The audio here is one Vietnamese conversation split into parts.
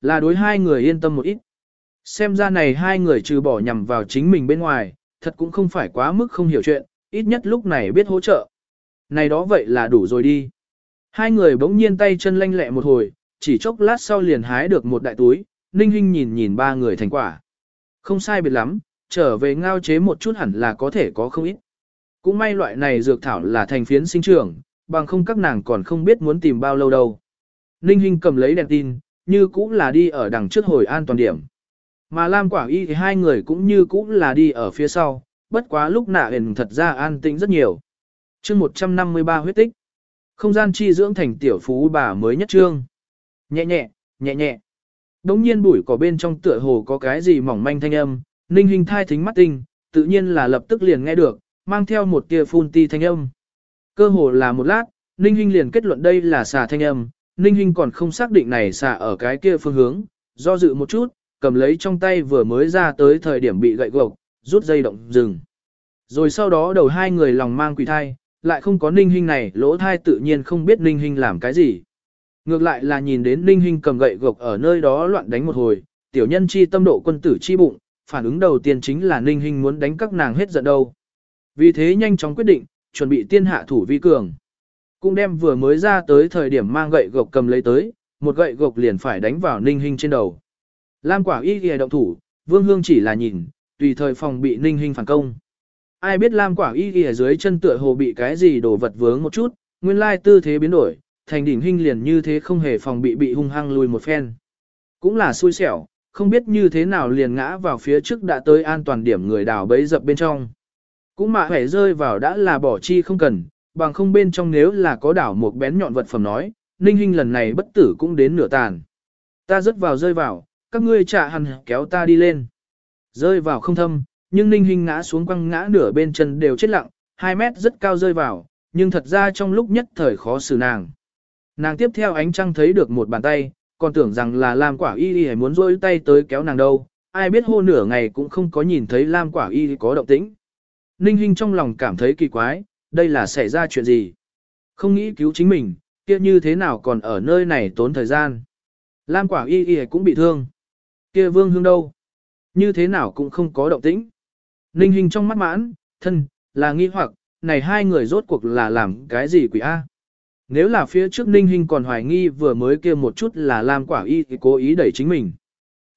là đối hai người yên tâm một ít. Xem ra này hai người trừ bỏ nhằm vào chính mình bên ngoài, thật cũng không phải quá mức không hiểu chuyện, ít nhất lúc này biết hỗ trợ. Này đó vậy là đủ rồi đi. Hai người bỗng nhiên tay chân lanh lẹ một hồi, chỉ chốc lát sau liền hái được một đại túi, Ninh Hinh nhìn nhìn ba người thành quả. Không sai biệt lắm, trở về ngao chế một chút hẳn là có thể có không ít. Cũng may loại này dược thảo là thành phiến sinh trưởng, bằng không các nàng còn không biết muốn tìm bao lâu đâu. Ninh Hinh cầm lấy đèn tin, như cũng là đi ở đằng trước hồi an toàn điểm. Mà Lam Quả Y thì hai người cũng như cũng là đi ở phía sau, bất quá lúc nạ hền thật ra an tĩnh rất nhiều. chương 153 huyết tích. Không gian chi dưỡng thành tiểu phú bà mới nhất trương. Nhẹ nhẹ, nhẹ nhẹ. Đống nhiên bụi cỏ bên trong tựa hồ có cái gì mỏng manh thanh âm, ninh hình thai thính mắt tinh, tự nhiên là lập tức liền nghe được, mang theo một tia phun ti thanh âm. Cơ hồ là một lát, ninh hình liền kết luận đây là xà thanh âm, ninh Hinh còn không xác định này xả ở cái kia phương hướng, do dự một chút, cầm lấy trong tay vừa mới ra tới thời điểm bị gậy gộc, rút dây động dừng. Rồi sau đó đầu hai người lòng mang quỷ thai, lại không có ninh Hinh này, lỗ thai tự nhiên không biết ninh Hinh làm cái gì. Ngược lại là nhìn đến ninh Hinh cầm gậy gộc ở nơi đó loạn đánh một hồi, tiểu nhân chi tâm độ quân tử chi bụng, phản ứng đầu tiên chính là ninh Hinh muốn đánh các nàng hết giận đâu. Vì thế nhanh chóng quyết định, chuẩn bị tiên hạ thủ vi cường. Cũng đem vừa mới ra tới thời điểm mang gậy gộc cầm lấy tới, một gậy gộc liền phải đánh vào ninh hình trên đầu. Lam quả y ghi động thủ, vương hương chỉ là nhìn, tùy thời phòng bị ninh hình phản công. Ai biết Lam quả y ghi dưới chân tựa hồ bị cái gì đổ vật vướng một chút, nguyên lai tư thế biến đổi, thành đỉnh hình liền như thế không hề phòng bị bị hung hăng lùi một phen. Cũng là xui xẻo, không biết như thế nào liền ngã vào phía trước đã tới an toàn điểm người đào bấy dập bên trong. Cũng mà phải rơi vào đã là bỏ chi không cần, bằng không bên trong nếu là có đảo một bén nhọn vật phẩm nói, ninh Hinh lần này bất tử cũng đến nửa tàn. Ta rớt vào rơi vào, các ngươi trả hẳn kéo ta đi lên. Rơi vào không thâm, nhưng ninh Hinh ngã xuống quăng ngã nửa bên chân đều chết lặng, 2 mét rất cao rơi vào, nhưng thật ra trong lúc nhất thời khó xử nàng. Nàng tiếp theo ánh trăng thấy được một bàn tay, còn tưởng rằng là Lam Quả Y Y muốn rôi tay tới kéo nàng đâu, ai biết hô nửa ngày cũng không có nhìn thấy Lam Quả Y có động tĩnh. Ninh Hinh trong lòng cảm thấy kỳ quái, đây là xảy ra chuyện gì? Không nghĩ cứu chính mình, kia như thế nào còn ở nơi này tốn thời gian? Lam Quả Y Y cũng bị thương. Kia Vương Hương đâu? Như thế nào cũng không có động tĩnh. Ninh hình trong mắt mãn, thân, là nghi hoặc, này hai người rốt cuộc là làm cái gì quỷ A? Nếu là phía trước Ninh Hinh còn hoài nghi vừa mới kia một chút là Lam Quả Y thì cố ý đẩy chính mình.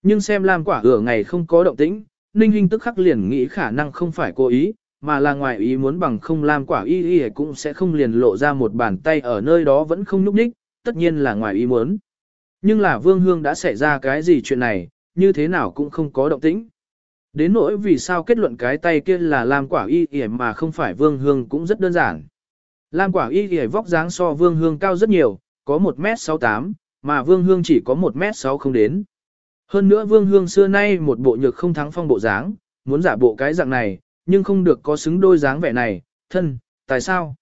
Nhưng xem Lam Quả ở ngày không có động tĩnh, Ninh Hinh tức khắc liền nghĩ khả năng không phải cố ý, mà là ngoài ý muốn bằng không Lam Quả Y Y cũng sẽ không liền lộ ra một bàn tay ở nơi đó vẫn không nhúc nhích, tất nhiên là ngoài ý muốn. Nhưng là Vương Hương đã xảy ra cái gì chuyện này, như thế nào cũng không có động tĩnh. Đến nỗi vì sao kết luận cái tay kia là Lam Quả Y Y mà không phải Vương Hương cũng rất đơn giản. Lam quả y y vóc dáng so vương hương cao rất nhiều, có 1m68, mà vương hương chỉ có 1m6 không đến. Hơn nữa vương hương xưa nay một bộ nhược không thắng phong bộ dáng, muốn giả bộ cái dạng này, nhưng không được có xứng đôi dáng vẻ này, thân, tại sao?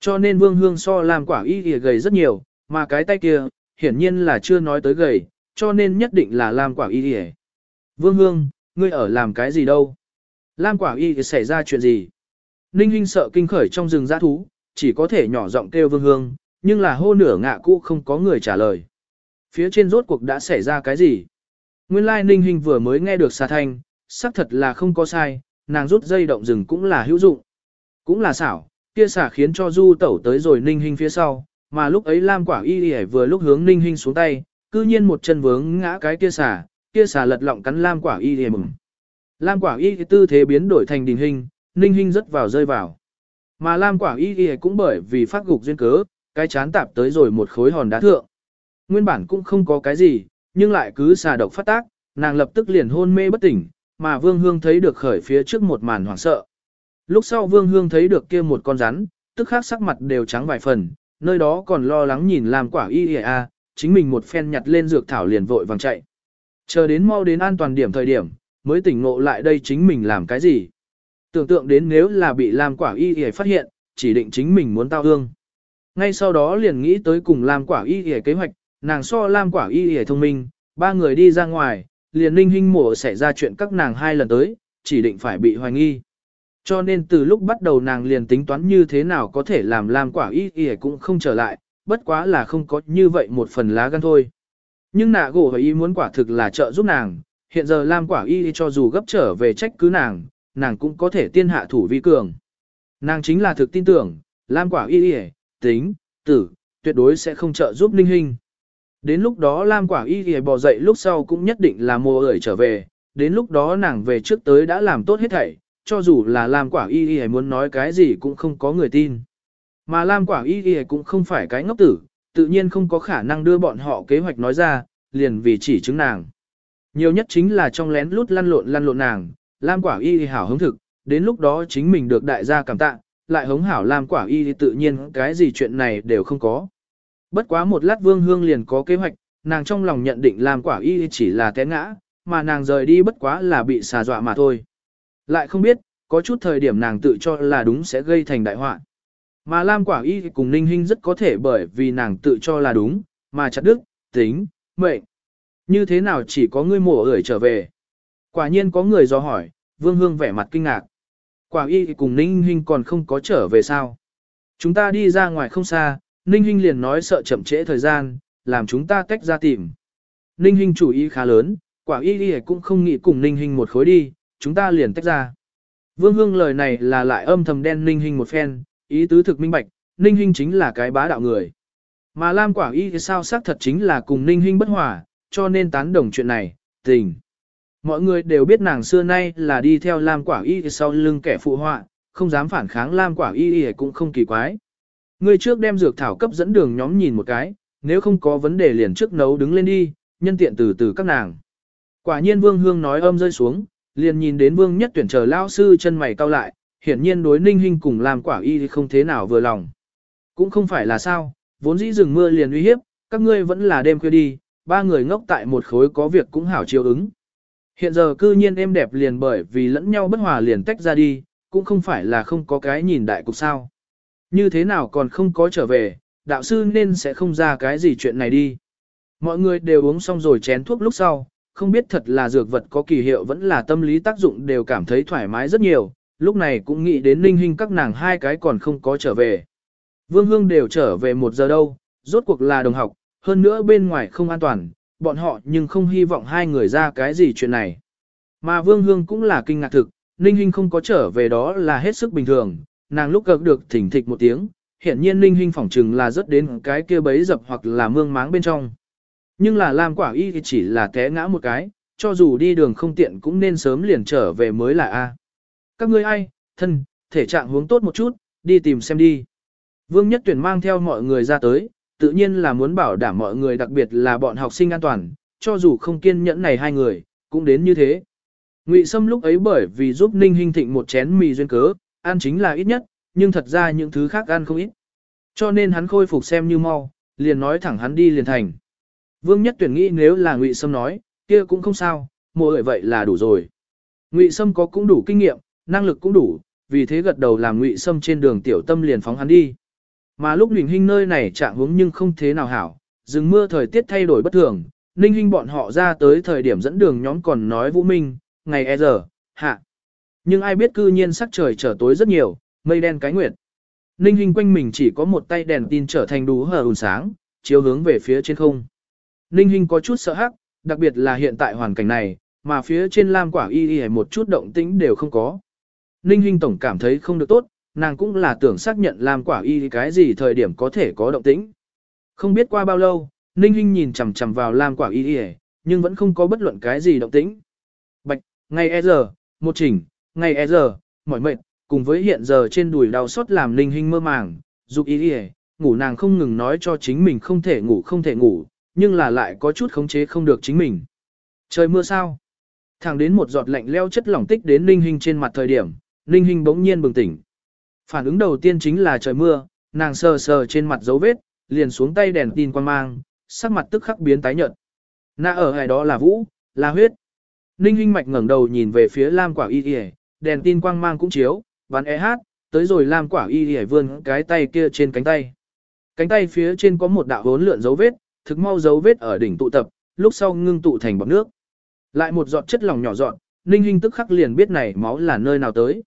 Cho nên vương hương so làm quả y y gầy rất nhiều, mà cái tay kia, hiển nhiên là chưa nói tới gầy, cho nên nhất định là làm quả y y. Vương hương, ngươi ở làm cái gì đâu? Lam quả y xảy ra chuyện gì? Ninh Hinh sợ kinh khởi trong rừng giã thú, chỉ có thể nhỏ giọng kêu vương hương, nhưng là hô nửa ngạ cũ không có người trả lời. Phía trên rốt cuộc đã xảy ra cái gì? Nguyên lai ninh Hinh vừa mới nghe được xà thanh, xác thật là không có sai, nàng rút dây động rừng cũng là hữu dụng. Cũng là xảo, kia xả khiến cho du tẩu tới rồi ninh hình phía sau, mà lúc ấy lam quả y y vừa lúc hướng ninh hình xuống tay, cư nhiên một chân vướng ngã cái kia xả, kia xả lật lọng cắn lam quả y y mừng. Lam quả y tư thế biến đổi thành đình hình, ninh hình rất vào rơi vào. Mà Lam Quả Y Y cũng bởi vì phát gục duyên cớ, cái chán tạp tới rồi một khối hòn đá thượng. Nguyên bản cũng không có cái gì, nhưng lại cứ xà độc phát tác, nàng lập tức liền hôn mê bất tỉnh, mà Vương Hương thấy được khởi phía trước một màn hoảng sợ. Lúc sau Vương Hương thấy được kia một con rắn, tức khắc sắc mặt đều trắng vài phần, nơi đó còn lo lắng nhìn làm Quả Y Y a, chính mình một phen nhặt lên dược thảo liền vội vàng chạy. Chờ đến mau đến an toàn điểm thời điểm, mới tỉnh ngộ lại đây chính mình làm cái gì. Tưởng tượng đến nếu là bị làm Quả Y Y phát hiện, chỉ định chính mình muốn tao hương. Ngay sau đó liền nghĩ tới cùng làm Quả Y Y kế hoạch, nàng so làm Quả Y Y thông minh, ba người đi ra ngoài, liền ninh Hinh mổ xảy ra chuyện các nàng hai lần tới, chỉ định phải bị hoài nghi. Cho nên từ lúc bắt đầu nàng liền tính toán như thế nào có thể làm Lam Quả Y Y cũng không trở lại, bất quá là không có như vậy một phần lá gan thôi. Nhưng nạ gỗ và ý muốn quả thực là trợ giúp nàng, hiện giờ Lam quả y cho dù gấp trở về trách cứ nàng, nàng cũng có thể tiên hạ thủ vi cường. Nàng chính là thực tin tưởng, Lam quả y tính, tử, tuyệt đối sẽ không trợ giúp Ninh Hinh. Đến lúc đó Lam quả y thì bò dậy lúc sau cũng nhất định là mùa ởi trở về, đến lúc đó nàng về trước tới đã làm tốt hết thảy, cho dù là Lam quả y thì muốn nói cái gì cũng không có người tin. Mà Lam quả y thì cũng không phải cái ngốc tử, tự nhiên không có khả năng đưa bọn họ kế hoạch nói ra, liền vì chỉ chứng nàng. Nhiều nhất chính là trong lén lút lăn lộn lăn lộn nàng, Lam quả y thì hảo hứng thực, đến lúc đó chính mình được đại gia cảm tạ, lại hống hảo Lam quả y thì tự nhiên cái gì chuyện này đều không có. Bất quá một lát Vương Hương liền có kế hoạch, nàng trong lòng nhận định Lam quả y chỉ là té ngã, mà nàng rời đi bất quá là bị xà dọa mà thôi. Lại không biết, có chút thời điểm nàng tự cho là đúng sẽ gây thành đại họa. Mà Lam quả y cùng Ninh Hinh rất có thể bởi vì nàng tự cho là đúng, mà chặt đức, tính, mệnh. Như thế nào chỉ có ngươi mổ ởi trở về? Quả nhiên có người do hỏi, Vương Hương vẻ mặt kinh ngạc. Quả y cùng Ninh Hinh còn không có trở về sao? Chúng ta đi ra ngoài không xa, Ninh Hinh liền nói sợ chậm trễ thời gian, làm chúng ta tách ra tìm. Ninh Hinh chủ ý khá lớn, quả y y cũng không nghĩ cùng Ninh Hinh một khối đi, chúng ta liền tách ra. Vương Hương lời này là lại âm thầm đen Ninh Hinh một phen, ý tứ thực minh bạch, Ninh Hinh chính là cái bá đạo người. Mà Lam quả y thì sao xác thật chính là cùng Ninh Hinh bất hòa, cho nên tán đồng chuyện này, tình. Mọi người đều biết nàng xưa nay là đi theo Lam quả y sau lưng kẻ phụ họa, không dám phản kháng Lam quả y cũng không kỳ quái. Ngươi trước đem dược thảo cấp dẫn đường nhóm nhìn một cái, nếu không có vấn đề liền trước nấu đứng lên đi, nhân tiện từ từ các nàng. Quả nhiên Vương Hương nói âm rơi xuống, liền nhìn đến Vương Nhất tuyển chờ lao sư chân mày cau lại, hiển nhiên đối Ninh Hinh cùng làm quả y thì không thế nào vừa lòng. Cũng không phải là sao, vốn dĩ rừng mưa liền uy hiếp, các ngươi vẫn là đêm khuya đi, ba người ngốc tại một khối có việc cũng hảo chiều ứng. Hiện giờ cư nhiên em đẹp liền bởi vì lẫn nhau bất hòa liền tách ra đi, cũng không phải là không có cái nhìn đại cục sao. Như thế nào còn không có trở về, đạo sư nên sẽ không ra cái gì chuyện này đi. Mọi người đều uống xong rồi chén thuốc lúc sau, không biết thật là dược vật có kỳ hiệu vẫn là tâm lý tác dụng đều cảm thấy thoải mái rất nhiều, lúc này cũng nghĩ đến ninh hình các nàng hai cái còn không có trở về. Vương Hương đều trở về một giờ đâu, rốt cuộc là đồng học, hơn nữa bên ngoài không an toàn, bọn họ nhưng không hy vọng hai người ra cái gì chuyện này. Mà Vương Hương cũng là kinh ngạc thực, Ninh Hinh không có trở về đó là hết sức bình thường, nàng lúc gặp được thỉnh thịch một tiếng, hiện nhiên Linh Hinh phỏng chừng là rất đến cái kia bấy dập hoặc là mương máng bên trong. Nhưng là Lam Quả Y thì chỉ là té ngã một cái, cho dù đi đường không tiện cũng nên sớm liền trở về mới là A. Các ngươi ai, thân, thể trạng hướng tốt một chút, đi tìm xem đi. Vương Nhất Tuyển mang theo mọi người ra tới, tự nhiên là muốn bảo đảm mọi người đặc biệt là bọn học sinh an toàn, cho dù không kiên nhẫn này hai người, cũng đến như thế. Ngụy Sâm lúc ấy bởi vì giúp Ninh Hinh Thịnh một chén mì duyên cớ, ăn chính là ít nhất, nhưng thật ra những thứ khác ăn không ít. Cho nên hắn khôi phục xem như mau, liền nói thẳng hắn đi liền thành. Vương Nhất Tuyển nghĩ nếu là Ngụy Sâm nói, kia cũng không sao, mỗi ở vậy là đủ rồi. Ngụy Sâm có cũng đủ kinh nghiệm, năng lực cũng đủ, vì thế gật đầu làm Ngụy Sâm trên đường tiểu tâm liền phóng hắn đi. Mà lúc Ninh Hinh nơi này trạng hướng nhưng không thế nào hảo, rừng mưa thời tiết thay đổi bất thường, Ninh Hinh bọn họ ra tới thời điểm dẫn đường nhóm còn nói Vũ Minh, ngày e giờ, hạ. Nhưng ai biết cư nhiên sắc trời trở tối rất nhiều, mây đen cái nguyệt. Ninh Hinh quanh mình chỉ có một tay đèn tin trở thành đủ hờ ùn sáng, chiếu hướng về phía trên không. Ninh Hinh có chút sợ hắc, đặc biệt là hiện tại hoàn cảnh này, mà phía trên lam quả y y một chút động tĩnh đều không có. Ninh Hinh tổng cảm thấy không được tốt, nàng cũng là tưởng xác nhận lam quả y cái gì thời điểm có thể có động tĩnh. Không biết qua bao lâu, Ninh Hinh nhìn chằm chằm vào lam quả y y, nhưng vẫn không có bất luận cái gì động tĩnh. Bạch, ngày e giờ, một chỉnh, ngày e giờ, mỏi mệt, cùng với hiện giờ trên đùi đau xót làm linh hình mơ màng, dục ý y, ngủ nàng không ngừng nói cho chính mình không thể ngủ không thể ngủ, nhưng là lại có chút khống chế không được chính mình. Trời mưa sao? Thẳng đến một giọt lạnh leo chất lỏng tích đến linh hình trên mặt thời điểm, linh hình bỗng nhiên bừng tỉnh. Phản ứng đầu tiên chính là trời mưa, nàng sờ sờ trên mặt dấu vết, liền xuống tay đèn tin quan mang, sắc mặt tức khắc biến tái nhợt. Na ở hải đó là vũ, là huyết. Ninh Hinh mạch ngẩng đầu nhìn về phía Lam Quả Y Y, đèn tin quang mang cũng chiếu, bắn e hát, tới rồi Lam Quả Y Y vươn cái tay kia trên cánh tay. Cánh tay phía trên có một đạo hốn lượn dấu vết, thực mau dấu vết ở đỉnh tụ tập, lúc sau ngưng tụ thành bọt nước. Lại một giọt chất lỏng nhỏ giọt, Ninh Hinh tức khắc liền biết này máu là nơi nào tới.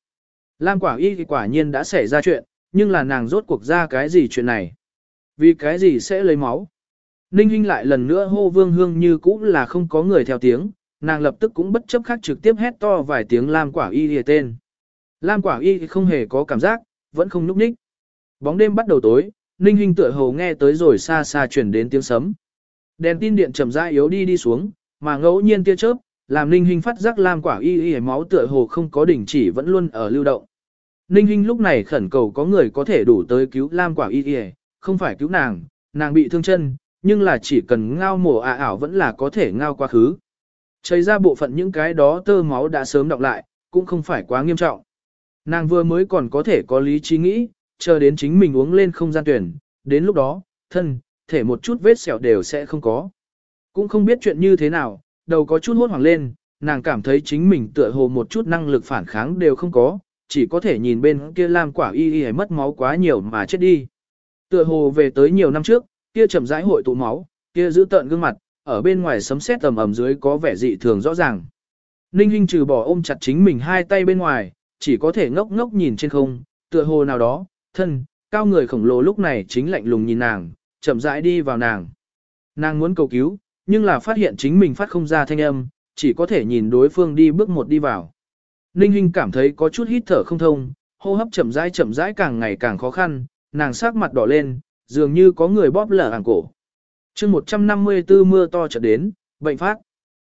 Lam quả y quả nhiên đã xảy ra chuyện, nhưng là nàng rốt cuộc ra cái gì chuyện này? Vì cái gì sẽ lấy máu? Ninh Hinh lại lần nữa hô Vương Hương như cũ là không có người theo tiếng, nàng lập tức cũng bất chấp khác trực tiếp hét to vài tiếng Lam Quả Y lìa tên. Lam Quả Y không hề có cảm giác, vẫn không núp ních Bóng đêm bắt đầu tối, Ninh Hinh tựa hồ nghe tới rồi xa xa chuyển đến tiếng sấm. Đèn tin điện chậm rãi yếu đi đi xuống, mà ngẫu nhiên tia chớp, làm Ninh Hinh phát giác Lam Quả Y Y máu tựa hồ không có đỉnh chỉ vẫn luôn ở lưu động. Ninh Hinh lúc này khẩn cầu có người có thể đủ tới cứu Lam Quả Y Y, không phải cứu nàng, nàng bị thương chân, nhưng là chỉ cần ngao mổ ả ảo vẫn là có thể ngao quá khứ. Chảy ra bộ phận những cái đó tơ máu đã sớm đọc lại, cũng không phải quá nghiêm trọng. Nàng vừa mới còn có thể có lý trí nghĩ, chờ đến chính mình uống lên không gian tuyển, đến lúc đó, thân, thể một chút vết sẹo đều sẽ không có. Cũng không biết chuyện như thế nào, đầu có chút hốt hoảng lên, nàng cảm thấy chính mình tựa hồ một chút năng lực phản kháng đều không có, chỉ có thể nhìn bên kia Lam Quả Y Y mất máu quá nhiều mà chết đi. Tựa hồ về tới nhiều năm trước, kia chậm rãi hội tụ máu, kia giữ tợn gương mặt, ở bên ngoài sấm sét tầm ầm dưới có vẻ dị thường rõ ràng. Ninh Hinh trừ bỏ ôm chặt chính mình hai tay bên ngoài, chỉ có thể ngốc ngốc nhìn trên không, tựa hồ nào đó, thân, cao người khổng lồ lúc này chính lạnh lùng nhìn nàng, chậm rãi đi vào nàng. Nàng muốn cầu cứu, nhưng là phát hiện chính mình phát không ra thanh âm, chỉ có thể nhìn đối phương đi bước một đi vào. Ninh Hinh cảm thấy có chút hít thở không thông, hô hấp chậm rãi chậm rãi càng ngày càng khó khăn, nàng sắc mặt đỏ lên, dường như có người bóp lở hàng cổ chương 154 mưa to chợt đến, bệnh phát.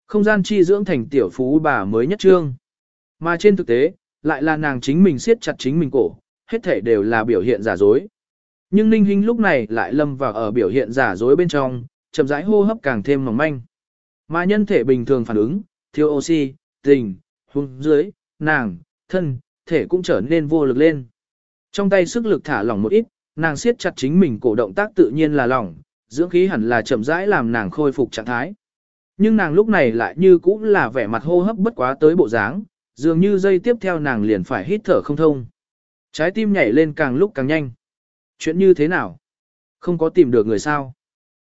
Không gian chi dưỡng thành tiểu phú bà mới nhất trương. Mà trên thực tế, lại là nàng chính mình siết chặt chính mình cổ, hết thể đều là biểu hiện giả dối. Nhưng Ninh Hinh lúc này lại lâm vào ở biểu hiện giả dối bên trong, chậm rãi hô hấp càng thêm mỏng manh. Mà nhân thể bình thường phản ứng, thiếu oxy, tình, hung dưới, nàng, thân, thể cũng trở nên vô lực lên. Trong tay sức lực thả lỏng một ít, nàng siết chặt chính mình cổ động tác tự nhiên là lỏng, dưỡng khí hẳn là chậm rãi làm nàng khôi phục trạng thái. Nhưng nàng lúc này lại như cũng là vẻ mặt hô hấp bất quá tới bộ dáng, dường như dây tiếp theo nàng liền phải hít thở không thông. Trái tim nhảy lên càng lúc càng nhanh. Chuyện như thế nào? Không có tìm được người sao?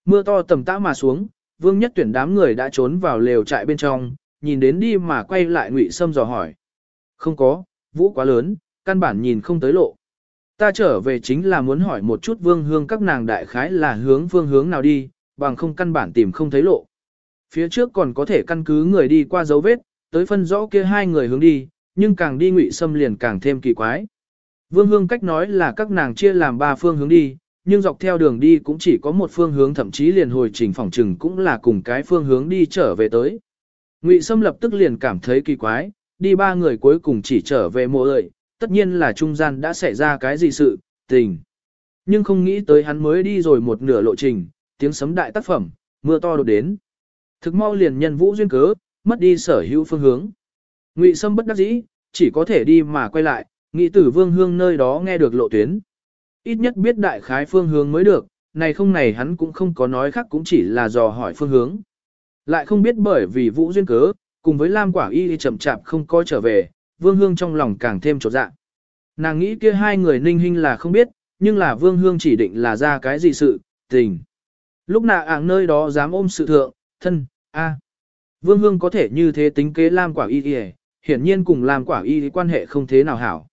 Mưa to tầm tã mà xuống, vương nhất tuyển đám người đã trốn vào lều trại bên trong, nhìn đến đi mà quay lại ngụy sâm dò hỏi. Không có, vũ quá lớn, căn bản nhìn không tới lộ. Ta trở về chính là muốn hỏi một chút vương hương các nàng đại khái là hướng phương hướng nào đi, bằng không căn bản tìm không thấy lộ. Phía trước còn có thể căn cứ người đi qua dấu vết, tới phân rõ kia hai người hướng đi, nhưng càng đi ngụy xâm liền càng thêm kỳ quái. Vương hương cách nói là các nàng chia làm ba phương hướng đi, nhưng dọc theo đường đi cũng chỉ có một phương hướng thậm chí liền hồi trình phòng trừng cũng là cùng cái phương hướng đi trở về tới. Ngụy Sâm lập tức liền cảm thấy kỳ quái, đi ba người cuối cùng chỉ trở về mộ ơi, tất nhiên là trung gian đã xảy ra cái gì sự, tình. Nhưng không nghĩ tới hắn mới đi rồi một nửa lộ trình, tiếng sấm đại tác phẩm, mưa to đột đến. Thực mau liền nhân vũ duyên cớ, mất đi sở hữu phương hướng. Ngụy Sâm bất đắc dĩ, chỉ có thể đi mà quay lại, nghĩ tử vương hương nơi đó nghe được lộ tuyến. Ít nhất biết đại khái phương hướng mới được, này không này hắn cũng không có nói khác cũng chỉ là dò hỏi phương hướng. Lại không biết bởi vì vũ duyên cớ, cùng với Lam Quả Y chậm chạp không coi trở về, Vương Hương trong lòng càng thêm trột dạ. Nàng nghĩ kia hai người ninh hình là không biết, nhưng là Vương Hương chỉ định là ra cái gì sự, tình. Lúc nạ ảng nơi đó dám ôm sự thượng, thân, a. Vương Hương có thể như thế tính kế Lam Quả Y hiển nhiên cùng Lam Quả Y quan hệ không thế nào hảo.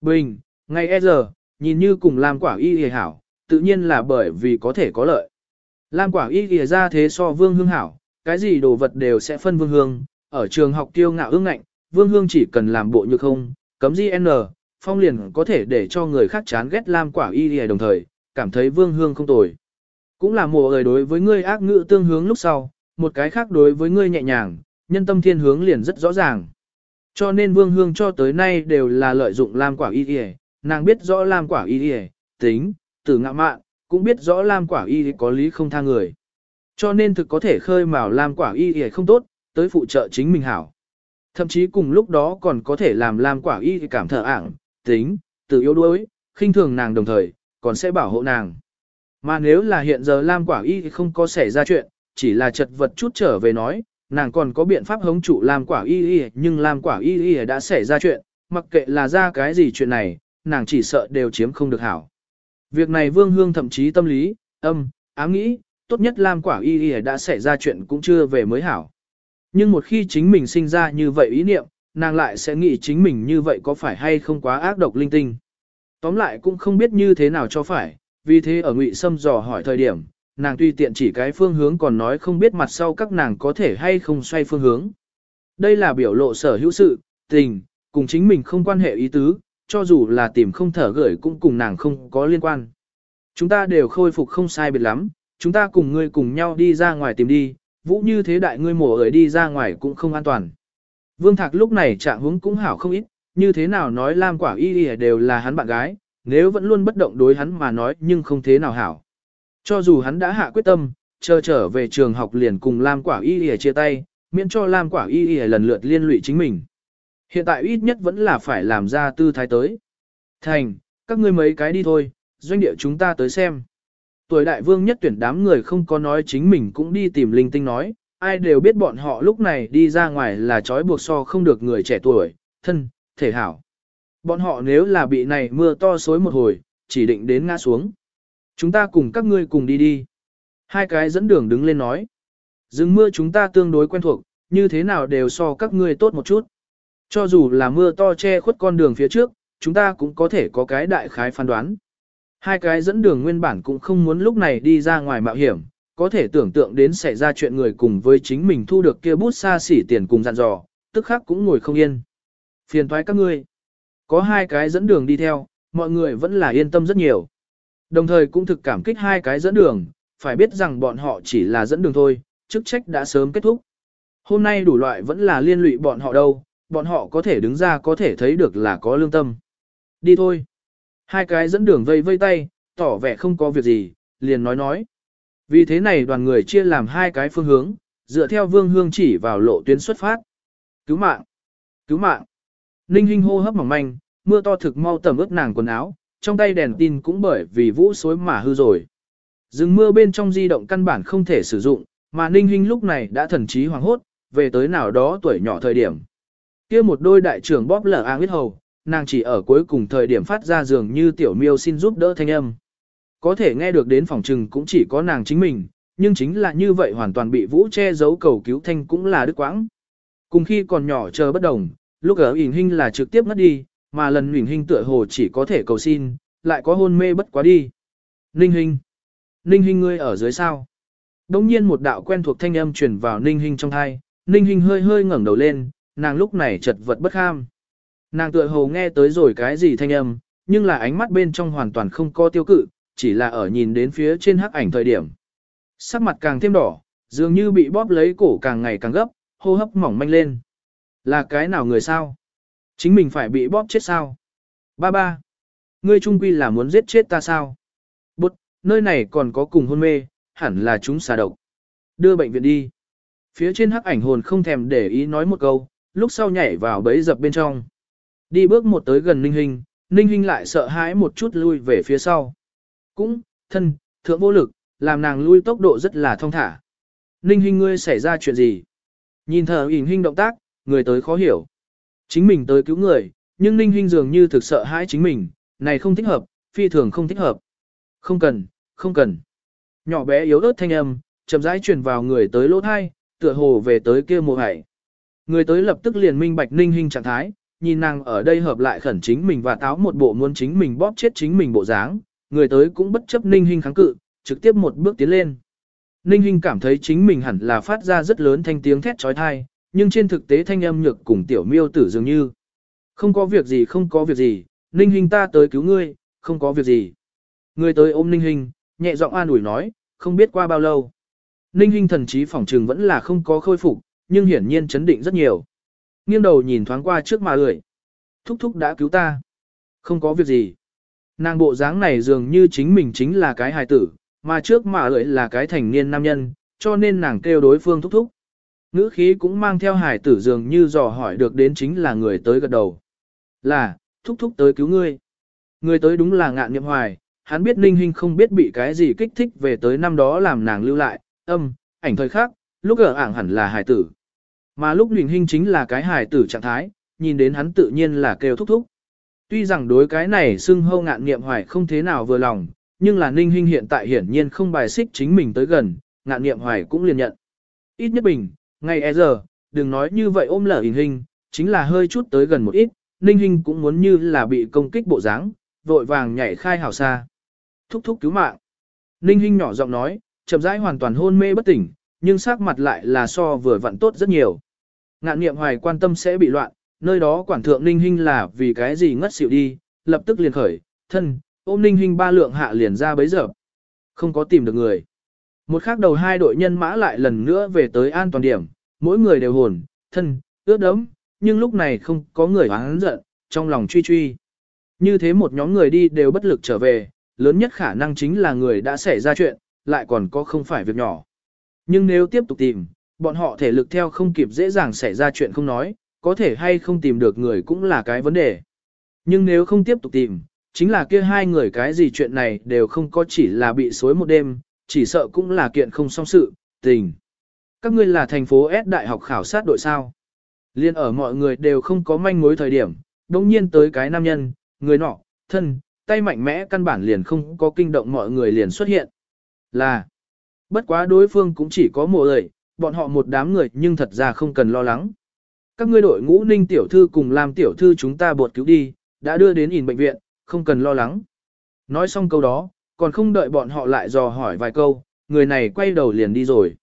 Bình, ngay e giờ, nhìn như cùng Lam Quả Y Y hảo, tự nhiên là bởi vì có thể có lợi. Lam Quả Y Y ra thế so Vương Hương hảo, cái gì đồ vật đều sẽ phân Vương Hương, ở trường học tiêu ngạo ương ngạnh, Vương Hương chỉ cần làm bộ như không, cấm GN, N, phong liền có thể để cho người khác chán ghét Lam Quả Y Y đồng thời, cảm thấy Vương Hương không tồi. Cũng là mùa người đối với ngươi ác ngữ tương hướng lúc sau, một cái khác đối với ngươi nhẹ nhàng, nhân tâm thiên hướng liền rất rõ ràng. Cho nên Vương Hương cho tới nay đều là lợi dụng Lam Quả Y Y, nàng biết rõ Lam quả y y, tính, từ ngạ mạn, cũng biết rõ Lam quả y có lý không tha người. Cho nên thực có thể khơi mào Lam quả y y không tốt, tới phụ trợ chính mình hảo. Thậm chí cùng lúc đó còn có thể làm Lam quả y cảm thở ảng, tính, tự yếu đuối, khinh thường nàng đồng thời, còn sẽ bảo hộ nàng. Mà nếu là hiện giờ Lam quả y không có xảy ra chuyện, chỉ là chật vật chút trở về nói, nàng còn có biện pháp hống trụ Lam quả y y nhưng Lam quả y y đã xảy ra chuyện, mặc kệ là ra cái gì chuyện này, nàng chỉ sợ đều chiếm không được hảo. Việc này Vương Hương thậm chí tâm lý, âm, ám nghĩ, tốt nhất Lam Quả Y Y đã xảy ra chuyện cũng chưa về mới hảo. Nhưng một khi chính mình sinh ra như vậy ý niệm, nàng lại sẽ nghĩ chính mình như vậy có phải hay không quá ác độc linh tinh. Tóm lại cũng không biết như thế nào cho phải, vì thế ở Ngụy Sâm dò hỏi thời điểm, nàng tuy tiện chỉ cái phương hướng còn nói không biết mặt sau các nàng có thể hay không xoay phương hướng. Đây là biểu lộ sở hữu sự, tình, cùng chính mình không quan hệ ý tứ, cho dù là tìm không thở gửi cũng cùng nàng không có liên quan. Chúng ta đều khôi phục không sai biệt lắm, chúng ta cùng ngươi cùng nhau đi ra ngoài tìm đi, vũ như thế đại ngươi mổ ở đi ra ngoài cũng không an toàn. Vương Thạc lúc này trạng huống cũng hảo không ít, như thế nào nói Lam Quả Y Y đều là hắn bạn gái, nếu vẫn luôn bất động đối hắn mà nói nhưng không thế nào hảo. Cho dù hắn đã hạ quyết tâm, chờ trở về trường học liền cùng Lam Quả Y Y chia tay, miễn cho Lam Quả Y Y lần lượt liên lụy chính mình. Hiện tại ít nhất vẫn là phải làm ra tư thái tới. Thành, các ngươi mấy cái đi thôi, doanh địa chúng ta tới xem. Tuổi đại vương nhất tuyển đám người không có nói chính mình cũng đi tìm linh tinh nói, ai đều biết bọn họ lúc này đi ra ngoài là trói buộc so không được người trẻ tuổi, thân, thể hảo. Bọn họ nếu là bị này mưa to xối một hồi, chỉ định đến ngã xuống. Chúng ta cùng các ngươi cùng đi đi. Hai cái dẫn đường đứng lên nói. Dừng mưa chúng ta tương đối quen thuộc, như thế nào đều so các ngươi tốt một chút. Cho dù là mưa to che khuất con đường phía trước, chúng ta cũng có thể có cái đại khái phán đoán. Hai cái dẫn đường nguyên bản cũng không muốn lúc này đi ra ngoài mạo hiểm, có thể tưởng tượng đến xảy ra chuyện người cùng với chính mình thu được kia bút xa xỉ tiền cùng dặn dò, tức khắc cũng ngồi không yên. Phiền thoái các ngươi. Có hai cái dẫn đường đi theo, mọi người vẫn là yên tâm rất nhiều. Đồng thời cũng thực cảm kích hai cái dẫn đường, phải biết rằng bọn họ chỉ là dẫn đường thôi, chức trách đã sớm kết thúc. Hôm nay đủ loại vẫn là liên lụy bọn họ đâu, bọn họ có thể đứng ra có thể thấy được là có lương tâm. Đi thôi. Hai cái dẫn đường vây vây tay, tỏ vẻ không có việc gì, liền nói nói. Vì thế này đoàn người chia làm hai cái phương hướng, dựa theo vương hương chỉ vào lộ tuyến xuất phát. Cứu mạng! Cứu mạng! Ninh Hinh hô hấp mỏng manh, mưa to thực mau tầm ướt nàng quần áo, trong tay đèn tin cũng bởi vì vũ xối mà hư rồi. Dừng mưa bên trong di động căn bản không thể sử dụng, mà Ninh Hinh lúc này đã thần trí hoàng hốt, về tới nào đó tuổi nhỏ thời điểm. kia một đôi đại trưởng bóp lở áng huyết hầu, nàng chỉ ở cuối cùng thời điểm phát ra dường như tiểu miêu xin giúp đỡ thanh âm. Có thể nghe được đến phòng trừng cũng chỉ có nàng chính mình, nhưng chính là như vậy hoàn toàn bị vũ che giấu cầu cứu thanh cũng là đức quãng. Cùng khi còn nhỏ chờ bất đồng, lúc ở ỉn hình là trực tiếp ngất đi, mà lần ỉn hình tựa hồ chỉ có thể cầu xin, lại có hôn mê bất quá đi. Ninh hình. Ninh hình ngươi ở dưới sao? Đông nhiên một đạo quen thuộc thanh âm truyền vào ninh hình trong thai, ninh hình hơi hơi ngẩng đầu lên, nàng lúc này chật vật bất kham. Nàng tựa hồ nghe tới rồi cái gì thanh âm, nhưng là ánh mắt bên trong hoàn toàn không có tiêu cự, chỉ là ở nhìn đến phía trên hắc ảnh thời điểm. Sắc mặt càng thêm đỏ, dường như bị bóp lấy cổ càng ngày càng gấp, hô hấp mỏng manh lên. Là cái nào người sao? Chính mình phải bị bóp chết sao? Ba ba. Ngươi trung quy là muốn giết chết ta sao? Bụt, nơi này còn có cùng hôn mê, hẳn là chúng xà độc. Đưa bệnh viện đi. Phía trên hắc ảnh hồn không thèm để ý nói một câu, lúc sau nhảy vào bẫy dập bên trong. Đi bước một tới gần Ninh Hinh, Ninh Hinh lại sợ hãi một chút lui về phía sau. Cũng, thân, thượng vô lực, làm nàng lui tốc độ rất là thông thả. Ninh Hinh ngươi xảy ra chuyện gì? Nhìn thờ ỉn Hinh động tác, người tới khó hiểu. Chính mình tới cứu người, nhưng Ninh Hinh dường như thực sợ hãi chính mình, này không thích hợp, phi thường không thích hợp. Không cần, không cần. Nhỏ bé yếu ớt thanh âm, chậm rãi truyền vào người tới lỗ thai, tựa hồ về tới kia mùa hải. Người tới lập tức liền minh bạch Ninh Hinh trạng thái, nhìn nàng ở đây hợp lại khẩn chính mình và táo một bộ muốn chính mình bóp chết chính mình bộ dáng, người tới cũng bất chấp Ninh Hinh kháng cự, trực tiếp một bước tiến lên. Ninh Hinh cảm thấy chính mình hẳn là phát ra rất lớn thanh tiếng thét chói tai, nhưng trên thực tế thanh âm nhược cùng tiểu miêu tử dường như. Không có việc gì không có việc gì, Ninh Hinh ta tới cứu ngươi, không có việc gì. Người tới ôm Ninh Hinh, nhẹ giọng an ủi nói, không biết qua bao lâu. Ninh Hinh thần trí phỏng trừng vẫn là không có khôi phục, nhưng hiển nhiên chấn định rất nhiều. Nghiêng đầu nhìn thoáng qua trước mà lười. Thúc thúc đã cứu ta. Không có việc gì. Nàng bộ dáng này dường như chính mình chính là cái hài tử, mà trước mà lười là cái thành niên nam nhân, cho nên nàng kêu đối phương thúc thúc. Ngữ khí cũng mang theo hài tử dường như dò hỏi được đến chính là người tới gật đầu. Là, thúc thúc tới cứu ngươi. Người tới đúng là ngạn niệm hoài, hắn biết Ninh Hinh không biết bị cái gì kích thích về tới năm đó làm nàng lưu lại, âm, ảnh thời khác, lúc ở ảng hẳn là hài tử. Mà lúc luyện Hinh chính là cái hài tử trạng thái, nhìn đến hắn tự nhiên là kêu thúc thúc. Tuy rằng đối cái này xưng hâu ngạn nghiệm hoài không thế nào vừa lòng, nhưng là Ninh Hinh hiện tại hiển nhiên không bài xích chính mình tới gần, ngạn nghiệm hoài cũng liền nhận. Ít nhất bình, ngay e giờ, đừng nói như vậy ôm lở hình hình, chính là hơi chút tới gần một ít, Ninh Hinh cũng muốn như là bị công kích bộ dáng, vội vàng nhảy khai hào xa. Thúc thúc cứu mạng. Ninh Hinh nhỏ giọng nói, chậm rãi hoàn toàn hôn mê bất tỉnh, nhưng sắc mặt lại là so vừa vặn tốt rất nhiều. Ngạn niệm hoài quan tâm sẽ bị loạn, nơi đó quản thượng ninh hình là vì cái gì ngất xỉu đi, lập tức liền khởi, thân, ôm ninh hình ba lượng hạ liền ra bấy giờ. Không có tìm được người. Một khắc đầu hai đội nhân mã lại lần nữa về tới an toàn điểm, mỗi người đều hồn, thân, ướt đẫm. nhưng lúc này không có người oán giận, trong lòng truy truy. Như thế một nhóm người đi đều bất lực trở về, lớn nhất khả năng chính là người đã xảy ra chuyện, lại còn có không phải việc nhỏ. Nhưng nếu tiếp tục tìm, bọn họ thể lực theo không kịp dễ dàng xảy ra chuyện không nói, có thể hay không tìm được người cũng là cái vấn đề. Nhưng nếu không tiếp tục tìm, chính là kia hai người cái gì chuyện này đều không có chỉ là bị xối một đêm, chỉ sợ cũng là kiện không song sự, tình. Các ngươi là thành phố S đại học khảo sát đội sao. Liên ở mọi người đều không có manh mối thời điểm, đồng nhiên tới cái nam nhân, người nọ, thân, tay mạnh mẽ căn bản liền không có kinh động mọi người liền xuất hiện. Là, bất quá đối phương cũng chỉ có một lời bọn họ một đám người nhưng thật ra không cần lo lắng. Các ngươi đội ngũ ninh tiểu thư cùng làm tiểu thư chúng ta bột cứu đi, đã đưa đến in bệnh viện, không cần lo lắng. Nói xong câu đó, còn không đợi bọn họ lại dò hỏi vài câu, người này quay đầu liền đi rồi.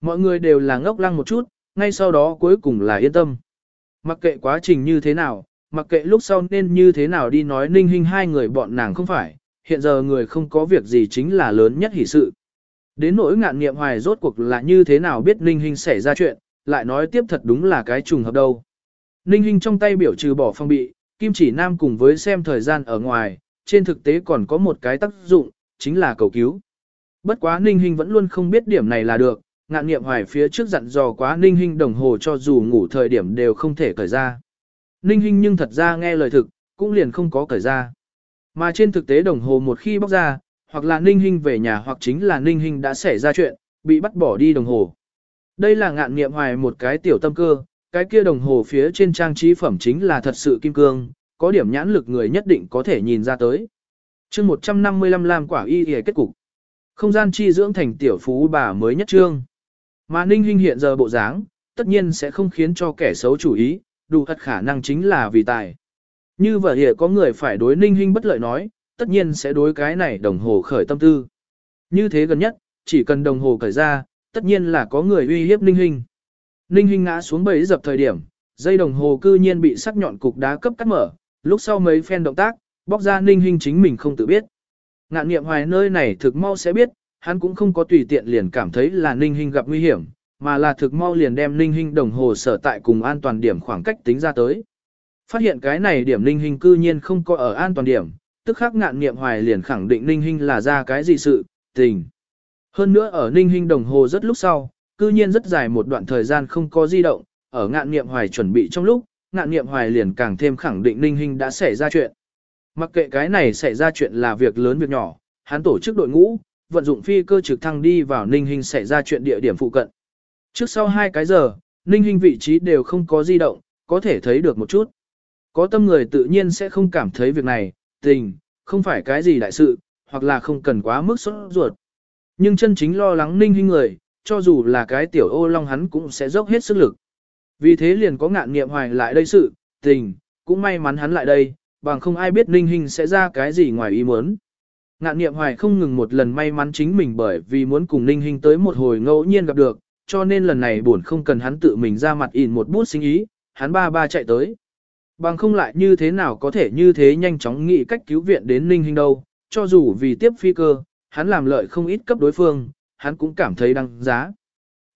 Mọi người đều là ngốc lăng một chút, ngay sau đó cuối cùng là yên tâm. Mặc kệ quá trình như thế nào, mặc kệ lúc sau nên như thế nào đi nói ninh hình hai người bọn nàng không phải, hiện giờ người không có việc gì chính là lớn nhất hỷ sự. Đến nỗi ngạn nghiệm hoài rốt cuộc là như thế nào biết ninh hình xảy ra chuyện, lại nói tiếp thật đúng là cái trùng hợp đâu. Ninh hình trong tay biểu trừ bỏ phong bị, kim chỉ nam cùng với xem thời gian ở ngoài, trên thực tế còn có một cái tác dụng, chính là cầu cứu. Bất quá ninh hình vẫn luôn không biết điểm này là được, ngạn nghiệm hoài phía trước dặn dò quá ninh hình đồng hồ cho dù ngủ thời điểm đều không thể cởi ra. Ninh hình nhưng thật ra nghe lời thực, cũng liền không có cởi ra. Mà trên thực tế đồng hồ một khi bóc ra, hoặc là ninh Hinh về nhà hoặc chính là ninh Hinh đã xảy ra chuyện, bị bắt bỏ đi đồng hồ. Đây là ngạn nghiệm hoài một cái tiểu tâm cơ, cái kia đồng hồ phía trên trang trí phẩm chính là thật sự kim cương, có điểm nhãn lực người nhất định có thể nhìn ra tới. chương 155 làm quả y y kết cục. Không gian chi dưỡng thành tiểu phú bà mới nhất trương. Mà ninh Hinh hiện giờ bộ dáng, tất nhiên sẽ không khiến cho kẻ xấu chủ ý, đủ thật khả năng chính là vì tài. Như vở hiện có người phải đối ninh Hinh bất lợi nói, tất nhiên sẽ đối cái này đồng hồ khởi tâm tư. Như thế gần nhất, chỉ cần đồng hồ khởi ra, tất nhiên là có người uy hiếp ninh Hinh. Ninh Hinh ngã xuống bẫy dập thời điểm, dây đồng hồ cư nhiên bị sắc nhọn cục đá cấp cắt mở, lúc sau mấy phen động tác, bóc ra ninh Hinh chính mình không tự biết. Ngạn niệm hoài nơi này thực mau sẽ biết, hắn cũng không có tùy tiện liền cảm thấy là ninh Hinh gặp nguy hiểm, mà là thực mau liền đem ninh Hinh đồng hồ sở tại cùng an toàn điểm khoảng cách tính ra tới. Phát hiện cái này điểm ninh Hinh cư nhiên không có ở an toàn điểm, tức khắc ngạn niệm hoài liền khẳng định ninh Hinh là ra cái gì sự, tình. Hơn nữa ở ninh Hinh đồng hồ rất lúc sau, cư nhiên rất dài một đoạn thời gian không có di động, ở ngạn niệm hoài chuẩn bị trong lúc, ngạn niệm hoài liền càng thêm khẳng định ninh Hinh đã xảy ra chuyện. Mặc kệ cái này xảy ra chuyện là việc lớn việc nhỏ, hắn tổ chức đội ngũ, vận dụng phi cơ trực thăng đi vào ninh Hinh xảy ra chuyện địa điểm phụ cận. Trước sau hai cái giờ, ninh Hinh vị trí đều không có di động, có thể thấy được một chút. Có tâm người tự nhiên sẽ không cảm thấy việc này, tình, không phải cái gì đại sự, hoặc là không cần quá mức sốt ruột. Nhưng chân chính lo lắng ninh hình người, cho dù là cái tiểu ô long hắn cũng sẽ dốc hết sức lực. Vì thế liền có ngạn nghiệm hoài lại đây sự, tình, cũng may mắn hắn lại đây, bằng không ai biết ninh hình sẽ ra cái gì ngoài ý muốn. Ngạn nghiệm hoài không ngừng một lần may mắn chính mình bởi vì muốn cùng ninh hình tới một hồi ngẫu nhiên gặp được, cho nên lần này buồn không cần hắn tự mình ra mặt in một bút sinh ý, hắn ba ba chạy tới. Bằng không lại như thế nào có thể như thế nhanh chóng nghĩ cách cứu viện đến ninh hình đâu, cho dù vì tiếp phi cơ, hắn làm lợi không ít cấp đối phương, hắn cũng cảm thấy đăng giá.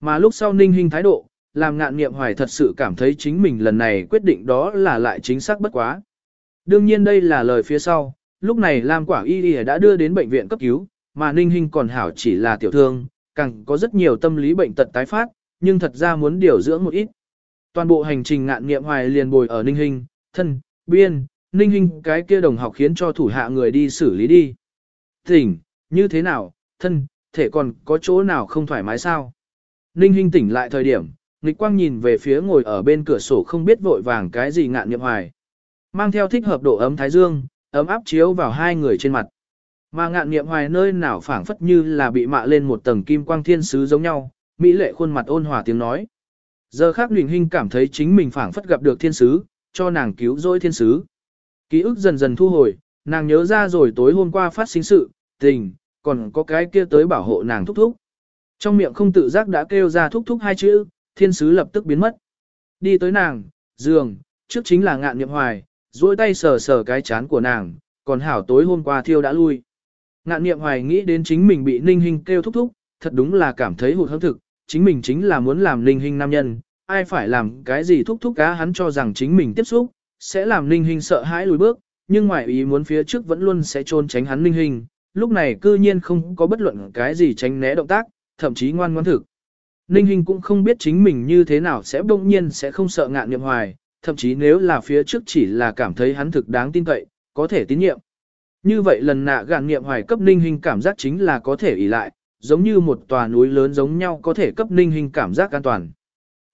Mà lúc sau ninh hình thái độ, làm ngạn nghiệm hoài thật sự cảm thấy chính mình lần này quyết định đó là lại chính xác bất quá. Đương nhiên đây là lời phía sau, lúc này Lam Quả Y Y đã đưa đến bệnh viện cấp cứu, mà Ninh Hinh còn hảo chỉ là tiểu thương, càng có rất nhiều tâm lý bệnh tật tái phát, nhưng thật ra muốn điều dưỡng một ít. Toàn bộ hành trình ngạn nghiệm hoài liền bồi ở Ninh Hinh, thân, biên, Ninh hình cái kia đồng học khiến cho thủ hạ người đi xử lý đi. Tỉnh, như thế nào, thân, thể còn có chỗ nào không thoải mái sao? Ninh hình tỉnh lại thời điểm, nghịch quang nhìn về phía ngồi ở bên cửa sổ không biết vội vàng cái gì ngạn nghiệm hoài. Mang theo thích hợp độ ấm thái dương, ấm áp chiếu vào hai người trên mặt. Mà ngạn nghiệm hoài nơi nào phảng phất như là bị mạ lên một tầng kim quang thiên sứ giống nhau, mỹ lệ khuôn mặt ôn hòa tiếng nói. Giờ khác Luyện hình cảm thấy chính mình phảng phất gặp được thiên sứ, cho nàng cứu rỗi thiên sứ. Ký ức dần dần thu hồi, nàng nhớ ra rồi tối hôm qua phát sinh sự, tình, còn có cái kia tới bảo hộ nàng thúc thúc. Trong miệng không tự giác đã kêu ra thúc thúc hai chữ, thiên sứ lập tức biến mất. Đi tới nàng, giường, trước chính là ngạn niệm hoài, duỗi tay sờ sờ cái chán của nàng, còn hảo tối hôm qua thiêu đã lui. Ngạn niệm hoài nghĩ đến chính mình bị ninh hình kêu thúc thúc, thật đúng là cảm thấy hụt hẫng thực, chính mình chính là muốn làm ninh hình nam nhân, ai phải làm cái gì thúc thúc cá hắn cho rằng chính mình tiếp xúc, sẽ làm ninh hình sợ hãi lùi bước, nhưng ngoại ý muốn phía trước vẫn luôn sẽ trôn tránh hắn ninh hình, lúc này cư nhiên không có bất luận cái gì tránh né động tác, thậm chí ngoan ngoãn thực. Ninh hình cũng không biết chính mình như thế nào sẽ bỗng nhiên sẽ không sợ ngạn niệm hoài, thậm chí nếu là phía trước chỉ là cảm thấy hắn thực đáng tin cậy, có thể tín nhiệm. Như vậy lần nạ gạn niệm hoài cấp ninh hình cảm giác chính là có thể ỷ lại, giống như một tòa núi lớn giống nhau có thể cấp ninh hình cảm giác an toàn.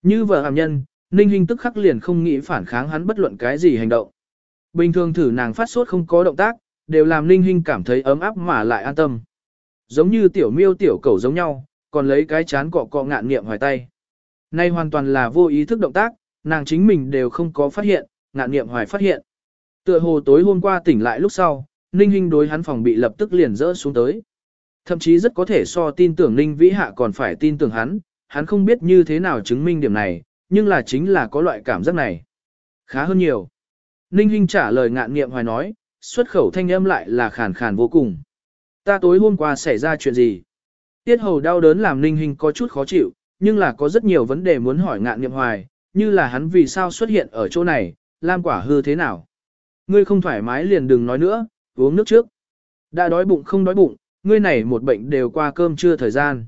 Như vợ hàm nhân, ninh Hinh tức khắc liền không nghĩ phản kháng hắn bất luận cái gì hành động. Bình thường thử nàng phát sốt không có động tác, đều làm ninh Hinh cảm thấy ấm áp mà lại an tâm. Giống như tiểu miêu tiểu cẩu giống nhau, còn lấy cái chán cọ cọ ngạn niệm hoài tay. Nay hoàn toàn là vô ý thức động tác, nàng chính mình đều không có phát hiện, ngạn niệm hoài phát hiện. Tựa hồ tối hôm qua tỉnh lại lúc sau, Ninh Hinh đối hắn phòng bị lập tức liền rỡ xuống tới. Thậm chí rất có thể so tin tưởng Ninh Vĩ Hạ còn phải tin tưởng hắn, hắn không biết như thế nào chứng minh điểm này, nhưng là chính là có loại cảm giác này. Khá hơn nhiều. Ninh Hinh trả lời ngạn nghiệm hoài nói, xuất khẩu thanh âm lại là khàn khàn vô cùng. Ta tối hôm qua xảy ra chuyện gì? Tiết hầu đau đớn làm Ninh Hinh có chút khó chịu, nhưng là có rất nhiều vấn đề muốn hỏi ngạn nghiệm hoài, như là hắn vì sao xuất hiện ở chỗ này, Lam quả hư thế nào? Ngươi không thoải mái liền đừng nói nữa, uống nước trước. Đã đói bụng không đói bụng, ngươi này một bệnh đều qua cơm trưa thời gian.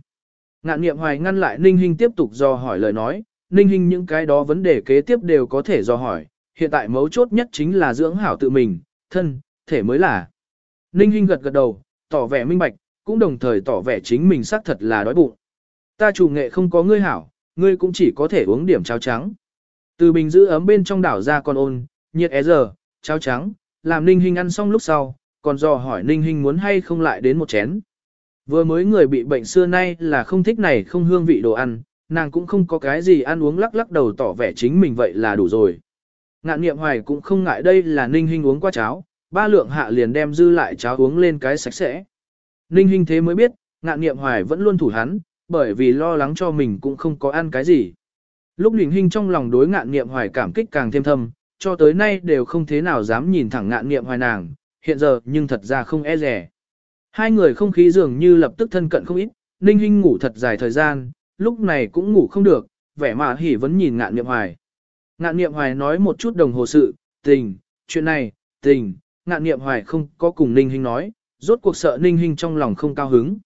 Ngạn niệm hoài ngăn lại Ninh Hinh tiếp tục do hỏi lời nói, Ninh Hinh những cái đó vấn đề kế tiếp đều có thể do hỏi, hiện tại mấu chốt nhất chính là dưỡng hảo tự mình, thân, thể mới là. Ninh Hinh gật gật đầu, tỏ vẻ minh bạch, cũng đồng thời tỏ vẻ chính mình xác thật là đói bụng. Ta chủ nghệ không có ngươi hảo, ngươi cũng chỉ có thể uống điểm cháo trắng. Từ bình giữ ấm bên trong đảo ra con ôn, nhiệt é giờ, cháo trắng, làm Ninh Hinh ăn xong lúc sau, còn dò hỏi Ninh Hinh muốn hay không lại đến một chén. Vừa mới người bị bệnh xưa nay là không thích này không hương vị đồ ăn, nàng cũng không có cái gì ăn uống lắc lắc đầu tỏ vẻ chính mình vậy là đủ rồi. Ngạn niệm hoài cũng không ngại đây là Ninh hình uống qua cháo, ba lượng hạ liền đem dư lại cháo uống lên cái sạch sẽ. Ninh hình thế mới biết, ngạn niệm hoài vẫn luôn thủ hắn, bởi vì lo lắng cho mình cũng không có ăn cái gì. Lúc Ninh hình trong lòng đối ngạn niệm hoài cảm kích càng thêm thâm, cho tới nay đều không thế nào dám nhìn thẳng ngạn niệm hoài nàng, hiện giờ nhưng thật ra không e rẻ. Hai người không khí dường như lập tức thân cận không ít, Ninh Hinh ngủ thật dài thời gian, lúc này cũng ngủ không được, vẻ mà hỉ vẫn nhìn ngạn niệm hoài. Ngạn niệm hoài nói một chút đồng hồ sự, tình, chuyện này, tình, ngạn niệm hoài không có cùng Ninh Hinh nói, rốt cuộc sợ Ninh Hinh trong lòng không cao hứng.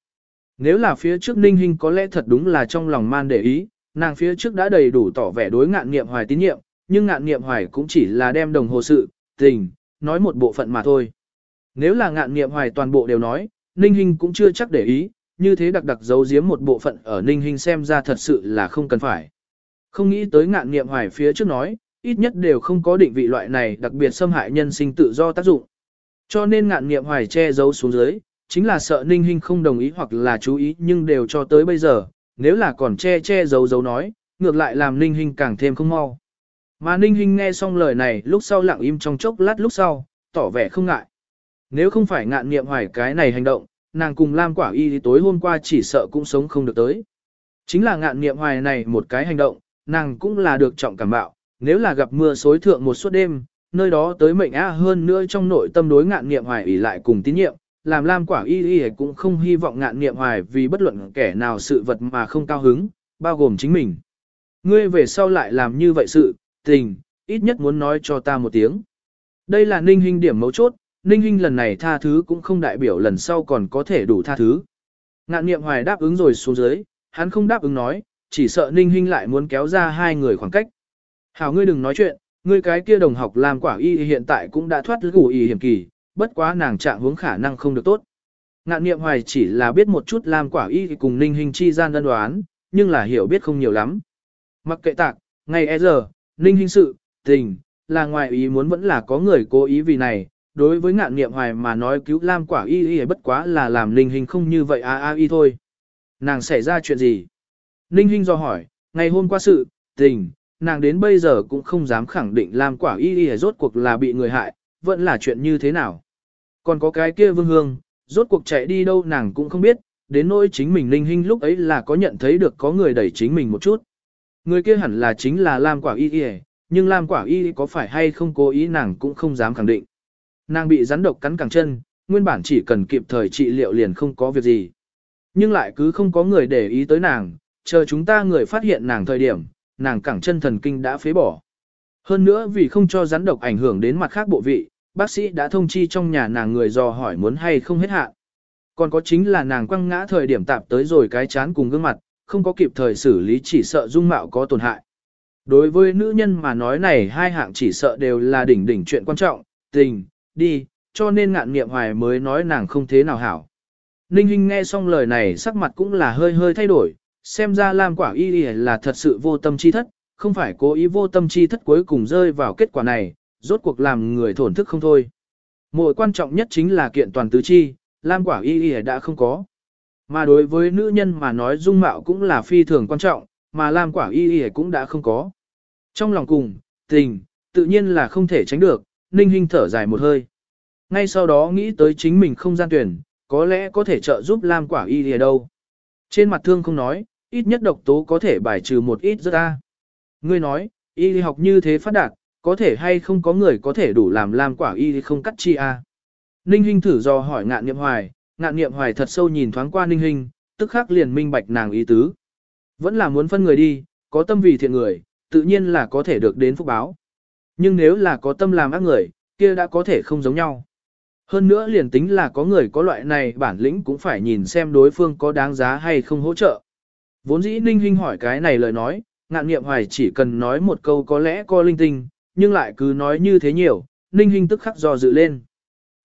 Nếu là phía trước Ninh Hinh có lẽ thật đúng là trong lòng man để ý, nàng phía trước đã đầy đủ tỏ vẻ đối ngạn niệm hoài tín nhiệm, nhưng ngạn niệm hoài cũng chỉ là đem đồng hồ sự, tình, nói một bộ phận mà thôi. Nếu là ngạn niệm hoài toàn bộ đều nói, Ninh Hinh cũng chưa chắc để ý, như thế đặc đặc giấu giếm một bộ phận ở Ninh Hinh xem ra thật sự là không cần phải. Không nghĩ tới ngạn niệm hoài phía trước nói, ít nhất đều không có định vị loại này đặc biệt xâm hại nhân sinh tự do tác dụng. Cho nên ngạn niệm hoài che giấu xuống dưới, chính là sợ Ninh Hinh không đồng ý hoặc là chú ý nhưng đều cho tới bây giờ, nếu là còn che che giấu giấu nói, ngược lại làm Ninh Hinh càng thêm không mau. Mà Ninh Hinh nghe xong lời này lúc sau lặng im trong chốc lát lúc sau, tỏ vẻ không ngại. Nếu không phải ngạn nghiệm hoài cái này hành động, nàng cùng Lam Quả Y thì tối hôm qua chỉ sợ cũng sống không được tới. Chính là ngạn nghiệm hoài này một cái hành động, nàng cũng là được trọng cảm bạo, nếu là gặp mưa xối thượng một suốt đêm, nơi đó tới mệnh á hơn nữa trong nội tâm đối ngạn nghiệm hoài ỉ lại cùng tín nhiệm, làm Lam Quả Y Y cũng không hy vọng ngạn nghiệm hoài vì bất luận kẻ nào sự vật mà không cao hứng, bao gồm chính mình. Ngươi về sau lại làm như vậy sự, tình, ít nhất muốn nói cho ta một tiếng. Đây là ninh hình điểm mấu chốt, ninh Hinh lần này tha thứ cũng không đại biểu lần sau còn có thể đủ tha thứ. Ngạn niệm hoài đáp ứng rồi xuống dưới, hắn không đáp ứng nói, chỉ sợ ninh Hinh lại muốn kéo ra hai người khoảng cách. Hảo ngươi đừng nói chuyện, ngươi cái kia đồng học làm quả y hiện tại cũng đã thoát gủ y hiểm kỳ, bất quá nàng trạng hướng khả năng không được tốt. Ngạn niệm hoài chỉ là biết một chút làm quả y cùng ninh Hinh chi gian đơn đoán, nhưng là hiểu biết không nhiều lắm. Mặc kệ tạc, ngày e giờ, ninh Hinh sự, tình, là ngoài ý muốn vẫn là có người cố ý vì này, đối với ngạn nghiệm hoài mà nói cứu Lam quả y y bất quá là làm Ninh Hình không như vậy a a y thôi. Nàng xảy ra chuyện gì? Ninh Hình do hỏi, ngày hôm qua sự, tình, nàng đến bây giờ cũng không dám khẳng định Lam quả y y rốt cuộc là bị người hại, vẫn là chuyện như thế nào. Còn có cái kia vương hương, rốt cuộc chạy đi đâu nàng cũng không biết, đến nỗi chính mình linh hình lúc ấy là có nhận thấy được có người đẩy chính mình một chút. Người kia hẳn là chính là Lam Quả Y Y, nhưng Lam Quả Y có phải hay không cố ý nàng cũng không dám khẳng định. Nàng bị rắn độc cắn cẳng chân, nguyên bản chỉ cần kịp thời trị liệu liền không có việc gì. Nhưng lại cứ không có người để ý tới nàng, chờ chúng ta người phát hiện nàng thời điểm, nàng cẳng chân thần kinh đã phế bỏ. Hơn nữa vì không cho rắn độc ảnh hưởng đến mặt khác bộ vị, bác sĩ đã thông chi trong nhà nàng người dò hỏi muốn hay không hết hạn. Còn có chính là nàng quăng ngã thời điểm tạp tới rồi cái chán cùng gương mặt, không có kịp thời xử lý chỉ sợ dung mạo có tổn hại. Đối với nữ nhân mà nói này hai hạng chỉ sợ đều là đỉnh đỉnh chuyện quan trọng, tình, đi, cho nên ngạn nghiệm hoài mới nói nàng không thế nào hảo. Ninh Hinh nghe xong lời này sắc mặt cũng là hơi hơi thay đổi, xem ra Lam Quả Y Y là thật sự vô tâm chi thất, không phải cố ý vô tâm chi thất cuối cùng rơi vào kết quả này, rốt cuộc làm người thổn thức không thôi. Mội quan trọng nhất chính là kiện toàn tứ chi, Lam Quả Y Y đã không có. Mà đối với nữ nhân mà nói dung mạo cũng là phi thường quan trọng, mà Lam Quả Y Y cũng đã không có. Trong lòng cùng, tình, tự nhiên là không thể tránh được, Ninh Hinh thở dài một hơi. Ngay sau đó nghĩ tới chính mình không gian tuyển, có lẽ có thể trợ giúp Lam Quả Y Y đâu. Trên mặt thương không nói, ít nhất độc tố có thể bài trừ một ít rất ta. Ngươi nói, y học như thế phát đạt, có thể hay không có người có thể đủ làm Lam Quả Y không cắt chi a? Ninh Hinh thử do hỏi ngạn niệm hoài, ngạn niệm hoài thật sâu nhìn thoáng qua Ninh Hinh, tức khắc liền minh bạch nàng ý tứ. Vẫn là muốn phân người đi, có tâm vì thiện người, tự nhiên là có thể được đến phúc báo. Nhưng nếu là có tâm làm ác người, kia đã có thể không giống nhau. Hơn nữa liền tính là có người có loại này bản lĩnh cũng phải nhìn xem đối phương có đáng giá hay không hỗ trợ. Vốn dĩ Ninh Hinh hỏi cái này lời nói, ngạn nghiệm hoài chỉ cần nói một câu có lẽ có linh tinh, nhưng lại cứ nói như thế nhiều, Ninh Hinh tức khắc do dự lên.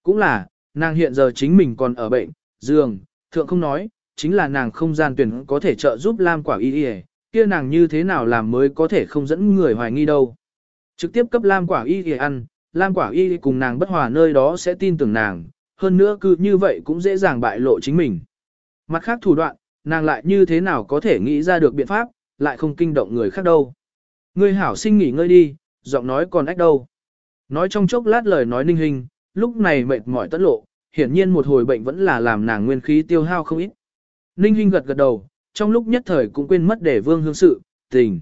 Cũng là, nàng hiện giờ chính mình còn ở bệnh, giường, thượng không nói, chính là nàng không gian tuyển có thể trợ giúp Lam quả y y kia nàng như thế nào làm mới có thể không dẫn người hoài nghi đâu. Trực tiếp cấp Lam quả y thì ăn, Lam quả y cùng nàng bất hòa nơi đó sẽ tin tưởng nàng, hơn nữa cứ như vậy cũng dễ dàng bại lộ chính mình. Mặt khác thủ đoạn, nàng lại như thế nào có thể nghĩ ra được biện pháp, lại không kinh động người khác đâu. Ngươi hảo sinh nghỉ ngơi đi, giọng nói còn ách đâu. Nói trong chốc lát lời nói ninh hình, lúc này mệt mỏi tất lộ, hiển nhiên một hồi bệnh vẫn là làm nàng nguyên khí tiêu hao không ít. Ninh hình gật gật đầu, trong lúc nhất thời cũng quên mất để vương hương sự, tình.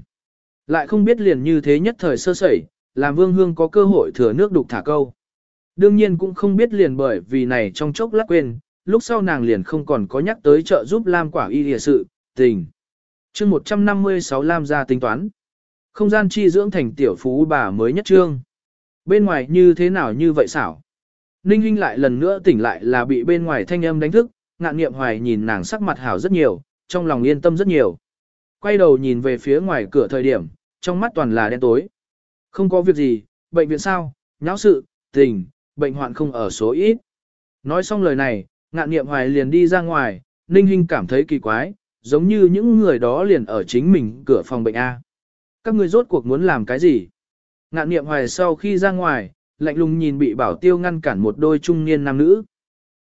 Lại không biết liền như thế nhất thời sơ sẩy, làm vương hương có cơ hội thừa nước đục thả câu. Đương nhiên cũng không biết liền bởi vì này trong chốc lát quên, lúc sau nàng liền không còn có nhắc tới trợ giúp Lam quả y địa sự, tình chương 156 Lam gia tính toán. Không gian chi dưỡng thành tiểu phú bà mới nhất trương. Bên ngoài như thế nào như vậy xảo. Ninh Hinh lại lần nữa tỉnh lại là bị bên ngoài thanh âm đánh thức, ngạn nghiệm hoài nhìn nàng sắc mặt hảo rất nhiều, trong lòng yên tâm rất nhiều. Quay đầu nhìn về phía ngoài cửa thời điểm, trong mắt toàn là đen tối. Không có việc gì, bệnh viện sao, nháo sự, tình, bệnh hoạn không ở số ít. Nói xong lời này, ngạn nghiệm hoài liền đi ra ngoài, Ninh Hinh cảm thấy kỳ quái, giống như những người đó liền ở chính mình cửa phòng bệnh A. Các người rốt cuộc muốn làm cái gì? Ngạn niệm hoài sau khi ra ngoài, lạnh lùng nhìn bị bảo tiêu ngăn cản một đôi trung niên nam nữ.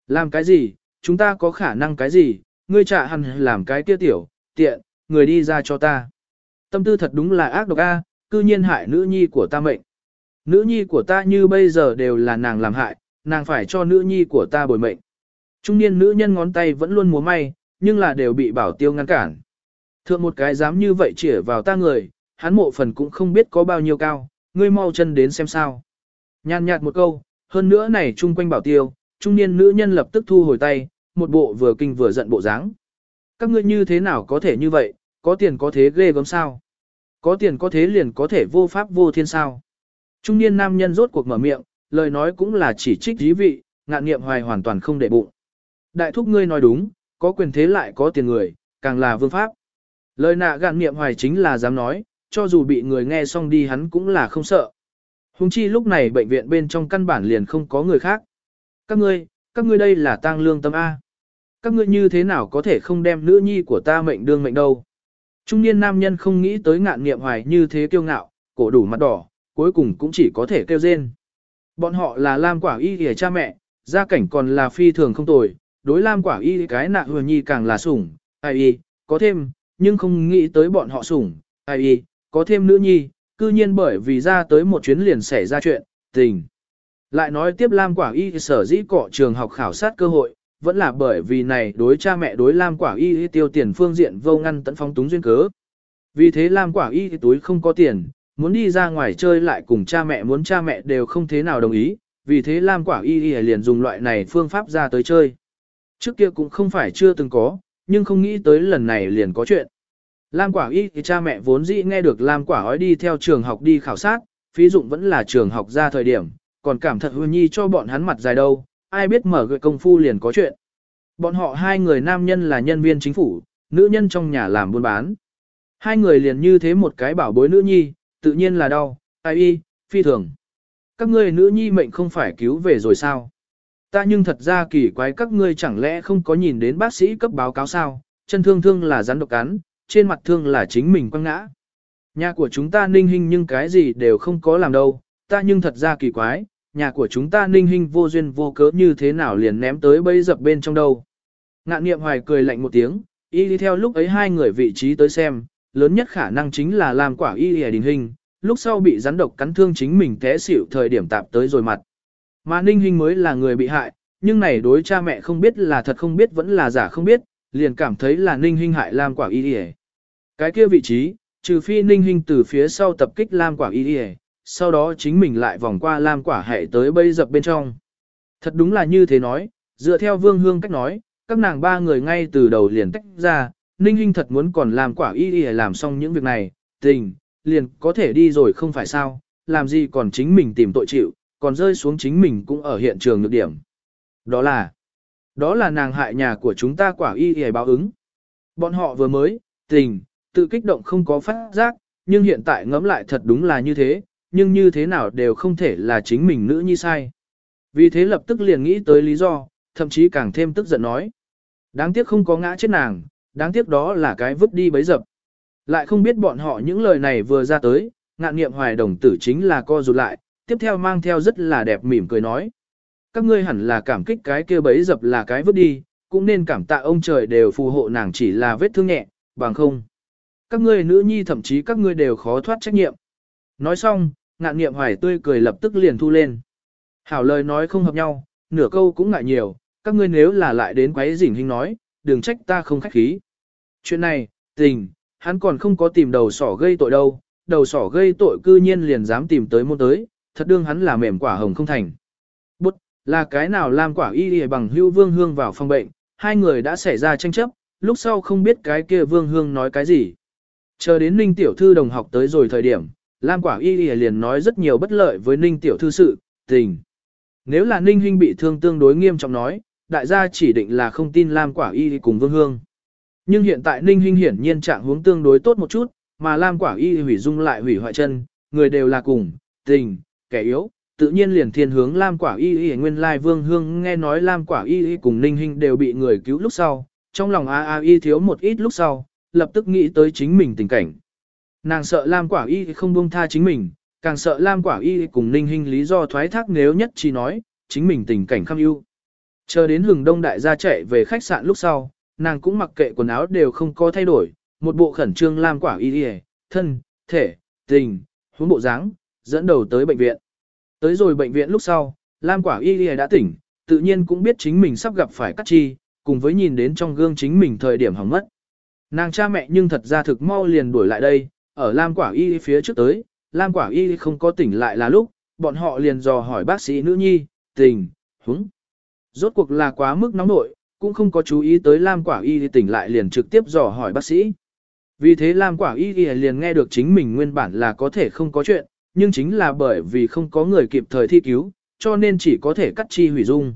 Làm cái gì? Chúng ta có khả năng cái gì? Ngươi trả hẳn làm cái kia tiểu, tiện, người đi ra cho ta. Tâm tư thật đúng là ác độc A, cư nhiên hại nữ nhi của ta mệnh. Nữ nhi của ta như bây giờ đều là nàng làm hại, nàng phải cho nữ nhi của ta bồi mệnh. Trung niên nữ nhân ngón tay vẫn luôn múa may, nhưng là đều bị bảo tiêu ngăn cản. Thượng một cái dám như vậy chỉ vào ta người, hắn mộ phần cũng không biết có bao nhiêu cao, ngươi mau chân đến xem sao. Nhàn nhạt một câu, hơn nữa này chung quanh bảo tiêu, trung niên nữ nhân lập tức thu hồi tay, một bộ vừa kinh vừa giận bộ dáng. Các ngươi như thế nào có thể như vậy, có tiền có thế ghê gớm sao? Có tiền có thế liền có thể vô pháp vô thiên sao? Trung niên nam nhân rốt cuộc mở miệng, lời nói cũng là chỉ trích dí vị, ngạn nghiệm hoài hoàn toàn không để bụng. Đại thúc ngươi nói đúng, có quyền thế lại có tiền người, càng là vương pháp. Lời nạ gạn niệm hoài chính là dám nói, cho dù bị người nghe xong đi hắn cũng là không sợ. Hùng chi lúc này bệnh viện bên trong căn bản liền không có người khác. Các ngươi, các ngươi đây là tang lương tâm A. Các ngươi như thế nào có thể không đem nữ nhi của ta mệnh đương mệnh đâu. Trung niên nam nhân không nghĩ tới ngạn niệm hoài như thế kiêu ngạo, cổ đủ mặt đỏ, cuối cùng cũng chỉ có thể kêu rên. Bọn họ là Lam Quả Y kìa cha mẹ, gia cảnh còn là phi thường không tồi, đối lam quả y cái nạ hừa nhi càng là sủng, ai y, có thêm, nhưng không nghĩ tới bọn họ sủng, ai y, có thêm nữ nhi, cư nhiên bởi vì ra tới một chuyến liền xảy ra chuyện, tình. Lại nói tiếp lam quả y sở dĩ cọ trường học khảo sát cơ hội, vẫn là bởi vì này đối cha mẹ đối Lam Quả Y tiêu tiền phương diện vô ngăn tận phong túng duyên cớ. Vì thế Lam Quả Y túi không có tiền, muốn đi ra ngoài chơi lại cùng cha mẹ muốn cha mẹ đều không thế nào đồng ý, vì thế Lam Quả Y liền dùng loại này phương pháp ra tới chơi. Trước kia cũng không phải chưa từng có, nhưng không nghĩ tới lần này liền có chuyện. Lam Quả Y thì cha mẹ vốn dĩ nghe được Lam Quả ói đi theo trường học đi khảo sát, phí dụng vẫn là trường học ra thời điểm, còn cảm thật hư nhi cho bọn hắn mặt dài đâu, ai biết mở gợi công phu liền có chuyện. Bọn họ hai người nam nhân là nhân viên chính phủ, nữ nhân trong nhà làm buôn bán. Hai người liền như thế một cái bảo bối nữ nhi, tự nhiên là đau, ai y, phi thường. Các ngươi nữ nhi mệnh không phải cứu về rồi sao? Ta nhưng thật ra kỳ quái các ngươi chẳng lẽ không có nhìn đến bác sĩ cấp báo cáo sao, chân thương thương là rắn độc cắn, trên mặt thương là chính mình quăng ngã. Nhà của chúng ta ninh hình nhưng cái gì đều không có làm đâu, ta nhưng thật ra kỳ quái, nhà của chúng ta ninh hình vô duyên vô cớ như thế nào liền ném tới bây dập bên trong đâu. Ngạn niệm hoài cười lạnh một tiếng, y đi theo lúc ấy hai người vị trí tới xem, lớn nhất khả năng chính là làm quả y hề đình hình, lúc sau bị rắn độc cắn thương chính mình té xỉu thời điểm tạp tới rồi mặt. Mà ninh hình mới là người bị hại, nhưng này đối cha mẹ không biết là thật không biết vẫn là giả không biết, liền cảm thấy là ninh hình hại làm quả y hề. Cái kia vị trí, trừ phi ninh hình từ phía sau tập kích lam quả y hề, sau đó chính mình lại vòng qua lam quả hệ tới bây dập bên trong. Thật đúng là như thế nói, dựa theo vương hương cách nói, các nàng ba người ngay từ đầu liền tách ra, ninh hinh thật muốn còn làm quả y y làm xong những việc này, tình, liền có thể đi rồi không phải sao, làm gì còn chính mình tìm tội chịu, còn rơi xuống chính mình cũng ở hiện trường nhược điểm. Đó là, đó là nàng hại nhà của chúng ta quả y y báo ứng. Bọn họ vừa mới, tình, tự kích động không có phát giác, nhưng hiện tại ngẫm lại thật đúng là như thế, nhưng như thế nào đều không thể là chính mình nữ nhi sai. Vì thế lập tức liền nghĩ tới lý do, thậm chí càng thêm tức giận nói. Đáng tiếc không có ngã chết nàng, đáng tiếc đó là cái vứt đi bấy dập. Lại không biết bọn họ những lời này vừa ra tới, ngạn nghiệm hoài đồng tử chính là co rụt lại, tiếp theo mang theo rất là đẹp mỉm cười nói. Các ngươi hẳn là cảm kích cái kia bấy dập là cái vứt đi, cũng nên cảm tạ ông trời đều phù hộ nàng chỉ là vết thương nhẹ, bằng không. Các ngươi nữ nhi thậm chí các ngươi đều khó thoát trách nhiệm. Nói xong, ngạn nghiệm hoài tươi cười lập tức liền thu lên. Hảo lời nói không hợp nhau, nửa câu cũng ngại nhiều, các ngươi nếu là lại đến quấy rỉnh hình nói, đừng trách ta không khách khí. Chuyện này, tình, hắn còn không có tìm đầu sỏ gây tội đâu, đầu sỏ gây tội cư nhiên liền dám tìm tới môn tới, thật đương hắn là mềm quả hồng không thành. Bút, là cái nào làm quả y y bằng hưu vương hương vào phòng bệnh, hai người đã xảy ra tranh chấp, lúc sau không biết cái kia vương hương nói cái gì. Chờ đến ninh tiểu thư đồng học tới rồi thời điểm, Lam quả y y liền nói rất nhiều bất lợi với ninh tiểu thư sự, tình. Nếu là ninh huynh bị thương tương đối nghiêm trọng nói, đại gia chỉ định là không tin Lam Quả Y cùng Vương Hương. Nhưng hiện tại Ninh Hinh hiển nhiên trạng hướng tương đối tốt một chút, mà Lam Quả Y hủy dung lại hủy hoại chân, người đều là cùng, tình, kẻ yếu, tự nhiên liền thiên hướng Lam Quả Y Y nguyên lai Vương Hương nghe nói Lam Quả Y Y cùng Ninh Hinh đều bị người cứu lúc sau, trong lòng A A Y thiếu một ít lúc sau, lập tức nghĩ tới chính mình tình cảnh. Nàng sợ Lam Quả Y không buông tha chính mình, càng sợ Lam Quả Y cùng Ninh Hinh lý do thoái thác nếu nhất chi nói, chính mình tình cảnh khăm ưu. Chờ đến hừng đông đại gia chạy về khách sạn lúc sau, nàng cũng mặc kệ quần áo đều không có thay đổi, một bộ khẩn trương lam quả y thân, thể, tình, huống bộ dáng, dẫn đầu tới bệnh viện. Tới rồi bệnh viện lúc sau, lam quả y đã tỉnh, tự nhiên cũng biết chính mình sắp gặp phải cắt chi, cùng với nhìn đến trong gương chính mình thời điểm hỏng mất. Nàng cha mẹ nhưng thật ra thực mau liền đuổi lại đây, ở lam quả y phía trước tới, lam quả y không có tỉnh lại là lúc, bọn họ liền dò hỏi bác sĩ nữ nhi, tình, húng. Rốt cuộc là quá mức nóng nội, cũng không có chú ý tới Lam Quả Y tỉnh lại liền trực tiếp dò hỏi bác sĩ. Vì thế Lam Quả Y liền nghe được chính mình nguyên bản là có thể không có chuyện, nhưng chính là bởi vì không có người kịp thời thi cứu, cho nên chỉ có thể cắt chi hủy dung.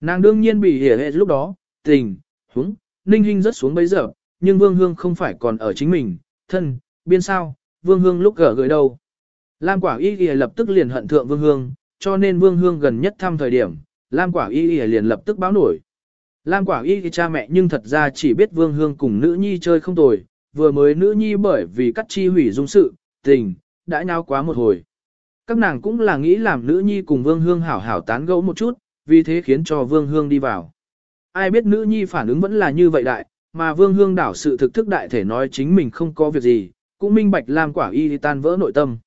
Nàng đương nhiên bị hỉa hệ lúc đó, tình, húng, ninh hình rất xuống bấy giờ, nhưng Vương Hương không phải còn ở chính mình, thân, biên sao, Vương Hương lúc gở gửi đâu. Lam Quả Y lập tức liền hận thượng Vương Hương, cho nên Vương Hương gần nhất thăm thời điểm, Lam quả y y liền lập tức báo nổi. Lam quả y cha mẹ nhưng thật ra chỉ biết vương hương cùng nữ nhi chơi không tồi, vừa mới nữ nhi bởi vì cắt chi hủy dung sự, tình, đã nháo quá một hồi. Các nàng cũng là nghĩ làm nữ nhi cùng vương hương hảo hảo tán gẫu một chút, vì thế khiến cho vương hương đi vào. Ai biết nữ nhi phản ứng vẫn là như vậy đại, mà vương hương đảo sự thực thức đại thể nói chính mình không có việc gì, cũng minh bạch Lam quả y tan vỡ nội tâm.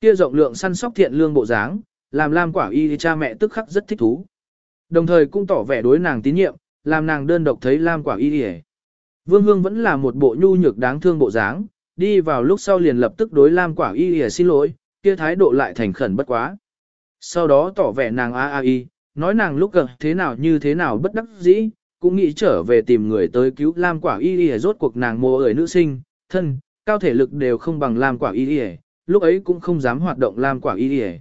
Kia rộng lượng săn sóc thiện lương bộ dáng, làm Lam quả y cha mẹ tức khắc rất thích thú. Đồng thời cũng tỏ vẻ đối nàng tín nhiệm, làm nàng đơn độc thấy Lam Quả Y thì Vương Hương vẫn là một bộ nhu nhược đáng thương bộ dáng, đi vào lúc sau liền lập tức đối Lam Quả Y thì xin lỗi, kia thái độ lại thành khẩn bất quá. Sau đó tỏ vẻ nàng a a y, nói nàng lúc gần thế nào như thế nào bất đắc dĩ, cũng nghĩ trở về tìm người tới cứu Lam Quả Y Y rốt cuộc nàng mồ ở nữ sinh, thân, cao thể lực đều không bằng Lam Quả Y Y, lúc ấy cũng không dám hoạt động Lam Quả Y Y.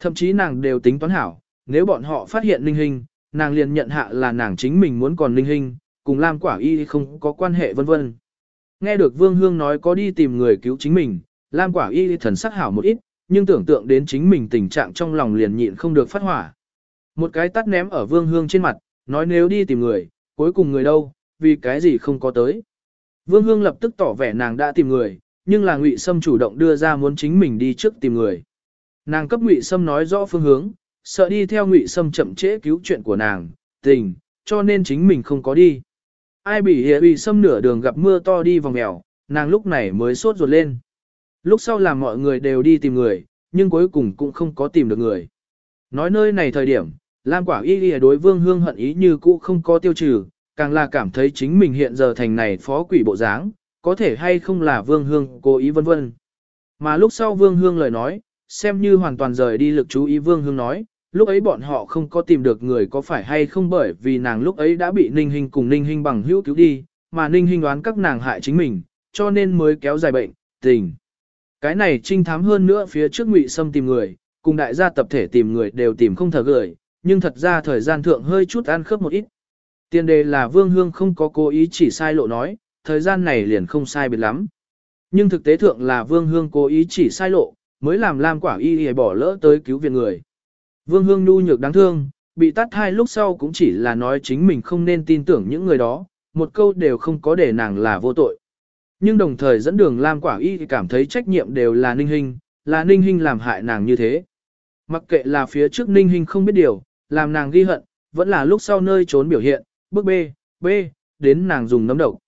Thậm chí nàng đều tính toán hảo, nếu bọn họ phát hiện linh hình, nàng liền nhận hạ là nàng chính mình muốn còn linh hình, cùng Lam Quả Y không có quan hệ vân vân. Nghe được Vương Hương nói có đi tìm người cứu chính mình, Lam Quả Y thần sắc hảo một ít, nhưng tưởng tượng đến chính mình tình trạng trong lòng liền nhịn không được phát hỏa. Một cái tắt ném ở Vương Hương trên mặt, nói nếu đi tìm người, cuối cùng người đâu, vì cái gì không có tới. Vương Hương lập tức tỏ vẻ nàng đã tìm người, nhưng là Ngụy Sâm chủ động đưa ra muốn chính mình đi trước tìm người. Nàng cấp Ngụy Sâm nói rõ phương hướng, sợ đi theo Ngụy Sâm chậm trễ cứu chuyện của nàng, tình, cho nên chính mình không có đi. Ai bị hệ bị Sâm nửa đường gặp mưa to đi vòng mèo, nàng lúc này mới sốt ruột lên. Lúc sau là mọi người đều đi tìm người, nhưng cuối cùng cũng không có tìm được người. Nói nơi này thời điểm, Lam quả y ghi đối vương hương hận ý như cũ không có tiêu trừ, càng là cảm thấy chính mình hiện giờ thành này phó quỷ bộ dáng, có thể hay không là vương hương cố ý vân vân. Mà lúc sau vương hương lời nói, xem như hoàn toàn rời đi lực chú ý vương hương nói, lúc ấy bọn họ không có tìm được người có phải hay không bởi vì nàng lúc ấy đã bị ninh hình cùng ninh hình bằng hữu cứu đi, mà ninh hình đoán các nàng hại chính mình, cho nên mới kéo dài bệnh, tình. Cái này trinh thám hơn nữa phía trước ngụy sâm tìm người, cùng đại gia tập thể tìm người đều tìm không thờ gửi, nhưng thật ra thời gian thượng hơi chút ăn khớp một ít. Tiền đề là Vương Hương không có cố ý chỉ sai lộ nói, thời gian này liền không sai biệt lắm. Nhưng thực tế thượng là Vương Hương cố ý chỉ sai lộ, mới làm Lam Quả Y bỏ lỡ tới cứu viện người. Vương Hương nu nhược đáng thương, bị tắt hai lúc sau cũng chỉ là nói chính mình không nên tin tưởng những người đó, một câu đều không có để nàng là vô tội. Nhưng đồng thời dẫn đường Lam Quả Y cảm thấy trách nhiệm đều là Ninh Hinh, là Ninh Hinh làm hại nàng như thế. Mặc kệ là phía trước Ninh Hinh không biết điều, làm nàng ghi hận, vẫn là lúc sau nơi trốn biểu hiện, bước B, B, đến nàng dùng nấm độc.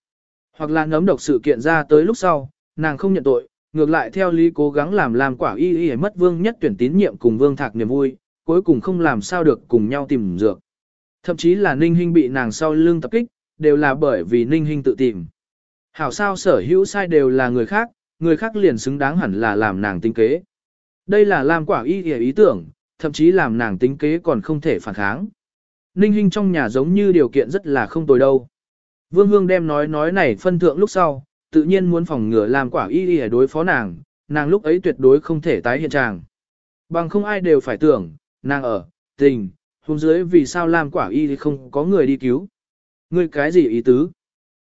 Hoặc là nấm độc sự kiện ra tới lúc sau, nàng không nhận tội, ngược lại theo lý cố gắng làm làm quả y y mất vương nhất tuyển tín nhiệm cùng vương thạc niềm vui, cuối cùng không làm sao được cùng nhau tìm dược. Thậm chí là Ninh Hinh bị nàng sau lưng tập kích, đều là bởi vì Ninh Hinh tự tìm. Hảo sao sở hữu sai đều là người khác, người khác liền xứng đáng hẳn là làm nàng tính kế. Đây là làm quả y y ý tưởng, thậm chí làm nàng tính kế còn không thể phản kháng. Ninh Hinh trong nhà giống như điều kiện rất là không tồi đâu. Vương Hương đem nói nói này phân thượng lúc sau, tự nhiên muốn phòng ngừa làm quả y y đối phó nàng, nàng lúc ấy tuyệt đối không thể tái hiện trạng. Bằng không ai đều phải tưởng, nàng ở, tình, hôm dưới vì sao làm quả y không có người đi cứu. Ngươi cái gì ý tứ?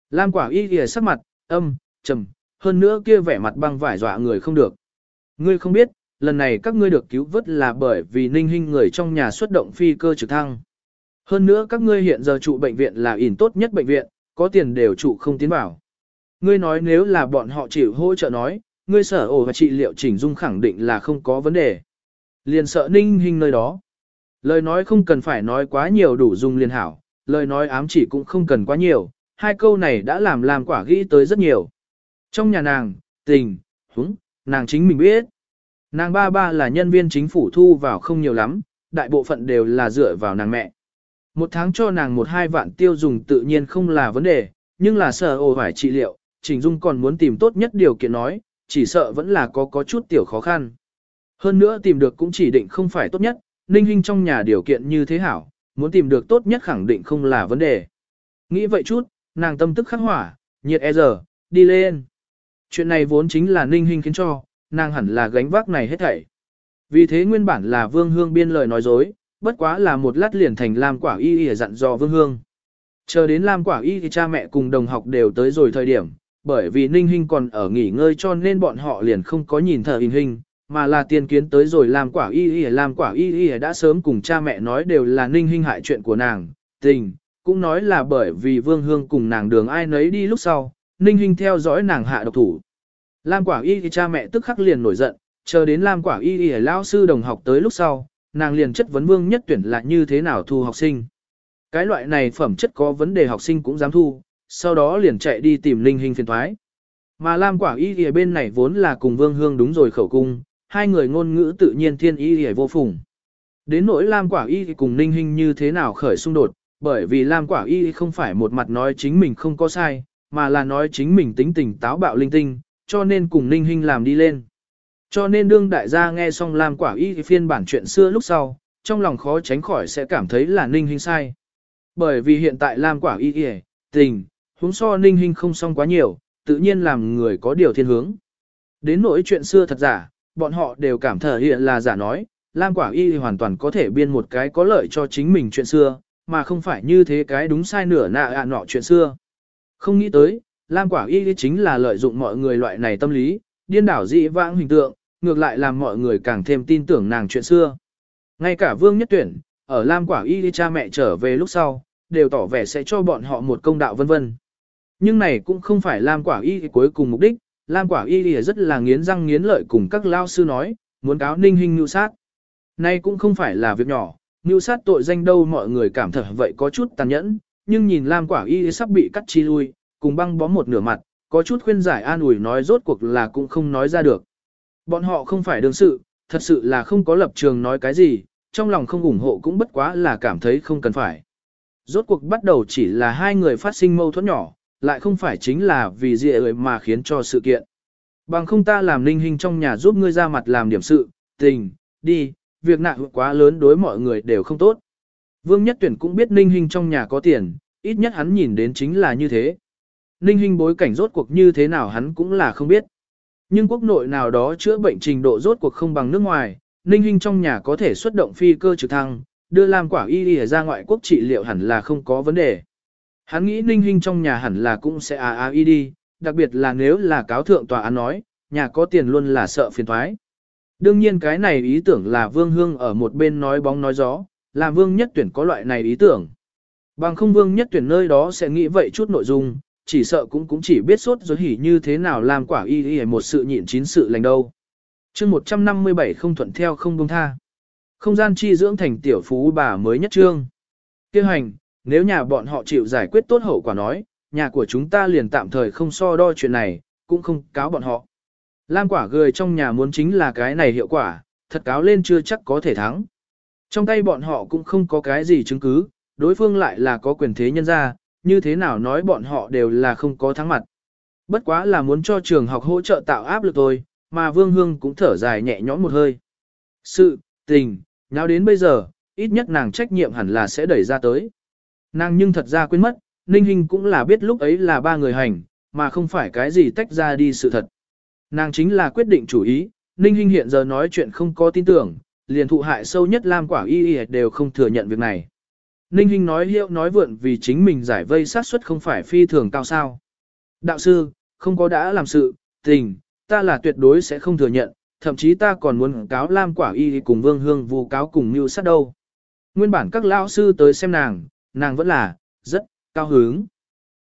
Lam quả y y sắc mặt, âm, trầm, hơn nữa kia vẻ mặt băng vải dọa người không được. Ngươi không biết, lần này các ngươi được cứu vớt là bởi vì ninh hình người trong nhà xuất động phi cơ trực thăng. Hơn nữa các ngươi hiện giờ trụ bệnh viện là ỉn tốt nhất bệnh viện, có tiền đều trụ không tiến bảo. Ngươi nói nếu là bọn họ chịu hỗ trợ nói, ngươi sở ổ và trị liệu chỉnh dung khẳng định là không có vấn đề. Liền sợ ninh hình nơi đó. Lời nói không cần phải nói quá nhiều đủ dung liền hảo, lời nói ám chỉ cũng không cần quá nhiều, hai câu này đã làm làm quả ghi tới rất nhiều. Trong nhà nàng, tình, húng, nàng chính mình biết. Nàng ba ba là nhân viên chính phủ thu vào không nhiều lắm, đại bộ phận đều là dựa vào nàng mẹ. Một tháng cho nàng một hai vạn tiêu dùng tự nhiên không là vấn đề, nhưng là sợ ồ phải trị liệu, Trình Dung còn muốn tìm tốt nhất điều kiện nói, chỉ sợ vẫn là có có chút tiểu khó khăn. Hơn nữa tìm được cũng chỉ định không phải tốt nhất, Ninh Hinh trong nhà điều kiện như thế hảo, muốn tìm được tốt nhất khẳng định không là vấn đề. Nghĩ vậy chút, nàng tâm tức khắc hỏa, nhiệt e giờ, đi lên. Chuyện này vốn chính là Ninh Hinh khiến cho, nàng hẳn là gánh vác này hết thảy. Vì thế nguyên bản là Vương Hương biên lời nói dối, bất quá là một lát liền thành Lam Quả Y Y dặn dò Vương Hương. Chờ đến Lam Quả Y thì cha mẹ cùng đồng học đều tới rồi thời điểm, bởi vì Ninh Hinh còn ở nghỉ ngơi cho nên bọn họ liền không có nhìn thờ hình hình, mà là tiên kiến tới rồi Lam Quả Y Y Lam Quả Y Y đã sớm cùng cha mẹ nói đều là Ninh Hinh hại chuyện của nàng, tình, cũng nói là bởi vì Vương Hương cùng nàng đường ai nấy đi lúc sau, Ninh Hinh theo dõi nàng hạ độc thủ. Lam Quả Y thì cha mẹ tức khắc liền nổi giận, chờ đến Lam Quả Y y lao sư đồng học tới lúc sau, nàng liền chất vấn Vương Nhất Tuyển là như thế nào thu học sinh. Cái loại này phẩm chất có vấn đề học sinh cũng dám thu, sau đó liền chạy đi tìm linh hình phiền thoái. Mà Lam Quả Y thì bên này vốn là cùng Vương Hương đúng rồi khẩu cung, hai người ngôn ngữ tự nhiên thiên y thì vô phùng. Đến nỗi Lam Quả Y thì cùng linh hình như thế nào khởi xung đột, Bởi vì Lam Quả Y không phải một mặt nói chính mình không có sai, mà là nói chính mình tính tình táo bạo linh tinh, cho nên cùng linh hình làm đi lên. Cho nên đương đại gia nghe xong Lam Quả Y phiên bản chuyện xưa lúc sau, trong lòng khó tránh khỏi sẽ cảm thấy là Ninh Hinh sai. Bởi vì hiện tại Lam Quả Y tình, huống so Ninh Hinh không xong quá nhiều, tự nhiên làm người có điều thiên hướng. Đến nỗi chuyện xưa thật giả, bọn họ đều cảm thở hiện là giả nói, Lam Quả Y hoàn toàn có thể biên một cái có lợi cho chính mình chuyện xưa, mà không phải như thế cái đúng sai nửa nạ ạ nọ chuyện xưa. Không nghĩ tới, Lam Quả Y chính là lợi dụng mọi người loại này tâm lý, điên đảo dị vãng hình tượng, ngược lại làm mọi người càng thêm tin tưởng nàng chuyện xưa. Ngay cả Vương Nhất Tuyển, ở Lam Quả Y cha mẹ trở về lúc sau, đều tỏ vẻ sẽ cho bọn họ một công đạo vân vân. Nhưng này cũng không phải Lam Quả Y cuối cùng mục đích, Lam Quả Y rất là nghiến răng nghiến lợi cùng các lao sư nói, muốn cáo ninh hình nhu sát. Nay cũng không phải là việc nhỏ, nhu sát tội danh đâu mọi người cảm thở vậy có chút tàn nhẫn, nhưng nhìn Lam Quả Y sắp bị cắt chi lui, cùng băng bó một nửa mặt, có chút khuyên giải an ủi nói rốt cuộc là cũng không nói ra được. Bọn họ không phải đương sự, thật sự là không có lập trường nói cái gì, trong lòng không ủng hộ cũng bất quá là cảm thấy không cần phải. Rốt cuộc bắt đầu chỉ là hai người phát sinh mâu thuẫn nhỏ, lại không phải chính là vì gì ấy mà khiến cho sự kiện. Bằng không ta làm ninh hình trong nhà giúp ngươi ra mặt làm điểm sự, tình, đi, việc nặng quá lớn đối mọi người đều không tốt. Vương Nhất Tuyển cũng biết ninh hình trong nhà có tiền, ít nhất hắn nhìn đến chính là như thế. Ninh hình bối cảnh rốt cuộc như thế nào hắn cũng là không biết. Nhưng quốc nội nào đó chữa bệnh trình độ rốt cuộc không bằng nước ngoài, Ninh hình trong nhà có thể xuất động phi cơ trực thăng, đưa làm quả y y ra ngoại quốc trị liệu hẳn là không có vấn đề. Hắn nghĩ ninh hình trong nhà hẳn là cũng sẽ à à y đi, đặc biệt là nếu là cáo thượng tòa án nói, nhà có tiền luôn là sợ phiền thoái. Đương nhiên cái này ý tưởng là Vương Hương ở một bên nói bóng nói gió, làm Vương Nhất Tuyển có loại này ý tưởng. Bằng không Vương Nhất Tuyển nơi đó sẽ nghĩ vậy chút nội dung, chỉ sợ cũng cũng chỉ biết sốt rồi hỉ như thế nào làm quả y y một sự nhịn chín sự lành đâu. chương 157 không thuận theo không buông tha. Không gian chi dưỡng thành tiểu phú bà mới nhất trương. Kêu hành, nếu nhà bọn họ chịu giải quyết tốt hậu quả nói, nhà của chúng ta liền tạm thời không so đo chuyện này, cũng không cáo bọn họ. Lam quả gửi trong nhà muốn chính là cái này hiệu quả, thật cáo lên chưa chắc có thể thắng. Trong tay bọn họ cũng không có cái gì chứng cứ, đối phương lại là có quyền thế nhân ra, như thế nào nói bọn họ đều là không có thắng mặt. Bất quá là muốn cho trường học hỗ trợ tạo áp lực thôi, mà Vương Hương cũng thở dài nhẹ nhõm một hơi. Sự, tình, nào đến bây giờ, ít nhất nàng trách nhiệm hẳn là sẽ đẩy ra tới. Nàng nhưng thật ra quên mất, Ninh Hinh cũng là biết lúc ấy là ba người hành, mà không phải cái gì tách ra đi sự thật. Nàng chính là quyết định chủ ý, Ninh Hinh hiện giờ nói chuyện không có tin tưởng, liền thụ hại sâu nhất Lam Quả Y Y đều không thừa nhận việc này. Ninh Hinh nói hiệu nói vượn vì chính mình giải vây sát suất không phải phi thường cao sao. Đạo sư, không có đã làm sự, tình, ta là tuyệt đối sẽ không thừa nhận, thậm chí ta còn muốn cáo Lam Quả Y cùng Vương Hương vu cáo cùng mưu sát đâu. Nguyên bản các lão sư tới xem nàng, nàng vẫn là, rất, cao hứng.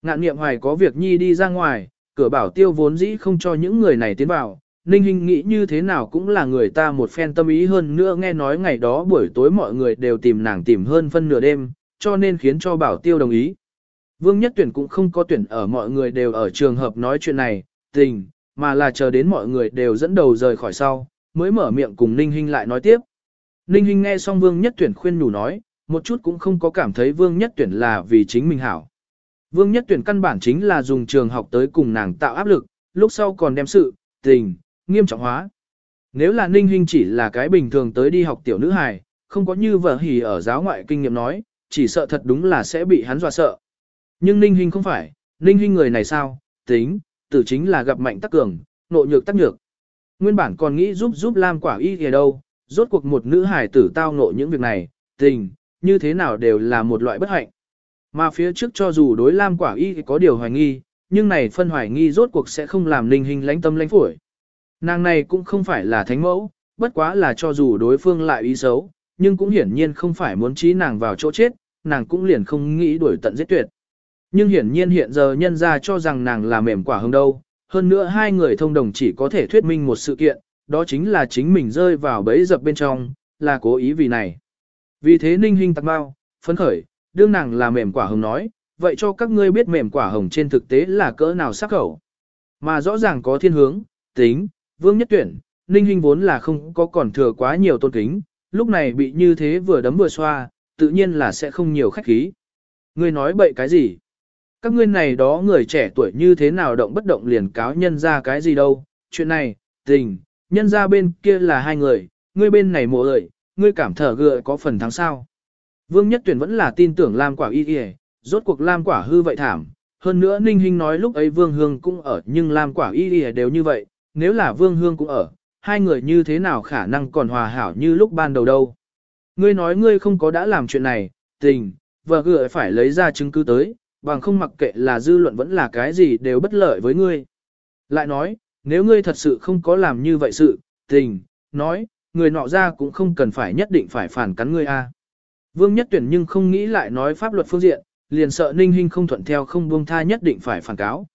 Ngạn niệm hoài có việc nhi đi ra ngoài, cửa bảo tiêu vốn dĩ không cho những người này tiến vào. Ninh Hinh nghĩ như thế nào cũng là người ta một phen tâm ý hơn nữa nghe nói ngày đó buổi tối mọi người đều tìm nàng tìm hơn phân nửa đêm, cho nên khiến cho bảo tiêu đồng ý. Vương Nhất Tuyển cũng không có tuyển ở mọi người đều ở trường hợp nói chuyện này, tình, mà là chờ đến mọi người đều dẫn đầu rời khỏi sau, mới mở miệng cùng Ninh Hinh lại nói tiếp. Ninh Hinh nghe xong Vương Nhất Tuyển khuyên nhủ nói, một chút cũng không có cảm thấy Vương Nhất Tuyển là vì chính mình hảo. Vương Nhất Tuyển căn bản chính là dùng trường học tới cùng nàng tạo áp lực, lúc sau còn đem sự, tình, nghiêm trọng hóa. Nếu là Ninh Hinh chỉ là cái bình thường tới đi học tiểu nữ hài, không có như vợ hỉ ở giáo ngoại kinh nghiệm nói, chỉ sợ thật đúng là sẽ bị hắn dọa sợ. Nhưng Ninh Hinh không phải, Ninh Hinh người này sao, tính, tử chính là gặp mạnh tắc cường, nội nhược tắc nhược. Nguyên bản còn nghĩ giúp giúp Lam quả y kìa đâu, rốt cuộc một nữ hài tử tao nộ những việc này, tình, như thế nào đều là một loại bất hạnh. Mà phía trước cho dù đối Lam Quả Y có điều hoài nghi, nhưng này phân hoài nghi rốt cuộc sẽ không làm Ninh Hinh lãnh tâm lãnh phổi. Nàng này cũng không phải là thánh mẫu, bất quá là cho dù đối phương lại ý xấu, nhưng cũng hiển nhiên không phải muốn trí nàng vào chỗ chết, nàng cũng liền không nghĩ đuổi tận giết tuyệt. Nhưng hiển nhiên hiện giờ nhân ra cho rằng nàng là mềm quả hơn đâu, hơn nữa hai người thông đồng chỉ có thể thuyết minh một sự kiện, đó chính là chính mình rơi vào bẫy dập bên trong, là cố ý vì này. Vì thế ninh hình tạc bao, phấn khởi, đương nàng là mềm quả hồng nói, vậy cho các ngươi biết mềm quả hồng trên thực tế là cỡ nào sắc khẩu. Mà rõ ràng có thiên hướng, tính, vương nhất tuyển, ninh hình vốn là không có còn thừa quá nhiều tôn kính, lúc này bị như thế vừa đấm vừa xoa, tự nhiên là sẽ không nhiều khách khí. Ngươi nói bậy cái gì? Các ngươi này đó người trẻ tuổi như thế nào động bất động liền cáo nhân ra cái gì đâu? Chuyện này, tình, nhân ra bên kia là hai người, ngươi bên này mộ ơi, ngươi cảm thở gựa có phần thắng sao. Vương Nhất Tuyển vẫn là tin tưởng Lam Quả y y, rốt cuộc Lam Quả hư vậy thảm. Hơn nữa Ninh Hinh nói lúc ấy Vương Hương cũng ở nhưng Lam Quả y y đều như vậy, nếu là Vương Hương cũng ở, hai người như thế nào khả năng còn hòa hảo như lúc ban đầu đâu. Ngươi nói ngươi không có đã làm chuyện này, tình, vợ gửi phải lấy ra chứng cứ tới, bằng không mặc kệ là dư luận vẫn là cái gì đều bất lợi với ngươi. Lại nói, nếu ngươi thật sự không có làm như vậy sự, tình, nói, người nọ ra cũng không cần phải nhất định phải phản cắn ngươi a. Vương Nhất Tuyển nhưng không nghĩ lại nói pháp luật phương diện, liền sợ Ninh Hinh không thuận theo không buông tha nhất định phải phản cáo.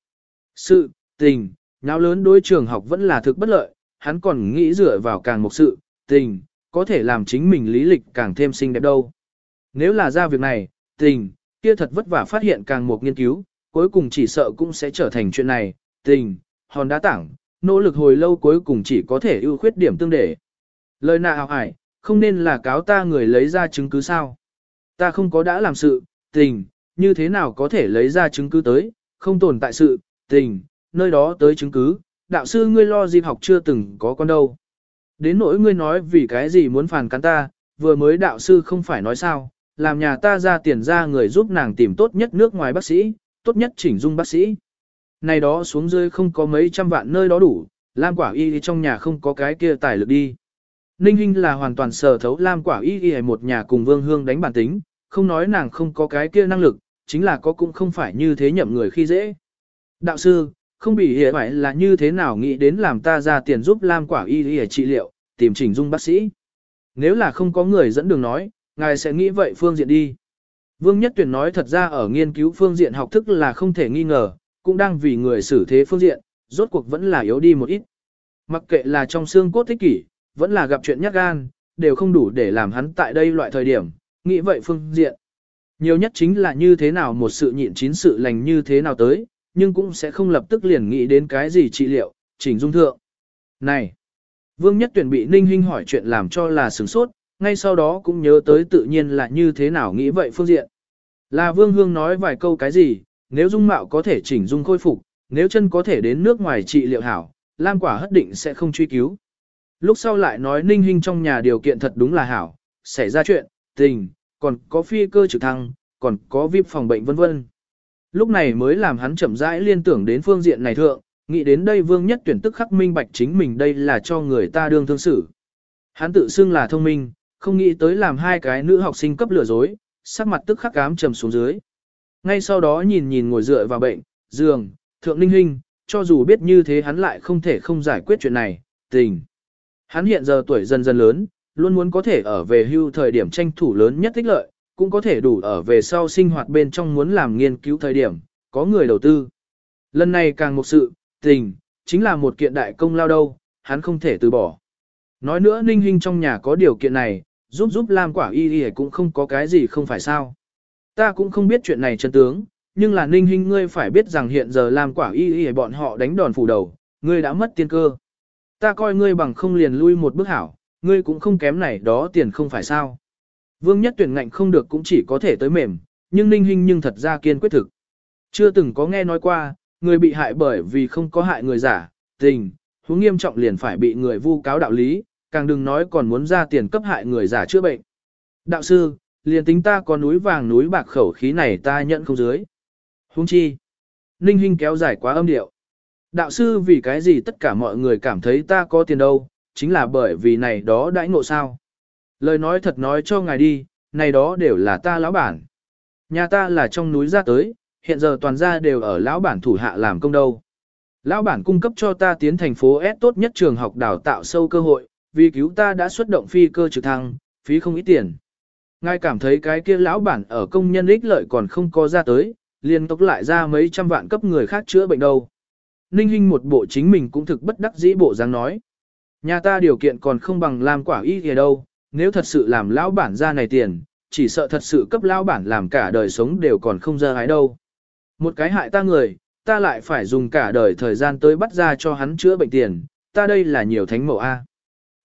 Sự, tình, nháo lớn đối trường học vẫn là thực bất lợi, hắn còn nghĩ dựa vào càng một sự, tình, có thể làm chính mình lý lịch càng thêm xinh đẹp đâu. Nếu là ra việc này, tình, kia thật vất vả phát hiện càng một nghiên cứu, cuối cùng chỉ sợ cũng sẽ trở thành chuyện này, tình, hòn đá tảng, nỗ lực hồi lâu cuối cùng chỉ có thể ưu khuyết điểm tương để. Lời nạ hào hải, không nên là cáo ta người lấy ra chứng cứ sao. Ta không có đã làm sự, tình, như thế nào có thể lấy ra chứng cứ tới, không tồn tại sự, tình, nơi đó tới chứng cứ, đạo sư ngươi lo dịp học chưa từng có con đâu. Đến nỗi ngươi nói vì cái gì muốn phản cắn ta, vừa mới đạo sư không phải nói sao, làm nhà ta ra tiền ra người giúp nàng tìm tốt nhất nước ngoài bác sĩ, tốt nhất chỉnh dung bác sĩ. Này đó xuống rơi không có mấy trăm vạn nơi đó đủ, Lam quả y trong nhà không có cái kia tài lực đi. Ninh Hinh là hoàn toàn sở thấu Lam quả y y một nhà cùng Vương Hương đánh bản tính, không nói nàng không có cái kia năng lực, chính là có cũng không phải như thế nhậm người khi dễ. Đạo sư, không bị hiểu phải là như thế nào nghĩ đến làm ta ra tiền giúp Lam quả y y trị liệu, tìm chỉnh dung bác sĩ. Nếu là không có người dẫn đường nói, ngài sẽ nghĩ vậy phương diện đi. Vương Nhất Tuyển nói thật ra ở nghiên cứu phương diện học thức là không thể nghi ngờ, cũng đang vì người xử thế phương diện, rốt cuộc vẫn là yếu đi một ít. Mặc kệ là trong xương cốt thích kỷ, vẫn là gặp chuyện nhát gan, đều không đủ để làm hắn tại đây loại thời điểm, nghĩ vậy phương diện. Nhiều nhất chính là như thế nào một sự nhịn chín sự lành như thế nào tới, nhưng cũng sẽ không lập tức liền nghĩ đến cái gì trị liệu, chỉnh dung thượng. Này! Vương Nhất Tuyển bị Ninh Hinh hỏi chuyện làm cho là sửng sốt, ngay sau đó cũng nhớ tới tự nhiên là như thế nào nghĩ vậy phương diện. Là Vương Hương nói vài câu cái gì, nếu dung mạo có thể chỉnh dung khôi phục, nếu chân có thể đến nước ngoài trị liệu hảo, Lam quả hất định sẽ không truy cứu. Lúc sau lại nói Ninh Hinh trong nhà điều kiện thật đúng là hảo, xảy ra chuyện, tình, còn có phi cơ trực thăng, còn có vip phòng bệnh vân vân. Lúc này mới làm hắn chậm rãi liên tưởng đến phương diện này thượng, nghĩ đến đây vương nhất tuyển tức khắc minh bạch chính mình đây là cho người ta đương thương xử. Hắn tự xưng là thông minh, không nghĩ tới làm hai cái nữ học sinh cấp lừa dối, sắc mặt tức khắc cám trầm xuống dưới. Ngay sau đó nhìn nhìn ngồi dựa vào bệnh, giường, thượng ninh hình, cho dù biết như thế hắn lại không thể không giải quyết chuyện này, tình. Hắn hiện giờ tuổi dần dần lớn, luôn muốn có thể ở về hưu thời điểm tranh thủ lớn nhất tích lợi, cũng có thể đủ ở về sau sinh hoạt bên trong muốn làm nghiên cứu thời điểm, có người đầu tư. Lần này càng một sự, tình, chính là một kiện đại công lao đâu, hắn không thể từ bỏ. Nói nữa ninh Hinh trong nhà có điều kiện này, giúp giúp Lam quả y y cũng không có cái gì không phải sao. Ta cũng không biết chuyện này chân tướng, nhưng là ninh Hinh ngươi phải biết rằng hiện giờ Lam quả y y bọn họ đánh đòn phủ đầu, ngươi đã mất tiên cơ. Ta coi ngươi bằng không liền lui một bước hảo, ngươi cũng không kém này đó tiền không phải sao. Vương nhất tuyển ngạnh không được cũng chỉ có thể tới mềm, nhưng ninh hình nhưng thật ra kiên quyết thực. Chưa từng có nghe nói qua, người bị hại bởi vì không có hại người giả, tình, huống nghiêm trọng liền phải bị người vu cáo đạo lý, càng đừng nói còn muốn ra tiền cấp hại người giả chữa bệnh. Đạo sư, liền tính ta có núi vàng núi bạc khẩu khí này ta nhận không dưới. Huống chi. Ninh Hinh kéo dài quá âm điệu. Đạo sư vì cái gì tất cả mọi người cảm thấy ta có tiền đâu, chính là bởi vì này đó đãi ngộ sao. Lời nói thật nói cho ngài đi, này đó đều là ta lão bản. Nhà ta là trong núi ra tới, hiện giờ toàn gia đều ở lão bản thủ hạ làm công đâu. Lão bản cung cấp cho ta tiến thành phố S tốt nhất trường học đào tạo sâu cơ hội, vì cứu ta đã xuất động phi cơ trực thăng, phí không ít tiền. Ngài cảm thấy cái kia lão bản ở công nhân ích lợi còn không có ra tới, liền tốc lại ra mấy trăm vạn cấp người khác chữa bệnh đâu. Ninh Hinh một bộ chính mình cũng thực bất đắc dĩ bộ dáng nói. Nhà ta điều kiện còn không bằng làm quả y kìa đâu, nếu thật sự làm lão bản ra này tiền, chỉ sợ thật sự cấp lão bản làm cả đời sống đều còn không ra hái đâu. Một cái hại ta người, ta lại phải dùng cả đời thời gian tới bắt ra cho hắn chữa bệnh tiền, ta đây là nhiều thánh mẫu A.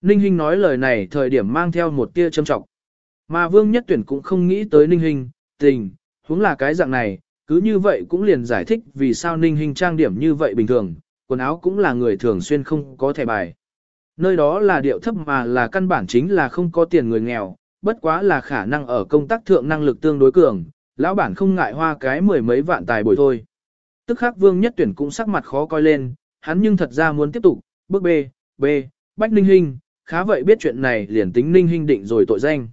Ninh Hinh nói lời này thời điểm mang theo một tia châm trọng. Mà Vương Nhất Tuyển cũng không nghĩ tới Ninh Hinh, tình, huống là cái dạng này, cứ như vậy cũng liền giải thích vì sao Ninh Hinh trang điểm như vậy bình thường, quần áo cũng là người thường xuyên không có thẻ bài. Nơi đó là điệu thấp mà là căn bản chính là không có tiền người nghèo, bất quá là khả năng ở công tác thượng năng lực tương đối cường, lão bản không ngại hoa cái mười mấy vạn tài bồi thôi. Tức khắc vương nhất tuyển cũng sắc mặt khó coi lên, hắn nhưng thật ra muốn tiếp tục, bước B, B, Bách Ninh Hinh, khá vậy biết chuyện này liền tính Ninh Hinh định rồi tội danh.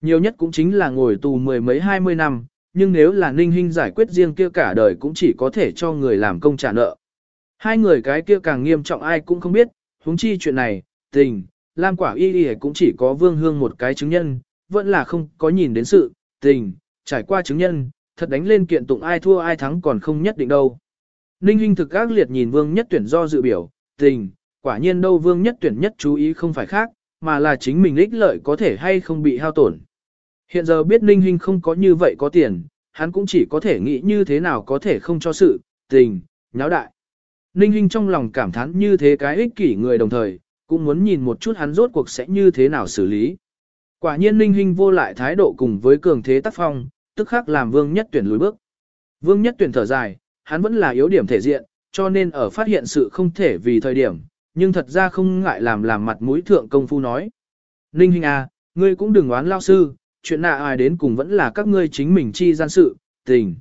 Nhiều nhất cũng chính là ngồi tù mười mấy hai mươi năm, nhưng nếu là Ninh Hinh giải quyết riêng kia cả đời cũng chỉ có thể cho người làm công trả nợ. Hai người cái kia càng nghiêm trọng ai cũng không biết, huống chi chuyện này, tình, Lam quả y y cũng chỉ có vương hương một cái chứng nhân, vẫn là không có nhìn đến sự, tình, trải qua chứng nhân, thật đánh lên kiện tụng ai thua ai thắng còn không nhất định đâu. Ninh Hinh thực ác liệt nhìn vương nhất tuyển do dự biểu, tình, quả nhiên đâu vương nhất tuyển nhất chú ý không phải khác, mà là chính mình ích lợi có thể hay không bị hao tổn. Hiện giờ biết Ninh Hinh không có như vậy có tiền, hắn cũng chỉ có thể nghĩ như thế nào có thể không cho sự, tình, nháo đại. Ninh Hinh trong lòng cảm thán như thế cái ích kỷ người đồng thời, cũng muốn nhìn một chút hắn rốt cuộc sẽ như thế nào xử lý. Quả nhiên Ninh Hinh vô lại thái độ cùng với cường thế tác phong, tức khắc làm vương nhất tuyển lùi bước. Vương nhất tuyển thở dài, hắn vẫn là yếu điểm thể diện, cho nên ở phát hiện sự không thể vì thời điểm, nhưng thật ra không ngại làm làm mặt mũi thượng công phu nói. Ninh Hinh à, ngươi cũng đừng oán lao sư, chuyện nạ ai đến cùng vẫn là các ngươi chính mình chi gian sự, tình.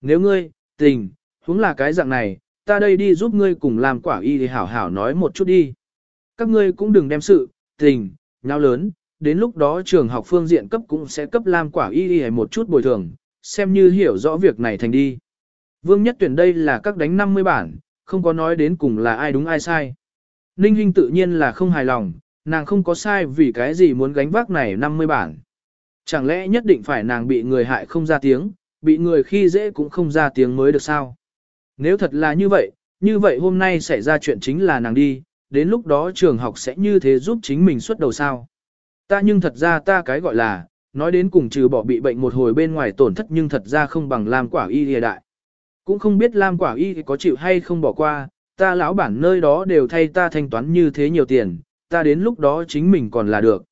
Nếu ngươi, tình, huống là cái dạng này, ta đây đi giúp ngươi cùng làm quả y thì hảo hảo nói một chút đi. Các ngươi cũng đừng đem sự, tình, nhau lớn, đến lúc đó trường học phương diện cấp cũng sẽ cấp làm quả y y một chút bồi thường, xem như hiểu rõ việc này thành đi. Vương nhất tuyển đây là các đánh 50 bản, không có nói đến cùng là ai đúng ai sai. Ninh Hinh tự nhiên là không hài lòng, nàng không có sai vì cái gì muốn gánh vác này 50 bản. Chẳng lẽ nhất định phải nàng bị người hại không ra tiếng, bị người khi dễ cũng không ra tiếng mới được sao? Nếu thật là như vậy, như vậy hôm nay xảy ra chuyện chính là nàng đi, đến lúc đó trường học sẽ như thế giúp chính mình xuất đầu sao? Ta nhưng thật ra ta cái gọi là, nói đến cùng trừ bỏ bị bệnh một hồi bên ngoài tổn thất nhưng thật ra không bằng Lam quả y hiện đại. Cũng không biết Lam quả y có chịu hay không bỏ qua, ta lão bản nơi đó đều thay ta thanh toán như thế nhiều tiền, ta đến lúc đó chính mình còn là được.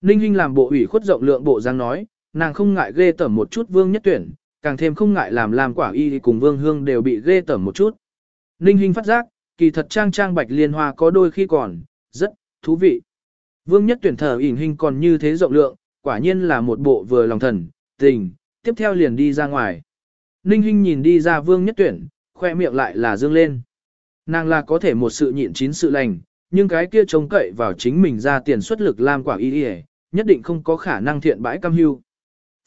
Ninh Hinh làm bộ ủy khuất rộng lượng bộ giang nói, nàng không ngại ghê tởm một chút vương nhất tuyển, càng thêm không ngại làm làm quả y cùng vương hương đều bị ghê tởm một chút. Ninh Hinh phát giác, kỳ thật trang trang bạch liên hoa có đôi khi còn, rất, thú vị. Vương nhất tuyển thờ ỉn hình còn như thế rộng lượng, quả nhiên là một bộ vừa lòng thần, tình, tiếp theo liền đi ra ngoài. Ninh Hinh nhìn đi ra vương nhất tuyển, khoe miệng lại là dương lên. Nàng là có thể một sự nhịn chín sự lành, nhưng cái kia trông cậy vào chính mình ra tiền xuất lực làm quả y y, nhất định không có khả năng thiện bãi cam hưu.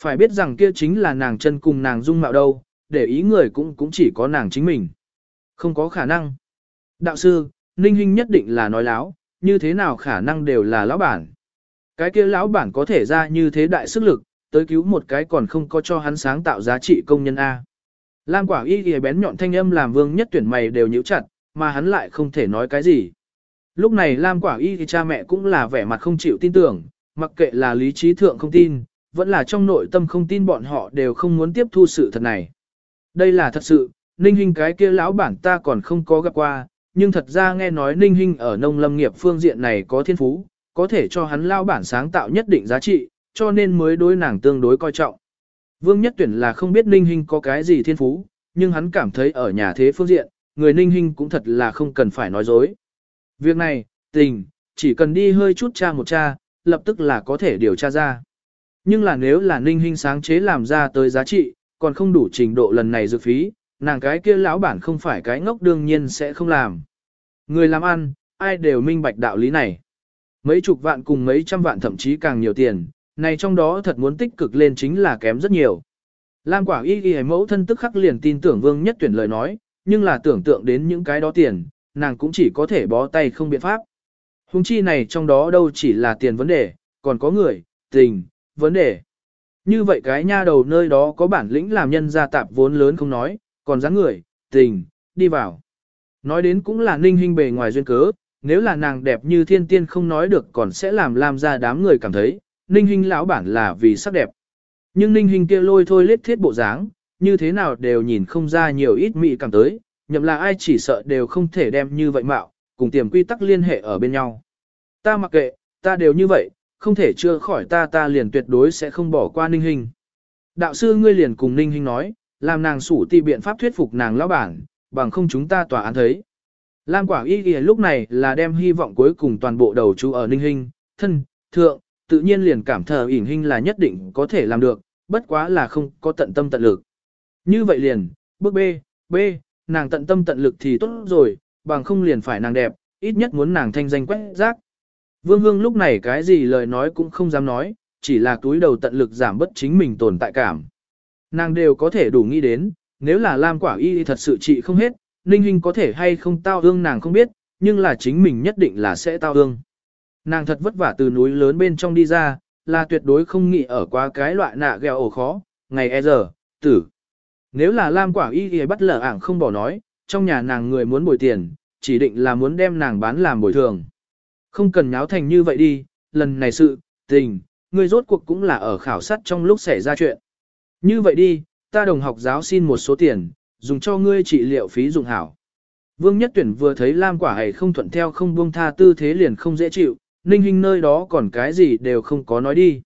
Phải biết rằng kia chính là nàng chân cùng nàng dung mạo đâu, để ý người cũng cũng chỉ có nàng chính mình. Không có khả năng. Đạo sư, Ninh Hinh nhất định là nói láo, như thế nào khả năng đều là lão bản. Cái kia lão bản có thể ra như thế đại sức lực, tới cứu một cái còn không có cho hắn sáng tạo giá trị công nhân A. Lam quả y ghi bén nhọn thanh âm làm vương nhất tuyển mày đều nhíu chặt, mà hắn lại không thể nói cái gì. Lúc này Lam quả y thì cha mẹ cũng là vẻ mặt không chịu tin tưởng, mặc kệ là lý trí thượng không tin, vẫn là trong nội tâm không tin bọn họ đều không muốn tiếp thu sự thật này. Đây là thật sự, ninh hình cái kia lão bản ta còn không có gặp qua, nhưng thật ra nghe nói ninh hình ở nông lâm nghiệp phương diện này có thiên phú, có thể cho hắn lao bản sáng tạo nhất định giá trị, cho nên mới đối nàng tương đối coi trọng. Vương Nhất Tuyển là không biết ninh hình có cái gì thiên phú, nhưng hắn cảm thấy ở nhà thế phương diện, người ninh hình cũng thật là không cần phải nói dối. Việc này, tình, chỉ cần đi hơi chút tra một tra, lập tức là có thể điều tra ra. Nhưng là nếu là ninh hình sáng chế làm ra tới giá trị, còn không đủ trình độ lần này dược phí, nàng cái kia lão bản không phải cái ngốc đương nhiên sẽ không làm. Người làm ăn, ai đều minh bạch đạo lý này. Mấy chục vạn cùng mấy trăm vạn thậm chí càng nhiều tiền, này trong đó thật muốn tích cực lên chính là kém rất nhiều. Lam quả y y mẫu thân tức khắc liền tin tưởng vương nhất tuyển lời nói, nhưng là tưởng tượng đến những cái đó tiền, nàng cũng chỉ có thể bó tay không biện pháp. Hùng chi này trong đó đâu chỉ là tiền vấn đề, còn có người, tình, vấn đề. Như vậy cái nha đầu nơi đó có bản lĩnh làm nhân gia tạp vốn lớn không nói, còn dáng người, tình, đi vào. Nói đến cũng là ninh hình bề ngoài duyên cớ, nếu là nàng đẹp như thiên tiên không nói được còn sẽ làm làm ra đám người cảm thấy, ninh hình lão bản là vì sắc đẹp. Nhưng ninh hình kia lôi thôi lết thiết bộ dáng, như thế nào đều nhìn không ra nhiều ít mị cảm tới, nhậm là ai chỉ sợ đều không thể đem như vậy mạo, cùng tiềm quy tắc liên hệ ở bên nhau. Ta mặc kệ, ta đều như vậy, không thể chưa khỏi ta ta liền tuyệt đối sẽ không bỏ qua ninh hình. Đạo sư ngươi liền cùng Ninh hình nói, làm nàng sủ ti biện pháp thuyết phục nàng lão bản, bằng không chúng ta tòa án thấy. Lam quả y y lúc này là đem hy vọng cuối cùng toàn bộ đầu chú ở Ninh hình thân, thượng, tự nhiên liền cảm thờ ỉn hình là nhất định có thể làm được, bất quá là không có tận tâm tận lực. Như vậy liền, bước B, B, nàng tận tâm tận lực thì tốt rồi, bằng không liền phải nàng đẹp, ít nhất muốn nàng thanh danh quét rác. Vương Hương lúc này cái gì lời nói cũng không dám nói, chỉ là túi đầu tận lực giảm bất chính mình tồn tại cảm. Nàng đều có thể đủ nghĩ đến, nếu là Lam quả y thật sự trị không hết, Ninh Hinh có thể hay không tao ương nàng không biết, nhưng là chính mình nhất định là sẽ tao ương. Nàng thật vất vả từ núi lớn bên trong đi ra, là tuyệt đối không nghĩ ở qua cái loại nạ gheo ổ khó, ngày e giờ, tử. Nếu là Lam quả y thì bắt lở ảng không bỏ nói, trong nhà nàng người muốn bồi tiền, chỉ định là muốn đem nàng bán làm bồi thường. Không cần nháo thành như vậy đi, lần này sự, tình, người rốt cuộc cũng là ở khảo sát trong lúc xảy ra chuyện. Như vậy đi, ta đồng học giáo xin một số tiền, dùng cho ngươi trị liệu phí dùng hảo. Vương Nhất Tuyển vừa thấy Lam quả hầy không thuận theo không buông tha tư thế liền không dễ chịu, ninh hình nơi đó còn cái gì đều không có nói đi.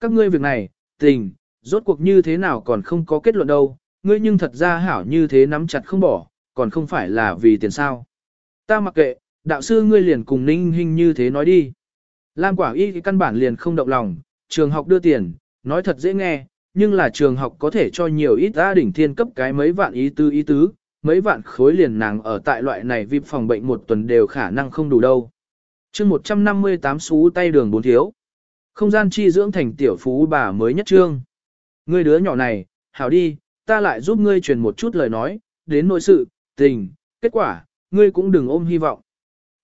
Các ngươi việc này, tình, rốt cuộc như thế nào còn không có kết luận đâu, ngươi nhưng thật ra hảo như thế nắm chặt không bỏ, còn không phải là vì tiền sao. Ta mặc kệ, đạo sư ngươi liền cùng ninh hình như thế nói đi. Lam quả y căn bản liền không động lòng, trường học đưa tiền, nói thật dễ nghe, nhưng là trường học có thể cho nhiều ít gia đỉnh thiên cấp cái mấy vạn ý tứ ý tứ, mấy vạn khối liền nàng ở tại loại này vip phòng bệnh một tuần đều khả năng không đủ đâu. chương 158 xú tay đường bốn thiếu. Không gian chi dưỡng thành tiểu phú bà mới nhất trương. Ngươi đứa nhỏ này, hảo đi, ta lại giúp ngươi truyền một chút lời nói, đến nội sự, tình, kết quả, ngươi cũng đừng ôm hy vọng.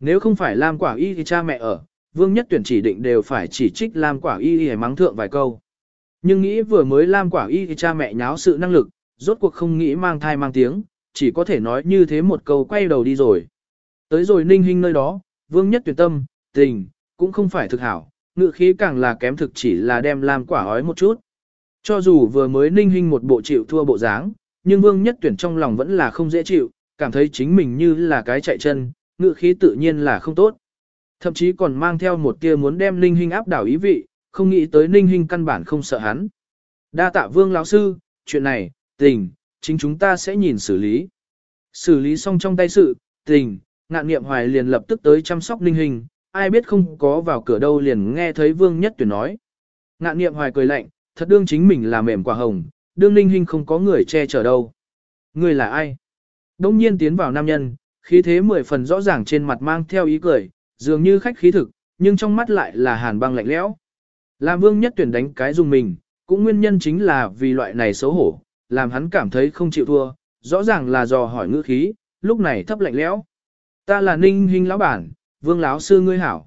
Nếu không phải Lam Quả Y thì cha mẹ ở, Vương Nhất Tuyển chỉ định đều phải chỉ trích Lam Quả Y y mắng thượng vài câu. Nhưng nghĩ vừa mới Lam Quả Y thì cha mẹ nháo sự năng lực, rốt cuộc không nghĩ mang thai mang tiếng, chỉ có thể nói như thế một câu quay đầu đi rồi. Tới rồi ninh hình nơi đó, Vương Nhất Tuyển tâm, tình, cũng không phải thực hảo, ngự khí càng là kém thực chỉ là đem Lam Quả ói một chút. Cho dù vừa mới ninh hình một bộ chịu thua bộ dáng, nhưng Vương Nhất Tuyển trong lòng vẫn là không dễ chịu, cảm thấy chính mình như là cái chạy chân, ngự khí tự nhiên là không tốt. Thậm chí còn mang theo một tia muốn đem Ninh Hinh áp đảo ý vị, không nghĩ tới Ninh Hinh căn bản không sợ hắn. Đa tạ Vương lão sư, chuyện này, tình, chính chúng ta sẽ nhìn xử lý. Xử lý xong trong tay sự, tình, ngạn nghiệm hoài liền lập tức tới chăm sóc Ninh Hinh, ai biết không có vào cửa đâu liền nghe thấy Vương Nhất Tuyển nói. Ngạn nghiệm hoài cười lạnh, thật đương chính mình là mềm quả hồng, đương Ninh Hinh không có người che chở đâu. Người là ai? Đông nhiên tiến vào nam nhân, khí thế mười phần rõ ràng trên mặt mang theo ý cười, dường như khách khí thực, nhưng trong mắt lại là hàn băng lạnh lẽo. Làm vương nhất tuyển đánh cái dùng mình, cũng nguyên nhân chính là vì loại này xấu hổ, làm hắn cảm thấy không chịu thua, rõ ràng là dò hỏi ngữ khí, lúc này thấp lạnh lẽo. Ta là ninh hình lão bản, vương lão sư ngươi hảo.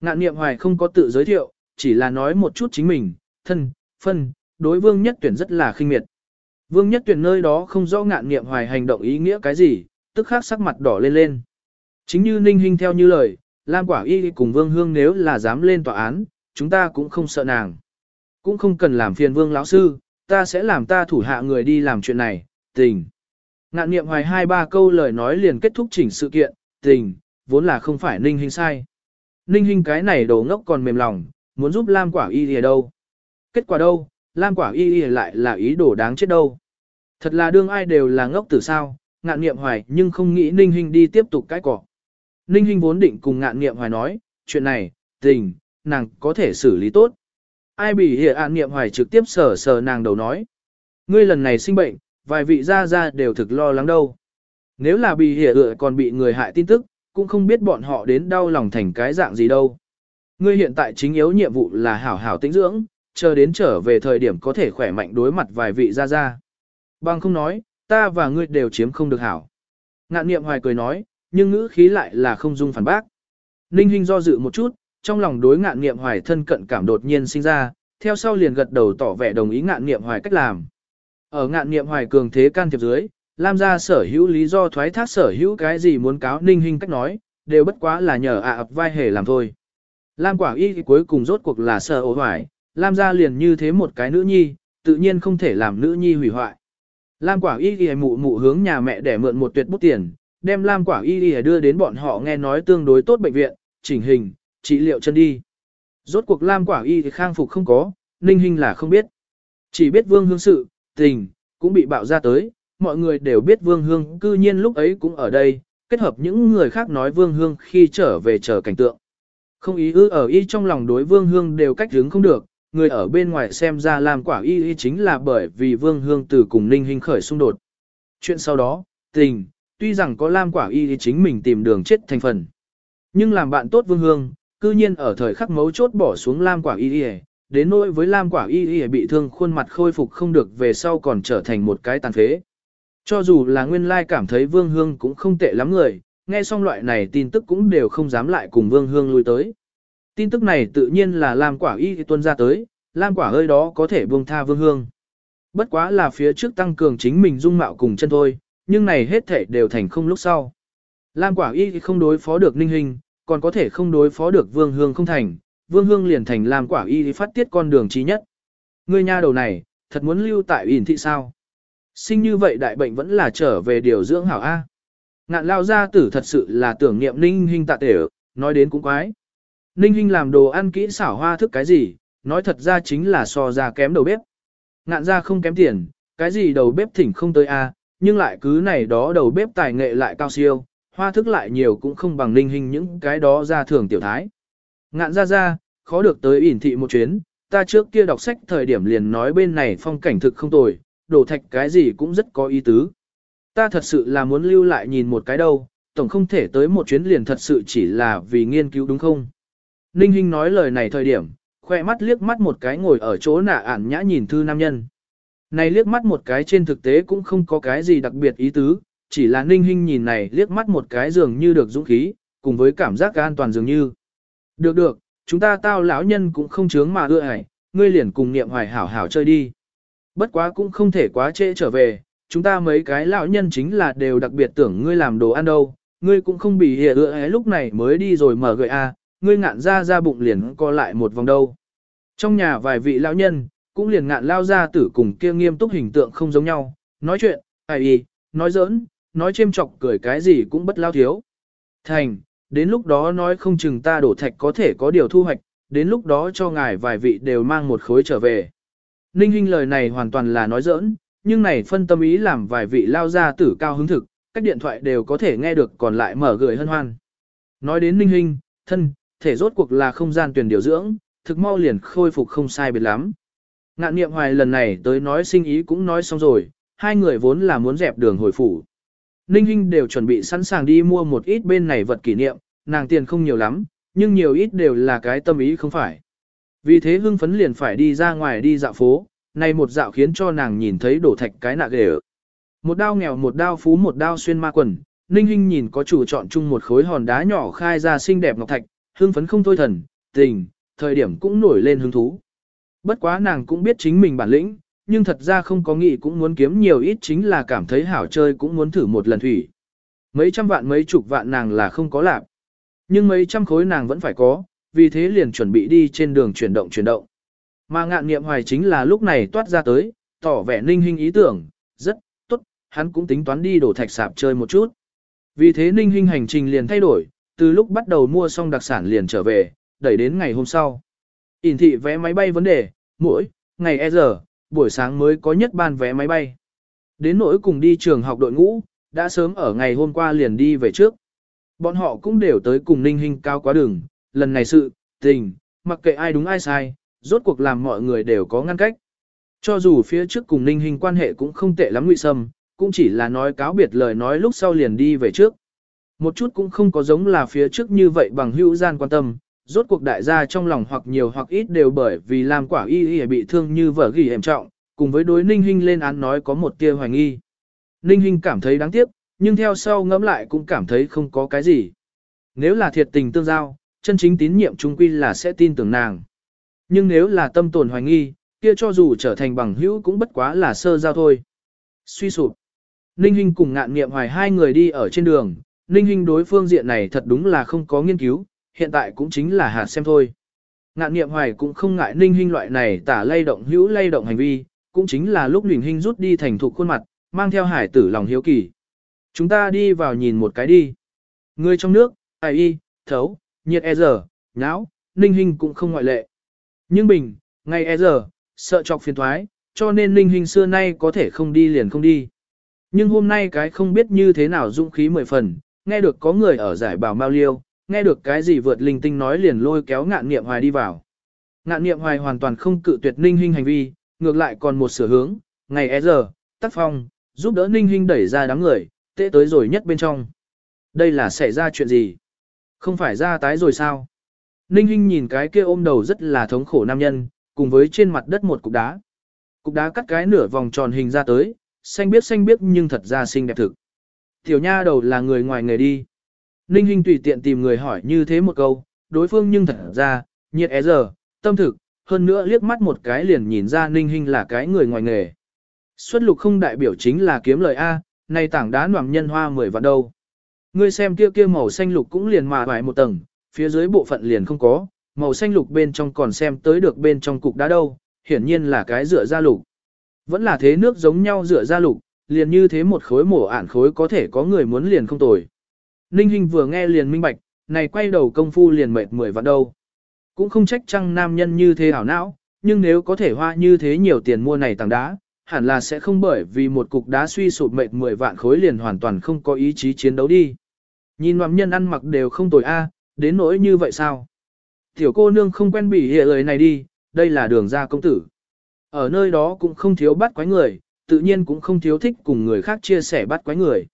Ngạn niệm hoài không có tự giới thiệu, chỉ là nói một chút chính mình, thân, phân, đối vương nhất tuyển rất là khinh miệt. Vương nhất tuyển nơi đó không rõ ngạn niệm hoài hành động ý nghĩa cái gì, tức khắc sắc mặt đỏ lên lên. Chính như ninh Hinh theo như lời, Lam Quả Y cùng Vương Hương nếu là dám lên tòa án, chúng ta cũng không sợ nàng. Cũng không cần làm phiền Vương lão sư, ta sẽ làm ta thủ hạ người đi làm chuyện này, tình. Ngạn niệm hoài hai ba câu lời nói liền kết thúc chỉnh sự kiện, tình, vốn là không phải ninh Hinh sai. Ninh Hinh cái này đồ ngốc còn mềm lòng, muốn giúp Lam Quả Y ở đâu. Kết quả đâu, Lam Quả Y lại là ý đồ đáng chết đâu. Thật là đương ai đều là ngốc từ sao, ngạn niệm hoài nhưng không nghĩ ninh Hinh đi tiếp tục cái cỏ. Ninh Hinh vốn định cùng ngạn nghiệm hoài nói, chuyện này, tình, nàng có thể xử lý tốt. Ai bị hiện ạn nghiệm hoài trực tiếp sờ sờ nàng đầu nói. Ngươi lần này sinh bệnh, vài vị gia gia đều thực lo lắng đâu. Nếu là bị hiện ựa còn bị người hại tin tức, cũng không biết bọn họ đến đau lòng thành cái dạng gì đâu. Ngươi hiện tại chính yếu nhiệm vụ là hảo hảo tĩnh dưỡng, chờ đến trở về thời điểm có thể khỏe mạnh đối mặt vài vị gia gia. Bằng không nói, ta và ngươi đều chiếm không được hảo. Ngạn niệm hoài cười nói, nhưng ngữ khí lại là không dung phản bác. Ninh Hinh do dự một chút, trong lòng đối ngạn Niệm hoài thân cận cảm đột nhiên sinh ra, theo sau liền gật đầu tỏ vẻ đồng ý ngạn Niệm hoài cách làm. Ở ngạn Niệm hoài cường thế can thiệp dưới, Lam gia sở hữu lý do thoái thác sở hữu cái gì muốn cáo Ninh Hinh cách nói, đều bất quá là nhờ ạ ập vai hề làm thôi. Lam quả y cuối cùng rốt cuộc là sợ ổ hoài, Lam gia liền như thế một cái nữ nhi, tự nhiên không thể làm nữ nhi hủy hoại. Lam quả y y mụ mụ hướng nhà mẹ để mượn một tuyệt bút tiền, đem Lam Quả Y Y đưa đến bọn họ nghe nói tương đối tốt bệnh viện, chỉnh hình, trị liệu chân đi. Rốt cuộc Lam Quả Y thì khang phục không có, Ninh Hinh là không biết. Chỉ biết Vương Hương sự, tình, cũng bị bạo ra tới, mọi người đều biết Vương Hương cư nhiên lúc ấy cũng ở đây, kết hợp những người khác nói Vương Hương khi trở về chờ cảnh tượng. Không ý ư ở y trong lòng đối Vương Hương đều cách hướng không được, người ở bên ngoài xem ra làm quả y y chính là bởi vì Vương Hương từ cùng Ninh Hình khởi xung đột. Chuyện sau đó, tình, tuy rằng có Lam quả y y chính mình tìm đường chết thành phần. Nhưng làm bạn tốt Vương Hương, cư nhiên ở thời khắc mấu chốt bỏ xuống Lam quả y y, đến nỗi với Lam quả y y bị thương khuôn mặt khôi phục không được về sau còn trở thành một cái tàn phế. Cho dù là nguyên lai cảm thấy Vương Hương cũng không tệ lắm người, nghe xong loại này tin tức cũng đều không dám lại cùng Vương Hương lui tới. Tin tức này tự nhiên là Lam quả y tuân ra tới, Lam quả ơi đó có thể buông tha Vương Hương. Bất quá là phía trước tăng cường chính mình dung mạo cùng chân thôi, nhưng này hết thể đều thành không lúc sau. Lam quả y không đối phó được ninh hình, còn có thể không đối phó được Vương Hương không thành, Vương Hương liền thành Lam quả y phát tiết con đường trí nhất. Ngươi nha đầu này, thật muốn lưu tại ỉn thị sao? Sinh như vậy đại bệnh vẫn là trở về điều dưỡng hảo A. Ngạn lao gia tử thật sự là tưởng niệm ninh hình tạ tể, nói đến cũng quái. Ninh Hinh làm đồ ăn kỹ xảo hoa thức cái gì, nói thật ra chính là so ra kém đầu bếp. Ngạn ra không kém tiền, cái gì đầu bếp thỉnh không tới A, à, nhưng lại cứ này đó đầu bếp tài nghệ lại cao siêu, hoa thức lại nhiều cũng không bằng ninh Hinh những cái đó ra thường tiểu thái. Ngạn ra ra, khó được tới ỉn thị một chuyến, ta trước kia đọc sách thời điểm liền nói bên này phong cảnh thực không tồi, đổ thạch cái gì cũng rất có ý tứ. Ta thật sự là muốn lưu lại nhìn một cái đâu, tổng không thể tới một chuyến liền thật sự chỉ là vì nghiên cứu đúng không? Ninh Hinh nói lời này thời điểm, khoe mắt liếc mắt một cái ngồi ở chỗ nạ ản nhã nhìn thư nam nhân. Này liếc mắt một cái trên thực tế cũng không có cái gì đặc biệt ý tứ, chỉ là Ninh Hinh nhìn này liếc mắt một cái dường như được dũng khí, cùng với cảm giác an toàn dường như. Được được, chúng ta tao lão nhân cũng không chướng mà ưa ải, ngươi liền cùng niệm hoài hảo hảo chơi đi. Bất quá cũng không thể quá trễ trở về, chúng ta mấy cái lão nhân chính là đều đặc biệt tưởng ngươi làm đồ ăn đâu, ngươi cũng không bị hiểu ưa ái lúc này mới đi rồi mở gợi a, à, ngươi ngạn ra ra bụng liền co lại một vòng đâu. Trong nhà vài vị lão nhân, cũng liền ngạn lao ra tử cùng kia nghiêm túc hình tượng không giống nhau, nói chuyện, ai y, nói giỡn, nói chêm chọc cười cái gì cũng bất lao thiếu. Thành, đến lúc đó nói không chừng ta đổ thạch có thể có điều thu hoạch, đến lúc đó cho ngài vài vị đều mang một khối trở về. Ninh Hinh lời này hoàn toàn là nói giỡn, nhưng này phân tâm ý làm vài vị lao ra tử cao hứng thực, các điện thoại đều có thể nghe được còn lại mở gửi hân hoan. Nói đến Ninh Hinh, thân, thể rốt cuộc là không gian tuyển điều dưỡng, thực mau liền khôi phục không sai biệt lắm. Ngạn niệm hoài lần này tới nói sinh ý cũng nói xong rồi, hai người vốn là muốn dẹp đường hồi phủ. Ninh Hinh đều chuẩn bị sẵn sàng đi mua một ít bên này vật kỷ niệm, nàng tiền không nhiều lắm, nhưng nhiều ít đều là cái tâm ý không phải. Vì thế hưng phấn liền phải đi ra ngoài đi dạo phố, này một dạo khiến cho nàng nhìn thấy đổ thạch cái nạ ghề Một đao nghèo một đao phú một đao xuyên ma quần, Ninh Hinh nhìn có chủ chọn chung một khối hòn đá nhỏ khai ra xinh đẹp ngọc thạch, hưng phấn không thôi thần, tình, thời điểm cũng nổi lên hứng thú. Bất quá nàng cũng biết chính mình bản lĩnh, nhưng thật ra không có nghĩ cũng muốn kiếm nhiều ít chính là cảm thấy hảo chơi cũng muốn thử một lần thủy. Mấy trăm vạn mấy chục vạn nàng là không có lạc. Nhưng mấy trăm khối nàng vẫn phải có, vì thế liền chuẩn bị đi trên đường chuyển động chuyển động. Mà ngạn nghiệm hoài chính là lúc này toát ra tới, tỏ vẻ ninh hình ý tưởng, rất tốt, hắn cũng tính toán đi đổ thạch sạp chơi một chút. Vì thế ninh hình hành trình liền thay đổi, từ lúc bắt đầu mua xong đặc sản liền trở về, đẩy đến ngày hôm sau. ỉn thị vé máy bay vấn đề, mỗi, ngày e giờ, buổi sáng mới có nhất ban vé máy bay. Đến nỗi cùng đi trường học đội ngũ, đã sớm ở ngày hôm qua liền đi về trước. Bọn họ cũng đều tới cùng ninh hình cao quá đường, lần này sự, tình, mặc kệ ai đúng ai sai, rốt cuộc làm mọi người đều có ngăn cách. Cho dù phía trước cùng ninh hình quan hệ cũng không tệ lắm ngụy sâm, cũng chỉ là nói cáo biệt lời nói lúc sau liền đi về trước. Một chút cũng không có giống là phía trước như vậy bằng hữu gian quan tâm, rốt cuộc đại gia trong lòng hoặc nhiều hoặc ít đều bởi vì làm quả y y bị thương như vở ghi hềm trọng, cùng với đối ninh hình lên án nói có một tia hoài nghi. Ninh hình cảm thấy đáng tiếc, nhưng theo sau ngẫm lại cũng cảm thấy không có cái gì. Nếu là thiệt tình tương giao, chân chính tín nhiệm trung quy là sẽ tin tưởng nàng. Nhưng nếu là tâm tồn hoài nghi, kia cho dù trở thành bằng hữu cũng bất quá là sơ giao thôi. Suy sụp. Ninh Hinh cùng ngạn nghiệm hoài hai người đi ở trên đường, Ninh Hinh đối phương diện này thật đúng là không có nghiên cứu, hiện tại cũng chính là hạt xem thôi. Ngạn Niệm hoài cũng không ngại Ninh Hinh loại này tả lay động hữu lay động hành vi, cũng chính là lúc Ninh Hinh rút đi thành thục khuôn mặt, mang theo hải tử lòng hiếu kỳ. Chúng ta đi vào nhìn một cái đi. Người trong nước, ai y, thấu, nhiệt e giờ, nháo, Ninh Hinh cũng không ngoại lệ. Nhưng bình, ngay e giờ, sợ chọc phiền thoái, cho nên Ninh Hinh xưa nay có thể không đi liền không đi. Nhưng hôm nay cái không biết như thế nào dũng khí mười phần, nghe được có người ở giải bảo Mao Liêu, nghe được cái gì vượt linh tinh nói liền lôi kéo ngạn nghiệm hoài đi vào. Ngạn nghiệm hoài hoàn toàn không cự tuyệt Ninh hình hành vi, ngược lại còn một sửa hướng, ngày e giờ, tác phong, giúp đỡ Ninh hình đẩy ra đám người, tệ tới rồi nhất bên trong. Đây là xảy ra chuyện gì? Không phải ra tái rồi sao? Ninh Hinh nhìn cái kia ôm đầu rất là thống khổ nam nhân, cùng với trên mặt đất một cục đá. Cục đá cắt cái nửa vòng tròn hình ra tới, xanh biết xanh biết nhưng thật ra xinh đẹp thực. Tiểu nha đầu là người ngoài nghề đi. Ninh Hinh tùy tiện tìm người hỏi như thế một câu, đối phương nhưng thật ra, nhiệt é giờ, tâm thực, hơn nữa liếc mắt một cái liền nhìn ra Ninh Hinh là cái người ngoài nghề. Xuất lục không đại biểu chính là kiếm lời A, này tảng đá noàng nhân hoa mười vạn đâu. Ngươi xem kia kia màu xanh lục cũng liền mà vài một tầng, phía dưới bộ phận liền không có, màu xanh lục bên trong còn xem tới được bên trong cục đá đâu, hiển nhiên là cái rửa ra lục. Vẫn là thế nước giống nhau rửa ra lục, liền như thế một khối mổ ản khối có thể có người muốn liền không tồi. Ninh Hinh vừa nghe liền minh bạch, này quay đầu công phu liền mệt mười vạn đâu. Cũng không trách chăng nam nhân như thế hảo não, nhưng nếu có thể hoa như thế nhiều tiền mua này tảng đá, hẳn là sẽ không bởi vì một cục đá suy sụp mệt 10 vạn khối liền hoàn toàn không có ý chí chiến đấu đi. Nhìn ngoạm nhân ăn mặc đều không tồi a, đến nỗi như vậy sao? Tiểu cô nương không quen bị hệ lời này đi, đây là đường ra công tử. Ở nơi đó cũng không thiếu bắt quái người, tự nhiên cũng không thiếu thích cùng người khác chia sẻ bắt quái người.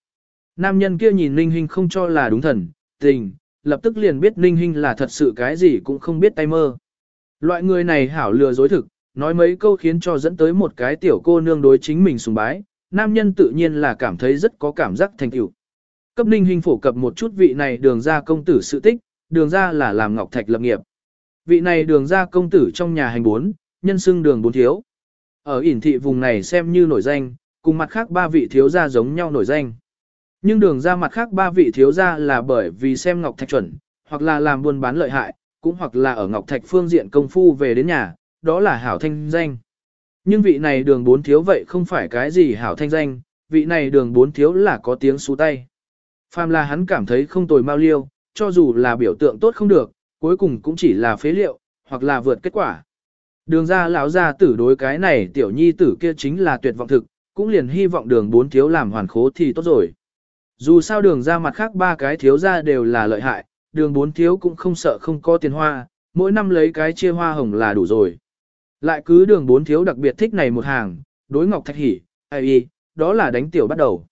Nam nhân kia nhìn Ninh Hinh không cho là đúng thần, tình, lập tức liền biết Ninh Hinh là thật sự cái gì cũng không biết tay mơ. Loại người này hảo lừa dối thực, nói mấy câu khiến cho dẫn tới một cái tiểu cô nương đối chính mình sùng bái, nam nhân tự nhiên là cảm thấy rất có cảm giác thành tựu. Cấp Ninh Hinh phổ cập một chút vị này đường ra công tử sự tích, đường ra là làm ngọc thạch lập nghiệp. Vị này đường ra công tử trong nhà hành bốn, nhân xưng đường bốn thiếu. Ở ỉn thị vùng này xem như nổi danh, cùng mặt khác ba vị thiếu gia giống nhau nổi danh. Nhưng đường ra mặt khác ba vị thiếu gia là bởi vì xem ngọc thạch chuẩn, hoặc là làm buôn bán lợi hại, cũng hoặc là ở ngọc thạch phương diện công phu về đến nhà, đó là hảo thanh danh. Nhưng vị này đường bốn thiếu vậy không phải cái gì hảo thanh danh, vị này đường bốn thiếu là có tiếng xú tay. Phàm là hắn cảm thấy không tồi mau liêu, cho dù là biểu tượng tốt không được, cuối cùng cũng chỉ là phế liệu, hoặc là vượt kết quả. Đường ra lão ra tử đối cái này tiểu nhi tử kia chính là tuyệt vọng thực, cũng liền hy vọng đường bốn thiếu làm hoàn khố thì tốt rồi. Dù sao đường ra mặt khác ba cái thiếu ra đều là lợi hại, đường bốn thiếu cũng không sợ không có tiền hoa, mỗi năm lấy cái chia hoa hồng là đủ rồi. Lại cứ đường bốn thiếu đặc biệt thích này một hàng, đối ngọc thạch hỉ, ai y, đó là đánh tiểu bắt đầu.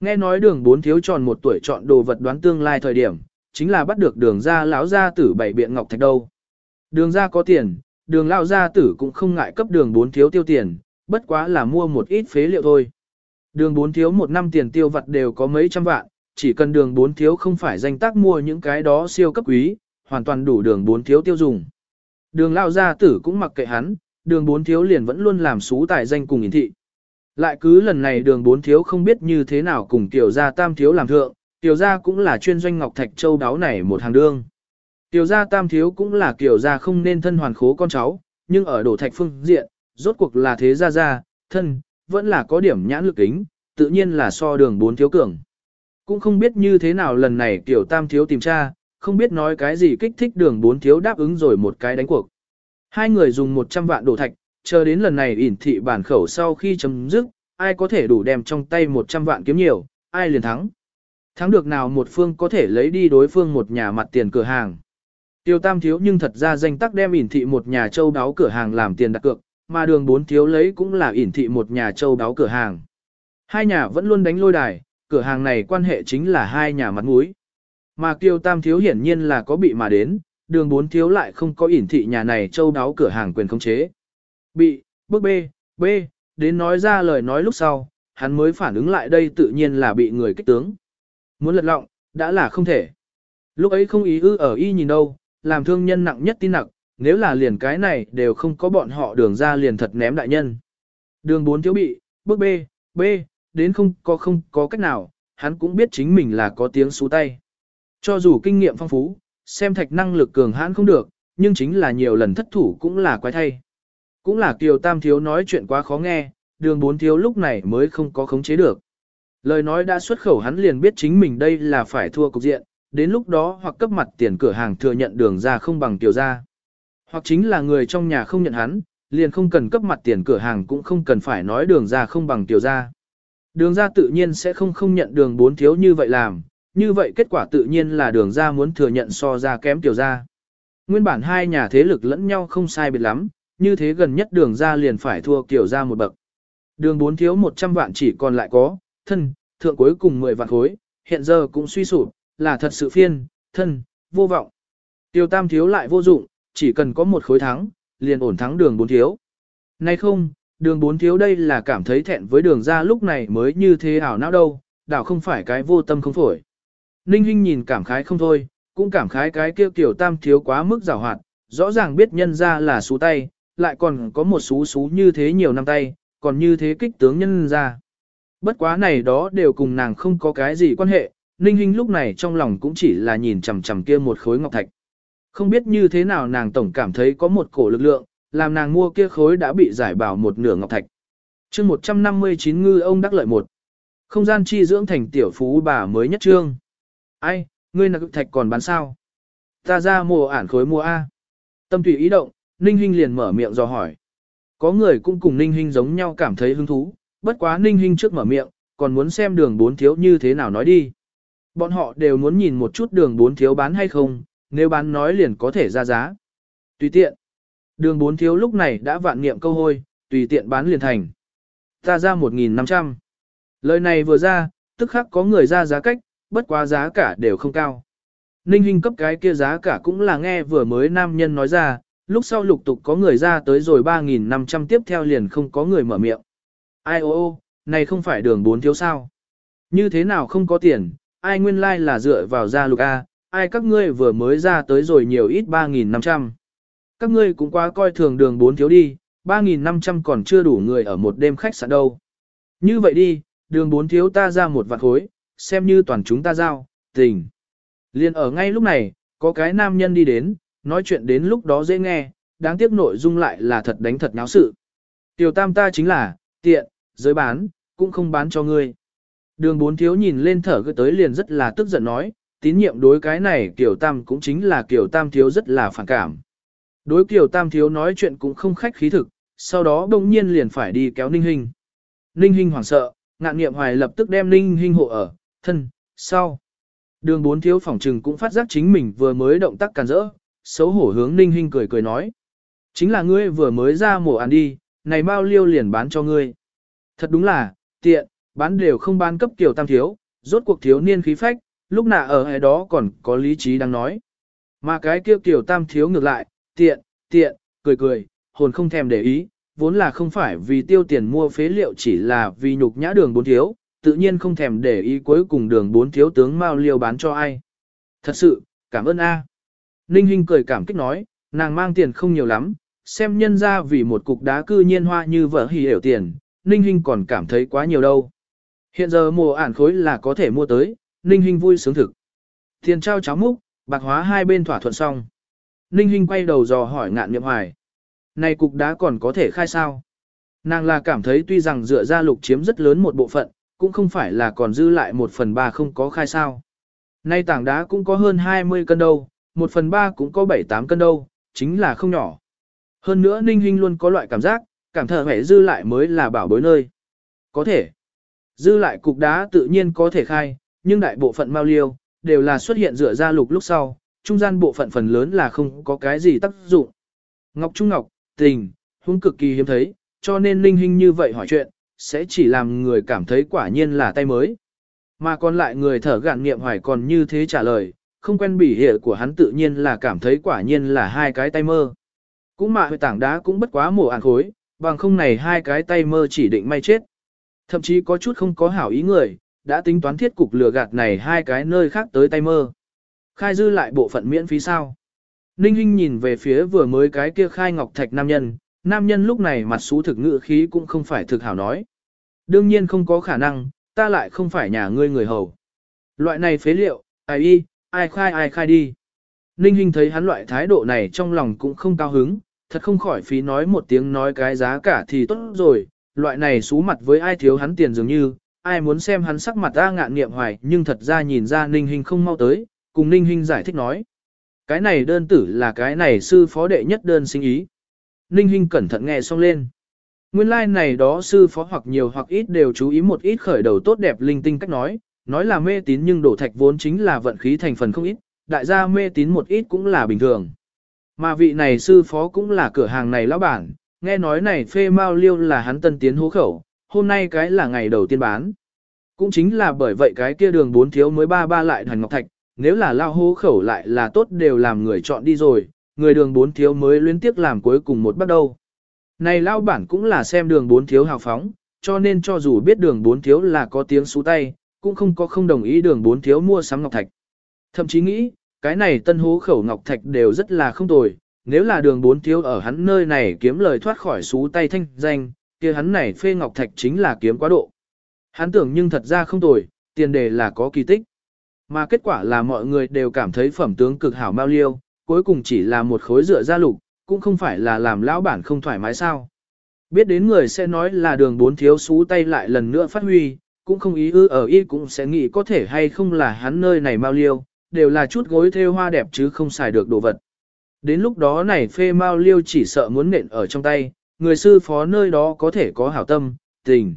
Nghe nói đường bốn thiếu tròn một tuổi chọn đồ vật đoán tương lai thời điểm, chính là bắt được đường ra lão gia tử bảy biện ngọc thạch đâu. Đường ra có tiền, đường lão gia tử cũng không ngại cấp đường bốn thiếu tiêu tiền, bất quá là mua một ít phế liệu thôi. Đường bốn thiếu một năm tiền tiêu vặt đều có mấy trăm vạn, chỉ cần đường bốn thiếu không phải danh tác mua những cái đó siêu cấp quý, hoàn toàn đủ đường bốn thiếu tiêu dùng. Đường lão gia tử cũng mặc kệ hắn, đường bốn thiếu liền vẫn luôn làm xú tài danh cùng yến thị. Lại cứ lần này đường bốn thiếu không biết như thế nào cùng tiểu gia tam thiếu làm thượng, tiểu gia cũng là chuyên doanh ngọc thạch châu đáo này một hàng đương. Tiểu gia tam thiếu cũng là kiểu gia không nên thân hoàn khố con cháu, nhưng ở đổ thạch phương diện, rốt cuộc là thế gia gia, thân, vẫn là có điểm nhãn lực kính, tự nhiên là so đường bốn thiếu cường. Cũng không biết như thế nào lần này tiểu tam thiếu tìm tra, không biết nói cái gì kích thích đường bốn thiếu đáp ứng rồi một cái đánh cuộc. Hai người dùng 100 vạn đổ thạch, chờ đến lần này ỉn thị bản khẩu sau khi chấm dứt, ai có thể đủ đem trong tay 100 vạn kiếm nhiều, ai liền thắng. Thắng được nào một phương có thể lấy đi đối phương một nhà mặt tiền cửa hàng. Tiêu tam thiếu nhưng thật ra danh tắc đem ỉn thị một nhà châu đáo cửa hàng làm tiền đặt cược, mà đường bốn thiếu lấy cũng là ỉn thị một nhà châu đáo cửa hàng. Hai nhà vẫn luôn đánh lôi đài, cửa hàng này quan hệ chính là hai nhà mặt mũi. Mà Tiêu tam thiếu hiển nhiên là có bị mà đến, đường bốn thiếu lại không có ỉn thị nhà này châu đáo cửa hàng quyền khống chế. Bị, bước B, B, đến nói ra lời nói lúc sau, hắn mới phản ứng lại đây tự nhiên là bị người kích tướng. Muốn lật lọng, đã là không thể. Lúc ấy không ý ư ở y nhìn đâu, làm thương nhân nặng nhất tin nặng, nếu là liền cái này đều không có bọn họ đường ra liền thật ném đại nhân. Đường bốn thiếu bị, bước B, B, đến không có không có cách nào, hắn cũng biết chính mình là có tiếng xú tay. Cho dù kinh nghiệm phong phú, xem thạch năng lực cường hãn không được, nhưng chính là nhiều lần thất thủ cũng là quái thay. Cũng là Kiều Tam Thiếu nói chuyện quá khó nghe, đường bốn thiếu lúc này mới không có khống chế được. Lời nói đã xuất khẩu hắn liền biết chính mình đây là phải thua cục diện, đến lúc đó hoặc cấp mặt tiền cửa hàng thừa nhận đường ra không bằng tiểu ra. Hoặc chính là người trong nhà không nhận hắn, liền không cần cấp mặt tiền cửa hàng cũng không cần phải nói đường ra không bằng tiểu ra. Đường ra tự nhiên sẽ không không nhận đường bốn thiếu như vậy làm, như vậy kết quả tự nhiên là đường ra muốn thừa nhận so ra kém tiểu ra. Nguyên bản hai nhà thế lực lẫn nhau không sai biệt lắm, như thế gần nhất đường ra liền phải thua tiểu ra một bậc. Đường bốn thiếu 100 vạn chỉ còn lại có, thân, thượng cuối cùng 10 vạn khối, hiện giờ cũng suy sụp, là thật sự phiên, thân, vô vọng. Tiêu tam thiếu lại vô dụng, chỉ cần có một khối thắng, liền ổn thắng đường bốn thiếu. Nay không, đường bốn thiếu đây là cảm thấy thẹn với đường ra lúc này mới như thế ảo não đâu, đảo không phải cái vô tâm không phổi. Ninh Hinh nhìn cảm khái không thôi, cũng cảm khái cái kia tiểu tam thiếu quá mức rào hoạt, rõ ràng biết nhân ra là xú tay, lại còn có một xú xú như thế nhiều năm tay, còn như thế kích tướng nhân ra. Bất quá này đó đều cùng nàng không có cái gì quan hệ, Ninh Hinh lúc này trong lòng cũng chỉ là nhìn chằm chằm kia một khối ngọc thạch. Không biết như thế nào nàng tổng cảm thấy có một cổ lực lượng, làm nàng mua kia khối đã bị giải bảo một nửa ngọc thạch. chương 159 ngư ông đắc lợi một. Không gian chi dưỡng thành tiểu phú bà mới nhất trương. Ai, ngươi nạc thạch còn bán sao? Ta ra mua ản khối mua A. Tâm tùy ý động, Ninh Hinh liền mở miệng dò hỏi. Có người cũng cùng Ninh Hinh giống nhau cảm thấy hứng thú, bất quá Ninh Hinh trước mở miệng, còn muốn xem đường bốn thiếu như thế nào nói đi. Bọn họ đều muốn nhìn một chút đường bốn thiếu bán hay không, nếu bán nói liền có thể ra giá. Tùy tiện. Đường bốn thiếu lúc này đã vạn niệm câu hôi, tùy tiện bán liền thành. Ta ra 1.500. Lời này vừa ra, tức khắc có người ra giá cách, bất quá giá cả đều không cao. Ninh Hinh cấp cái kia giá cả cũng là nghe vừa mới nam nhân nói ra, lúc sau lục tục có người ra tới rồi 3.500 tiếp theo liền không có người mở miệng. Ai ô ô, này không phải đường bốn thiếu sao? Như thế nào không có tiền, ai nguyên lai like là dựa vào gia lục A, ai các ngươi vừa mới ra tới rồi nhiều ít 3.500. Các ngươi cũng quá coi thường đường bốn thiếu đi, 3.500 còn chưa đủ người ở một đêm khách sạn đâu. Như vậy đi, đường bốn thiếu ta ra một vạn khối, xem như toàn chúng ta giao, tình. Liên ở ngay lúc này, có cái nam nhân đi đến, nói chuyện đến lúc đó dễ nghe, đáng tiếc nội dung lại là thật đánh thật náo sự. Tiểu tam ta chính là, tiện, giới bán, cũng không bán cho ngươi. Đường bốn thiếu nhìn lên thở gợi tới liền rất là tức giận nói, tín nhiệm đối cái này kiểu tam cũng chính là kiểu tam thiếu rất là phản cảm. Đối kiểu tam thiếu nói chuyện cũng không khách khí thực, sau đó đông nhiên liền phải đi kéo ninh hình. Ninh hình hoảng sợ, ngạn nghiệm hoài lập tức đem ninh hình hộ ở, thân, sau. Đường bốn thiếu phỏng trừng cũng phát giác chính mình vừa mới động tác càn rỡ, xấu hổ hướng ninh hình cười cười nói. Chính là ngươi vừa mới ra mổ ăn đi, này bao liêu liền bán cho ngươi. Thật đúng là, tiện, bán đều không bán cấp kiểu tam thiếu, rốt cuộc thiếu niên khí phách, lúc nào ở hay đó còn có lý trí đang nói. Mà cái kia kiểu tam thiếu ngược lại, tiện, tiện, cười cười, hồn không thèm để ý, vốn là không phải vì tiêu tiền mua phế liệu chỉ là vì nhục nhã đường bốn thiếu, tự nhiên không thèm để ý cuối cùng đường bốn thiếu tướng Mao Liêu bán cho ai. Thật sự, cảm ơn A. Ninh Hinh cười cảm kích nói, nàng mang tiền không nhiều lắm, xem nhân ra vì một cục đá cư nhiên hoa như vợ hỉ hiểu tiền, Ninh Hinh còn cảm thấy quá nhiều đâu. Hiện giờ mùa ản khối là có thể mua tới, Ninh Hinh vui sướng thực. Tiền trao cháo múc, bạc hóa hai bên thỏa thuận xong. Ninh Hinh quay đầu dò hỏi ngạn nhậm hoài. Này cục đá còn có thể khai sao? Nàng là cảm thấy tuy rằng dựa ra lục chiếm rất lớn một bộ phận, cũng không phải là còn dư lại một phần ba không có khai sao. Nay tảng đá cũng có hơn 20 cân đâu, một phần ba cũng có 7-8 cân đâu, chính là không nhỏ. Hơn nữa Ninh Hinh luôn có loại cảm giác, cảm thở hẻ dư lại mới là bảo bối nơi. Có thể. Dư lại cục đá tự nhiên có thể khai, nhưng đại bộ phận mao liêu, đều là xuất hiện dựa ra lục lúc sau, trung gian bộ phận phần lớn là không có cái gì tác dụng. Ngọc Trung Ngọc, tình, hung cực kỳ hiếm thấy, cho nên linh hình như vậy hỏi chuyện, sẽ chỉ làm người cảm thấy quả nhiên là tay mới. Mà còn lại người thở gạn nghiệm hoài còn như thế trả lời, không quen bỉ hệ của hắn tự nhiên là cảm thấy quả nhiên là hai cái tay mơ. Cũng mà hội tảng đá cũng bất quá mổ ản khối, bằng không này hai cái tay mơ chỉ định may chết. Thậm chí có chút không có hảo ý người, đã tính toán thiết cục lừa gạt này hai cái nơi khác tới tay mơ. Khai dư lại bộ phận miễn phí sao. Ninh Hinh nhìn về phía vừa mới cái kia khai ngọc thạch nam nhân, nam nhân lúc này mặt xú thực ngự khí cũng không phải thực hảo nói. Đương nhiên không có khả năng, ta lại không phải nhà ngươi người hầu. Loại này phế liệu, ai y, ai khai ai khai đi. Ninh Hinh thấy hắn loại thái độ này trong lòng cũng không cao hứng, thật không khỏi phí nói một tiếng nói cái giá cả thì tốt rồi, loại này xú mặt với ai thiếu hắn tiền dường như, ai muốn xem hắn sắc mặt ta ngạn nghiệm hoài nhưng thật ra nhìn ra Ninh Hinh không mau tới, cùng Ninh Hinh giải thích nói. Cái này đơn tử là cái này sư phó đệ nhất đơn sinh ý. Ninh Hinh cẩn thận nghe xong lên. Nguyên lai like này đó sư phó hoặc nhiều hoặc ít đều chú ý một ít khởi đầu tốt đẹp linh tinh cách nói, nói là mê tín nhưng đổ thạch vốn chính là vận khí thành phần không ít, đại gia mê tín một ít cũng là bình thường. Mà vị này sư phó cũng là cửa hàng này lão bản, nghe nói này phê mao liêu là hắn tân tiến hố khẩu, hôm nay cái là ngày đầu tiên bán. Cũng chính là bởi vậy cái kia đường bốn thiếu mới ba ba lại thành ngọc thạch, nếu là lao hố khẩu lại là tốt đều làm người chọn đi rồi, người đường bốn thiếu mới luyến tiếc làm cuối cùng một bắt đầu. Này lao bản cũng là xem đường bốn thiếu hào phóng, cho nên cho dù biết đường bốn thiếu là có tiếng xú tay, cũng không có không đồng ý đường bốn thiếu mua sắm ngọc thạch. Thậm chí nghĩ, cái này tân hố khẩu ngọc thạch đều rất là không tồi, nếu là đường bốn thiếu ở hắn nơi này kiếm lời thoát khỏi xú tay thanh danh, kia hắn này phê ngọc thạch chính là kiếm quá độ. Hắn tưởng nhưng thật ra không tồi, tiền đề là có kỳ tích. Mà kết quả là mọi người đều cảm thấy phẩm tướng cực hảo mao liêu, cuối cùng chỉ là một khối dựa ra lục, cũng không phải là làm lão bản không thoải mái sao. Biết đến người sẽ nói là đường bốn thiếu xú tay lại lần nữa phát huy, cũng không ý ư ở y cũng sẽ nghĩ có thể hay không là hắn nơi này mao liêu, đều là chút gối thêu hoa đẹp chứ không xài được đồ vật. Đến lúc đó này phê mau liêu chỉ sợ muốn nện ở trong tay, người sư phó nơi đó có thể có hảo tâm, tình.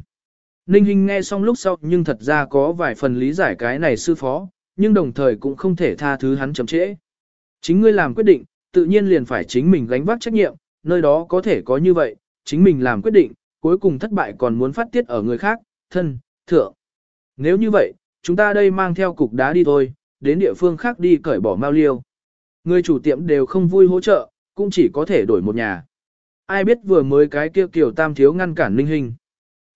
Ninh Hinh nghe xong lúc sau nhưng thật ra có vài phần lý giải cái này sư phó, nhưng đồng thời cũng không thể tha thứ hắn chậm trễ. Chính ngươi làm quyết định, tự nhiên liền phải chính mình gánh vác trách nhiệm, nơi đó có thể có như vậy, chính mình làm quyết định, cuối cùng thất bại còn muốn phát tiết ở người khác, thân, thượng. Nếu như vậy, chúng ta đây mang theo cục đá đi thôi, đến địa phương khác đi cởi bỏ mau liêu. Người chủ tiệm đều không vui hỗ trợ, cũng chỉ có thể đổi một nhà. Ai biết vừa mới cái kia kiểu tam thiếu ngăn cản ninh hình.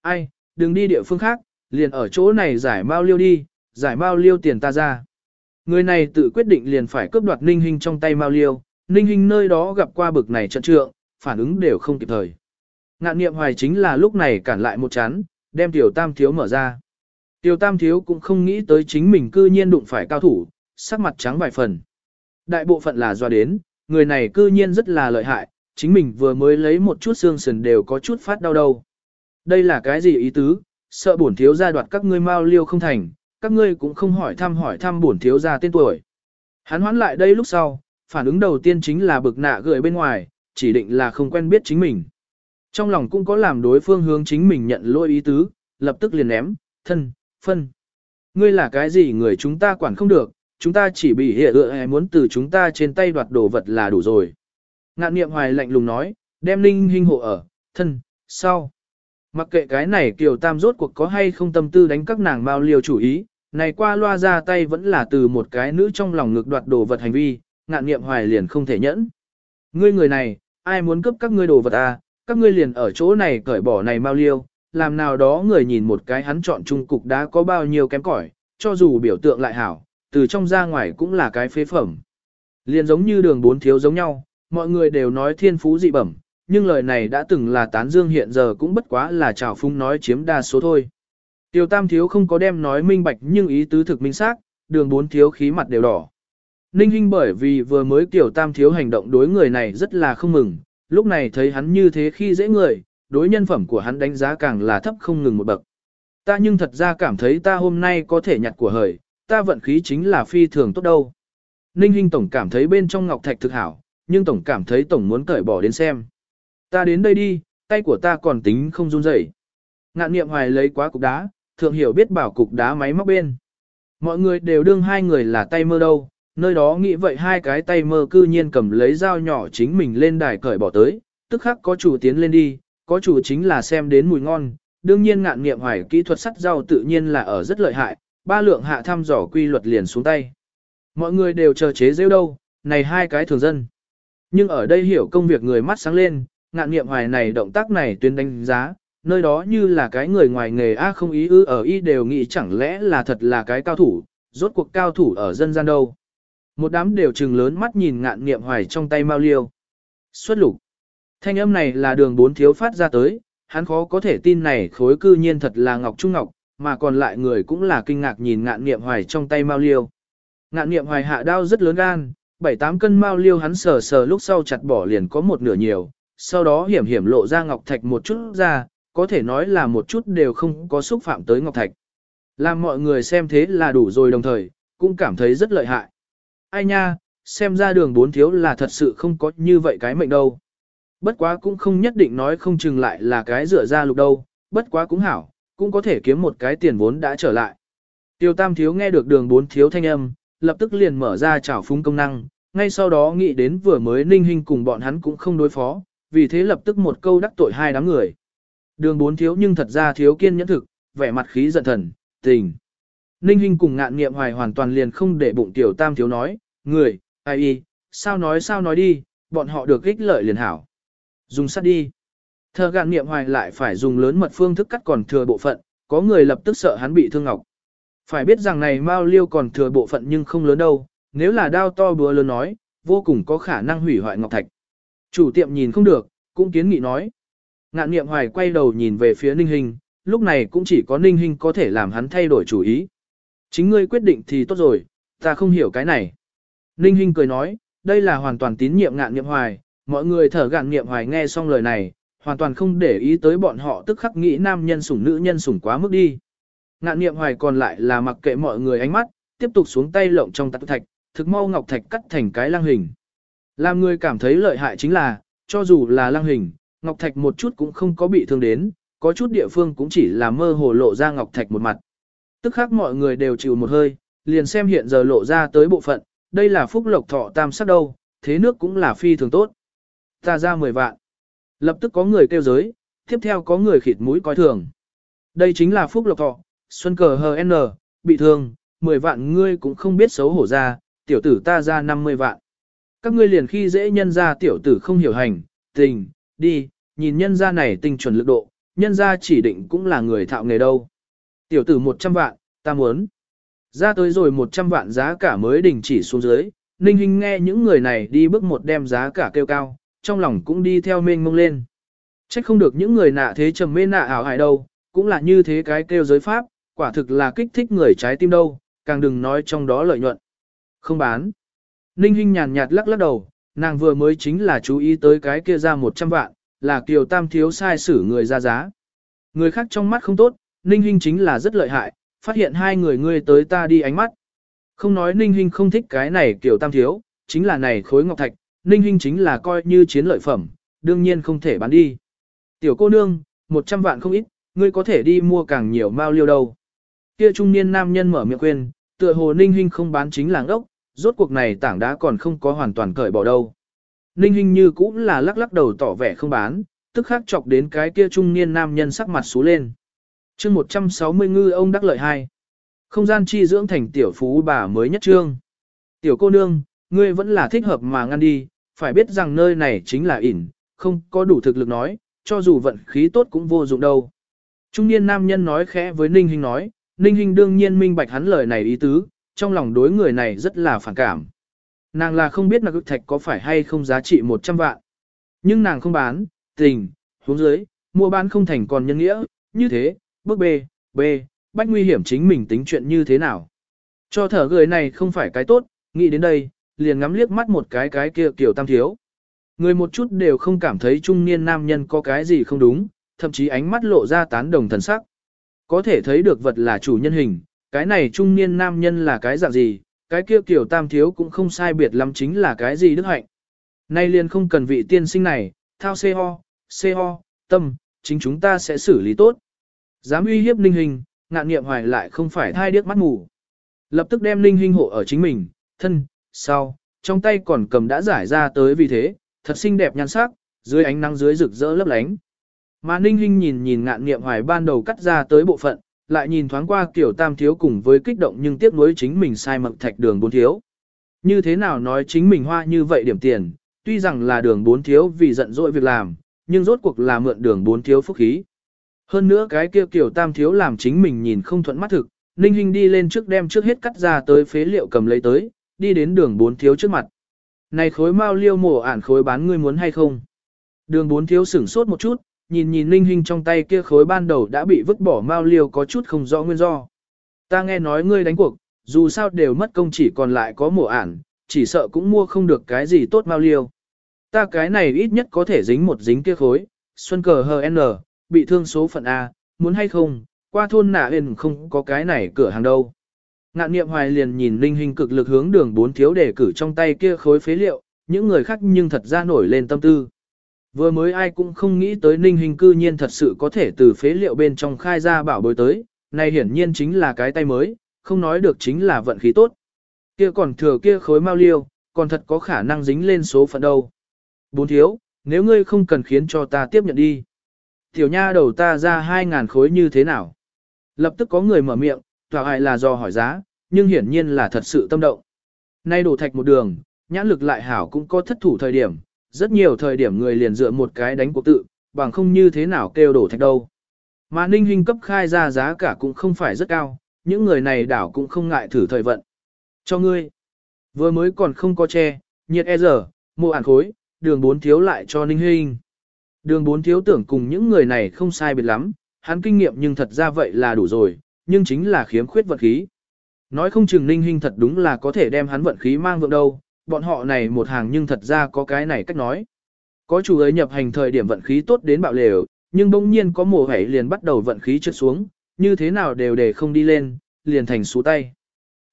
Ai, đừng đi địa phương khác, liền ở chỗ này giải bao liêu đi, giải bao liêu tiền ta ra. Người này tự quyết định liền phải cướp đoạt ninh hình trong tay mao liêu, ninh hình nơi đó gặp qua bực này trận trượng, phản ứng đều không kịp thời. Ngạn niệm hoài chính là lúc này cản lại một chán, đem tiểu tam thiếu mở ra. Tiểu tam thiếu cũng không nghĩ tới chính mình cư nhiên đụng phải cao thủ, sắc mặt trắng vài phần. Đại bộ phận là do đến, người này cư nhiên rất là lợi hại, chính mình vừa mới lấy một chút xương sườn đều có chút phát đau đầu. Đây là cái gì ý tứ, sợ bổn thiếu gia đoạt các ngươi mau liêu không thành, các ngươi cũng không hỏi thăm hỏi thăm bổn thiếu gia tên tuổi. Hắn hoán lại đây lúc sau, phản ứng đầu tiên chính là bực nạ gửi bên ngoài, chỉ định là không quen biết chính mình. Trong lòng cũng có làm đối phương hướng chính mình nhận lỗi ý tứ, lập tức liền ném, thân, phân. Ngươi là cái gì người chúng ta quản không được, chúng ta chỉ bị hệ ựa hay muốn từ chúng ta trên tay đoạt đồ vật là đủ rồi. Ngạn niệm hoài lạnh lùng nói, đem linh hình hộ ở, thân, sau. Mặc kệ cái này kiều tam rốt cuộc có hay không tâm tư đánh các nàng bao liều chủ ý, này qua loa ra tay vẫn là từ một cái nữ trong lòng ngực đoạt đồ vật hành vi, ngạn niệm hoài liền không thể nhẫn. Ngươi người này, ai muốn cướp các ngươi đồ vật à, các ngươi liền ở chỗ này cởi bỏ này mau liêu, làm nào đó người nhìn một cái hắn chọn trung cục đã có bao nhiêu kém cỏi, cho dù biểu tượng lại hảo, từ trong ra ngoài cũng là cái phế phẩm. Liền giống như đường bốn thiếu giống nhau, mọi người đều nói thiên phú dị bẩm, nhưng lời này đã từng là tán dương hiện giờ cũng bất quá là trào phung nói chiếm đa số thôi. Tiêu tam thiếu không có đem nói minh bạch nhưng ý tứ thực minh xác, đường bốn thiếu khí mặt đều đỏ. Ninh Hinh bởi vì vừa mới tiểu tam thiếu hành động đối người này rất là không mừng, lúc này thấy hắn như thế khi dễ người, đối nhân phẩm của hắn đánh giá càng là thấp không ngừng một bậc. Ta nhưng thật ra cảm thấy ta hôm nay có thể nhặt của hời, ta vận khí chính là phi thường tốt đâu. Ninh Hinh Tổng cảm thấy bên trong ngọc thạch thực hảo, nhưng Tổng cảm thấy Tổng muốn cởi bỏ đến xem. Ta đến đây đi, tay của ta còn tính không run rẩy. Ngạn niệm hoài lấy quá cục đá, thượng hiểu biết bảo cục đá máy móc bên. Mọi người đều đương hai người là tay mơ đâu, nơi đó nghĩ vậy hai cái tay mơ cư nhiên cầm lấy dao nhỏ chính mình lên đài cởi bỏ tới, tức khắc có chủ tiến lên đi, có chủ chính là xem đến mùi ngon, đương nhiên ngạn nghiệm hoài kỹ thuật sắt rau tự nhiên là ở rất lợi hại, ba lượng hạ thăm dò quy luật liền xuống tay. Mọi người đều chờ chế rêu đâu, này hai cái thường dân. Nhưng ở đây hiểu công việc người mắt sáng lên, ngạn nghiệm hoài này động tác này tuyên đánh giá, nơi đó như là cái người ngoài nghề A không ý ư ở y đều nghĩ chẳng lẽ là thật là cái cao thủ, rốt cuộc cao thủ ở dân gian đâu. Một đám đều trừng lớn mắt nhìn ngạn nghiệm hoài trong tay mau liêu. Xuất lục. Thanh âm này là đường bốn thiếu phát ra tới, hắn khó có thể tin này khối cư nhiên thật là ngọc trung ngọc, mà còn lại người cũng là kinh ngạc nhìn ngạn niệm hoài trong tay mao liêu. Ngạn niệm hoài hạ đao rất lớn gan, 7-8 cân mao liêu hắn sờ sờ lúc sau chặt bỏ liền có một nửa nhiều, sau đó hiểm hiểm lộ ra ngọc thạch một chút ra, có thể nói là một chút đều không có xúc phạm tới ngọc thạch. Làm mọi người xem thế là đủ rồi đồng thời, cũng cảm thấy rất lợi hại ai nha, xem ra đường bốn thiếu là thật sự không có như vậy cái mệnh đâu. Bất quá cũng không nhất định nói không chừng lại là cái rửa ra lục đâu, bất quá cũng hảo, cũng có thể kiếm một cái tiền vốn đã trở lại. Tiêu tam thiếu nghe được đường bốn thiếu thanh âm, lập tức liền mở ra trảo phúng công năng, ngay sau đó nghĩ đến vừa mới ninh hình cùng bọn hắn cũng không đối phó, vì thế lập tức một câu đắc tội hai đám người. Đường bốn thiếu nhưng thật ra thiếu kiên nhẫn thực, vẻ mặt khí giận thần, tình. Ninh Hinh cùng ngạn nghiệm hoài hoàn toàn liền không để bụng tiểu tam thiếu nói, người, ai y, sao nói sao nói đi, bọn họ được ích lợi liền hảo. Dùng sắt đi. Thờ gạn niệm hoài lại phải dùng lớn mật phương thức cắt còn thừa bộ phận, có người lập tức sợ hắn bị thương ngọc. Phải biết rằng này Mao Liêu còn thừa bộ phận nhưng không lớn đâu, nếu là đao to búa lớn nói, vô cùng có khả năng hủy hoại ngọc thạch. Chủ tiệm nhìn không được, cũng kiến nghị nói. Ngạn niệm hoài quay đầu nhìn về phía ninh hình, lúc này cũng chỉ có ninh hình có thể làm hắn thay đổi chủ ý. Chính ngươi quyết định thì tốt rồi, ta không hiểu cái này. Ninh hình cười nói, đây là hoàn toàn tín nhiệm ngạn niệm hoài, mọi người thở gạn niệm hoài nghe xong lời này, hoàn toàn không để ý tới bọn họ tức khắc nghĩ nam nhân sủng nữ nhân sủng quá mức đi. Ngạn niệm hoài còn lại là mặc kệ mọi người ánh mắt, tiếp tục xuống tay lộng trong tạc thạch, thực mau ngọc thạch cắt thành cái lang hình. Làm người cảm thấy lợi hại chính là, cho dù là lang hình, ngọc thạch một chút cũng không có bị thương đến, có chút địa phương cũng chỉ là mơ hồ lộ ra ngọc thạch một mặt. Tức khác mọi người đều chịu một hơi, liền xem hiện giờ lộ ra tới bộ phận, đây là phúc lộc thọ tam sắc đâu, thế nước cũng là phi thường tốt. Ta ra 10 vạn. Lập tức có người kêu giới, tiếp theo có người khịt mũi coi thường. Đây chính là phúc lộc thọ, xuân cờ hờ n, bị thương, 10 vạn ngươi cũng không biết xấu hổ ra, tiểu tử ta ra 50 vạn. Các ngươi liền khi dễ nhân ra tiểu tử không hiểu hành, tình, đi, nhìn nhân ra này tình chuẩn lực độ, nhân ra chỉ định cũng là người thạo nghề đâu. Tiểu tử 100 vạn, ta muốn. Ra tới rồi 100 vạn giá cả mới đình chỉ xuống dưới, Ninh Hinh nghe những người này đi bước một đem giá cả kêu cao, trong lòng cũng đi theo mênh mông lên. Trách không được những người nạ thế trầm mê nạ ảo hại đâu, cũng là như thế cái kêu giới pháp, quả thực là kích thích người trái tim đâu, càng đừng nói trong đó lợi nhuận. Không bán. Ninh Hinh nhàn nhạt lắc lắc đầu, nàng vừa mới chính là chú ý tới cái kia ra 100 vạn, là kiều tam thiếu sai xử người ra giá. Người khác trong mắt không tốt, Ninh Hinh chính là rất lợi hại, phát hiện hai người ngươi tới ta đi ánh mắt. Không nói Ninh Hinh không thích cái này kiểu tam thiếu, chính là này khối ngọc thạch, Ninh Hinh chính là coi như chiến lợi phẩm, đương nhiên không thể bán đi. Tiểu cô nương, 100 vạn không ít, ngươi có thể đi mua càng nhiều mao liêu đâu. Kia trung niên nam nhân mở miệng khuyên, tựa hồ Ninh Hinh không bán chính làng ốc, rốt cuộc này tảng đá còn không có hoàn toàn cởi bỏ đâu. Ninh Hinh như cũng là lắc lắc đầu tỏ vẻ không bán, tức khắc chọc đến cái kia trung niên nam nhân sắc mặt xú lên. chương 160 ngư ông đắc lợi hai. Không gian chi dưỡng thành tiểu phú bà mới nhất trương. Tiểu cô nương, ngươi vẫn là thích hợp mà ngăn đi, phải biết rằng nơi này chính là ỉn, không có đủ thực lực nói, cho dù vận khí tốt cũng vô dụng đâu. Trung niên nam nhân nói khẽ với Ninh Hinh nói, Ninh Hinh đương nhiên minh bạch hắn lời này ý tứ, trong lòng đối người này rất là phản cảm. Nàng là không biết là cực thạch có phải hay không giá trị 100 vạn. Nhưng nàng không bán, tình, xuống dưới, mua bán không thành còn nhân nghĩa, như thế, bước B, B, bách nguy hiểm chính mình tính chuyện như thế nào. Cho thở người này không phải cái tốt, nghĩ đến đây, liền ngắm liếc mắt một cái cái kia kiểu tam thiếu. Người một chút đều không cảm thấy trung niên nam nhân có cái gì không đúng, thậm chí ánh mắt lộ ra tán đồng thần sắc. Có thể thấy được vật là chủ nhân hình, cái này trung niên nam nhân là cái dạng gì, cái kia kiểu tam thiếu cũng không sai biệt lắm chính là cái gì đức hạnh. Nay liền không cần vị tiên sinh này, thao xê ho, xê ho, tâm, chính chúng ta sẽ xử lý tốt. Dám uy hiếp ninh hình, ngạn nghiệm hoài lại không phải thai điếc mắt mù. Lập tức đem ninh hình hộ ở chính mình, thân, sau, trong tay còn cầm đã giải ra tới vì thế, thật xinh đẹp nhan sắc, dưới ánh nắng dưới rực rỡ lấp lánh. Mà ninh Hinh nhìn nhìn ngạn nghiệm hoài ban đầu cắt ra tới bộ phận, lại nhìn thoáng qua kiểu tam thiếu cùng với kích động nhưng tiếc nuối chính mình sai mập thạch đường bốn thiếu. Như thế nào nói chính mình hoa như vậy điểm tiền, tuy rằng là đường bốn thiếu vì giận dỗi việc làm, nhưng rốt cuộc là mượn đường bốn thiếu phúc khí. Hơn nữa cái kia kiểu tam thiếu làm chính mình nhìn không thuận mắt thực, Ninh Hinh đi lên trước đem trước hết cắt ra tới phế liệu cầm lấy tới, đi đến đường bốn thiếu trước mặt. Này khối mau liêu mổ ản khối bán ngươi muốn hay không? Đường bốn thiếu sửng sốt một chút, nhìn nhìn linh hình trong tay kia khối ban đầu đã bị vứt bỏ mau liêu có chút không rõ nguyên do. Ta nghe nói ngươi đánh cuộc, dù sao đều mất công chỉ còn lại có mổ ản, chỉ sợ cũng mua không được cái gì tốt mau liêu. Ta cái này ít nhất có thể dính một dính kia khối, xuân cờ hờ bị thương số phận A, muốn hay không, qua thôn nạ hên không có cái này cửa hàng đâu. Ngạn niệm hoài liền nhìn linh hình cực lực hướng đường bốn thiếu để cử trong tay kia khối phế liệu, những người khác nhưng thật ra nổi lên tâm tư. Vừa mới ai cũng không nghĩ tới ninh hình cư nhiên thật sự có thể từ phế liệu bên trong khai ra bảo bối tới, này hiển nhiên chính là cái tay mới, không nói được chính là vận khí tốt. Kia còn thừa kia khối mau liêu, còn thật có khả năng dính lên số phận đâu. Bốn thiếu, nếu ngươi không cần khiến cho ta tiếp nhận đi. Tiểu nha đầu ta ra hai ngàn khối như thế nào? Lập tức có người mở miệng, tòa hại là do hỏi giá, nhưng hiển nhiên là thật sự tâm động. Nay đổ thạch một đường, nhãn lực lại hảo cũng có thất thủ thời điểm, rất nhiều thời điểm người liền dựa một cái đánh cuộc tự, bằng không như thế nào kêu đổ thạch đâu. Mà ninh hình cấp khai ra giá cả cũng không phải rất cao, những người này đảo cũng không ngại thử thời vận. Cho ngươi, vừa mới còn không có che, nhiệt e giờ, mua ản khối, đường bốn thiếu lại cho ninh hình. Đường bốn thiếu tưởng cùng những người này không sai biệt lắm, hắn kinh nghiệm nhưng thật ra vậy là đủ rồi, nhưng chính là khiếm khuyết vận khí. Nói không chừng ninh Hinh thật đúng là có thể đem hắn vận khí mang vượng đâu, bọn họ này một hàng nhưng thật ra có cái này cách nói. Có chủ ấy nhập hành thời điểm vận khí tốt đến bạo lều, nhưng bỗng nhiên có mùa hảy liền bắt đầu vận khí trượt xuống, như thế nào đều để không đi lên, liền thành xú tay.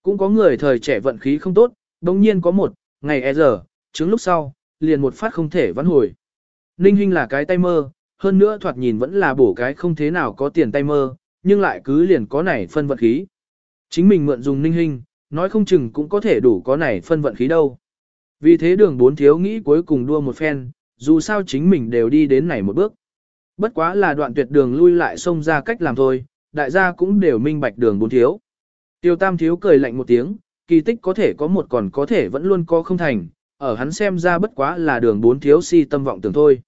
Cũng có người thời trẻ vận khí không tốt, bỗng nhiên có một, ngày e giờ, chứng lúc sau, liền một phát không thể vãn hồi. Ninh Hinh là cái tay mơ, hơn nữa thoạt nhìn vẫn là bổ cái không thế nào có tiền tay mơ, nhưng lại cứ liền có này phân vận khí. Chính mình mượn dùng Ninh hình, nói không chừng cũng có thể đủ có này phân vận khí đâu. Vì thế đường bốn thiếu nghĩ cuối cùng đua một phen, dù sao chính mình đều đi đến này một bước. Bất quá là đoạn tuyệt đường lui lại xông ra cách làm thôi, đại gia cũng đều minh bạch đường bốn thiếu. Tiêu tam thiếu cười lạnh một tiếng, kỳ tích có thể có một còn có thể vẫn luôn có không thành, ở hắn xem ra bất quá là đường bốn thiếu si tâm vọng tưởng thôi.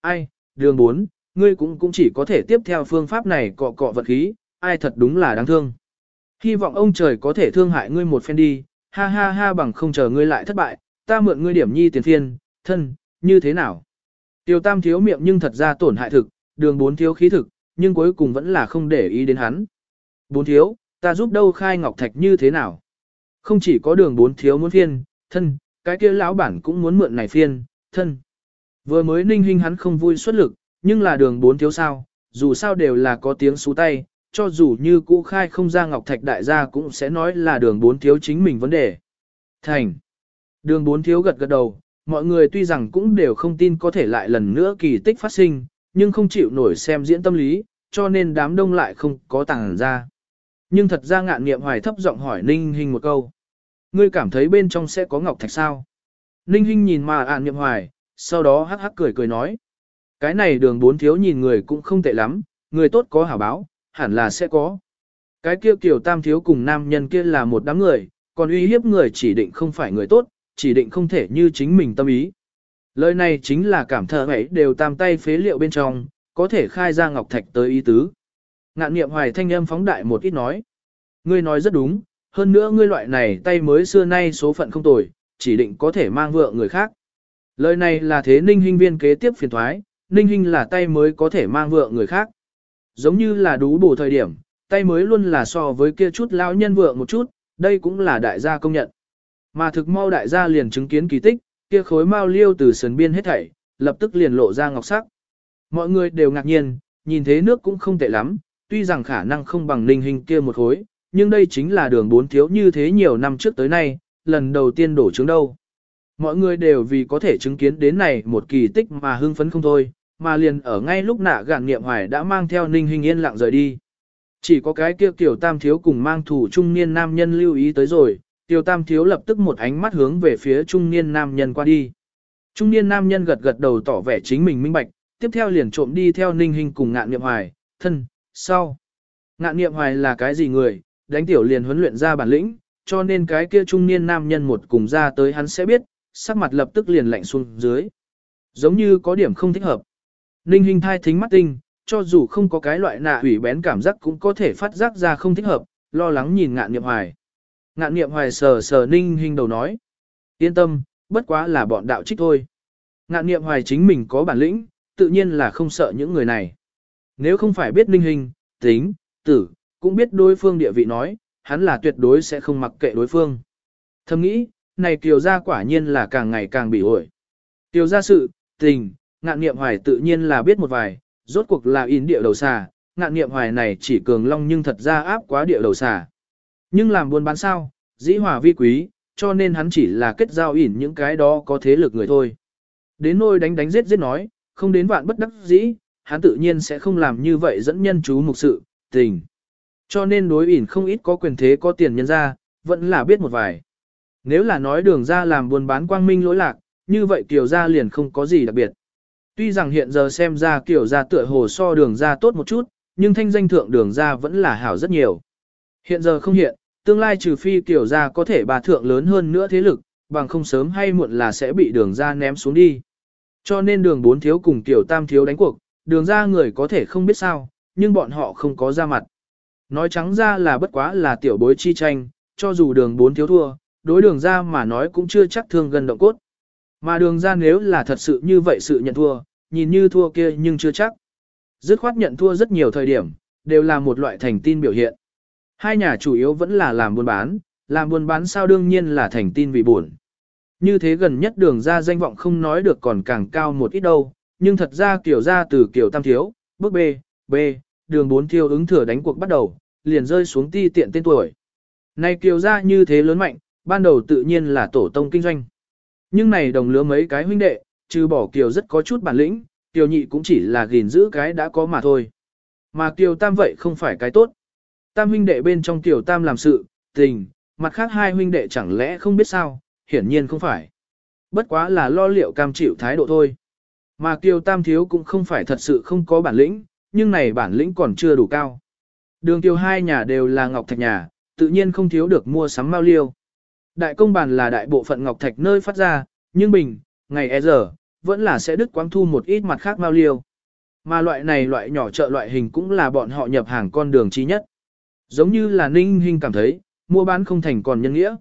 Ai, đường bốn, ngươi cũng cũng chỉ có thể tiếp theo phương pháp này cọ cọ vật khí, ai thật đúng là đáng thương. Hy vọng ông trời có thể thương hại ngươi một phen đi, ha ha ha bằng không chờ ngươi lại thất bại, ta mượn ngươi điểm nhi tiền thiên, thân, như thế nào? Tiêu tam thiếu miệng nhưng thật ra tổn hại thực, đường bốn thiếu khí thực, nhưng cuối cùng vẫn là không để ý đến hắn. Bốn thiếu, ta giúp đâu khai ngọc thạch như thế nào? Không chỉ có đường bốn thiếu muốn phiên, thân, cái kia lão bản cũng muốn mượn này phiên, thân. Vừa mới ninh hình hắn không vui xuất lực, nhưng là đường bốn thiếu sao, dù sao đều là có tiếng xú tay, cho dù như cũ khai không ra ngọc thạch đại gia cũng sẽ nói là đường bốn thiếu chính mình vấn đề. Thành. Đường bốn thiếu gật gật đầu, mọi người tuy rằng cũng đều không tin có thể lại lần nữa kỳ tích phát sinh, nhưng không chịu nổi xem diễn tâm lý, cho nên đám đông lại không có tàng ra. Nhưng thật ra ngạn nghiệm hoài thấp giọng hỏi Ninh Hinh một câu. Ngươi cảm thấy bên trong sẽ có ngọc thạch sao? Ninh Hinh nhìn mà ạn nghiệm hoài, sau đó hắc hắc cười cười nói. Cái này đường bốn thiếu nhìn người cũng không tệ lắm, người tốt có hảo báo, hẳn là sẽ có. Cái kia kiểu tam thiếu cùng nam nhân kia là một đám người, còn uy hiếp người chỉ định không phải người tốt, chỉ định không thể như chính mình tâm ý. Lời này chính là cảm thở ấy đều tam tay phế liệu bên trong, có thể khai ra ngọc thạch tới ý tứ. Ngạn niệm hoài thanh âm phóng đại một ít nói. Ngươi nói rất đúng, hơn nữa ngươi loại này tay mới xưa nay số phận không tồi, chỉ định có thể mang vợ người khác. Lời này là thế ninh hình viên kế tiếp phiền thoái, ninh hình là tay mới có thể mang vợ người khác. Giống như là đú bổ thời điểm, tay mới luôn là so với kia chút lão nhân vợ một chút, đây cũng là đại gia công nhận. Mà thực mau đại gia liền chứng kiến kỳ tích, kia khối mau liêu từ sườn biên hết thảy, lập tức liền lộ ra ngọc sắc. Mọi người đều ngạc nhiên, nhìn thế nước cũng không tệ lắm, tuy rằng khả năng không bằng ninh hình kia một khối, nhưng đây chính là đường bốn thiếu như thế nhiều năm trước tới nay, lần đầu tiên đổ trứng đâu. Mọi người đều vì có thể chứng kiến đến này một kỳ tích mà hưng phấn không thôi, mà liền ở ngay lúc nạ gạn niệm hoài đã mang theo ninh hình yên lặng rời đi. Chỉ có cái kia tiểu tam thiếu cùng mang thủ trung niên nam nhân lưu ý tới rồi, tiểu tam thiếu lập tức một ánh mắt hướng về phía trung niên nam nhân qua đi. Trung niên nam nhân gật gật đầu tỏ vẻ chính mình minh bạch, tiếp theo liền trộm đi theo ninh hình cùng ngạn niệm hoài, thân, sau. Ngạn niệm hoài là cái gì người, đánh tiểu liền huấn luyện ra bản lĩnh, cho nên cái kia trung niên nam nhân một cùng ra tới hắn sẽ biết, sắc mặt lập tức liền lạnh xuống dưới. Giống như có điểm không thích hợp. Ninh hình thai thính mắt tinh, cho dù không có cái loại nạ hủy bén cảm giác cũng có thể phát giác ra không thích hợp, lo lắng nhìn ngạn niệm hoài. Ngạn niệm hoài sờ sờ ninh hình đầu nói. Yên tâm, bất quá là bọn đạo trích thôi. Ngạn niệm hoài chính mình có bản lĩnh, tự nhiên là không sợ những người này. Nếu không phải biết ninh hình, tính, tử, cũng biết đối phương địa vị nói, hắn là tuyệt đối sẽ không mặc kệ đối phương. Thầm nghĩ, này kiều gia quả nhiên là càng ngày càng bị ổi. Kiều gia sự, tình, ngạn niệm hoài tự nhiên là biết một vài, rốt cuộc là in địa đầu xà, ngạn niệm hoài này chỉ cường long nhưng thật ra áp quá địa đầu xà. Nhưng làm buôn bán sao, dĩ hòa vi quý, cho nên hắn chỉ là kết giao ỉn những cái đó có thế lực người thôi. Đến nôi đánh đánh giết giết nói, không đến vạn bất đắc dĩ, hắn tự nhiên sẽ không làm như vậy dẫn nhân chú mục sự, tình. Cho nên đối ỉn không ít có quyền thế có tiền nhân ra, vẫn là biết một vài. Nếu là nói đường ra làm buôn bán quang minh lỗi lạc, như vậy tiểu ra liền không có gì đặc biệt. Tuy rằng hiện giờ xem ra kiểu ra tựa hồ so đường ra tốt một chút, nhưng thanh danh thượng đường ra vẫn là hảo rất nhiều. Hiện giờ không hiện, tương lai trừ phi kiểu ra có thể bà thượng lớn hơn nữa thế lực, bằng không sớm hay muộn là sẽ bị đường ra ném xuống đi. Cho nên đường bốn thiếu cùng tiểu tam thiếu đánh cuộc, đường ra người có thể không biết sao, nhưng bọn họ không có ra mặt. Nói trắng ra là bất quá là tiểu bối chi tranh, cho dù đường bốn thiếu thua, đối đường ra mà nói cũng chưa chắc thương gần động cốt. Mà đường ra nếu là thật sự như vậy sự nhận thua, nhìn như thua kia nhưng chưa chắc. Dứt khoát nhận thua rất nhiều thời điểm, đều là một loại thành tin biểu hiện. Hai nhà chủ yếu vẫn là làm buôn bán, làm buôn bán sao đương nhiên là thành tin vì buồn. Như thế gần nhất đường ra danh vọng không nói được còn càng cao một ít đâu, nhưng thật ra kiểu ra từ kiểu tam thiếu, bước B, B, đường bốn thiêu ứng thừa đánh cuộc bắt đầu, liền rơi xuống ti tiện tên tuổi. Này kiều ra như thế lớn mạnh, ban đầu tự nhiên là tổ tông kinh doanh. Nhưng này đồng lứa mấy cái huynh đệ, trừ bỏ kiều rất có chút bản lĩnh, kiều nhị cũng chỉ là gìn giữ cái đã có mà thôi. Mà kiều tam vậy không phải cái tốt. Tam huynh đệ bên trong kiều tam làm sự, tình, mặt khác hai huynh đệ chẳng lẽ không biết sao, hiển nhiên không phải. Bất quá là lo liệu cam chịu thái độ thôi. Mà kiều tam thiếu cũng không phải thật sự không có bản lĩnh, nhưng này bản lĩnh còn chưa đủ cao. Đường tiêu hai nhà đều là ngọc thạch nhà, tự nhiên không thiếu được mua sắm mao liêu. Đại công bàn là đại bộ phận ngọc thạch nơi phát ra, nhưng bình, ngày e giờ, vẫn là sẽ đứt quáng thu một ít mặt khác mao liêu. Mà loại này loại nhỏ chợ loại hình cũng là bọn họ nhập hàng con đường chi nhất. Giống như là ninh hình cảm thấy, mua bán không thành còn nhân nghĩa.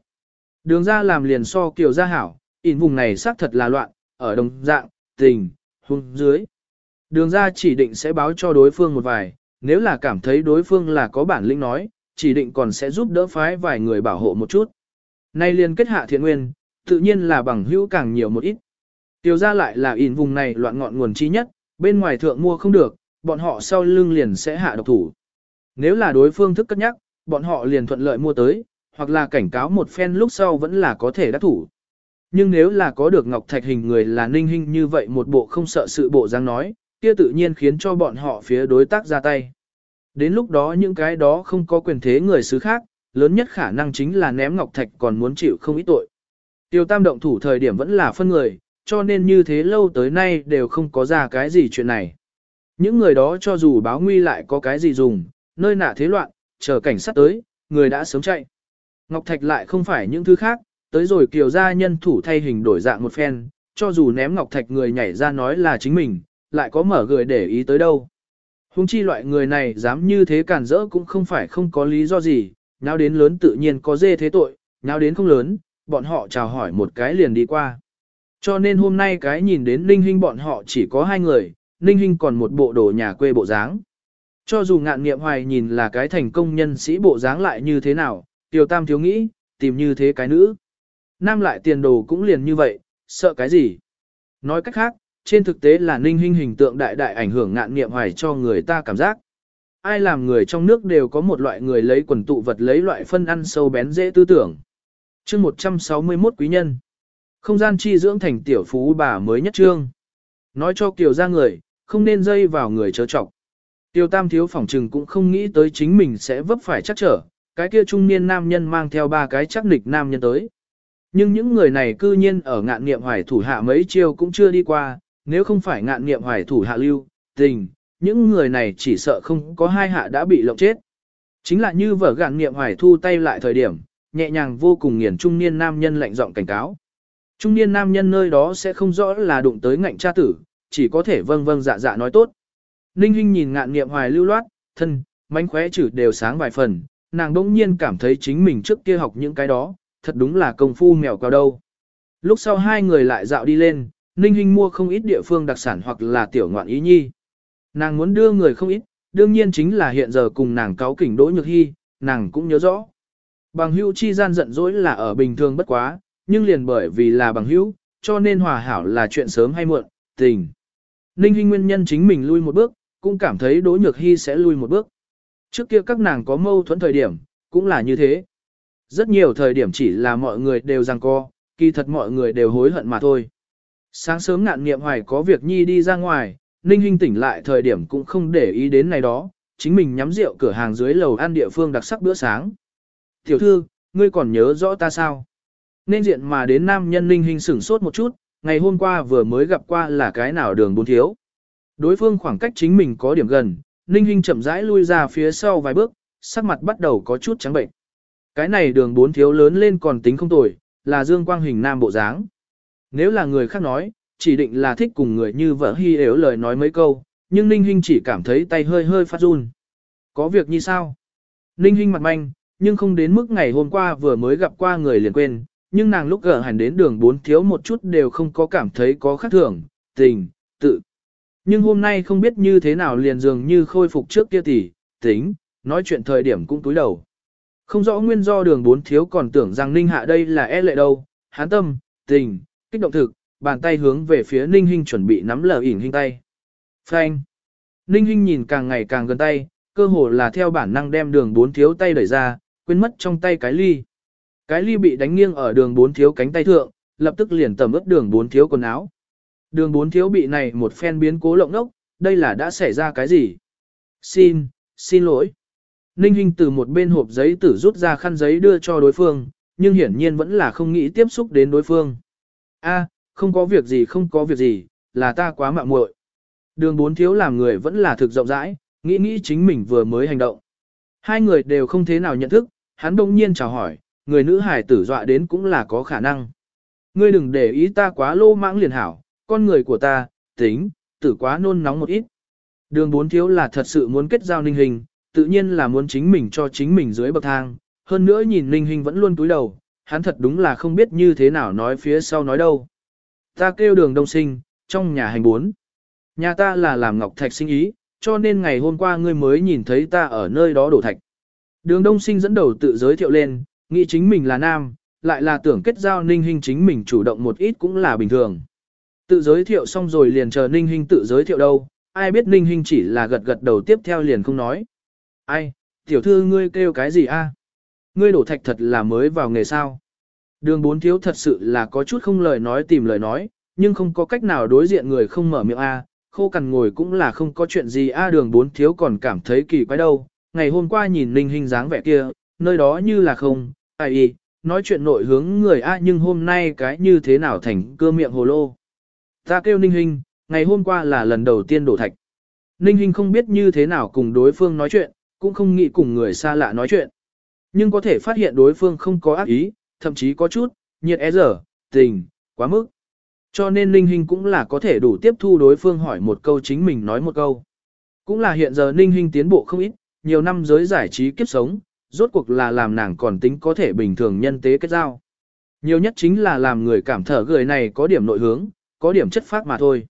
Đường ra làm liền so kiểu gia hảo, in vùng này xác thật là loạn, ở đồng dạng, tình, hung dưới. Đường ra chỉ định sẽ báo cho đối phương một vài, nếu là cảm thấy đối phương là có bản lĩnh nói, chỉ định còn sẽ giúp đỡ phái vài người bảo hộ một chút. Nay liền kết hạ thiện nguyên, tự nhiên là bằng hữu càng nhiều một ít. Tiêu ra lại là in vùng này loạn ngọn nguồn chi nhất, bên ngoài thượng mua không được, bọn họ sau lưng liền sẽ hạ độc thủ. Nếu là đối phương thức cất nhắc, bọn họ liền thuận lợi mua tới, hoặc là cảnh cáo một phen lúc sau vẫn là có thể đắc thủ. Nhưng nếu là có được ngọc thạch hình người là ninh hình như vậy một bộ không sợ sự bộ dáng nói, kia tự nhiên khiến cho bọn họ phía đối tác ra tay. Đến lúc đó những cái đó không có quyền thế người xứ khác, lớn nhất khả năng chính là ném ngọc thạch còn muốn chịu không ít tội. Tiêu tam động thủ thời điểm vẫn là phân người, cho nên như thế lâu tới nay đều không có ra cái gì chuyện này. Những người đó cho dù báo nguy lại có cái gì dùng, nơi nạ thế loạn, chờ cảnh sát tới, người đã sớm chạy. Ngọc Thạch lại không phải những thứ khác, tới rồi kiều gia nhân thủ thay hình đổi dạng một phen, cho dù ném Ngọc Thạch người nhảy ra nói là chính mình, lại có mở người để ý tới đâu. Hùng chi loại người này dám như thế cản rỡ cũng không phải không có lý do gì, nháo đến lớn tự nhiên có dê thế tội, nháo đến không lớn, bọn họ chào hỏi một cái liền đi qua. Cho nên hôm nay cái nhìn đến Ninh Hinh bọn họ chỉ có hai người, Ninh Hinh còn một bộ đồ nhà quê bộ dáng. Cho dù ngạn nghiệm hoài nhìn là cái thành công nhân sĩ bộ dáng lại như thế nào, tiểu tam thiếu nghĩ, tìm như thế cái nữ. Nam lại tiền đồ cũng liền như vậy, sợ cái gì? Nói cách khác, trên thực tế là ninh Hinh hình tượng đại đại ảnh hưởng ngạn nghiệm hoài cho người ta cảm giác. Ai làm người trong nước đều có một loại người lấy quần tụ vật lấy loại phân ăn sâu bén dễ tư tưởng. chương 161 quý nhân. Không gian chi dưỡng thành tiểu phú bà mới nhất trương. Nói cho kiều ra người, không nên dây vào người chớ trọc. Tiêu tam thiếu phỏng trừng cũng không nghĩ tới chính mình sẽ vấp phải chắc trở, cái kia trung niên nam nhân mang theo ba cái chắc nịch nam nhân tới. Nhưng những người này cư nhiên ở ngạn niệm hoài thủ hạ mấy chiêu cũng chưa đi qua, nếu không phải ngạn niệm hoài thủ hạ lưu, tình, những người này chỉ sợ không có hai hạ đã bị lộng chết. Chính là như vở gạn niệm hoài thu tay lại thời điểm, nhẹ nhàng vô cùng nghiền trung niên nam nhân lạnh giọng cảnh cáo. Trung niên nam nhân nơi đó sẽ không rõ là đụng tới ngạnh cha tử, chỉ có thể vâng vâng dạ dạ nói tốt. Ninh Hinh nhìn ngạn niệm hoài lưu loát, thân, mánh khóe chữ đều sáng vài phần, nàng đông nhiên cảm thấy chính mình trước kia học những cái đó, thật đúng là công phu mèo cao đâu. Lúc sau hai người lại dạo đi lên, Ninh Hinh mua không ít địa phương đặc sản hoặc là tiểu ngoạn ý nhi. Nàng muốn đưa người không ít, đương nhiên chính là hiện giờ cùng nàng cáo kỉnh đỗ nhược hy, nàng cũng nhớ rõ. Bằng hữu chi gian giận dỗi là ở bình thường bất quá, nhưng liền bởi vì là bằng hữu, cho nên hòa hảo là chuyện sớm hay muộn, tình. Ninh Hinh nguyên nhân chính mình lui một bước, cũng cảm thấy đỗ nhược hy sẽ lui một bước. Trước kia các nàng có mâu thuẫn thời điểm, cũng là như thế. Rất nhiều thời điểm chỉ là mọi người đều rằng co, kỳ thật mọi người đều hối hận mà thôi. Sáng sớm ngạn niệm hoài có việc nhi đi ra ngoài, Ninh Hinh tỉnh lại thời điểm cũng không để ý đến này đó, chính mình nhắm rượu cửa hàng dưới lầu ăn địa phương đặc sắc bữa sáng. Tiểu thư, ngươi còn nhớ rõ ta sao? Nên diện mà đến nam nhân Ninh Hinh sửng sốt một chút, ngày hôm qua vừa mới gặp qua là cái nào đường bốn thiếu. Đối phương khoảng cách chính mình có điểm gần, Ninh Hinh chậm rãi lui ra phía sau vài bước, sắc mặt bắt đầu có chút trắng bệnh. Cái này đường bốn thiếu lớn lên còn tính không tồi, là dương quang hình nam bộ dáng. Nếu là người khác nói, chỉ định là thích cùng người như vợ hy yếu lời nói mấy câu, nhưng Ninh Hinh chỉ cảm thấy tay hơi hơi phát run. Có việc như sao? Ninh Hinh mặt manh, nhưng không đến mức ngày hôm qua vừa mới gặp qua người liền quên, nhưng nàng lúc gỡ hành đến đường bốn thiếu một chút đều không có cảm thấy có khác thường, tình, tự. Nhưng hôm nay không biết như thế nào liền dường như khôi phục trước kia tỷ, tính, nói chuyện thời điểm cũng túi đầu. Không rõ nguyên do đường bốn thiếu còn tưởng rằng Ninh Hạ đây là e lệ đâu, hán tâm, tình, kích động thực, bàn tay hướng về phía Ninh Hinh chuẩn bị nắm lờ ỉn hình tay. Phanh. Ninh Hinh nhìn càng ngày càng gần tay, cơ hồ là theo bản năng đem đường bốn thiếu tay đẩy ra, quên mất trong tay cái ly. Cái ly bị đánh nghiêng ở đường bốn thiếu cánh tay thượng, lập tức liền tầm ướt đường bốn thiếu quần áo. Đường bốn thiếu bị này một phen biến cố lộng ốc, đây là đã xảy ra cái gì? Xin, xin lỗi. Ninh Hinh từ một bên hộp giấy tử rút ra khăn giấy đưa cho đối phương, nhưng hiển nhiên vẫn là không nghĩ tiếp xúc đến đối phương. A, không có việc gì không có việc gì, là ta quá mạo muội. Đường bốn thiếu làm người vẫn là thực rộng rãi, nghĩ nghĩ chính mình vừa mới hành động. Hai người đều không thế nào nhận thức, hắn đông nhiên chào hỏi, người nữ hải tử dọa đến cũng là có khả năng. Ngươi đừng để ý ta quá lô mãng liền hảo, con người của ta, tính, tử quá nôn nóng một ít. Đường bốn thiếu là thật sự muốn kết giao ninh hình, tự nhiên là muốn chính mình cho chính mình dưới bậc thang, hơn nữa nhìn ninh hình vẫn luôn túi đầu, hắn thật đúng là không biết như thế nào nói phía sau nói đâu. Ta kêu đường đông sinh, trong nhà hành bốn. Nhà ta là làm ngọc thạch sinh ý, cho nên ngày hôm qua ngươi mới nhìn thấy ta ở nơi đó đổ thạch. Đường đông sinh dẫn đầu tự giới thiệu lên, nghĩ chính mình là nam, lại là tưởng kết giao ninh hình chính mình chủ động một ít cũng là bình thường. Tự giới thiệu xong rồi liền chờ ninh hình tự giới thiệu đâu, ai biết ninh hình chỉ là gật gật đầu tiếp theo liền không nói. Ai, tiểu thư ngươi kêu cái gì a? Ngươi đổ thạch thật là mới vào nghề sao. Đường bốn thiếu thật sự là có chút không lời nói tìm lời nói, nhưng không có cách nào đối diện người không mở miệng A, khô cằn ngồi cũng là không có chuyện gì A đường bốn thiếu còn cảm thấy kỳ quái đâu. Ngày hôm qua nhìn Ninh hình dáng vẻ kia, nơi đó như là không, ai y, nói chuyện nội hướng người A nhưng hôm nay cái như thế nào thành cơ miệng hồ lô. Ta kêu Ninh hình, ngày hôm qua là lần đầu tiên đổ thạch. Ninh hình không biết như thế nào cùng đối phương nói chuyện, cũng không nghĩ cùng người xa lạ nói chuyện. Nhưng có thể phát hiện đối phương không có ác ý, thậm chí có chút, nhiệt e dở, tình, quá mức. Cho nên Ninh Hinh cũng là có thể đủ tiếp thu đối phương hỏi một câu chính mình nói một câu. Cũng là hiện giờ Ninh Hinh tiến bộ không ít, nhiều năm giới giải trí kiếp sống, rốt cuộc là làm nàng còn tính có thể bình thường nhân tế kết giao. Nhiều nhất chính là làm người cảm thở người này có điểm nội hướng, có điểm chất phác mà thôi.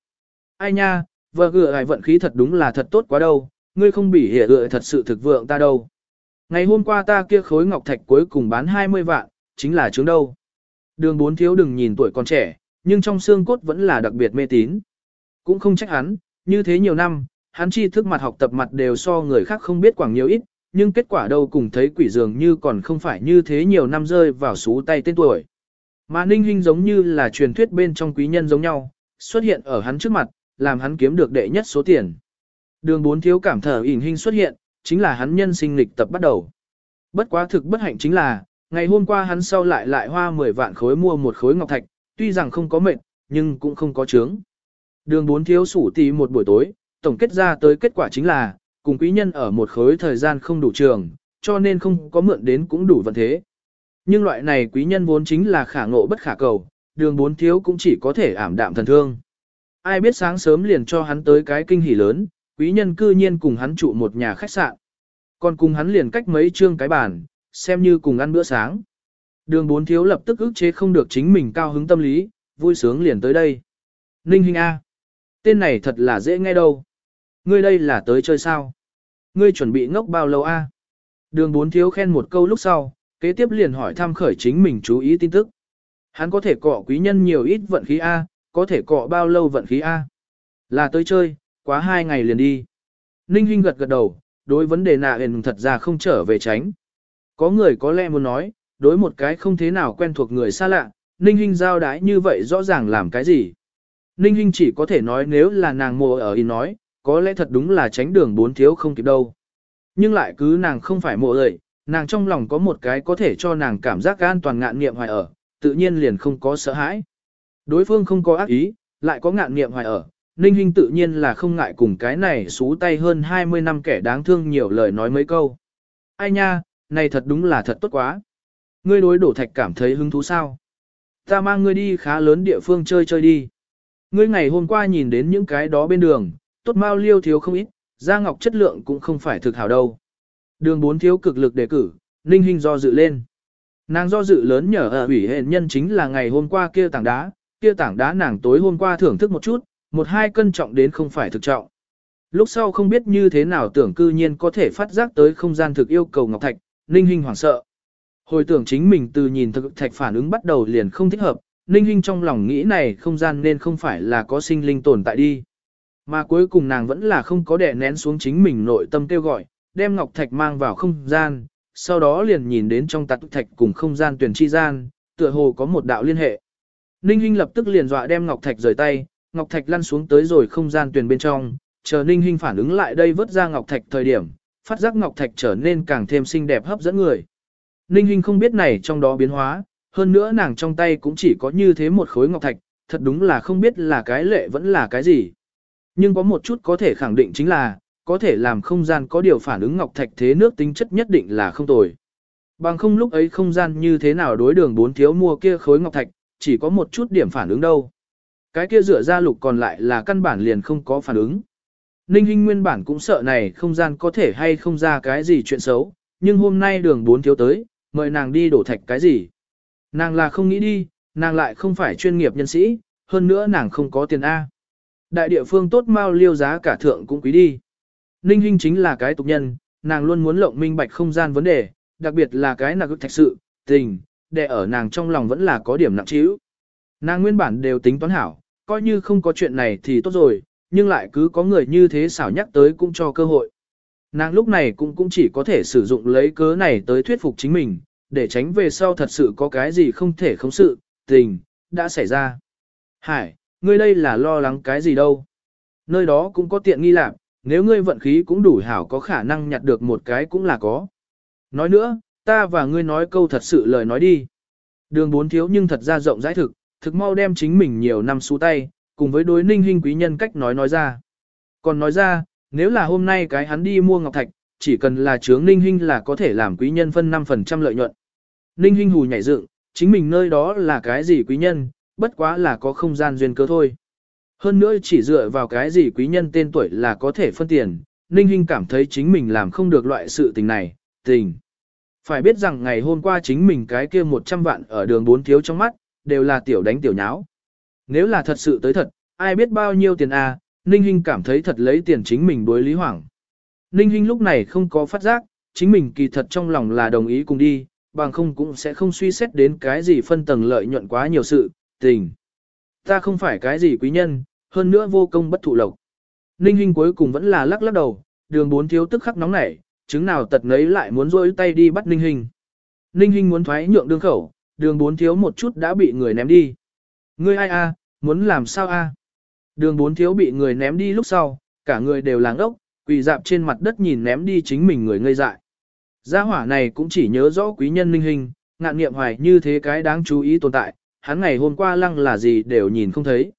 Ai nha, vợ gựa ai vận khí thật đúng là thật tốt quá đâu, ngươi không bị hệ gựa thật sự thực vượng ta đâu. Ngày hôm qua ta kia khối ngọc thạch cuối cùng bán 20 vạn, chính là chứng đâu. Đường bốn thiếu đừng nhìn tuổi còn trẻ, nhưng trong xương cốt vẫn là đặc biệt mê tín. Cũng không trách hắn, như thế nhiều năm, hắn chi thức mặt học tập mặt đều so người khác không biết quảng nhiều ít, nhưng kết quả đâu cùng thấy quỷ dường như còn không phải như thế nhiều năm rơi vào xú tay tên tuổi. Mà ninh hình giống như là truyền thuyết bên trong quý nhân giống nhau, xuất hiện ở hắn trước mặt, làm hắn kiếm được đệ nhất số tiền. Đường bốn thiếu cảm thở ỉn hình xuất hiện, chính là hắn nhân sinh lịch tập bắt đầu. Bất quá thực bất hạnh chính là, ngày hôm qua hắn sau lại lại hoa 10 vạn khối mua một khối ngọc thạch, tuy rằng không có mệnh, nhưng cũng không có chướng. Đường bốn thiếu sủ tí một buổi tối, tổng kết ra tới kết quả chính là, cùng quý nhân ở một khối thời gian không đủ trường, cho nên không có mượn đến cũng đủ vận thế. Nhưng loại này quý nhân vốn chính là khả ngộ bất khả cầu, đường bốn thiếu cũng chỉ có thể ảm đạm thần thương. Ai biết sáng sớm liền cho hắn tới cái kinh hỉ lớn, quý nhân cư nhiên cùng hắn trụ một nhà khách sạn. Còn cùng hắn liền cách mấy trương cái bàn, xem như cùng ăn bữa sáng. Đường bốn thiếu lập tức ức chế không được chính mình cao hứng tâm lý, vui sướng liền tới đây. Ninh Hinh A. Tên này thật là dễ nghe đâu. Ngươi đây là tới chơi sao? Ngươi chuẩn bị ngốc bao lâu A? Đường bốn thiếu khen một câu lúc sau, kế tiếp liền hỏi thăm khởi chính mình chú ý tin tức. Hắn có thể cọ quý nhân nhiều ít vận khí A, có thể cọ bao lâu vận khí A. Là tới chơi, quá hai ngày liền đi. Ninh Hinh gật gật đầu, đối vấn đề nạ hền thật ra không trở về tránh. Có người có lẽ muốn nói, đối một cái không thế nào quen thuộc người xa lạ, Ninh Hinh giao đái như vậy rõ ràng làm cái gì. Ninh Hinh chỉ có thể nói nếu là nàng mùa ở in nói, có lẽ thật đúng là tránh đường bốn thiếu không kịp đâu. Nhưng lại cứ nàng không phải mồ ơi, nàng trong lòng có một cái có thể cho nàng cảm giác an toàn ngạn nghiệm hoài ở, tự nhiên liền không có sợ hãi. Đối phương không có ác ý, lại có ngạn nghiệm hoài ở, Ninh Hinh tự nhiên là không ngại cùng cái này xú tay hơn 20 năm kẻ đáng thương nhiều lời nói mấy câu. Ai nha, này thật đúng là thật tốt quá. Ngươi đối đổ thạch cảm thấy hứng thú sao? Ta mang ngươi đi khá lớn địa phương chơi chơi đi. Ngươi ngày hôm qua nhìn đến những cái đó bên đường, tốt mau liêu thiếu không ít, da ngọc chất lượng cũng không phải thực hảo đâu. Đường bốn thiếu cực lực đề cử, Ninh Hinh do dự lên. Nàng do dự lớn nhờ ở ủy hệ nhân chính là ngày hôm qua kia tảng đá, kia tảng đá nàng tối hôm qua thưởng thức một chút, một hai cân trọng đến không phải thực trọng. Lúc sau không biết như thế nào tưởng cư nhiên có thể phát giác tới không gian thực yêu cầu ngọc thạch, Ninh Hinh hoảng sợ. Hồi tưởng chính mình từ nhìn thực thạch phản ứng bắt đầu liền không thích hợp, Ninh Hinh trong lòng nghĩ này không gian nên không phải là có sinh linh tồn tại đi. Mà cuối cùng nàng vẫn là không có đè nén xuống chính mình nội tâm kêu gọi, đem ngọc thạch mang vào không gian, sau đó liền nhìn đến trong tạc thạch cùng không gian tuyển chi gian, tựa hồ có một đạo liên hệ. Ninh Hinh lập tức liền dọa đem ngọc thạch rời tay, ngọc thạch lăn xuống tới rồi không gian tuyển bên trong, chờ Ninh Hinh phản ứng lại đây vớt ra ngọc thạch thời điểm, phát giác ngọc thạch trở nên càng thêm xinh đẹp hấp dẫn người. Ninh Hinh không biết này trong đó biến hóa, hơn nữa nàng trong tay cũng chỉ có như thế một khối ngọc thạch, thật đúng là không biết là cái lệ vẫn là cái gì. Nhưng có một chút có thể khẳng định chính là, có thể làm không gian có điều phản ứng ngọc thạch thế nước tính chất nhất định là không tồi. Bằng không lúc ấy không gian như thế nào đối đường bốn thiếu mua kia khối ngọc thạch, chỉ có một chút điểm phản ứng đâu. Cái kia rửa ra lục còn lại là căn bản liền không có phản ứng. Ninh Hinh nguyên bản cũng sợ này không gian có thể hay không ra cái gì chuyện xấu, nhưng hôm nay đường bốn thiếu tới, mời nàng đi đổ thạch cái gì. Nàng là không nghĩ đi, nàng lại không phải chuyên nghiệp nhân sĩ, hơn nữa nàng không có tiền A. Đại địa phương tốt mau liêu giá cả thượng cũng quý đi. Ninh Hinh chính là cái tục nhân, nàng luôn muốn lộng minh bạch không gian vấn đề, đặc biệt là cái nạc thạch sự, tình, để ở nàng trong lòng vẫn là có điểm nặng trĩu. Nàng nguyên bản đều tính toán hảo, coi như không có chuyện này thì tốt rồi, nhưng lại cứ có người như thế xảo nhắc tới cũng cho cơ hội. Nàng lúc này cũng cũng chỉ có thể sử dụng lấy cớ này tới thuyết phục chính mình, để tránh về sau thật sự có cái gì không thể không sự, tình, đã xảy ra. Hải, ngươi đây là lo lắng cái gì đâu. Nơi đó cũng có tiện nghi lạc, nếu ngươi vận khí cũng đủ hảo có khả năng nhặt được một cái cũng là có. Nói nữa, ta và ngươi nói câu thật sự lời nói đi. Đường bốn thiếu nhưng thật ra rộng rãi thực, thực mau đem chính mình nhiều năm xu tay, cùng với đối ninh hình quý nhân cách nói nói ra. Còn nói ra, nếu là hôm nay cái hắn đi mua ngọc thạch, chỉ cần là chướng ninh hình là có thể làm quý nhân phân 5% lợi nhuận. Ninh hình hù nhảy dựng, chính mình nơi đó là cái gì quý nhân, bất quá là có không gian duyên cơ thôi. Hơn nữa chỉ dựa vào cái gì quý nhân tên tuổi là có thể phân tiền, Ninh Hinh cảm thấy chính mình làm không được loại sự tình này, tình. Phải biết rằng ngày hôm qua chính mình cái kia 100 vạn ở đường bốn thiếu trong mắt, đều là tiểu đánh tiểu nháo. Nếu là thật sự tới thật, ai biết bao nhiêu tiền à, Ninh Hinh cảm thấy thật lấy tiền chính mình đối Lý Hoàng. Ninh Hinh lúc này không có phát giác, chính mình kỳ thật trong lòng là đồng ý cùng đi, bằng không cũng sẽ không suy xét đến cái gì phân tầng lợi nhuận quá nhiều sự, tình. Ta không phải cái gì quý nhân, hơn nữa vô công bất thụ lộc. Ninh Hinh cuối cùng vẫn là lắc lắc đầu, đường bốn thiếu tức khắc nóng nảy, chứng nào tật nấy lại muốn rôi tay đi bắt Ninh Hinh. Ninh Hinh muốn thoái nhượng đương khẩu, đường bốn thiếu một chút đã bị người ném đi. Ngươi ai a, muốn làm sao a? Đường bốn thiếu bị người ném đi lúc sau, cả người đều làng ốc, quỳ dạp trên mặt đất nhìn ném đi chính mình người ngây dại. Gia hỏa này cũng chỉ nhớ rõ quý nhân linh hình, ngạn nghiệm hoài như thế cái đáng chú ý tồn tại, hắn ngày hôm qua lăng là gì đều nhìn không thấy.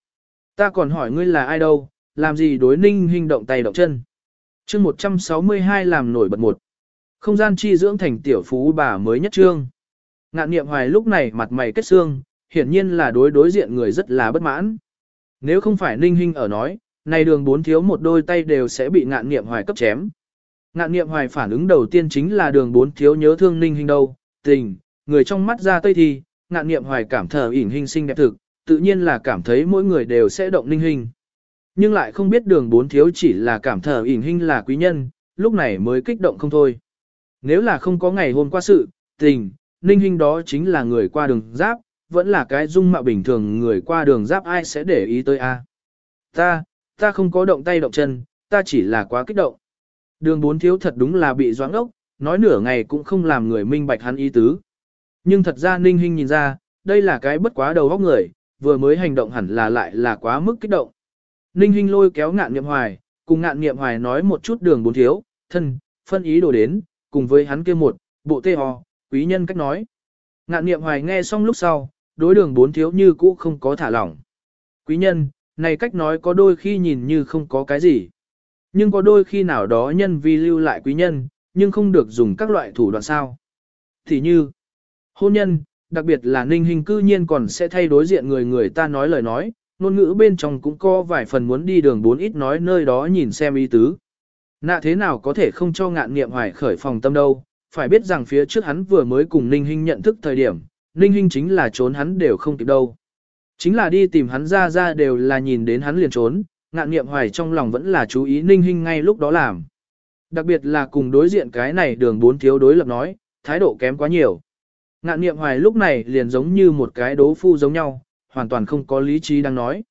Ta còn hỏi ngươi là ai đâu, làm gì đối ninh hình động tay động chân. chương 162 làm nổi bật một. Không gian chi dưỡng thành tiểu phú bà mới nhất trương. Ngạn niệm hoài lúc này mặt mày kết xương, hiển nhiên là đối đối diện người rất là bất mãn. Nếu không phải ninh Hinh ở nói, này đường bốn thiếu một đôi tay đều sẽ bị ngạn niệm hoài cấp chém. Ngạn niệm hoài phản ứng đầu tiên chính là đường bốn thiếu nhớ thương ninh Hinh đâu, tình, người trong mắt ra tây thì, ngạn niệm hoài cảm thờ ỉn hình sinh đẹp thực, tự nhiên là cảm thấy mỗi người đều sẽ động ninh Hinh. Nhưng lại không biết đường bốn thiếu chỉ là cảm thờ ỉn hình là quý nhân, lúc này mới kích động không thôi. Nếu là không có ngày hôm qua sự, tình, ninh Hinh đó chính là người qua đường giáp, vẫn là cái dung mạo bình thường người qua đường giáp ai sẽ để ý tới a Ta, ta không có động tay động chân, ta chỉ là quá kích động. Đường bốn thiếu thật đúng là bị doãn ốc, nói nửa ngày cũng không làm người minh bạch hắn ý tứ. Nhưng thật ra ninh Hinh nhìn ra, đây là cái bất quá đầu óc người, vừa mới hành động hẳn là lại là quá mức kích động. Ninh Hinh lôi kéo ngạn niệm hoài, cùng ngạn niệm hoài nói một chút đường bốn thiếu, thân, phân ý đồ đến, cùng với hắn kia một, bộ tê ho, quý nhân cách nói. Ngạn niệm hoài nghe xong lúc sau, đối đường bốn thiếu như cũ không có thả lỏng. Quý nhân, này cách nói có đôi khi nhìn như không có cái gì. Nhưng có đôi khi nào đó nhân vi lưu lại quý nhân, nhưng không được dùng các loại thủ đoạn sao. Thì như, hôn nhân, đặc biệt là ninh hình cư nhiên còn sẽ thay đối diện người người ta nói lời nói, ngôn ngữ bên trong cũng có vài phần muốn đi đường bốn ít nói nơi đó nhìn xem ý tứ. Nạ thế nào có thể không cho ngạn nghiệm hoài khởi phòng tâm đâu, phải biết rằng phía trước hắn vừa mới cùng Ninh hình nhận thức thời điểm, Ninh Hinh chính là trốn hắn đều không kịp đâu. Chính là đi tìm hắn ra ra đều là nhìn đến hắn liền trốn, ngạn nghiệm hoài trong lòng vẫn là chú ý Ninh Hinh ngay lúc đó làm. Đặc biệt là cùng đối diện cái này đường bốn thiếu đối lập nói, thái độ kém quá nhiều. Ngạn nghiệm hoài lúc này liền giống như một cái đố phu giống nhau, hoàn toàn không có lý trí đang nói.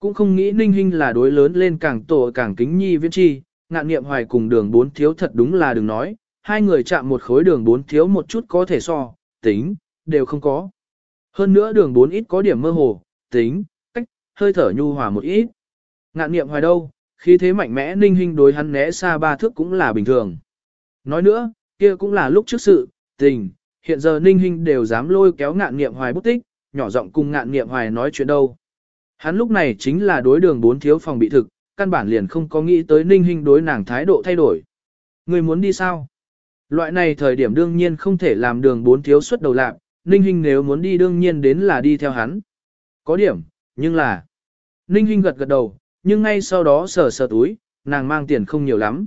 Cũng không nghĩ ninh Hinh là đối lớn lên càng tổ càng kính nhi viễn chi, ngạn nghiệm hoài cùng đường bốn thiếu thật đúng là đừng nói, hai người chạm một khối đường bốn thiếu một chút có thể so, tính, đều không có. Hơn nữa đường bốn ít có điểm mơ hồ, tính, cách, hơi thở nhu hòa một ít. Ngạn niệm hoài đâu, khi thế mạnh mẽ ninh hình đối hắn né xa ba thước cũng là bình thường. Nói nữa, kia cũng là lúc trước sự, tình, hiện giờ ninh hình đều dám lôi kéo ngạn niệm hoài bút tích, nhỏ giọng cùng ngạn niệm hoài nói chuyện đâu. Hắn lúc này chính là đối đường bốn thiếu phòng bị thực, căn bản liền không có nghĩ tới ninh hình đối nàng thái độ thay đổi. Người muốn đi sao? Loại này thời điểm đương nhiên không thể làm đường bốn thiếu xuất đầu lạc, ninh Hinh nếu muốn đi đương nhiên đến là đi theo hắn. Có điểm, nhưng là... Ninh Hinh gật gật đầu, nhưng ngay sau đó sờ sờ túi, nàng mang tiền không nhiều lắm.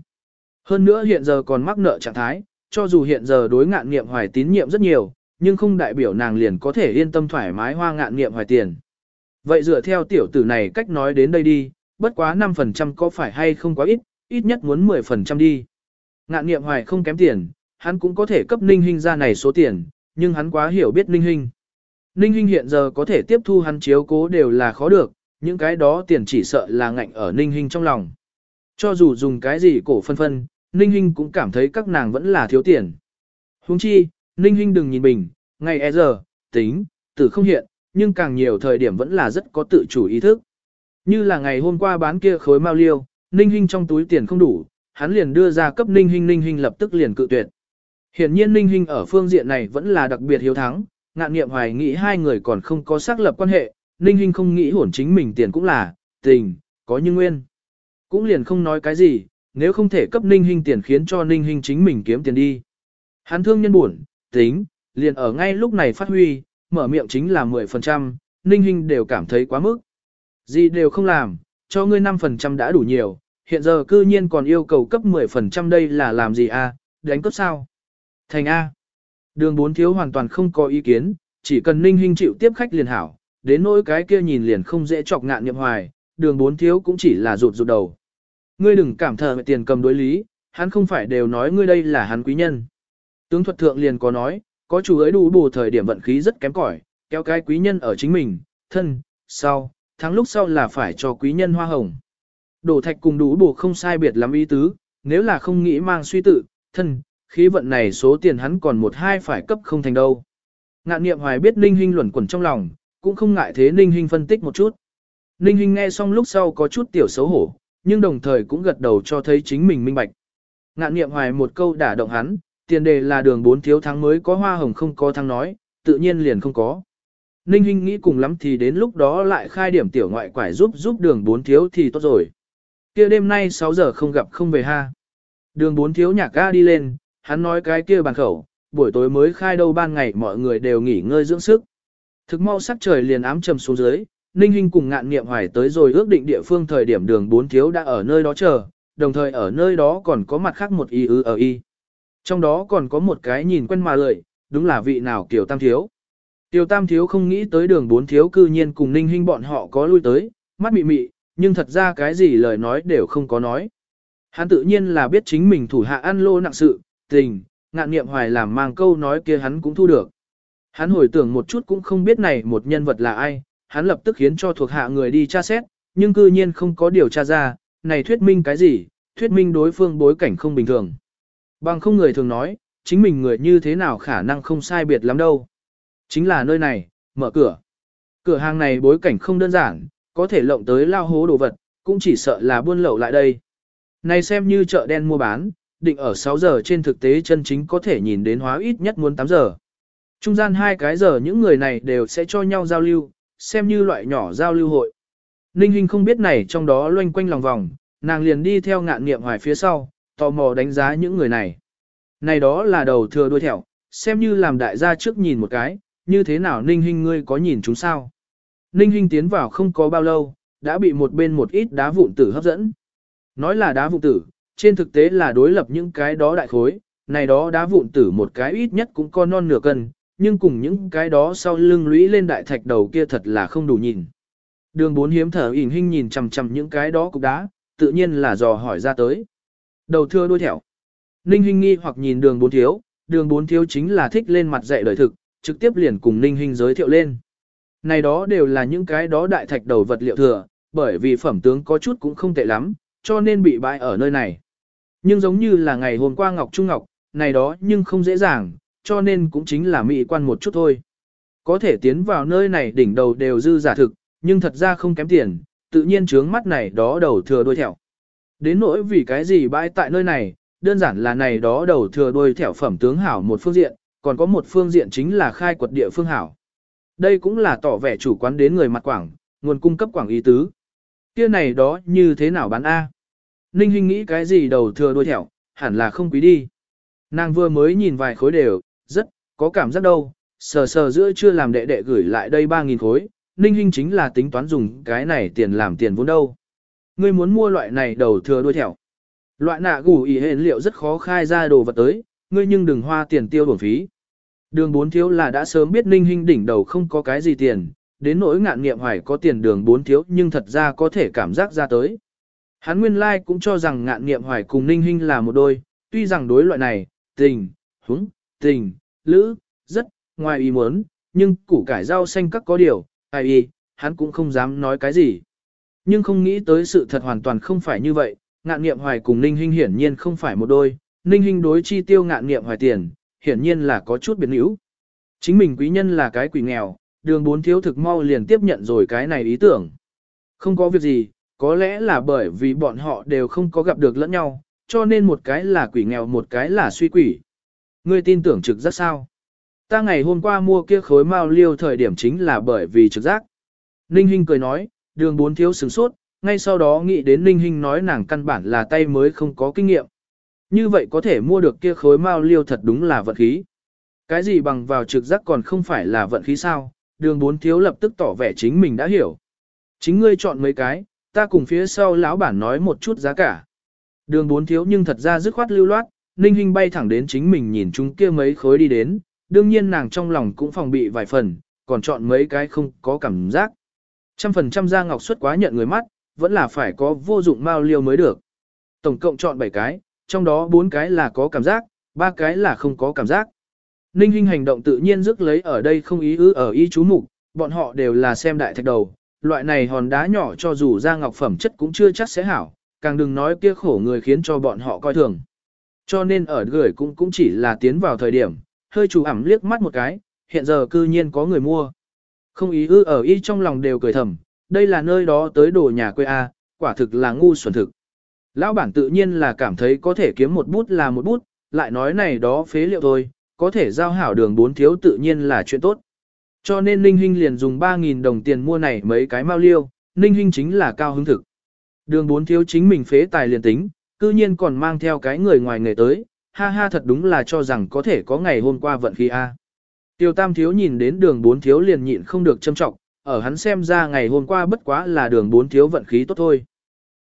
Hơn nữa hiện giờ còn mắc nợ trạng thái, cho dù hiện giờ đối ngạn nghiệm hoài tín nhiệm rất nhiều, nhưng không đại biểu nàng liền có thể yên tâm thoải mái hoa ngạn nghiệm hoài tiền. Vậy dựa theo tiểu tử này cách nói đến đây đi, bất quá 5% có phải hay không quá ít, ít nhất muốn 10% đi. Ngạn nghiệm hoài không kém tiền, hắn cũng có thể cấp ninh hình ra này số tiền, nhưng hắn quá hiểu biết ninh hình. Ninh hình hiện giờ có thể tiếp thu hắn chiếu cố đều là khó được, những cái đó tiền chỉ sợ là ngạnh ở ninh hình trong lòng. Cho dù dùng cái gì cổ phân phân, ninh hình cũng cảm thấy các nàng vẫn là thiếu tiền. Huống chi, ninh hình đừng nhìn bình, ngày e giờ, tính, tử không hiện, nhưng càng nhiều thời điểm vẫn là rất có tự chủ ý thức. Như là ngày hôm qua bán kia khối mao liêu, Ninh Hinh trong túi tiền không đủ, hắn liền đưa ra cấp Ninh Hinh Ninh Hinh lập tức liền cự tuyệt. Hiển nhiên Ninh Hinh ở phương diện này vẫn là đặc biệt hiếu thắng, ngạn nghiệm hoài nghĩ hai người còn không có xác lập quan hệ, Ninh Hinh không nghĩ hổn chính mình tiền cũng là, tình, có như nguyên. Cũng liền không nói cái gì, nếu không thể cấp Ninh Hinh tiền khiến cho Ninh Hinh chính mình kiếm tiền đi. Hắn thương nhân buồn, tính, liền ở ngay lúc này phát huy, mở miệng chính là 10%, Ninh Hinh đều cảm thấy quá mức. Gì đều không làm, cho ngươi 5% đã đủ nhiều, hiện giờ cư nhiên còn yêu cầu cấp 10% đây là làm gì a? đánh cấp sao? Thành A. Đường bốn thiếu hoàn toàn không có ý kiến, chỉ cần Ninh Hinh chịu tiếp khách liền hảo, đến nỗi cái kia nhìn liền không dễ chọc ngạn nhậm hoài, đường bốn thiếu cũng chỉ là rụt rụt đầu. Ngươi đừng cảm thờ tiền cầm đối lý, hắn không phải đều nói ngươi đây là hắn quý nhân. Tướng thuật thượng liền có nói, có chủ ấy đủ bù thời điểm vận khí rất kém cỏi, kéo cái quý nhân ở chính mình, thân, sau, tháng lúc sau là phải cho quý nhân hoa hồng. Đổ thạch cùng đủ bù không sai biệt lắm ý tứ, nếu là không nghĩ mang suy tự, thân, khí vận này số tiền hắn còn một hai phải cấp không thành đâu. Ngạn niệm hoài biết Ninh Hinh luẩn quẩn trong lòng, cũng không ngại thế Ninh Hinh phân tích một chút. Ninh Hinh nghe xong lúc sau có chút tiểu xấu hổ, nhưng đồng thời cũng gật đầu cho thấy chính mình minh bạch. Ngạn niệm hoài một câu đả động hắn, tiền đề là đường bốn thiếu thắng mới có hoa hồng không có tháng nói, tự nhiên liền không có. Ninh Hinh nghĩ cùng lắm thì đến lúc đó lại khai điểm tiểu ngoại quải giúp giúp đường bốn thiếu thì tốt rồi. kia đêm nay 6 giờ không gặp không về ha. Đường bốn thiếu nhạc ga đi lên, hắn nói cái kia bàn khẩu, buổi tối mới khai đâu ban ngày mọi người đều nghỉ ngơi dưỡng sức. Thực mau sắc trời liền ám trầm xuống dưới, Ninh Hinh cùng ngạn nghiệm hoài tới rồi ước định địa phương thời điểm đường bốn thiếu đã ở nơi đó chờ, đồng thời ở nơi đó còn có mặt khác một y ư ở y. Trong đó còn có một cái nhìn quen mà lợi, đúng là vị nào Kiều Tam Thiếu. Kiều Tam Thiếu không nghĩ tới đường bốn thiếu cư nhiên cùng ninh Hinh bọn họ có lui tới, mắt mị mị, nhưng thật ra cái gì lời nói đều không có nói. Hắn tự nhiên là biết chính mình thủ hạ ăn lô nặng sự, tình, ngạn nghiệm hoài làm mang câu nói kia hắn cũng thu được. Hắn hồi tưởng một chút cũng không biết này một nhân vật là ai, hắn lập tức khiến cho thuộc hạ người đi tra xét, nhưng cư nhiên không có điều tra ra, này thuyết minh cái gì, thuyết minh đối phương bối cảnh không bình thường. Bằng không người thường nói, chính mình người như thế nào khả năng không sai biệt lắm đâu. Chính là nơi này, mở cửa. Cửa hàng này bối cảnh không đơn giản, có thể lộng tới lao hố đồ vật, cũng chỉ sợ là buôn lậu lại đây. Này xem như chợ đen mua bán, định ở 6 giờ trên thực tế chân chính có thể nhìn đến hóa ít nhất muốn 8 giờ. Trung gian hai cái giờ những người này đều sẽ cho nhau giao lưu, xem như loại nhỏ giao lưu hội. Ninh Hinh không biết này trong đó loanh quanh lòng vòng, nàng liền đi theo ngạn nghiệm hoài phía sau, tò mò đánh giá những người này. Này đó là đầu thừa đuôi thẹo, xem như làm đại gia trước nhìn một cái, như thế nào Ninh Hinh ngươi có nhìn chúng sao? Ninh Hinh tiến vào không có bao lâu, đã bị một bên một ít đá vụn tử hấp dẫn. Nói là đá vụn tử, trên thực tế là đối lập những cái đó đại khối, này đó đá vụn tử một cái ít nhất cũng có non nửa cân, nhưng cùng những cái đó sau lưng lũy lên đại thạch đầu kia thật là không đủ nhìn. Đường bốn hiếm thở ỉn hình nhìn chằm chằm những cái đó cục đá, tự nhiên là dò hỏi ra tới. Đầu thưa đuôi thẻo. Ninh Hinh nghi hoặc nhìn đường bốn thiếu, đường bốn thiếu chính là thích lên mặt dạy đời thực, trực tiếp liền cùng Ninh Hinh giới thiệu lên. Này đó đều là những cái đó đại thạch đầu vật liệu thừa, bởi vì phẩm tướng có chút cũng không tệ lắm, cho nên bị bại ở nơi này. Nhưng giống như là ngày hôm qua Ngọc Trung Ngọc, này đó nhưng không dễ dàng, cho nên cũng chính là mỹ quan một chút thôi. Có thể tiến vào nơi này đỉnh đầu đều dư giả thực, nhưng thật ra không kém tiền, tự nhiên trướng mắt này đó đầu thừa đuôi thẻo. Đến nỗi vì cái gì bãi tại nơi này, đơn giản là này đó đầu thừa đuôi thẻo phẩm tướng hảo một phương diện, còn có một phương diện chính là khai quật địa phương hảo. Đây cũng là tỏ vẻ chủ quán đến người mặt quảng, nguồn cung cấp quảng ý tứ. Kia này đó như thế nào bán A? Ninh Hinh nghĩ cái gì đầu thừa đuôi thẻo, hẳn là không quý đi. Nàng vừa mới nhìn vài khối đều, rất, có cảm giác đâu, sờ sờ giữa chưa làm đệ đệ gửi lại đây 3.000 khối, Ninh Hinh chính là tính toán dùng cái này tiền làm tiền vốn đâu. Ngươi muốn mua loại này đầu thừa đuôi thẻo. Loại nạ gủ ý hền liệu rất khó khai ra đồ vật tới, ngươi nhưng đừng hoa tiền tiêu bổng phí. Đường bốn thiếu là đã sớm biết Ninh Hinh đỉnh đầu không có cái gì tiền, đến nỗi ngạn nghiệm hoài có tiền đường bốn thiếu nhưng thật ra có thể cảm giác ra tới. Hắn nguyên lai cũng cho rằng ngạn nghiệm hoài cùng Ninh Hinh là một đôi, tuy rằng đối loại này, tình, húng, tình, lữ, rất, ngoài ý muốn, nhưng củ cải rau xanh các có điều, ai y, hắn cũng không dám nói cái gì. Nhưng không nghĩ tới sự thật hoàn toàn không phải như vậy, ngạn nghiệm hoài cùng Ninh Hinh hiển nhiên không phải một đôi, Ninh Hinh đối chi tiêu ngạn nghiệm hoài tiền, hiển nhiên là có chút biến hữu. Chính mình quý nhân là cái quỷ nghèo, đường bốn thiếu thực mau liền tiếp nhận rồi cái này ý tưởng. Không có việc gì, có lẽ là bởi vì bọn họ đều không có gặp được lẫn nhau, cho nên một cái là quỷ nghèo một cái là suy quỷ. Ngươi tin tưởng trực giác sao? Ta ngày hôm qua mua kia khối mao liêu thời điểm chính là bởi vì trực giác. Ninh Hinh cười nói, đường bốn thiếu sừng sốt, ngay sau đó nghĩ đến Ninh Hinh nói nàng căn bản là tay mới không có kinh nghiệm. Như vậy có thể mua được kia khối mao liêu thật đúng là vận khí. Cái gì bằng vào trực giác còn không phải là vận khí sao, đường bốn thiếu lập tức tỏ vẻ chính mình đã hiểu. Chính ngươi chọn mấy cái, ta cùng phía sau lão bản nói một chút giá cả. Đường bốn thiếu nhưng thật ra dứt khoát lưu loát, Ninh Hinh bay thẳng đến chính mình nhìn chúng kia mấy khối đi đến, đương nhiên nàng trong lòng cũng phòng bị vài phần, còn chọn mấy cái không có cảm giác. Trăm phần trăm ra ngọc xuất quá nhận người mắt, vẫn là phải có vô dụng mao liêu mới được. Tổng cộng chọn 7 cái, trong đó 4 cái là có cảm giác, 3 cái là không có cảm giác. Ninh Hinh hành động tự nhiên rước lấy ở đây không ý ư ở ý chú mục, bọn họ đều là xem đại thạch đầu, loại này hòn đá nhỏ cho dù ra ngọc phẩm chất cũng chưa chắc sẽ hảo, càng đừng nói kia khổ người khiến cho bọn họ coi thường. Cho nên ở gửi cũng cũng chỉ là tiến vào thời điểm, hơi chủ ẩm liếc mắt một cái, hiện giờ cư nhiên có người mua. Không ý ư ở y trong lòng đều cười thầm, đây là nơi đó tới đồ nhà quê A, quả thực là ngu xuẩn thực. Lão bản tự nhiên là cảm thấy có thể kiếm một bút là một bút, lại nói này đó phế liệu thôi, có thể giao hảo đường bốn thiếu tự nhiên là chuyện tốt. Cho nên Ninh Hinh liền dùng 3.000 đồng tiền mua này mấy cái mao liêu, Ninh Hinh chính là cao hứng thực. Đường bốn thiếu chính mình phế tài liền tính, cư nhiên còn mang theo cái người ngoài nghề tới, ha ha thật đúng là cho rằng có thể có ngày hôm qua vận khí A. Tiêu tam thiếu nhìn đến đường bốn thiếu liền nhịn không được châm trọng, ở hắn xem ra ngày hôm qua bất quá là đường bốn thiếu vận khí tốt thôi.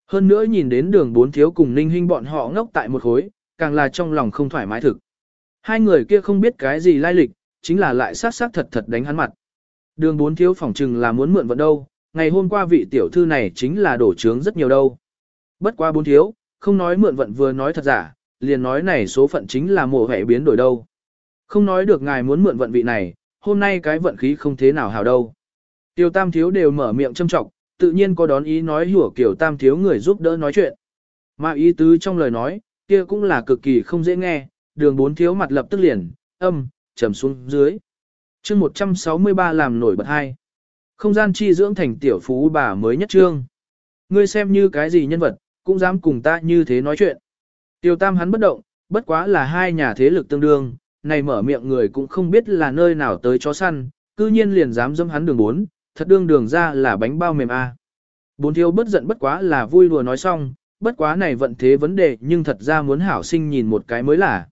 Hơn nữa nhìn đến đường bốn thiếu cùng ninh huynh bọn họ ngốc tại một khối, càng là trong lòng không thoải mái thực. Hai người kia không biết cái gì lai lịch, chính là lại sát sát thật thật đánh hắn mặt. Đường bốn thiếu phỏng chừng là muốn mượn vận đâu, ngày hôm qua vị tiểu thư này chính là đổ trướng rất nhiều đâu. Bất qua bốn thiếu, không nói mượn vận vừa nói thật giả, liền nói này số phận chính là mổ hệ biến đổi đâu. Không nói được ngài muốn mượn vận vị này, hôm nay cái vận khí không thế nào hào đâu. Tiêu tam thiếu đều mở miệng châm trọng, tự nhiên có đón ý nói hủa kiểu tam thiếu người giúp đỡ nói chuyện. Mà ý tứ trong lời nói, kia cũng là cực kỳ không dễ nghe, đường bốn thiếu mặt lập tức liền, âm, trầm xuống dưới. chương 163 làm nổi bật hai. Không gian chi dưỡng thành tiểu phú bà mới nhất trương. Ngươi xem như cái gì nhân vật, cũng dám cùng ta như thế nói chuyện. Tiêu tam hắn bất động, bất quá là hai nhà thế lực tương đương, này mở miệng người cũng không biết là nơi nào tới chó săn, cư nhiên liền dám dâm hắn đường bốn, thật đương đường ra là bánh bao mềm a. Bốn thiếu bất giận bất quá là vui đùa nói xong, bất quá này vận thế vấn đề nhưng thật ra muốn hảo sinh nhìn một cái mới là.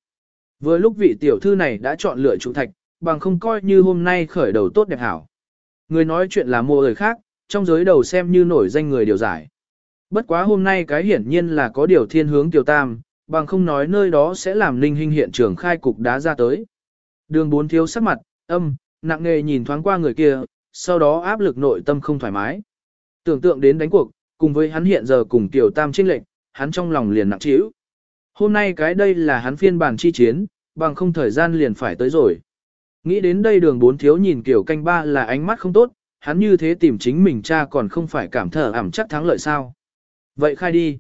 Vừa lúc vị tiểu thư này đã chọn lựa chủ thạch, bằng không coi như hôm nay khởi đầu tốt đẹp hảo. Người nói chuyện là mua người khác, trong giới đầu xem như nổi danh người điều giải. Bất quá hôm nay cái hiển nhiên là có điều thiên hướng tiểu tam, bằng không nói nơi đó sẽ làm linh hình hiện trường khai cục đá ra tới. Đường bốn thiếu sắc mặt, âm, nặng nề nhìn thoáng qua người kia, sau đó áp lực nội tâm không thoải mái. Tưởng tượng đến đánh cuộc, cùng với hắn hiện giờ cùng tiểu tam trinh lệnh, hắn trong lòng liền nặng trĩu. Hôm nay cái đây là hắn phiên bản chi chiến, bằng không thời gian liền phải tới rồi. Nghĩ đến đây đường bốn thiếu nhìn kiểu canh ba là ánh mắt không tốt, hắn như thế tìm chính mình cha còn không phải cảm thở ảm chắc thắng lợi sao. Vậy khai đi.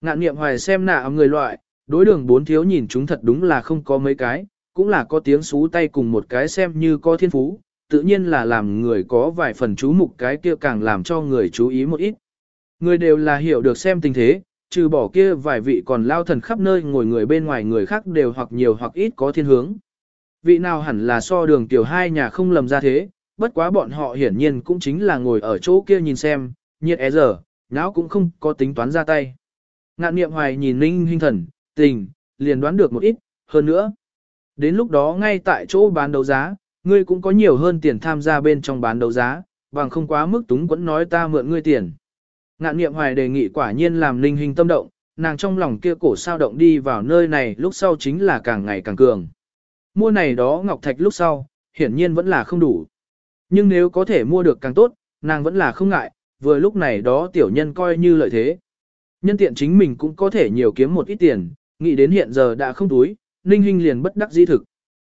Ngạn niệm hoài xem nạ người loại, đối đường bốn thiếu nhìn chúng thật đúng là không có mấy cái, cũng là có tiếng xú tay cùng một cái xem như có thiên phú, tự nhiên là làm người có vài phần chú mục cái kia càng làm cho người chú ý một ít. Người đều là hiểu được xem tình thế, trừ bỏ kia vài vị còn lao thần khắp nơi ngồi người bên ngoài người khác đều hoặc nhiều hoặc ít có thiên hướng. Vị nào hẳn là so đường tiểu hai nhà không lầm ra thế, bất quá bọn họ hiển nhiên cũng chính là ngồi ở chỗ kia nhìn xem, nhiệt é giờ, não cũng không có tính toán ra tay. Ngạn niệm hoài nhìn ninh hình thần, tình, liền đoán được một ít, hơn nữa. Đến lúc đó ngay tại chỗ bán đấu giá, ngươi cũng có nhiều hơn tiền tham gia bên trong bán đấu giá, bằng không quá mức túng quẫn nói ta mượn ngươi tiền. Ngạn niệm hoài đề nghị quả nhiên làm ninh hình tâm động, nàng trong lòng kia cổ sao động đi vào nơi này lúc sau chính là càng ngày càng cường. Mua này đó ngọc thạch lúc sau, hiển nhiên vẫn là không đủ. Nhưng nếu có thể mua được càng tốt, nàng vẫn là không ngại, vừa lúc này đó tiểu nhân coi như lợi thế. Nhân tiện chính mình cũng có thể nhiều kiếm một ít tiền, nghĩ đến hiện giờ đã không túi, Ninh hình liền bất đắc di thực.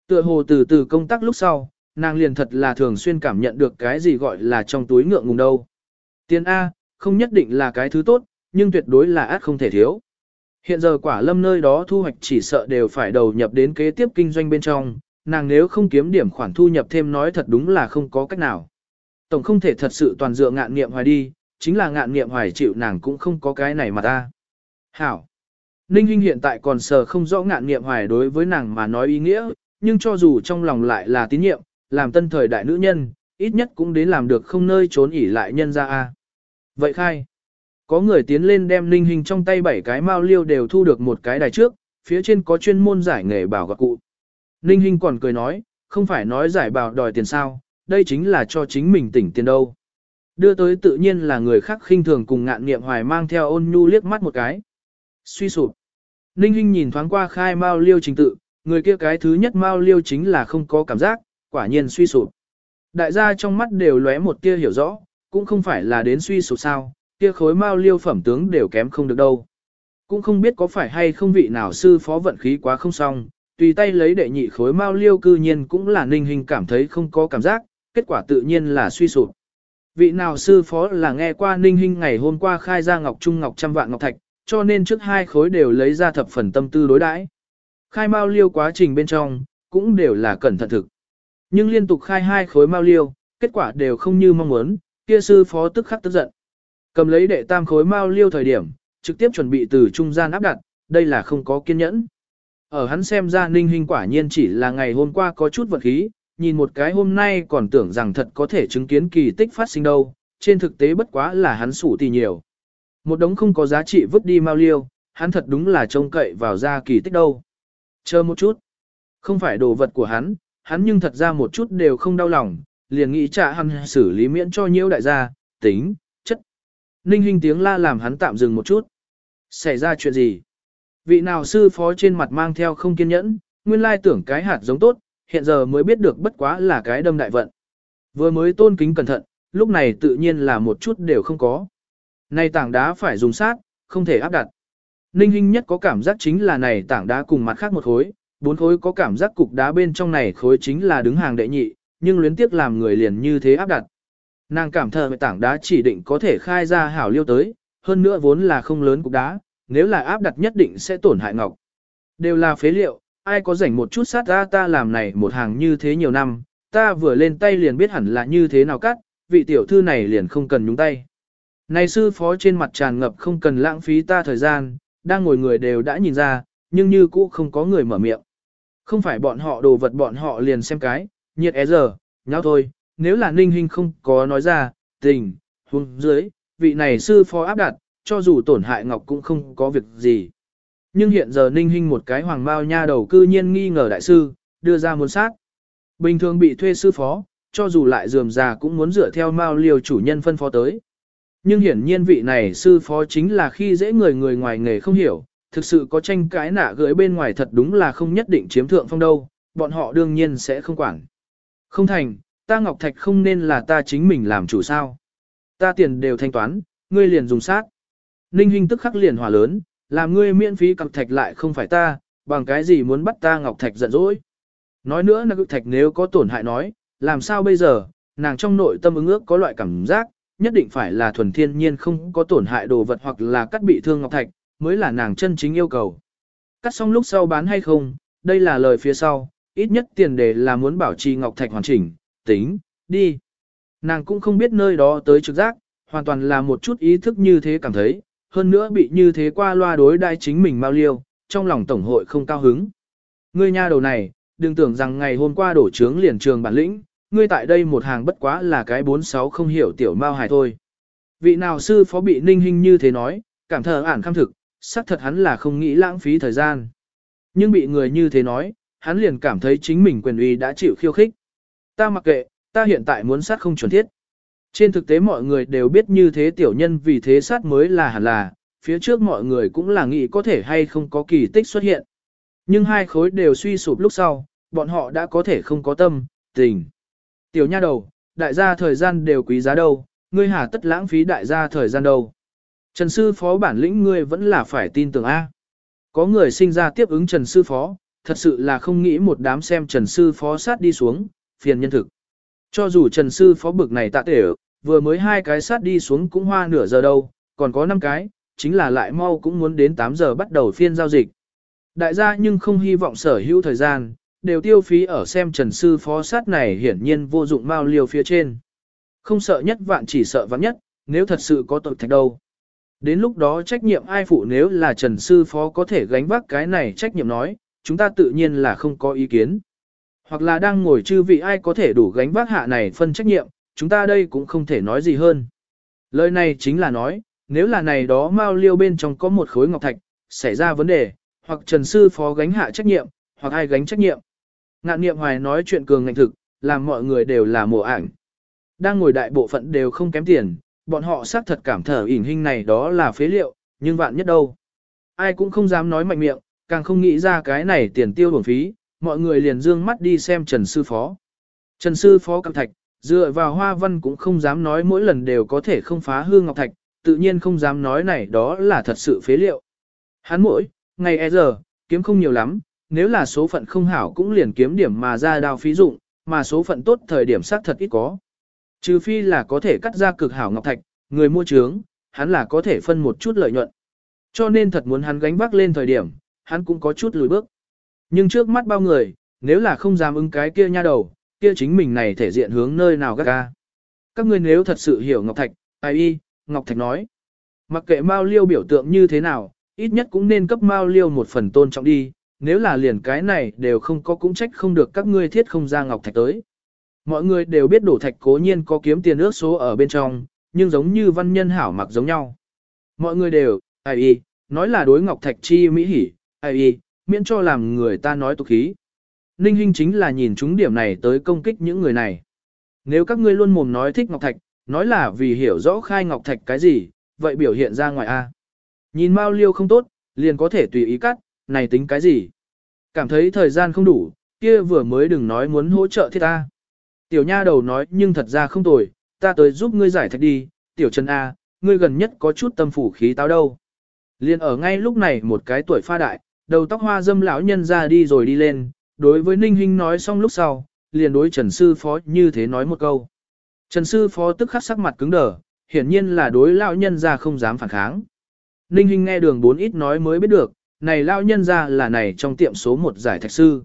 Tựa hồ từ từ công tác lúc sau, nàng liền thật là thường xuyên cảm nhận được cái gì gọi là trong túi ngượng ngùng đâu. Tiền A, không nhất định là cái thứ tốt, nhưng tuyệt đối là át không thể thiếu. Hiện giờ quả lâm nơi đó thu hoạch chỉ sợ đều phải đầu nhập đến kế tiếp kinh doanh bên trong, nàng nếu không kiếm điểm khoản thu nhập thêm nói thật đúng là không có cách nào. Tổng không thể thật sự toàn dựa ngạn nghiệm hoài đi, chính là ngạn nghiệm hoài chịu nàng cũng không có cái này mà ta. Hảo. Ninh Hinh hiện tại còn sờ không rõ ngạn nghiệm hoài đối với nàng mà nói ý nghĩa, nhưng cho dù trong lòng lại là tín nhiệm, làm tân thời đại nữ nhân, ít nhất cũng đến làm được không nơi trốn ỉ lại nhân ra a. Vậy khai. Có người tiến lên đem linh hình trong tay bảy cái mao liêu đều thu được một cái đài trước, phía trên có chuyên môn giải nghề bảo gặp cụ. linh hình còn cười nói, không phải nói giải bảo đòi tiền sao, đây chính là cho chính mình tỉnh tiền đâu. Đưa tới tự nhiên là người khác khinh thường cùng ngạn nghiệm hoài mang theo ôn nhu liếc mắt một cái. Suy sụp. Ninh Hinh nhìn thoáng qua khai mao liêu trình tự, người kia cái thứ nhất mao liêu chính là không có cảm giác, quả nhiên suy sụp. Đại gia trong mắt đều lóe một tia hiểu rõ, cũng không phải là đến suy sụp sao, kia khối mao liêu phẩm tướng đều kém không được đâu. Cũng không biết có phải hay không vị nào sư phó vận khí quá không xong, tùy tay lấy đệ nhị khối mao liêu cư nhiên cũng là ninh hình cảm thấy không có cảm giác, kết quả tự nhiên là suy sụp. Vị nào sư phó là nghe qua ninh hình ngày hôm qua khai ra ngọc trung ngọc trăm vạn ngọc thạch, cho nên trước hai khối đều lấy ra thập phần tâm tư đối đãi. Khai mao liêu quá trình bên trong, cũng đều là cẩn thận thực. Nhưng liên tục khai hai khối mao liêu, kết quả đều không như mong muốn, kia sư phó tức khắc tức giận. Cầm lấy đệ tam khối mao liêu thời điểm, trực tiếp chuẩn bị từ trung gian áp đặt, đây là không có kiên nhẫn. Ở hắn xem ra ninh hình quả nhiên chỉ là ngày hôm qua có chút vật khí, nhìn một cái hôm nay còn tưởng rằng thật có thể chứng kiến kỳ tích phát sinh đâu, trên thực tế bất quá là hắn sủ thì nhiều. Một đống không có giá trị vứt đi mao liêu, hắn thật đúng là trông cậy vào ra kỳ tích đâu. Chờ một chút. Không phải đồ vật của hắn, hắn nhưng thật ra một chút đều không đau lòng, liền nghĩ trả hắn xử lý miễn cho nhiễu đại gia, tính, chất. Ninh hình tiếng la làm hắn tạm dừng một chút. Xảy ra chuyện gì? Vị nào sư phó trên mặt mang theo không kiên nhẫn, nguyên lai tưởng cái hạt giống tốt, hiện giờ mới biết được bất quá là cái đâm đại vận. Vừa mới tôn kính cẩn thận, lúc này tự nhiên là một chút đều không có. Này tảng đá phải dùng sát, không thể áp đặt. Ninh Hinh nhất có cảm giác chính là này tảng đá cùng mặt khác một khối, bốn khối có cảm giác cục đá bên trong này khối chính là đứng hàng đệ nhị, nhưng luyến tiếc làm người liền như thế áp đặt. Nàng cảm thờ tảng đá chỉ định có thể khai ra hảo liêu tới, hơn nữa vốn là không lớn cục đá, nếu là áp đặt nhất định sẽ tổn hại ngọc. Đều là phế liệu, ai có rảnh một chút sát ra ta làm này một hàng như thế nhiều năm, ta vừa lên tay liền biết hẳn là như thế nào cắt, vị tiểu thư này liền không cần nhúng tay. Này sư phó trên mặt tràn ngập không cần lãng phí ta thời gian, đang ngồi người đều đã nhìn ra, nhưng như cũ không có người mở miệng. Không phải bọn họ đồ vật bọn họ liền xem cái, nhiệt é giờ, nhau thôi, nếu là ninh hình không có nói ra, tình, huống dưới, vị này sư phó áp đặt, cho dù tổn hại ngọc cũng không có việc gì. Nhưng hiện giờ ninh hình một cái hoàng bao nha đầu cư nhiên nghi ngờ đại sư, đưa ra muốn sát. Bình thường bị thuê sư phó, cho dù lại dườm già cũng muốn dựa theo mao liều chủ nhân phân phó tới. Nhưng hiển nhiên vị này sư phó chính là khi dễ người người ngoài nghề không hiểu, thực sự có tranh cãi nạ gửi bên ngoài thật đúng là không nhất định chiếm thượng phong đâu, bọn họ đương nhiên sẽ không quản. Không thành, ta Ngọc Thạch không nên là ta chính mình làm chủ sao. Ta tiền đều thanh toán, ngươi liền dùng sát. Ninh Hinh tức khắc liền hỏa lớn, làm ngươi miễn phí cặp thạch lại không phải ta, bằng cái gì muốn bắt ta Ngọc Thạch giận dỗi. Nói nữa là cực thạch nếu có tổn hại nói, làm sao bây giờ, nàng trong nội tâm ứng ước có loại cảm giác, nhất định phải là thuần thiên nhiên không có tổn hại đồ vật hoặc là cắt bị thương Ngọc Thạch, mới là nàng chân chính yêu cầu. Cắt xong lúc sau bán hay không, đây là lời phía sau, ít nhất tiền đề là muốn bảo trì Ngọc Thạch hoàn chỉnh, tính, đi. Nàng cũng không biết nơi đó tới trực giác, hoàn toàn là một chút ý thức như thế cảm thấy, hơn nữa bị như thế qua loa đối đai chính mình mau liêu, trong lòng tổng hội không cao hứng. Ngươi nha đầu này, đừng tưởng rằng ngày hôm qua đổ trướng liền trường bản lĩnh, ngươi tại đây một hàng bất quá là cái bốn sáu không hiểu tiểu mao hài thôi. Vị nào sư phó bị ninh hình như thế nói, cảm thờ ản kham thực, xác thật hắn là không nghĩ lãng phí thời gian. Nhưng bị người như thế nói, hắn liền cảm thấy chính mình quyền uy đã chịu khiêu khích. Ta mặc kệ, ta hiện tại muốn sát không chuẩn thiết. Trên thực tế mọi người đều biết như thế tiểu nhân vì thế sát mới là hẳn là, phía trước mọi người cũng là nghĩ có thể hay không có kỳ tích xuất hiện. Nhưng hai khối đều suy sụp lúc sau, bọn họ đã có thể không có tâm, tình. Tiểu nha đầu, đại gia thời gian đều quý giá đâu, ngươi hà tất lãng phí đại gia thời gian đâu. Trần sư phó bản lĩnh ngươi vẫn là phải tin tưởng A. Có người sinh ra tiếp ứng Trần sư phó, thật sự là không nghĩ một đám xem Trần sư phó sát đi xuống, phiền nhân thực. Cho dù Trần sư phó bực này tạ tể vừa mới hai cái sát đi xuống cũng hoa nửa giờ đâu, còn có năm cái, chính là lại mau cũng muốn đến 8 giờ bắt đầu phiên giao dịch. Đại gia nhưng không hy vọng sở hữu thời gian, đều tiêu phí ở xem trần sư phó sát này hiển nhiên vô dụng mau liều phía trên. Không sợ nhất vạn chỉ sợ vạn nhất, nếu thật sự có tội thạch đâu. Đến lúc đó trách nhiệm ai phụ nếu là trần sư phó có thể gánh vác cái này trách nhiệm nói, chúng ta tự nhiên là không có ý kiến. Hoặc là đang ngồi chư vị ai có thể đủ gánh vác hạ này phân trách nhiệm, chúng ta đây cũng không thể nói gì hơn. Lời này chính là nói, nếu là này đó mau liêu bên trong có một khối ngọc thạch, xảy ra vấn đề, hoặc trần sư phó gánh hạ trách nhiệm, hoặc ai gánh trách nhiệm. Ngạn niệm hoài nói chuyện cường ngành thực, làm mọi người đều là mùa ảnh. Đang ngồi đại bộ phận đều không kém tiền, bọn họ xác thật cảm thở ỉn hình này đó là phế liệu, nhưng vạn nhất đâu. Ai cũng không dám nói mạnh miệng, càng không nghĩ ra cái này tiền tiêu bổng phí, mọi người liền dương mắt đi xem Trần Sư Phó. Trần Sư Phó cầm thạch, dựa vào hoa văn cũng không dám nói mỗi lần đều có thể không phá hương ngọc thạch, tự nhiên không dám nói này đó là thật sự phế liệu. Hắn mỗi, ngày e giờ, kiếm không nhiều lắm, nếu là số phận không hảo cũng liền kiếm điểm mà ra đao phí dụng, mà số phận tốt thời điểm xác thật ít có. Trừ phi là có thể cắt ra cực hảo ngọc thạch, người mua trướng, hắn là có thể phân một chút lợi nhuận. Cho nên thật muốn hắn gánh vác lên thời điểm, hắn cũng có chút lùi bước. Nhưng trước mắt bao người, nếu là không dám ứng cái kia nha đầu, kia chính mình này thể diện hướng nơi nào gác ca. Các ngươi nếu thật sự hiểu Ngọc Thạch, ai y, Ngọc Thạch nói. Mặc kệ Mao Liêu biểu tượng như thế nào, ít nhất cũng nên cấp Mao Liêu một phần tôn trọng đi, nếu là liền cái này đều không có cũng trách không được các ngươi thiết không ra ngọc thạch tới. Mọi người đều biết đổ thạch cố nhiên có kiếm tiền ước số ở bên trong, nhưng giống như văn nhân hảo mặc giống nhau. Mọi người đều, ai y, nói là đối ngọc thạch chi mỹ hỉ, ai y, miễn cho làm người ta nói tục khí. Ninh Hinh chính là nhìn chúng điểm này tới công kích những người này. Nếu các ngươi luôn mồm nói thích ngọc thạch, nói là vì hiểu rõ khai ngọc thạch cái gì, vậy biểu hiện ra ngoài A. Nhìn Mao Liêu không tốt, liền có thể tùy ý cắt, này tính cái gì? Cảm thấy thời gian không đủ, kia vừa mới đừng nói muốn hỗ trợ thiết ta. Tiểu nha đầu nói nhưng thật ra không tồi, ta tới giúp ngươi giải thạch đi, tiểu Trần A, ngươi gần nhất có chút tâm phủ khí táo đâu. Liên ở ngay lúc này một cái tuổi pha đại, đầu tóc hoa dâm lão nhân ra đi rồi đi lên, đối với Ninh Hinh nói xong lúc sau, liền đối Trần Sư Phó như thế nói một câu. Trần Sư Phó tức khắc sắc mặt cứng đờ, hiển nhiên là đối lão nhân ra không dám phản kháng. Ninh Hinh nghe đường bốn ít nói mới biết được, này lão nhân ra là này trong tiệm số một giải thạch sư.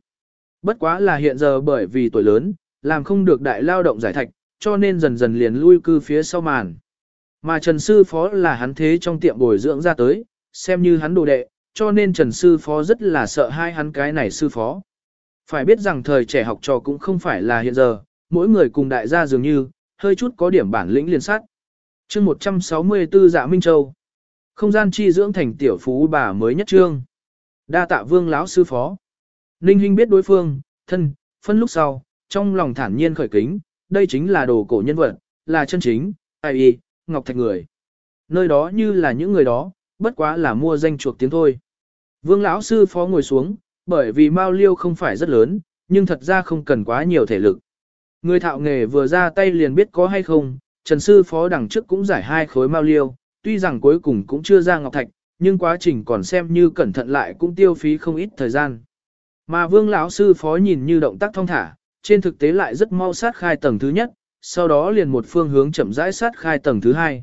Bất quá là hiện giờ bởi vì tuổi lớn, làm không được đại lao động giải thạch, cho nên dần dần liền lui cư phía sau màn. Mà Trần Sư Phó là hắn thế trong tiệm bồi dưỡng ra tới, xem như hắn đồ đệ, cho nên Trần Sư Phó rất là sợ hai hắn cái này Sư Phó. Phải biết rằng thời trẻ học trò cũng không phải là hiện giờ, mỗi người cùng đại gia dường như, hơi chút có điểm bản lĩnh liên sát. chương 164 Dạ Minh Châu Không gian chi dưỡng thành tiểu phú bà mới nhất trương. Đa tạ vương lão sư phó. Ninh Hinh biết đối phương, thân, phân lúc sau, trong lòng thản nhiên khởi kính, đây chính là đồ cổ nhân vật, là chân chính, ai y, ngọc thạch người. Nơi đó như là những người đó, bất quá là mua danh chuộc tiếng thôi. Vương lão sư phó ngồi xuống, bởi vì Mao Liêu không phải rất lớn, nhưng thật ra không cần quá nhiều thể lực. Người thạo nghề vừa ra tay liền biết có hay không, Trần sư phó đằng trước cũng giải hai khối Mao Liêu, tuy rằng cuối cùng cũng chưa ra ngọc thạch, nhưng quá trình còn xem như cẩn thận lại cũng tiêu phí không ít thời gian. Mà Vương lão sư phó nhìn như động tác thong thả, trên thực tế lại rất mau sát khai tầng thứ nhất, sau đó liền một phương hướng chậm rãi sát khai tầng thứ hai.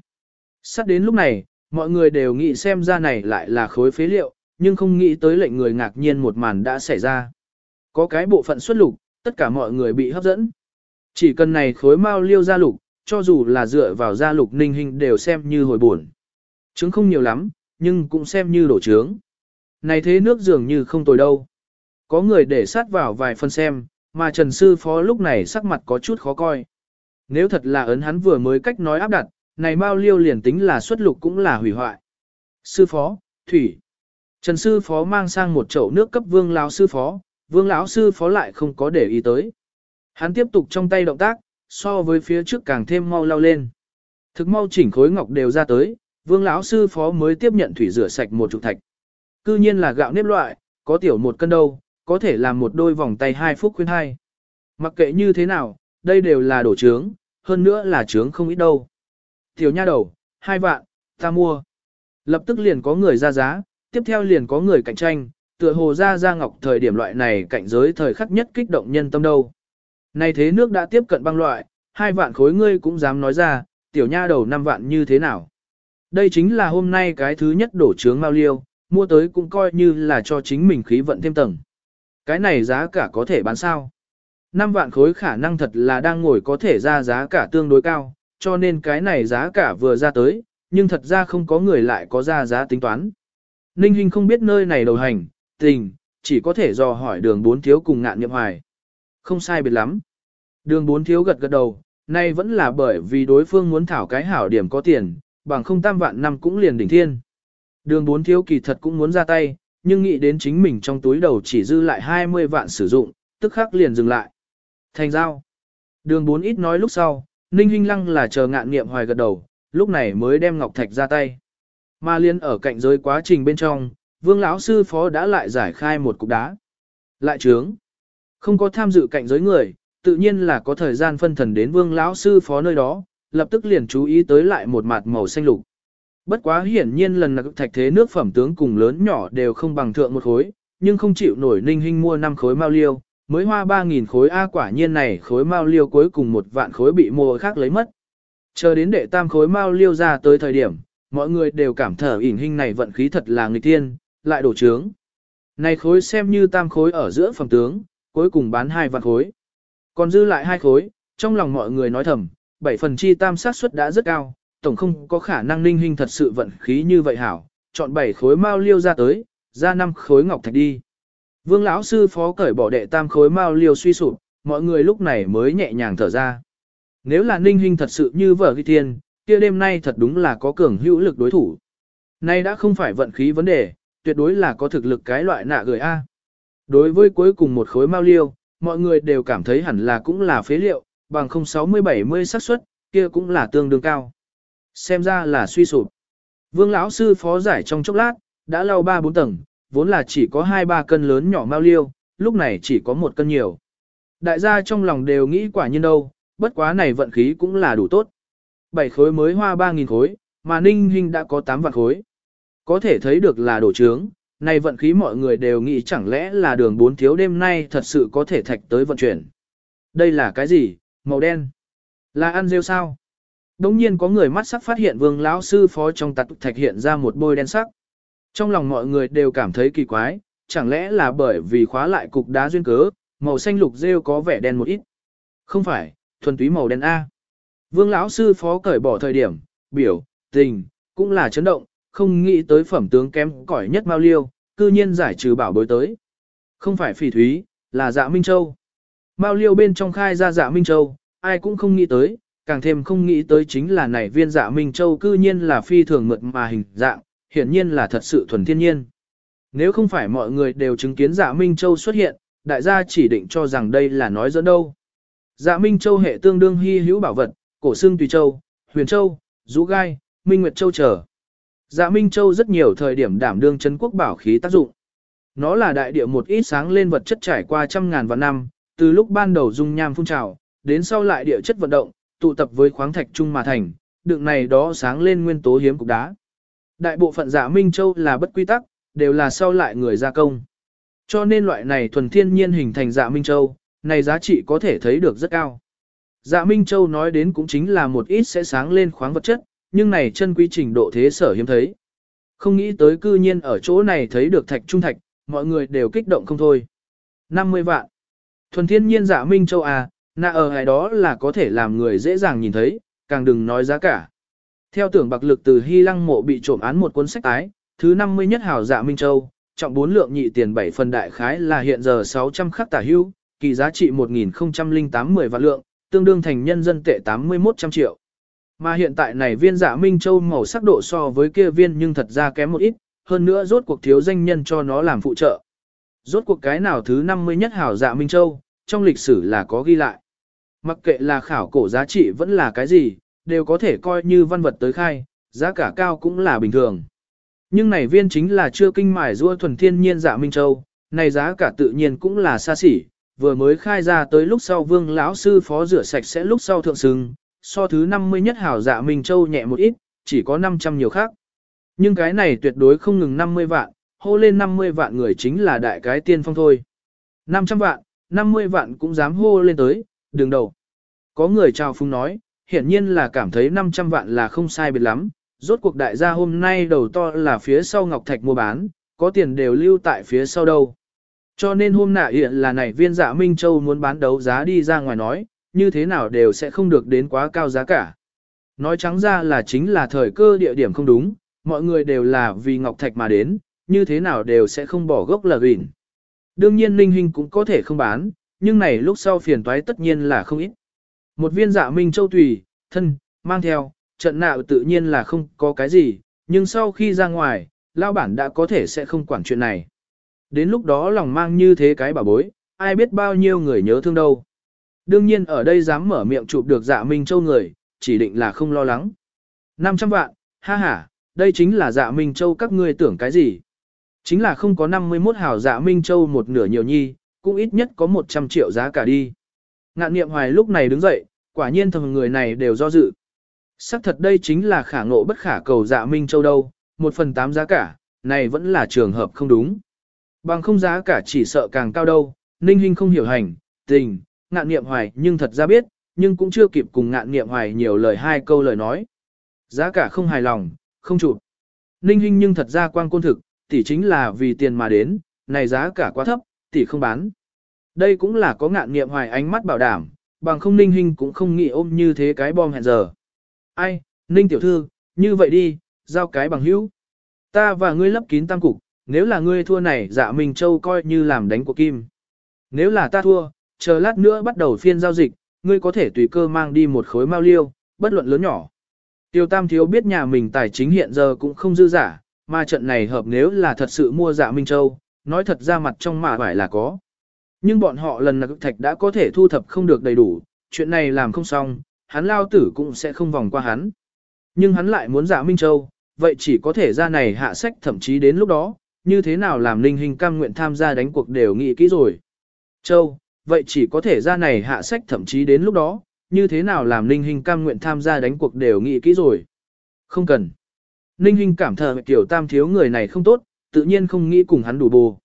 Sát đến lúc này, mọi người đều nghĩ xem ra này lại là khối phế liệu, nhưng không nghĩ tới lệnh người ngạc nhiên một màn đã xảy ra. Có cái bộ phận xuất lục, tất cả mọi người bị hấp dẫn. Chỉ cần này khối mau liêu ra lục, cho dù là dựa vào gia lục ninh hình đều xem như hồi buồn. Trứng không nhiều lắm, nhưng cũng xem như đổ trướng. Này thế nước dường như không tồi đâu. Có người để sát vào vài phân xem, mà Trần Sư Phó lúc này sắc mặt có chút khó coi. Nếu thật là ấn hắn vừa mới cách nói áp đặt, này bao Liêu liền tính là xuất lục cũng là hủy hoại. Sư Phó, Thủy. Trần Sư Phó mang sang một chậu nước cấp Vương lão Sư Phó, Vương lão Sư Phó lại không có để ý tới. Hắn tiếp tục trong tay động tác, so với phía trước càng thêm mau lao lên. Thực mau chỉnh khối ngọc đều ra tới, Vương lão Sư Phó mới tiếp nhận thủy rửa sạch một trục thạch. Cư nhiên là gạo nếp loại, có tiểu một cân đâu, có thể làm một đôi vòng tay hai phút khuyên hai. Mặc kệ như thế nào, đây đều là đổ trướng, hơn nữa là trướng không ít đâu. Tiểu nha đầu, hai vạn, ta mua. Lập tức liền có người ra giá, tiếp theo liền có người cạnh tranh, tựa hồ ra ra ngọc thời điểm loại này cạnh giới thời khắc nhất kích động nhân tâm đâu. Này thế nước đã tiếp cận băng loại, hai vạn khối ngươi cũng dám nói ra, tiểu nha đầu năm vạn như thế nào. Đây chính là hôm nay cái thứ nhất đổ trướng mau liêu, mua tới cũng coi như là cho chính mình khí vận thêm tầng. Cái này giá cả có thể bán sao? 5 vạn khối khả năng thật là đang ngồi có thể ra giá cả tương đối cao, cho nên cái này giá cả vừa ra tới, nhưng thật ra không có người lại có ra giá tính toán. Ninh Hinh không biết nơi này đầu hành, tình, chỉ có thể dò hỏi đường bốn thiếu cùng ngạn nhậm hoài. Không sai biệt lắm. Đường bốn thiếu gật gật đầu, nay vẫn là bởi vì đối phương muốn thảo cái hảo điểm có tiền, bằng không tam vạn năm cũng liền đỉnh thiên. Đường bốn thiếu kỳ thật cũng muốn ra tay, nhưng nghĩ đến chính mình trong túi đầu chỉ dư lại 20 vạn sử dụng, tức khắc liền dừng lại. Thành giao. Đường bốn ít nói lúc sau, Ninh Hinh Lăng là chờ ngạn nghiệm hoài gật đầu, lúc này mới đem Ngọc Thạch ra tay. Ma liên ở cạnh giới quá trình bên trong, vương lão sư phó đã lại giải khai một cục đá. Lại trướng. Không có tham dự cạnh giới người, tự nhiên là có thời gian phân thần đến vương lão sư phó nơi đó, lập tức liền chú ý tới lại một mặt màu xanh lục. Bất quá hiển nhiên lần nặc thạch thế nước phẩm tướng cùng lớn nhỏ đều không bằng thượng một khối, nhưng không chịu nổi ninh hình mua 5 khối mao liêu, mới hoa 3.000 khối A quả nhiên này khối mao liêu cuối cùng một vạn khối bị mua khác lấy mất. Chờ đến đệ tam khối mao liêu ra tới thời điểm, mọi người đều cảm thở ỉn hình này vận khí thật là người tiên, lại đổ trướng. Này khối xem như tam khối ở giữa phòng tướng, cuối cùng bán hai vạn khối. Còn dư lại hai khối, trong lòng mọi người nói thầm, bảy phần chi tam sát suất đã rất cao, tổng không có khả năng ninh hình thật sự vận khí như vậy hảo, chọn bảy khối mao liêu ra tới, ra năm khối ngọc thạch đi. Vương lão sư phó cởi bỏ đệ tam khối mao liêu suy sụp, mọi người lúc này mới nhẹ nhàng thở ra. Nếu là ninh hình thật sự như vở ghi tiên, kia đêm nay thật đúng là có cường hữu lực đối thủ. Nay đã không phải vận khí vấn đề, tuyệt đối là có thực lực cái loại nạ gửi A. Đối với cuối cùng một khối mao liêu, mọi người đều cảm thấy hẳn là cũng là phế liệu, bằng 060-70 xác suất, kia cũng là tương đương cao. Xem ra là suy sụp. Vương lão sư phó giải trong chốc lát, đã lau ba bốn tầng, vốn là chỉ có hai ba cân lớn nhỏ mao liêu, lúc này chỉ có một cân nhiều. Đại gia trong lòng đều nghĩ quả nhiên đâu, bất quá này vận khí cũng là đủ tốt. Bảy khối mới hoa ba nghìn khối, mà ninh hình đã có tám vạn khối. Có thể thấy được là đổ trướng, này vận khí mọi người đều nghĩ chẳng lẽ là đường bốn thiếu đêm nay thật sự có thể thạch tới vận chuyển. Đây là cái gì, màu đen? Là ăn rêu sao? Đống nhiên có người mắt sắc phát hiện vương lão sư phó trong tạc thạch hiện ra một bôi đen sắc. Trong lòng mọi người đều cảm thấy kỳ quái, chẳng lẽ là bởi vì khóa lại cục đá duyên cớ, màu xanh lục rêu có vẻ đen một ít. Không phải, thuần túy màu đen A. Vương lão sư phó cởi bỏ thời điểm, biểu, tình, cũng là chấn động, không nghĩ tới phẩm tướng kém cỏi nhất Mao Liêu, cư nhiên giải trừ bảo bối tới. Không phải phỉ thúy, là dạ Minh Châu. Mao Liêu bên trong khai ra dạ Minh Châu, ai cũng không nghĩ tới, càng thêm không nghĩ tới chính là này viên dạ Minh Châu cư nhiên là phi thường mượt mà hình dạng, hiển nhiên là thật sự thuần thiên nhiên. Nếu không phải mọi người đều chứng kiến dạ Minh Châu xuất hiện, đại gia chỉ định cho rằng đây là nói dẫn đâu. Dạ Minh Châu hệ tương đương hy hữu bảo vật, cổ xương tùy châu, huyền châu, rũ gai, minh nguyệt châu trở. Dạ Minh Châu rất nhiều thời điểm đảm đương chân quốc bảo khí tác dụng. Nó là đại địa một ít sáng lên vật chất trải qua trăm ngàn vạn năm, từ lúc ban đầu dung nham phun trào, đến sau lại địa chất vận động, tụ tập với khoáng thạch trung mà thành, đựng này đó sáng lên nguyên tố hiếm cục đá. Đại bộ phận dạ Minh Châu là bất quy tắc, đều là sau lại người gia công. Cho nên loại này thuần thiên nhiên hình thành dạ Minh Châu, này giá trị có thể thấy được rất cao. Dạ Minh Châu nói đến cũng chính là một ít sẽ sáng lên khoáng vật chất, nhưng này chân quý trình độ thế sở hiếm thấy. Không nghĩ tới cư nhiên ở chỗ này thấy được thạch trung thạch, mọi người đều kích động không thôi. 50 vạn. Thuần thiên nhiên dạ Minh Châu à, nạ ở hải đó là có thể làm người dễ dàng nhìn thấy, càng đừng nói giá cả. Theo tưởng bạc lực từ Hy Lăng mộ bị trộm án một cuốn sách tái, thứ 50 nhất hảo dạ Minh Châu, trọng bốn lượng nhị tiền 7 phần đại khái là hiện giờ 600 khắc tả hưu, kỳ giá trị 1008 10 vạn lượng, tương đương thành nhân dân tệ 81 trăm triệu. Mà hiện tại này viên dạ Minh Châu màu sắc độ so với kia viên nhưng thật ra kém một ít, hơn nữa rốt cuộc thiếu danh nhân cho nó làm phụ trợ. Rốt cuộc cái nào thứ 50 nhất hảo dạ Minh Châu, trong lịch sử là có ghi lại. Mặc kệ là khảo cổ giá trị vẫn là cái gì, đều có thể coi như văn vật tới khai, giá cả cao cũng là bình thường. Nhưng này viên chính là chưa kinh mài rua thuần thiên nhiên dạ Minh Châu, này giá cả tự nhiên cũng là xa xỉ, vừa mới khai ra tới lúc sau vương lão sư phó rửa sạch sẽ lúc sau thượng sừng, so thứ 50 nhất hảo dạ Minh Châu nhẹ một ít, chỉ có 500 nhiều khác. Nhưng cái này tuyệt đối không ngừng 50 vạn, hô lên 50 vạn người chính là đại cái tiên phong thôi. 500 vạn, 50 vạn cũng dám hô lên tới, đường đầu. Có người chào phung nói, hiển nhiên là cảm thấy 500 vạn là không sai biệt lắm, rốt cuộc đại gia hôm nay đầu to là phía sau Ngọc Thạch mua bán, có tiền đều lưu tại phía sau đâu. Cho nên hôm nạ hiện là này viên dạ Minh Châu muốn bán đấu giá đi ra ngoài nói, như thế nào đều sẽ không được đến quá cao giá cả. Nói trắng ra là chính là thời cơ địa điểm không đúng, mọi người đều là vì Ngọc Thạch mà đến, như thế nào đều sẽ không bỏ gốc là gỉn. Đương nhiên Linh Hinh cũng có thể không bán, nhưng này lúc sau phiền toái tất nhiên là không ít. Một viên dạ Minh Châu tùy, thân, mang theo, trận nạo tự nhiên là không có cái gì, nhưng sau khi ra ngoài, lao bản đã có thể sẽ không quản chuyện này. Đến lúc đó lòng mang như thế cái bà bối, ai biết bao nhiêu người nhớ thương đâu. Đương nhiên ở đây dám mở miệng chụp được dạ Minh Châu người, chỉ định là không lo lắng. 500 vạn, ha ha, đây chính là dạ Minh Châu các ngươi tưởng cái gì. Chính là không có 51 hào dạ Minh Châu một nửa nhiều nhi, cũng ít nhất có 100 triệu giá cả đi. Ngạn niệm hoài lúc này đứng dậy, quả nhiên thằng người này đều do dự. Sắc thật đây chính là khả ngộ bất khả cầu dạ Minh Châu đâu, một phần tám giá cả, này vẫn là trường hợp không đúng. Bằng không giá cả chỉ sợ càng cao đâu, ninh Hinh không hiểu hành, tình, ngạn niệm hoài nhưng thật ra biết, nhưng cũng chưa kịp cùng ngạn niệm hoài nhiều lời hai câu lời nói. Giá cả không hài lòng, không chụp. Ninh Hinh nhưng thật ra quan côn thực, tỷ chính là vì tiền mà đến, này giá cả quá thấp, tỷ không bán. Đây cũng là có ngạn niệm hoài ánh mắt bảo đảm, bằng không ninh Hinh cũng không nghĩ ôm như thế cái bom hẹn giờ. Ai, ninh tiểu thư, như vậy đi, giao cái bằng hữu. Ta và ngươi lấp kín tam cục, nếu là ngươi thua này dạ Minh Châu coi như làm đánh của kim. Nếu là ta thua, chờ lát nữa bắt đầu phiên giao dịch, ngươi có thể tùy cơ mang đi một khối mao liêu, bất luận lớn nhỏ. Tiêu Tam Thiếu biết nhà mình tài chính hiện giờ cũng không dư giả, mà trận này hợp nếu là thật sự mua dạ Minh Châu, nói thật ra mặt trong mà phải là có. Nhưng bọn họ lần nặc thạch đã có thể thu thập không được đầy đủ, chuyện này làm không xong, hắn lao tử cũng sẽ không vòng qua hắn. Nhưng hắn lại muốn dạ Minh Châu, vậy chỉ có thể ra này hạ sách thậm chí đến lúc đó, như thế nào làm linh hình cam nguyện tham gia đánh cuộc đều nghĩ kỹ rồi. Châu, vậy chỉ có thể ra này hạ sách thậm chí đến lúc đó, như thế nào làm Ninh Hinh cam nguyện tham gia đánh cuộc đều nghĩ kỹ rồi. Không cần. Ninh Hinh cảm thờ tiểu tam thiếu người này không tốt, tự nhiên không nghĩ cùng hắn đủ bù.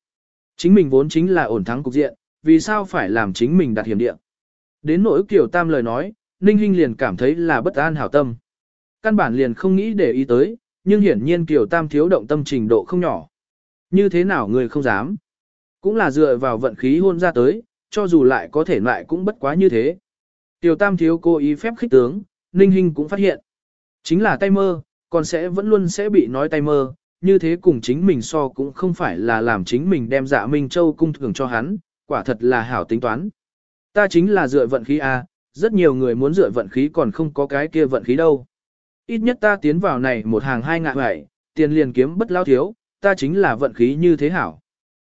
Chính mình vốn chính là ổn thắng cục diện, vì sao phải làm chính mình đặt hiểm địa. Đến nỗi kiểu tam lời nói, Ninh Hinh liền cảm thấy là bất an hảo tâm. Căn bản liền không nghĩ để ý tới, nhưng hiển nhiên kiểu tam thiếu động tâm trình độ không nhỏ. Như thế nào người không dám? Cũng là dựa vào vận khí hôn ra tới, cho dù lại có thể lại cũng bất quá như thế. Tiểu tam thiếu cố ý phép khích tướng, Ninh Hinh cũng phát hiện. Chính là tay mơ, còn sẽ vẫn luôn sẽ bị nói tay mơ, như thế cùng chính mình so cũng không phải là làm chính mình đem dạ Minh Châu cung thường cho hắn, quả thật là hảo tính toán. Ta chính là dựa vận khí A, rất nhiều người muốn dựa vận khí còn không có cái kia vận khí đâu. Ít nhất ta tiến vào này một hàng hai ngạ vậy, tiền liền kiếm bất lao thiếu, ta chính là vận khí như thế hảo.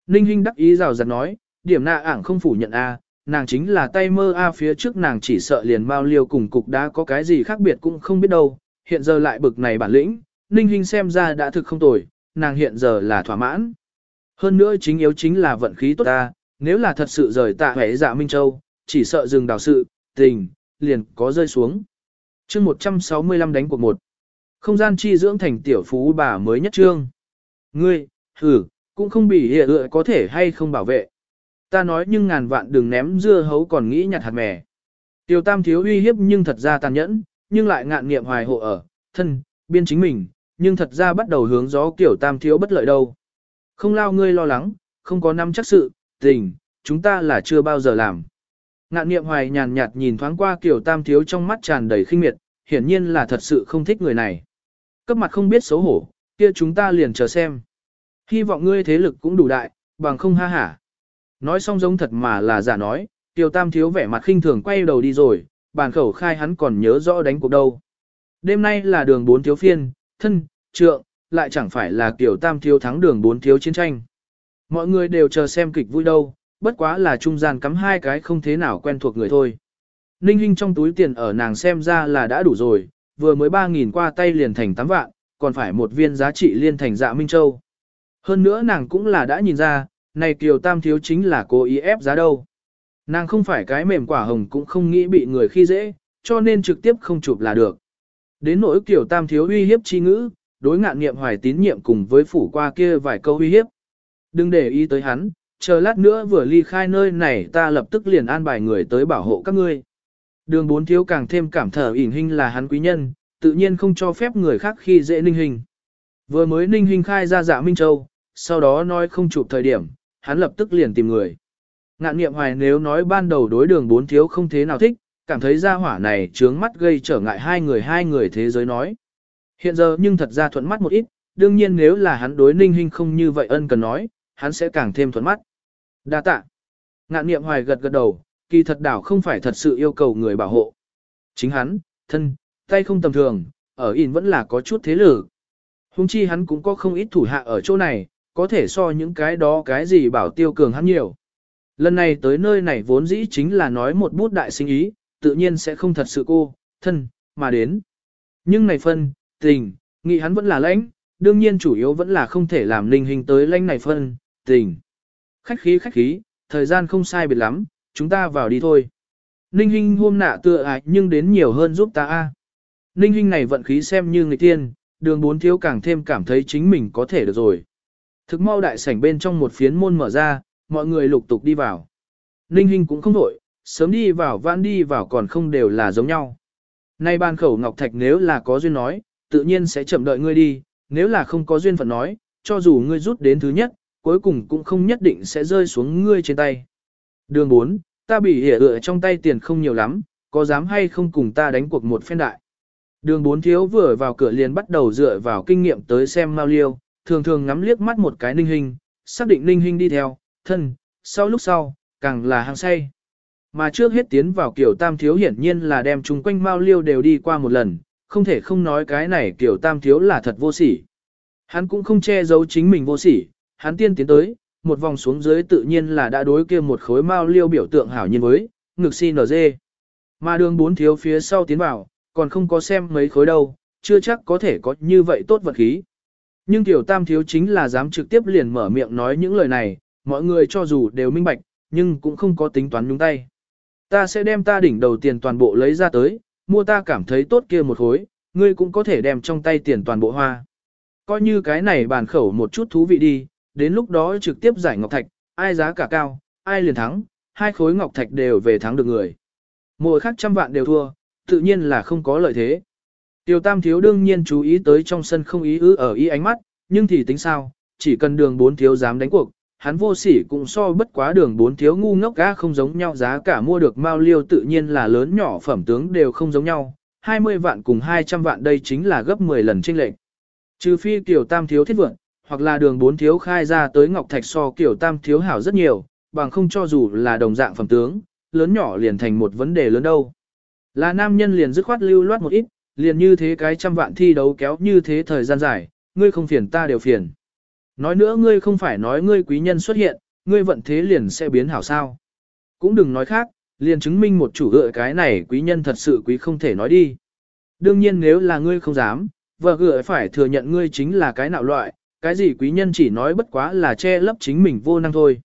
Ninh Hinh đắc ý rào rạt nói, điểm nạ ảng không phủ nhận A, nàng chính là tay mơ A phía trước nàng chỉ sợ liền bao liêu cùng cục đã có cái gì khác biệt cũng không biết đâu, hiện giờ lại bực này bản lĩnh, Ninh Hinh xem ra đã thực không tồi, nàng hiện giờ là thỏa mãn. Hơn nữa chính yếu chính là vận khí tốt ta, nếu là thật sự rời tạ hẻ dạ Minh Châu, chỉ sợ dừng đào sự, tình, liền có rơi xuống. chương 165 đánh cuộc một Không gian chi dưỡng thành tiểu phú bà mới nhất trương. Ngươi, hử, cũng không bị hệ ựa có thể hay không bảo vệ. Ta nói nhưng ngàn vạn đừng ném dưa hấu còn nghĩ nhặt hạt mè. Tiêu tam thiếu uy hiếp nhưng thật ra tàn nhẫn, nhưng lại ngạn nghiệm hoài hộ ở, thân, biên chính mình, nhưng thật ra bắt đầu hướng gió kiểu tam thiếu bất lợi đâu. Không lao ngươi lo lắng, không có năm chắc sự, tình, chúng ta là chưa bao giờ làm. Ngạn nghiệm hoài nhàn nhạt nhìn thoáng qua kiểu tam thiếu trong mắt tràn đầy khinh miệt, hiển nhiên là thật sự không thích người này. Cấp mặt không biết xấu hổ, kia chúng ta liền chờ xem. Hy vọng ngươi thế lực cũng đủ đại, bằng không ha hả. Nói xong giống thật mà là giả nói, Tiêu Tam thiếu vẻ mặt khinh thường quay đầu đi rồi, bàn khẩu khai hắn còn nhớ rõ đánh cuộc đâu. Đêm nay là đường bốn thiếu phiên, thân, trượng, lại chẳng phải là Kiều Tam thiếu thắng đường bốn thiếu chiến tranh. Mọi người đều chờ xem kịch vui đâu, bất quá là trung gian cắm hai cái không thế nào quen thuộc người thôi. Ninh Hinh trong túi tiền ở nàng xem ra là đã đủ rồi, vừa mới 3.000 qua tay liền thành 8 vạn, còn phải một viên giá trị liên thành dạ Minh Châu. Hơn nữa nàng cũng là đã nhìn ra, này Kiều Tam thiếu chính là cố ý ép giá đâu. Nàng không phải cái mềm quả hồng cũng không nghĩ bị người khi dễ, cho nên trực tiếp không chụp là được. Đến nỗi Kiều Tam thiếu uy hiếp chi ngữ, đối ngạn nghiệm hoài tín nhiệm cùng với phủ qua kia vài câu uy hiếp. Đừng để ý tới hắn, chờ lát nữa vừa ly khai nơi này ta lập tức liền an bài người tới bảo hộ các ngươi. Đường bốn thiếu càng thêm cảm thở ỉn hình là hắn quý nhân, tự nhiên không cho phép người khác khi dễ ninh hình. Vừa mới ninh hình khai ra dạ Minh Châu, sau đó nói không chụp thời điểm, hắn lập tức liền tìm người. Ngạn niệm hoài nếu nói ban đầu đối đường bốn thiếu không thế nào thích, cảm thấy ra hỏa này trướng mắt gây trở ngại hai người hai người thế giới nói. Hiện giờ nhưng thật ra thuận mắt một ít, đương nhiên nếu là hắn đối ninh hình không như vậy ân cần nói, hắn sẽ càng thêm thuận mắt. Đa tạ. Ngạn niệm hoài gật gật đầu, kỳ thật đảo không phải thật sự yêu cầu người bảo hộ. Chính hắn, thân, tay không tầm thường, ở in vẫn là có chút thế lực. Hùng chi hắn cũng có không ít thủ hạ ở chỗ này, có thể so những cái đó cái gì bảo tiêu cường hắn nhiều. Lần này tới nơi này vốn dĩ chính là nói một bút đại sinh ý, tự nhiên sẽ không thật sự cô, thân, mà đến. Nhưng này phân, tình, nghĩ hắn vẫn là lãnh, đương nhiên chủ yếu vẫn là không thể làm linh hình tới lãnh này phân, tình. Khách khí khách khí, thời gian không sai biệt lắm, chúng ta vào đi thôi. Ninh Hinh hôm nạ tựa ái nhưng đến nhiều hơn giúp ta a. Ninh Hinh này vận khí xem như người tiên, đường bốn thiếu càng thêm cảm thấy chính mình có thể được rồi. Thực mau đại sảnh bên trong một phiến môn mở ra, mọi người lục tục đi vào. Ninh Hinh cũng không đổi, sớm đi vào vãn đi vào còn không đều là giống nhau. Nay ban khẩu Ngọc Thạch nếu là có duyên nói, tự nhiên sẽ chậm đợi ngươi đi, nếu là không có duyên phận nói, cho dù ngươi rút đến thứ nhất, cuối cùng cũng không nhất định sẽ rơi xuống ngươi trên tay. Đường 4, ta bị hỉa ựa trong tay tiền không nhiều lắm, có dám hay không cùng ta đánh cuộc một phen đại. Đường Bốn thiếu vừa vào cửa liền bắt đầu dựa vào kinh nghiệm tới xem Mao Liêu, thường thường ngắm liếc mắt một cái ninh hình, xác định ninh hình đi theo, thân, sau lúc sau, càng là hàng say. Mà trước hết tiến vào kiểu tam thiếu hiển nhiên là đem chung quanh Mao Liêu đều đi qua một lần, không thể không nói cái này kiểu tam thiếu là thật vô sỉ. Hắn cũng không che giấu chính mình vô sỉ, hắn tiên tiến tới, một vòng xuống dưới tự nhiên là đã đối kia một khối Mao Liêu biểu tượng hảo nhiên với, ngực si nở dê. Mà đường bốn thiếu phía sau tiến vào, còn không có xem mấy khối đâu, chưa chắc có thể có như vậy tốt vật khí. Nhưng tiểu tam thiếu chính là dám trực tiếp liền mở miệng nói những lời này, mọi người cho dù đều minh bạch, nhưng cũng không có tính toán nhúng tay. Ta sẽ đem ta đỉnh đầu tiền toàn bộ lấy ra tới, mua ta cảm thấy tốt kia một khối, ngươi cũng có thể đem trong tay tiền toàn bộ hoa. Coi như cái này bàn khẩu một chút thú vị đi, đến lúc đó trực tiếp giải ngọc thạch, ai giá cả cao, ai liền thắng, hai khối ngọc thạch đều về thắng được người. Mỗi khác trăm vạn đều thua, tự nhiên là không có lợi thế. Tiêu Tam Thiếu đương nhiên chú ý tới trong sân không ý ư ở ý ánh mắt, nhưng thì tính sao, chỉ cần đường bốn thiếu dám đánh cuộc, hắn vô sỉ cũng so bất quá đường bốn thiếu ngu ngốc gã không giống nhau giá cả mua được mao liêu tự nhiên là lớn nhỏ phẩm tướng đều không giống nhau, 20 vạn cùng 200 vạn đây chính là gấp 10 lần chênh lệch. Trừ phi kiểu tam thiếu thiết vượng, hoặc là đường bốn thiếu khai ra tới ngọc thạch so kiểu tam thiếu hảo rất nhiều, bằng không cho dù là đồng dạng phẩm tướng, lớn nhỏ liền thành một vấn đề lớn đâu. Là nam nhân liền dứt khoát lưu loát một ít, liền như thế cái trăm vạn thi đấu kéo như thế thời gian dài, ngươi không phiền ta đều phiền. Nói nữa ngươi không phải nói ngươi quý nhân xuất hiện, ngươi vận thế liền sẽ biến hảo sao. Cũng đừng nói khác, liền chứng minh một chủ gợi cái này quý nhân thật sự quý không thể nói đi. Đương nhiên nếu là ngươi không dám, vợ gợi phải thừa nhận ngươi chính là cái nạo loại, cái gì quý nhân chỉ nói bất quá là che lấp chính mình vô năng thôi.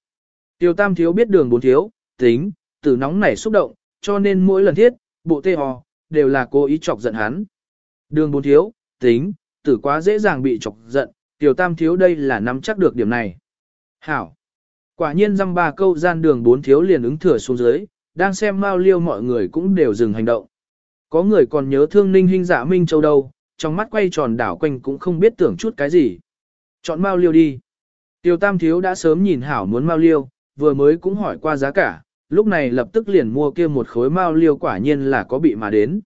Tiêu tam thiếu biết đường bốn thiếu, tính, tử nóng nảy xúc động, cho nên mỗi lần thiết, bộ tê hò, đều là cố ý chọc giận hắn. Đường bốn thiếu, tính, tử quá dễ dàng bị chọc giận, tiểu tam thiếu đây là nắm chắc được điểm này. Hảo. Quả nhiên dăm ba câu gian đường bốn thiếu liền ứng thừa xuống dưới, đang xem mau liêu mọi người cũng đều dừng hành động. Có người còn nhớ thương ninh hình giả dạ Minh Châu đâu, trong mắt quay tròn đảo quanh cũng không biết tưởng chút cái gì. Chọn mau liêu đi. Tiêu tam thiếu đã sớm nhìn hảo muốn mau liêu, vừa mới cũng hỏi qua giá cả, lúc này lập tức liền mua kia một khối mao liêu quả nhiên là có bị mà đến.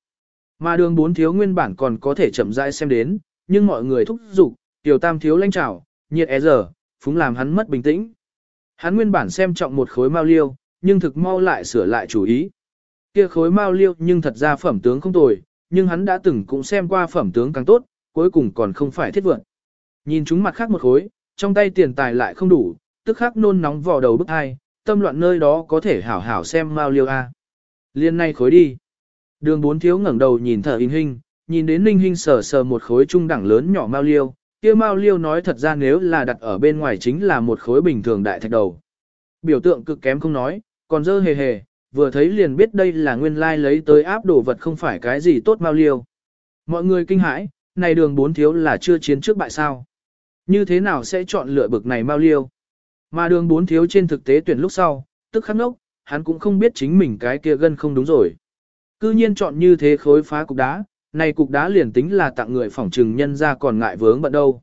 Mà đường bốn thiếu nguyên bản còn có thể chậm rãi xem đến, nhưng mọi người thúc giục, tiểu tam thiếu lanh trảo, nhiệt é giờ, phúng làm hắn mất bình tĩnh. Hắn nguyên bản xem trọng một khối mao liêu, nhưng thực mau lại sửa lại chủ ý. Kia khối mao liêu nhưng thật ra phẩm tướng không tồi, nhưng hắn đã từng cũng xem qua phẩm tướng càng tốt, cuối cùng còn không phải thiết vượng, Nhìn chúng mặt khác một khối, trong tay tiền tài lại không đủ, tức khắc nôn nóng vò đầu bức hai, tâm loạn nơi đó có thể hảo hảo xem mao liêu a. Liên này khối đi. Đường bốn thiếu ngẩng đầu nhìn thở hình hình, nhìn đến ninh hình sờ sờ một khối trung đẳng lớn nhỏ mao liêu, kia mao liêu nói thật ra nếu là đặt ở bên ngoài chính là một khối bình thường đại thạch đầu. Biểu tượng cực kém không nói, còn dơ hề hề, vừa thấy liền biết đây là nguyên lai lấy tới áp đồ vật không phải cái gì tốt mao liêu. Mọi người kinh hãi, này đường bốn thiếu là chưa chiến trước bại sao. Như thế nào sẽ chọn lựa bực này mao liêu? Mà đường bốn thiếu trên thực tế tuyển lúc sau, tức khắc nốc, hắn cũng không biết chính mình cái kia gân không đúng rồi. Cư nhiên chọn như thế khối phá cục đá, này cục đá liền tính là tặng người phỏng trừng nhân ra còn ngại vướng bận đâu.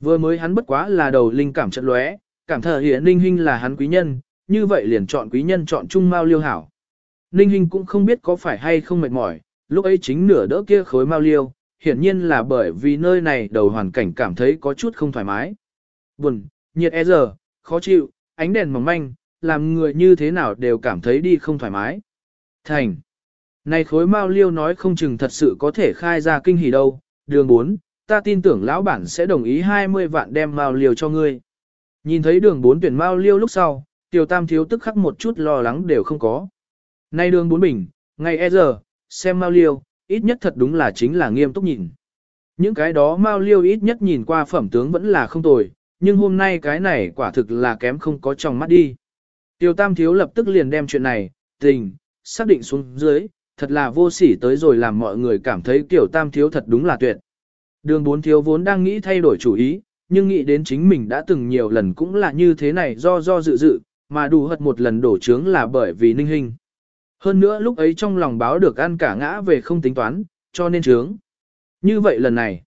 Vừa mới hắn bất quá là đầu linh cảm trận lóe, cảm thờ hiện Ninh Hinh là hắn quý nhân, như vậy liền chọn quý nhân chọn Trung Mao Liêu hảo. Ninh Hinh cũng không biết có phải hay không mệt mỏi, lúc ấy chính nửa đỡ kia khối Mao Liêu, hiển nhiên là bởi vì nơi này đầu hoàn cảnh cảm thấy có chút không thoải mái. Buồn, nhiệt e giờ, khó chịu, ánh đèn mỏng manh, làm người như thế nào đều cảm thấy đi không thoải mái. Thành. Này khối Mao Liêu nói không chừng thật sự có thể khai ra kinh hỉ đâu, đường 4, ta tin tưởng lão bản sẽ đồng ý 20 vạn đem Mao Liêu cho ngươi. Nhìn thấy đường 4 tuyển Mao Liêu lúc sau, Tiểu Tam thiếu tức khắc một chút lo lắng đều không có. Nay đường 4 bình, ngày e giờ, xem Mao Liêu, ít nhất thật đúng là chính là nghiêm túc nhìn. Những cái đó Mao Liêu ít nhất nhìn qua phẩm tướng vẫn là không tồi, nhưng hôm nay cái này quả thực là kém không có trong mắt đi. Tiểu Tam thiếu lập tức liền đem chuyện này, tình, xác định xuống dưới, thật là vô sỉ tới rồi làm mọi người cảm thấy Tiểu tam thiếu thật đúng là tuyệt. Đường bốn thiếu vốn đang nghĩ thay đổi chủ ý, nhưng nghĩ đến chính mình đã từng nhiều lần cũng là như thế này do do dự dự, mà đủ hật một lần đổ trướng là bởi vì ninh hình. Hơn nữa lúc ấy trong lòng báo được ăn cả ngã về không tính toán, cho nên trướng. Như vậy lần này,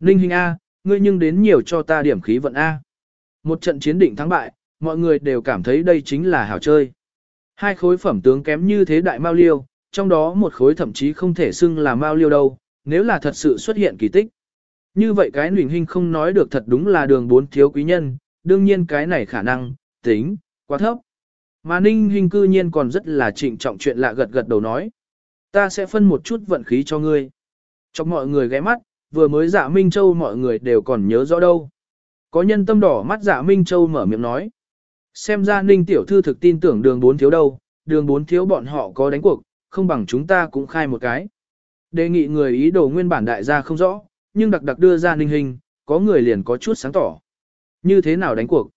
ninh hình A, ngươi nhưng đến nhiều cho ta điểm khí vận A. Một trận chiến định thắng bại, mọi người đều cảm thấy đây chính là hảo chơi. Hai khối phẩm tướng kém như thế đại mao liêu, trong đó một khối thậm chí không thể xưng là mao liêu đâu, nếu là thật sự xuất hiện kỳ tích. Như vậy cái luyện hình không nói được thật đúng là đường bốn thiếu quý nhân, đương nhiên cái này khả năng, tính, quá thấp. Mà ninh hình cư nhiên còn rất là trịnh trọng chuyện lạ gật gật đầu nói. Ta sẽ phân một chút vận khí cho ngươi. Trong mọi người ghé mắt, vừa mới dạ Minh Châu mọi người đều còn nhớ rõ đâu. Có nhân tâm đỏ mắt dạ Minh Châu mở miệng nói. Xem ra ninh tiểu thư thực tin tưởng đường bốn thiếu đâu, đường bốn thiếu bọn họ có đánh cuộc, không bằng chúng ta cũng khai một cái. Đề nghị người ý đồ nguyên bản đại gia không rõ, nhưng đặc đặc đưa ra ninh hình, có người liền có chút sáng tỏ. Như thế nào đánh cuộc?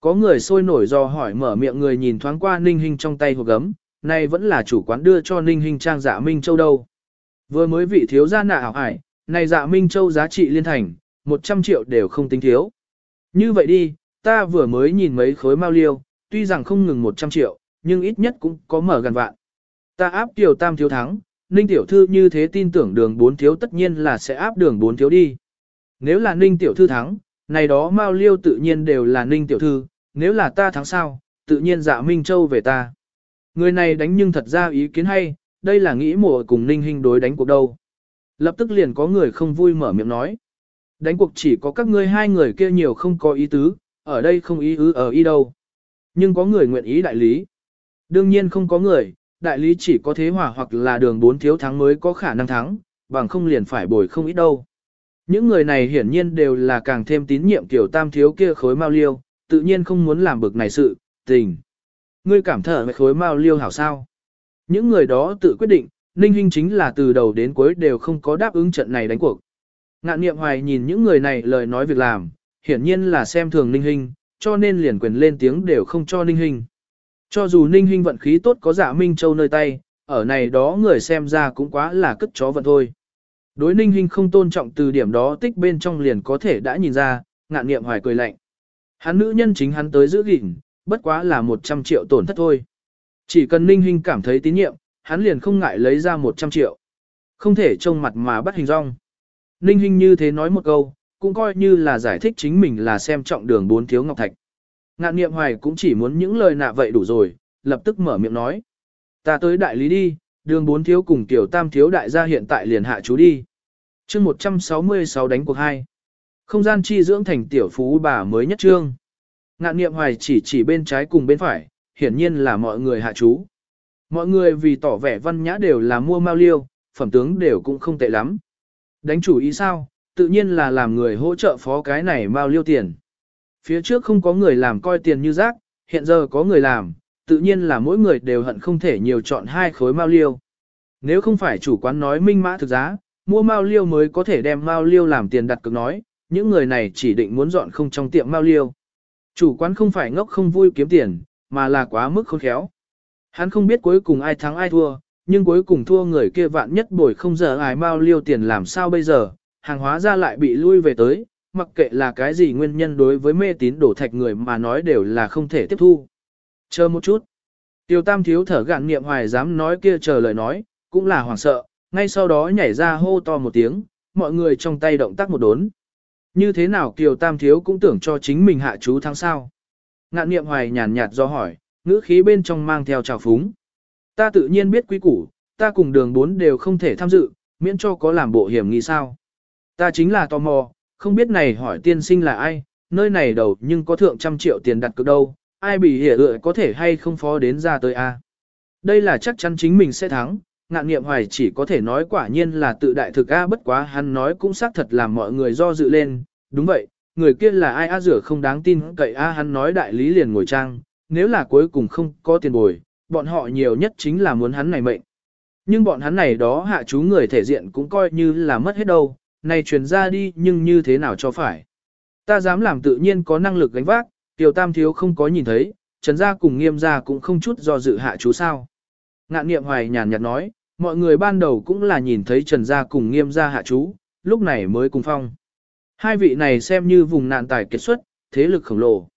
Có người sôi nổi do hỏi mở miệng người nhìn thoáng qua ninh hình trong tay hộp gấm, này vẫn là chủ quán đưa cho ninh hình trang dạ Minh Châu đâu. Vừa mới vị thiếu gia nạ hảo hải, này dạ Minh Châu giá trị liên thành, 100 triệu đều không tính thiếu. Như vậy đi, ta vừa mới nhìn mấy khối mao liêu, tuy rằng không ngừng 100 triệu, nhưng ít nhất cũng có mở gần vạn. Ta áp tiểu tam thiếu thắng, Ninh tiểu thư như thế tin tưởng đường bốn thiếu tất nhiên là sẽ áp đường bốn thiếu đi. Nếu là Ninh tiểu thư thắng, này đó Mao Liêu tự nhiên đều là Ninh tiểu thư, nếu là ta thắng sao, tự nhiên dạ Minh Châu về ta. Người này đánh nhưng thật ra ý kiến hay, đây là nghĩ mùa cùng Ninh hình đối đánh cuộc đâu. Lập tức liền có người không vui mở miệng nói. Đánh cuộc chỉ có các ngươi hai người kia nhiều không có ý tứ, ở đây không ý ứ ở ý đâu. Nhưng có người nguyện ý đại lý. Đương nhiên không có người, đại lý chỉ có thế hòa hoặc là đường bốn thiếu thắng mới có khả năng thắng, bằng không liền phải bồi không ít đâu. Những người này hiển nhiên đều là càng thêm tín nhiệm tiểu tam thiếu kia khối mao liêu, tự nhiên không muốn làm bực này sự, tình. Ngươi cảm thở với khối mao liêu hảo sao. Những người đó tự quyết định, Ninh Hinh chính là từ đầu đến cuối đều không có đáp ứng trận này đánh cuộc. Ngạn niệm hoài nhìn những người này lời nói việc làm, hiển nhiên là xem thường Ninh Hinh, cho nên liền quyền lên tiếng đều không cho Ninh Hinh. Cho dù Ninh Hinh vận khí tốt có giả Minh Châu nơi tay, ở này đó người xem ra cũng quá là cất chó vận thôi. Đối Ninh Hinh không tôn trọng từ điểm đó tích bên trong liền có thể đã nhìn ra, ngạn niệm hoài cười lạnh. Hắn nữ nhân chính hắn tới giữ gìn, bất quá là 100 triệu tổn thất thôi. Chỉ cần Ninh Hinh cảm thấy tín nhiệm, hắn liền không ngại lấy ra 100 triệu. Không thể trông mặt mà bắt hình rong. Ninh Hinh như thế nói một câu, cũng coi như là giải thích chính mình là xem trọng đường bốn thiếu ngọc thạch. Ngạn niệm hoài cũng chỉ muốn những lời nạ vậy đủ rồi, lập tức mở miệng nói. Ta tới đại lý đi, đường bốn thiếu cùng tiểu tam thiếu đại gia hiện tại liền hạ chú đi. chương 166 đánh cuộc 2. Không gian chi dưỡng thành tiểu phú bà mới nhất trương. Ngạn niệm hoài chỉ chỉ bên trái cùng bên phải, hiển nhiên là mọi người hạ chú. Mọi người vì tỏ vẻ văn nhã đều là mua mao liêu, phẩm tướng đều cũng không tệ lắm. Đánh chủ ý sao, tự nhiên là làm người hỗ trợ phó cái này mao liêu tiền. Phía trước không có người làm coi tiền như rác, hiện giờ có người làm, tự nhiên là mỗi người đều hận không thể nhiều chọn hai khối mao liêu. Nếu không phải chủ quán nói minh mã thực giá, mua mao liêu mới có thể đem mao liêu làm tiền đặt cược nói, những người này chỉ định muốn dọn không trong tiệm mao liêu. Chủ quán không phải ngốc không vui kiếm tiền, mà là quá mức khôn khéo. Hắn không biết cuối cùng ai thắng ai thua, nhưng cuối cùng thua người kia vạn nhất bồi không giờ ai bao liêu tiền làm sao bây giờ, hàng hóa ra lại bị lui về tới, mặc kệ là cái gì nguyên nhân đối với mê tín đổ thạch người mà nói đều là không thể tiếp thu. Chờ một chút. Tiêu tam thiếu thở gạn niệm hoài dám nói kia chờ lời nói, cũng là hoảng sợ, ngay sau đó nhảy ra hô to một tiếng, mọi người trong tay động tác một đốn. Như thế nào Kiều Tam Thiếu cũng tưởng cho chính mình hạ chú thắng sao? Ngạn niệm hoài nhàn nhạt do hỏi, ngữ khí bên trong mang theo trào phúng. Ta tự nhiên biết quý củ, ta cùng đường bốn đều không thể tham dự, miễn cho có làm bộ hiểm nghi sao. Ta chính là tò mò, không biết này hỏi tiên sinh là ai, nơi này đầu nhưng có thượng trăm triệu tiền đặt cược đâu, ai bị hiểu ựa có thể hay không phó đến ra tới a. Đây là chắc chắn chính mình sẽ thắng, ngạn nghiệm hoài chỉ có thể nói quả nhiên là tự đại thực a bất quá hắn nói cũng xác thật làm mọi người do dự lên, đúng vậy, người kia là ai a rửa không đáng tin cậy a hắn nói đại lý liền ngồi trang, nếu là cuối cùng không có tiền bồi, bọn họ nhiều nhất chính là muốn hắn này mệnh. Nhưng bọn hắn này đó hạ chú người thể diện cũng coi như là mất hết đâu, này truyền ra đi nhưng như thế nào cho phải. Ta dám làm tự nhiên có năng lực gánh vác, tiểu tam thiếu không có nhìn thấy, trần gia cùng nghiêm gia cũng không chút do dự hạ chú sao. Ngạn niệm hoài nhàn nhạt nói, mọi người ban đầu cũng là nhìn thấy trần gia cùng nghiêm gia hạ chú, lúc này mới cùng phong. Hai vị này xem như vùng nạn tài kết xuất, thế lực khổng lồ.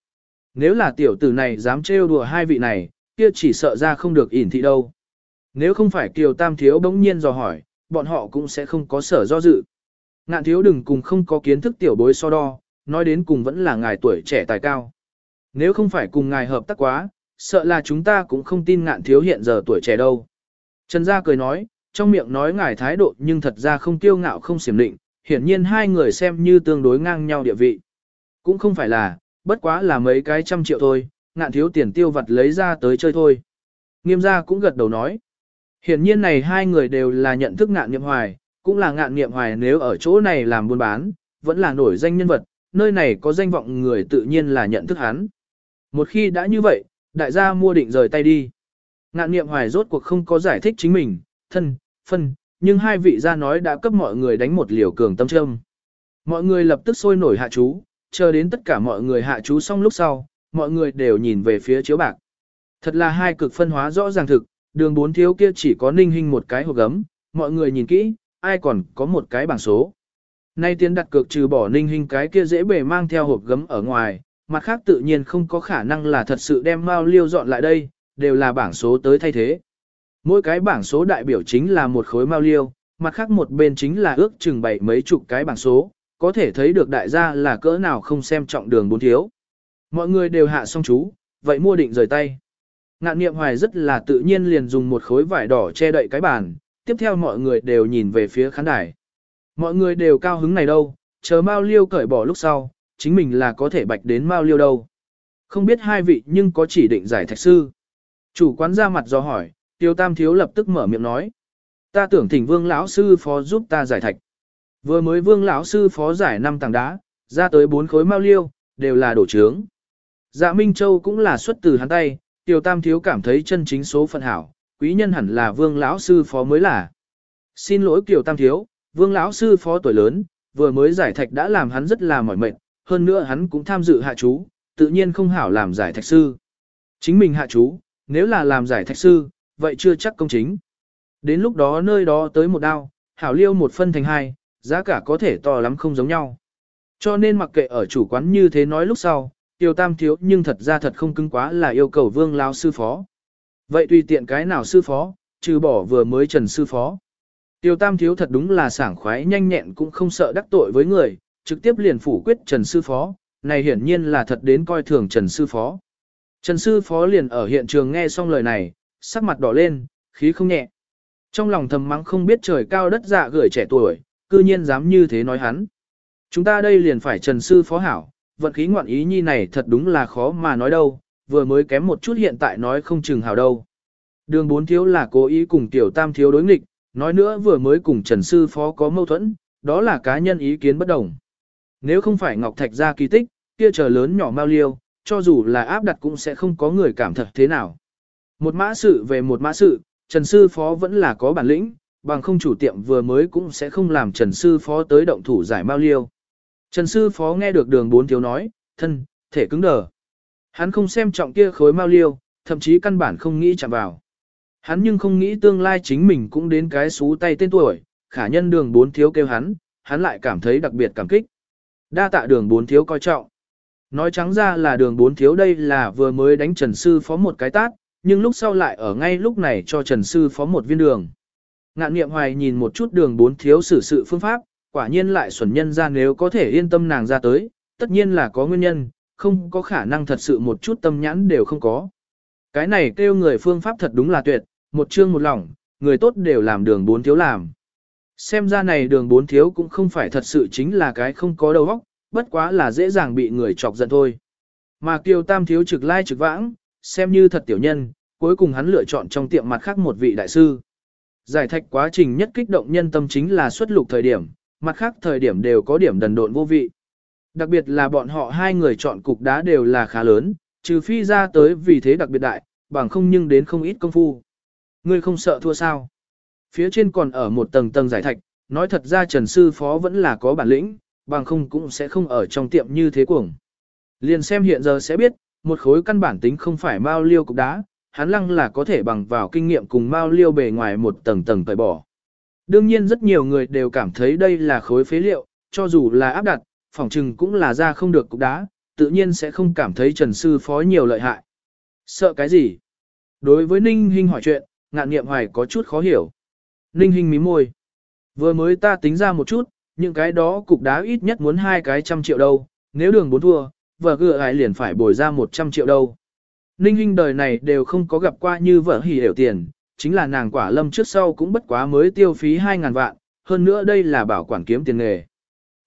Nếu là tiểu tử này dám trêu đùa hai vị này, kia chỉ sợ ra không được ỉn thị đâu. Nếu không phải Kiều Tam Thiếu bỗng nhiên dò hỏi, bọn họ cũng sẽ không có sở do dự. Ngạn thiếu đừng cùng không có kiến thức tiểu bối so đo, nói đến cùng vẫn là ngài tuổi trẻ tài cao. Nếu không phải cùng ngài hợp tác quá, sợ là chúng ta cũng không tin ngạn thiếu hiện giờ tuổi trẻ đâu. Trần Gia cười nói, trong miệng nói ngài thái độ nhưng thật ra không kiêu ngạo không xiểm định, hiển nhiên hai người xem như tương đối ngang nhau địa vị. Cũng không phải là, bất quá là mấy cái trăm triệu thôi, ngạn thiếu tiền tiêu vặt lấy ra tới chơi thôi. Nghiêm gia cũng gật đầu nói. Hiển nhiên này hai người đều là nhận thức ngạn niệm hoài, cũng là ngạn niệm hoài nếu ở chỗ này làm buôn bán, vẫn là nổi danh nhân vật, nơi này có danh vọng người tự nhiên là nhận thức hắn. Một khi đã như vậy, đại gia mua định rời tay đi. Ngạn niệm hoài rốt cuộc không có giải thích chính mình, thân, phân, nhưng hai vị gia nói đã cấp mọi người đánh một liều cường tâm trâm. Mọi người lập tức sôi nổi hạ chú, chờ đến tất cả mọi người hạ chú xong lúc sau, mọi người đều nhìn về phía chiếu bạc. Thật là hai cực phân hóa rõ ràng thực, đường bốn thiếu kia chỉ có ninh hình một cái hộp gấm, mọi người nhìn kỹ, ai còn có một cái bảng số. Nay tiến đặt cược trừ bỏ ninh hình cái kia dễ bề mang theo hộp gấm ở ngoài, mặt khác tự nhiên không có khả năng là thật sự đem mao liêu dọn lại đây, đều là bảng số tới thay thế. Mỗi cái bảng số đại biểu chính là một khối mao liêu, mặt khác một bên chính là ước chừng bảy mấy chục cái bảng số, có thể thấy được đại gia là cỡ nào không xem trọng đường bốn thiếu. Mọi người đều hạ xong chú, vậy mua định rời tay. Ngạn niệm hoài rất là tự nhiên liền dùng một khối vải đỏ che đậy cái bàn, tiếp theo mọi người đều nhìn về phía khán đài. Mọi người đều cao hứng này đâu, chờ Mao Liêu cởi bỏ lúc sau, chính mình là có thể bạch đến Mao Liêu đâu. Không biết hai vị nhưng có chỉ định giải thạch sư. Chủ quán ra mặt do hỏi, Tiêu Tam Thiếu lập tức mở miệng nói. Ta tưởng thỉnh vương lão sư phó giúp ta giải thạch. Vừa mới vương lão sư phó giải năm tảng đá, ra tới bốn khối Mao Liêu, đều là đổ trướng. Dạ Minh Châu cũng là xuất từ hắn tay, tiểu Tam Thiếu cảm thấy chân chính số phận hảo, quý nhân hẳn là vương lão sư phó mới là. Xin lỗi tiểu Tam Thiếu, vương lão sư phó tuổi lớn, vừa mới giải thạch đã làm hắn rất là mỏi mệt, hơn nữa hắn cũng tham dự hạ chú, tự nhiên không hảo làm giải thạch sư. Chính mình hạ chú, nếu là làm giải thạch sư, vậy chưa chắc công chính. Đến lúc đó nơi đó tới một đao, hảo liêu một phân thành hai, giá cả có thể to lắm không giống nhau. Cho nên mặc kệ ở chủ quán như thế nói lúc sau, tiêu tam thiếu nhưng thật ra thật không cứng quá là yêu cầu vương lao sư phó. Vậy tùy tiện cái nào sư phó, trừ bỏ vừa mới trần sư phó. Tiêu tam thiếu thật đúng là sảng khoái nhanh nhẹn cũng không sợ đắc tội với người, trực tiếp liền phủ quyết trần sư phó, này hiển nhiên là thật đến coi thường trần sư phó. Trần sư phó liền ở hiện trường nghe xong lời này, sắc mặt đỏ lên, khí không nhẹ. Trong lòng thầm mắng không biết trời cao đất dạ gửi trẻ tuổi, cư nhiên dám như thế nói hắn. Chúng ta đây liền phải trần sư phó hảo, vận khí ngoạn ý nhi này thật đúng là khó mà nói đâu, vừa mới kém một chút hiện tại nói không chừng hảo đâu. Đường bốn thiếu là cố ý cùng tiểu tam thiếu đối nghịch, nói nữa vừa mới cùng trần sư phó có mâu thuẫn, đó là cá nhân ý kiến bất đồng. Nếu không phải Ngọc Thạch ra kỳ tích, kia chờ lớn nhỏ mau liêu, cho dù là áp đặt cũng sẽ không có người cảm thật thế nào. Một mã sự về một mã sự, Trần Sư Phó vẫn là có bản lĩnh, bằng không chủ tiệm vừa mới cũng sẽ không làm Trần Sư Phó tới động thủ giải mau liêu. Trần Sư Phó nghe được đường bốn thiếu nói, thân, thể cứng đờ. Hắn không xem trọng kia khối mau liêu, thậm chí căn bản không nghĩ chạm vào. Hắn nhưng không nghĩ tương lai chính mình cũng đến cái xú tay tên tuổi, khả nhân đường bốn thiếu kêu hắn, hắn lại cảm thấy đặc biệt cảm kích. Đa tạ đường bốn thiếu coi trọng. Nói trắng ra là đường bốn thiếu đây là vừa mới đánh Trần Sư Phó một cái tát, nhưng lúc sau lại ở ngay lúc này cho Trần Sư Phó một viên đường. Ngạn niệm hoài nhìn một chút đường bốn thiếu xử sự phương pháp, quả nhiên lại xuẩn nhân ra nếu có thể yên tâm nàng ra tới, tất nhiên là có nguyên nhân, không có khả năng thật sự một chút tâm nhãn đều không có. Cái này kêu người phương pháp thật đúng là tuyệt, một chương một lòng, người tốt đều làm đường bốn thiếu làm. Xem ra này đường bốn thiếu cũng không phải thật sự chính là cái không có đầu óc, bất quá là dễ dàng bị người chọc giận thôi. Mà Kiều Tam thiếu trực lai trực vãng, xem như thật tiểu nhân, cuối cùng hắn lựa chọn trong tiệm mặt khác một vị đại sư. Giải thạch quá trình nhất kích động nhân tâm chính là xuất lục thời điểm, mặt khác thời điểm đều có điểm đần độn vô vị. Đặc biệt là bọn họ hai người chọn cục đá đều là khá lớn, trừ phi ra tới vì thế đặc biệt đại, bằng không nhưng đến không ít công phu. Ngươi không sợ thua sao? Phía trên còn ở một tầng tầng giải thạch, nói thật ra Trần Sư Phó vẫn là có bản lĩnh, bằng không cũng sẽ không ở trong tiệm như thế cuồng. Liền xem hiện giờ sẽ biết, một khối căn bản tính không phải bao liêu cục đá, hắn lăng là có thể bằng vào kinh nghiệm cùng mao liêu bề ngoài một tầng tầng tẩy bỏ. Đương nhiên rất nhiều người đều cảm thấy đây là khối phế liệu, cho dù là áp đặt, phỏng trừng cũng là ra không được cục đá, tự nhiên sẽ không cảm thấy Trần Sư Phó nhiều lợi hại. Sợ cái gì? Đối với Ninh Hinh hỏi chuyện, ngạn nghiệm hoài có chút khó hiểu. Ninh Hinh mím môi. Vừa mới ta tính ra một chút, những cái đó cục đá ít nhất muốn hai cái trăm triệu đâu, nếu đường bốn thua, vợ gựa ai liền phải bồi ra một trăm triệu đâu. Ninh Hinh đời này đều không có gặp qua như vợ hỉ hiểu tiền, chính là nàng quả lâm trước sau cũng bất quá mới tiêu phí hai ngàn vạn, hơn nữa đây là bảo quản kiếm tiền nghề.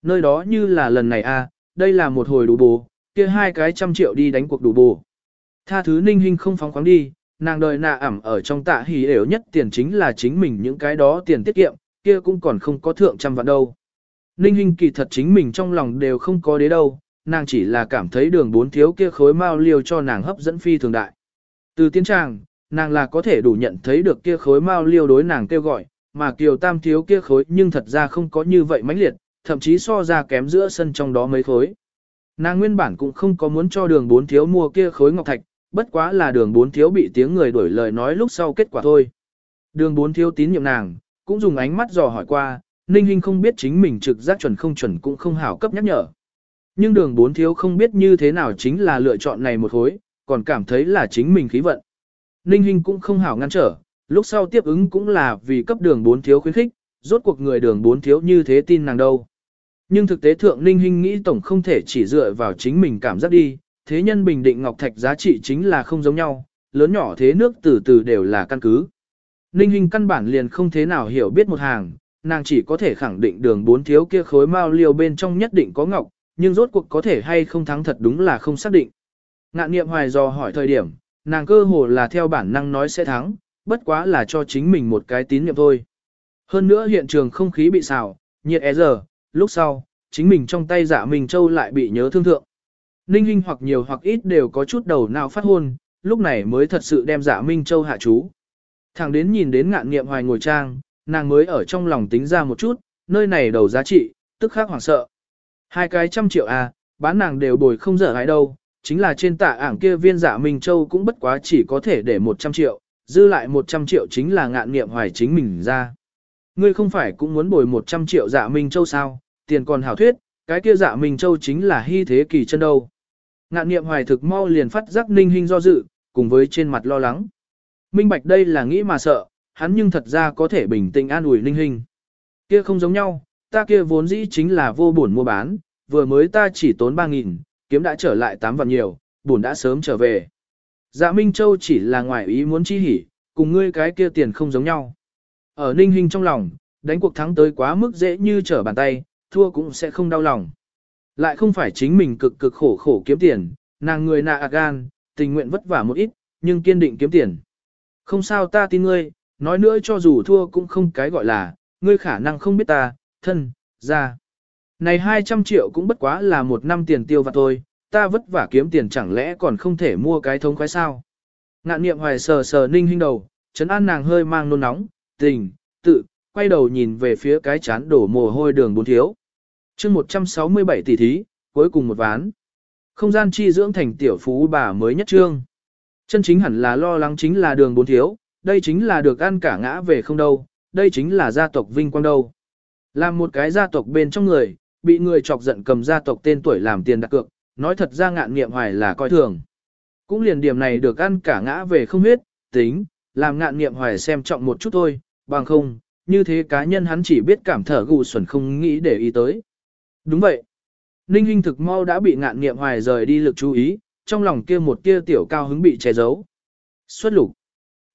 Nơi đó như là lần này a, đây là một hồi đủ bù, kia hai cái trăm triệu đi đánh cuộc đủ bù. Tha thứ Ninh Hinh không phóng khoáng đi, nàng đời nạ ẩm ở trong tạ hỉ đều nhất tiền chính là chính mình những cái đó tiền tiết kiệm, kia cũng còn không có thượng trăm vạn đâu. Ninh Hinh kỳ thật chính mình trong lòng đều không có đế đâu, nàng chỉ là cảm thấy đường bốn thiếu kia khối mao liêu cho nàng hấp dẫn phi thường đại. Từ tiến tràng, nàng là có thể đủ nhận thấy được kia khối mao liêu đối nàng kêu gọi, mà kiều tam thiếu kia khối nhưng thật ra không có như vậy mãnh liệt, thậm chí so ra kém giữa sân trong đó mấy khối. Nàng nguyên bản cũng không có muốn cho đường bốn thiếu mua kia khối ngọc thạch, bất quá là đường bốn thiếu bị tiếng người đổi lời nói lúc sau kết quả thôi. Đường bốn thiếu tín nhiệm nàng, cũng dùng ánh mắt dò hỏi qua, Ninh Hinh không biết chính mình trực giác chuẩn không chuẩn cũng không hảo cấp nhắc nhở. Nhưng đường bốn thiếu không biết như thế nào chính là lựa chọn này một hối, còn cảm thấy là chính mình khí vận. Ninh Hinh cũng không hảo ngăn trở, lúc sau tiếp ứng cũng là vì cấp đường bốn thiếu khuyến khích, rốt cuộc người đường bốn thiếu như thế tin nàng đâu. Nhưng thực tế thượng Ninh Hinh nghĩ tổng không thể chỉ dựa vào chính mình cảm giác đi, thế nhân bình định ngọc thạch giá trị chính là không giống nhau, lớn nhỏ thế nước từ từ đều là căn cứ. Ninh Hinh căn bản liền không thế nào hiểu biết một hàng, nàng chỉ có thể khẳng định đường bốn thiếu kia khối mao liêu bên trong nhất định có ngọc, nhưng rốt cuộc có thể hay không thắng thật đúng là không xác định. Ngạn niệm hoài do hỏi thời điểm, nàng cơ hồ là theo bản năng nói sẽ thắng, bất quá là cho chính mình một cái tín nhiệm thôi. Hơn nữa hiện trường không khí bị xào, nhiệt é e giờ, lúc sau, chính mình trong tay giả mình châu lại bị nhớ thương thượng. Ninh Hinh hoặc nhiều hoặc ít đều có chút đầu nào phát hôn, lúc này mới thật sự đem giả Minh Châu hạ chú. Thẳng đến nhìn đến ngạn nghiệm hoài ngồi trang, nàng mới ở trong lòng tính ra một chút, nơi này đầu giá trị, tức khác hoảng sợ. Hai cái trăm triệu à, bán nàng đều bồi không dở ai đâu, chính là trên tạ ảng kia viên dạ Minh Châu cũng bất quá chỉ có thể để 100 triệu, dư lại 100 triệu chính là ngạn nghiệm hoài chính mình ra. Ngươi không phải cũng muốn bồi 100 triệu dạ Minh Châu sao, tiền còn hảo thuyết, cái kia dạ Minh Châu chính là hy thế kỳ chân đâu. Ngạn nghiệm hoài thực mau liền phát giác ninh hình do dự, cùng với trên mặt lo lắng. Minh bạch đây là nghĩ mà sợ, hắn nhưng thật ra có thể bình tĩnh an ủi ninh hình. Kia không giống nhau, ta kia vốn dĩ chính là vô bổn mua bán, vừa mới ta chỉ tốn 3.000, kiếm đã trở lại 8 vạn nhiều, bổn đã sớm trở về. Dạ Minh Châu chỉ là ngoài ý muốn chi hỉ, cùng ngươi cái kia tiền không giống nhau. Ở ninh hình trong lòng, đánh cuộc thắng tới quá mức dễ như trở bàn tay, thua cũng sẽ không đau lòng. Lại không phải chính mình cực cực khổ khổ kiếm tiền, nàng người nạ à gan, tình nguyện vất vả một ít, nhưng kiên định kiếm tiền. Không sao ta tin ngươi, nói nữa cho dù thua cũng không cái gọi là, ngươi khả năng không biết ta, thân, ra. Này 200 triệu cũng bất quá là một năm tiền tiêu và thôi, ta vất vả kiếm tiền chẳng lẽ còn không thể mua cái thống khoái sao. Ngạn niệm hoài sờ sờ ninh hinh đầu, chấn an nàng hơi mang nôn nóng, tình, tự, quay đầu nhìn về phía cái chán đổ mồ hôi đường bốn thiếu chương 167 tỷ thí, cuối cùng một ván. Không gian chi dưỡng thành tiểu phú bà mới nhất trương. Chân chính hẳn là lo lắng chính là đường bốn thiếu, đây chính là được ăn cả ngã về không đâu, đây chính là gia tộc vinh quang đâu. Làm một cái gia tộc bên trong người, bị người chọc giận cầm gia tộc tên tuổi làm tiền đặt cược, nói thật ra ngạn nghiệm hoài là coi thường. Cũng liền điểm này được ăn cả ngã về không huyết, tính, làm ngạn nghiệm hoài xem trọng một chút thôi, bằng không, như thế cá nhân hắn chỉ biết cảm thở gù xuẩn không nghĩ để ý tới. Đúng vậy. Ninh Hinh thực mau đã bị ngạn nghiệm hoài rời đi lực chú ý, trong lòng kia một tia tiểu cao hứng bị che giấu. Xuất lục.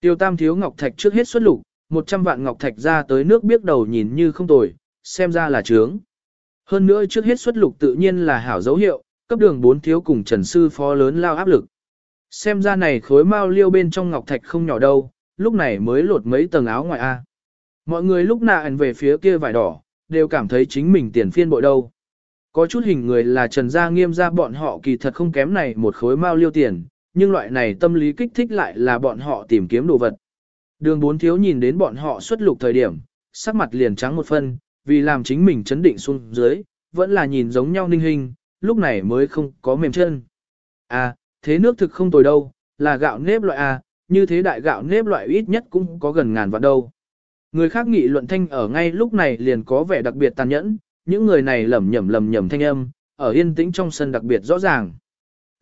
Tiêu tam thiếu ngọc thạch trước hết xuất lục, 100 vạn ngọc thạch ra tới nước biết đầu nhìn như không tồi, xem ra là trướng. Hơn nữa trước hết xuất lục tự nhiên là hảo dấu hiệu, cấp đường bốn thiếu cùng trần sư phó lớn lao áp lực. Xem ra này khối mau liêu bên trong ngọc thạch không nhỏ đâu, lúc này mới lột mấy tầng áo ngoài A. Mọi người lúc nạ về phía kia vải đỏ, đều cảm thấy chính mình tiền phiên bội đâu. Có chút hình người là trần gia nghiêm ra bọn họ kỳ thật không kém này một khối mao liêu tiền, nhưng loại này tâm lý kích thích lại là bọn họ tìm kiếm đồ vật. Đường bốn thiếu nhìn đến bọn họ xuất lục thời điểm, sắc mặt liền trắng một phân, vì làm chính mình chấn định xuống dưới, vẫn là nhìn giống nhau ninh hình, lúc này mới không có mềm chân. À, thế nước thực không tồi đâu, là gạo nếp loại à như thế đại gạo nếp loại ít nhất cũng có gần ngàn vạn đâu. Người khác nghị luận thanh ở ngay lúc này liền có vẻ đặc biệt tàn nhẫn, những người này lẩm nhẩm lẩm nhẩm thanh âm, ở yên tĩnh trong sân đặc biệt rõ ràng.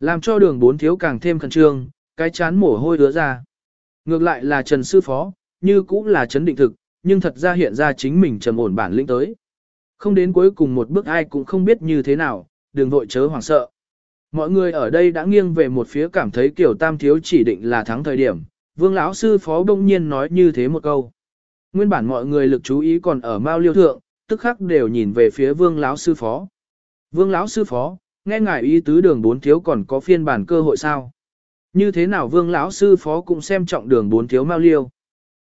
Làm cho đường bốn thiếu càng thêm khẩn trương, cái chán mồ hôi đứa ra. Ngược lại là Trần Sư Phó, như cũng là chấn định thực, nhưng thật ra hiện ra chính mình trầm ổn bản lĩnh tới. Không đến cuối cùng một bước ai cũng không biết như thế nào, đừng vội chớ hoảng sợ. Mọi người ở đây đã nghiêng về một phía cảm thấy kiểu tam thiếu chỉ định là thắng thời điểm, vương lão sư phó đông nhiên nói như thế một câu. Nguyên bản mọi người lực chú ý còn ở Mao Liêu thượng, tức khắc đều nhìn về phía Vương lão sư phó. Vương lão sư phó, nghe ngài ý tứ đường bốn thiếu còn có phiên bản cơ hội sao? Như thế nào Vương lão sư phó cũng xem trọng đường bốn thiếu Mao Liêu.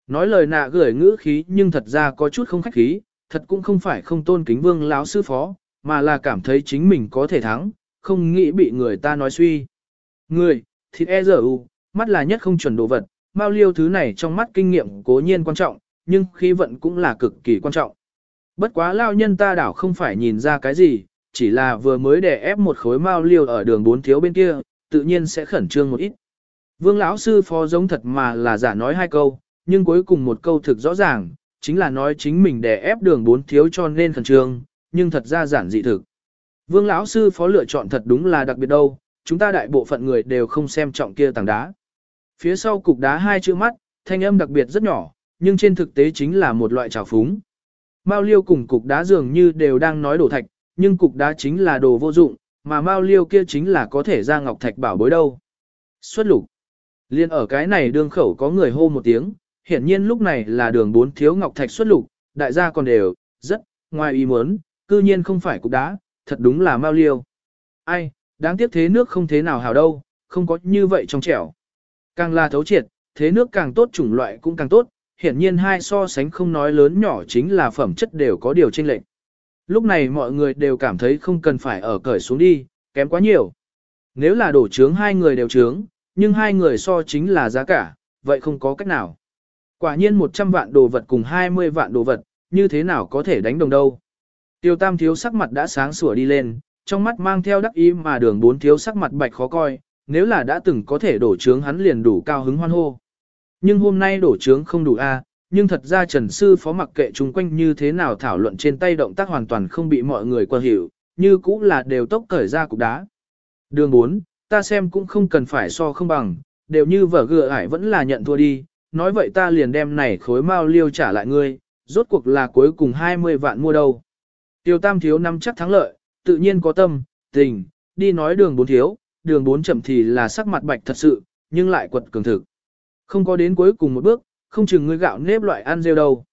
Nói lời nạ gửi ngữ khí nhưng thật ra có chút không khách khí, thật cũng không phải không tôn kính Vương lão sư phó, mà là cảm thấy chính mình có thể thắng, không nghĩ bị người ta nói suy. Người, thịt e dở u, mắt là nhất không chuẩn đồ vật, Mao Liêu thứ này trong mắt kinh nghiệm cố nhiên quan trọng, nhưng khí vận cũng là cực kỳ quan trọng. Bất quá lao nhân ta đảo không phải nhìn ra cái gì, chỉ là vừa mới đè ép một khối mao liêu ở đường bốn thiếu bên kia, tự nhiên sẽ khẩn trương một ít. Vương lão sư phó giống thật mà là giả nói hai câu, nhưng cuối cùng một câu thực rõ ràng, chính là nói chính mình đè ép đường bốn thiếu cho nên khẩn trương, nhưng thật ra giản dị thực. Vương lão sư phó lựa chọn thật đúng là đặc biệt đâu, chúng ta đại bộ phận người đều không xem trọng kia tảng đá. Phía sau cục đá hai chữ mắt, thanh âm đặc biệt rất nhỏ, nhưng trên thực tế chính là một loại trào phúng. Mao liêu cùng cục đá dường như đều đang nói đổ thạch, nhưng cục đá chính là đồ vô dụng, mà Mao liêu kia chính là có thể ra ngọc thạch bảo bối đâu. Xuất lục. Liên ở cái này đương khẩu có người hô một tiếng, hiển nhiên lúc này là đường bốn thiếu ngọc thạch xuất lục, đại gia còn đều, rất, ngoài ý muốn, cư nhiên không phải cục đá, thật đúng là mau liêu. Ai, đáng tiếc thế nước không thế nào hào đâu, không có như vậy trong trẻo. Càng là thấu triệt, thế nước càng tốt chủng loại cũng càng tốt, hiển nhiên hai so sánh không nói lớn nhỏ chính là phẩm chất đều có điều chênh lệch. Lúc này mọi người đều cảm thấy không cần phải ở cởi xuống đi, kém quá nhiều. Nếu là đổ trướng hai người đều trướng, nhưng hai người so chính là giá cả, vậy không có cách nào. Quả nhiên 100 vạn đồ vật cùng 20 vạn đồ vật, như thế nào có thể đánh đồng đâu. Tiêu tam thiếu sắc mặt đã sáng sủa đi lên, trong mắt mang theo đắc ý mà đường bốn thiếu sắc mặt bạch khó coi, nếu là đã từng có thể đổ trướng hắn liền đủ cao hứng hoan hô. Nhưng hôm nay đổ trướng không đủ a, nhưng thật ra Trần Sư Phó mặc kệ chung quanh như thế nào thảo luận trên tay động tác hoàn toàn không bị mọi người quan hiểu, như cũ là đều tốc cởi ra cục đá. Đường 4, ta xem cũng không cần phải so không bằng, đều như vở gựa ải vẫn là nhận thua đi, nói vậy ta liền đem này khối mao liêu trả lại ngươi, rốt cuộc là cuối cùng 20 vạn mua đâu. Tiêu tam thiếu năm chắc thắng lợi, tự nhiên có tâm, tình, đi nói đường bốn thiếu, đường bốn chậm thì là sắc mặt bạch thật sự, nhưng lại quật cường thực. Không có đến cuối cùng một bước, không chừng ngươi gạo nếp loại ăn rêu đâu.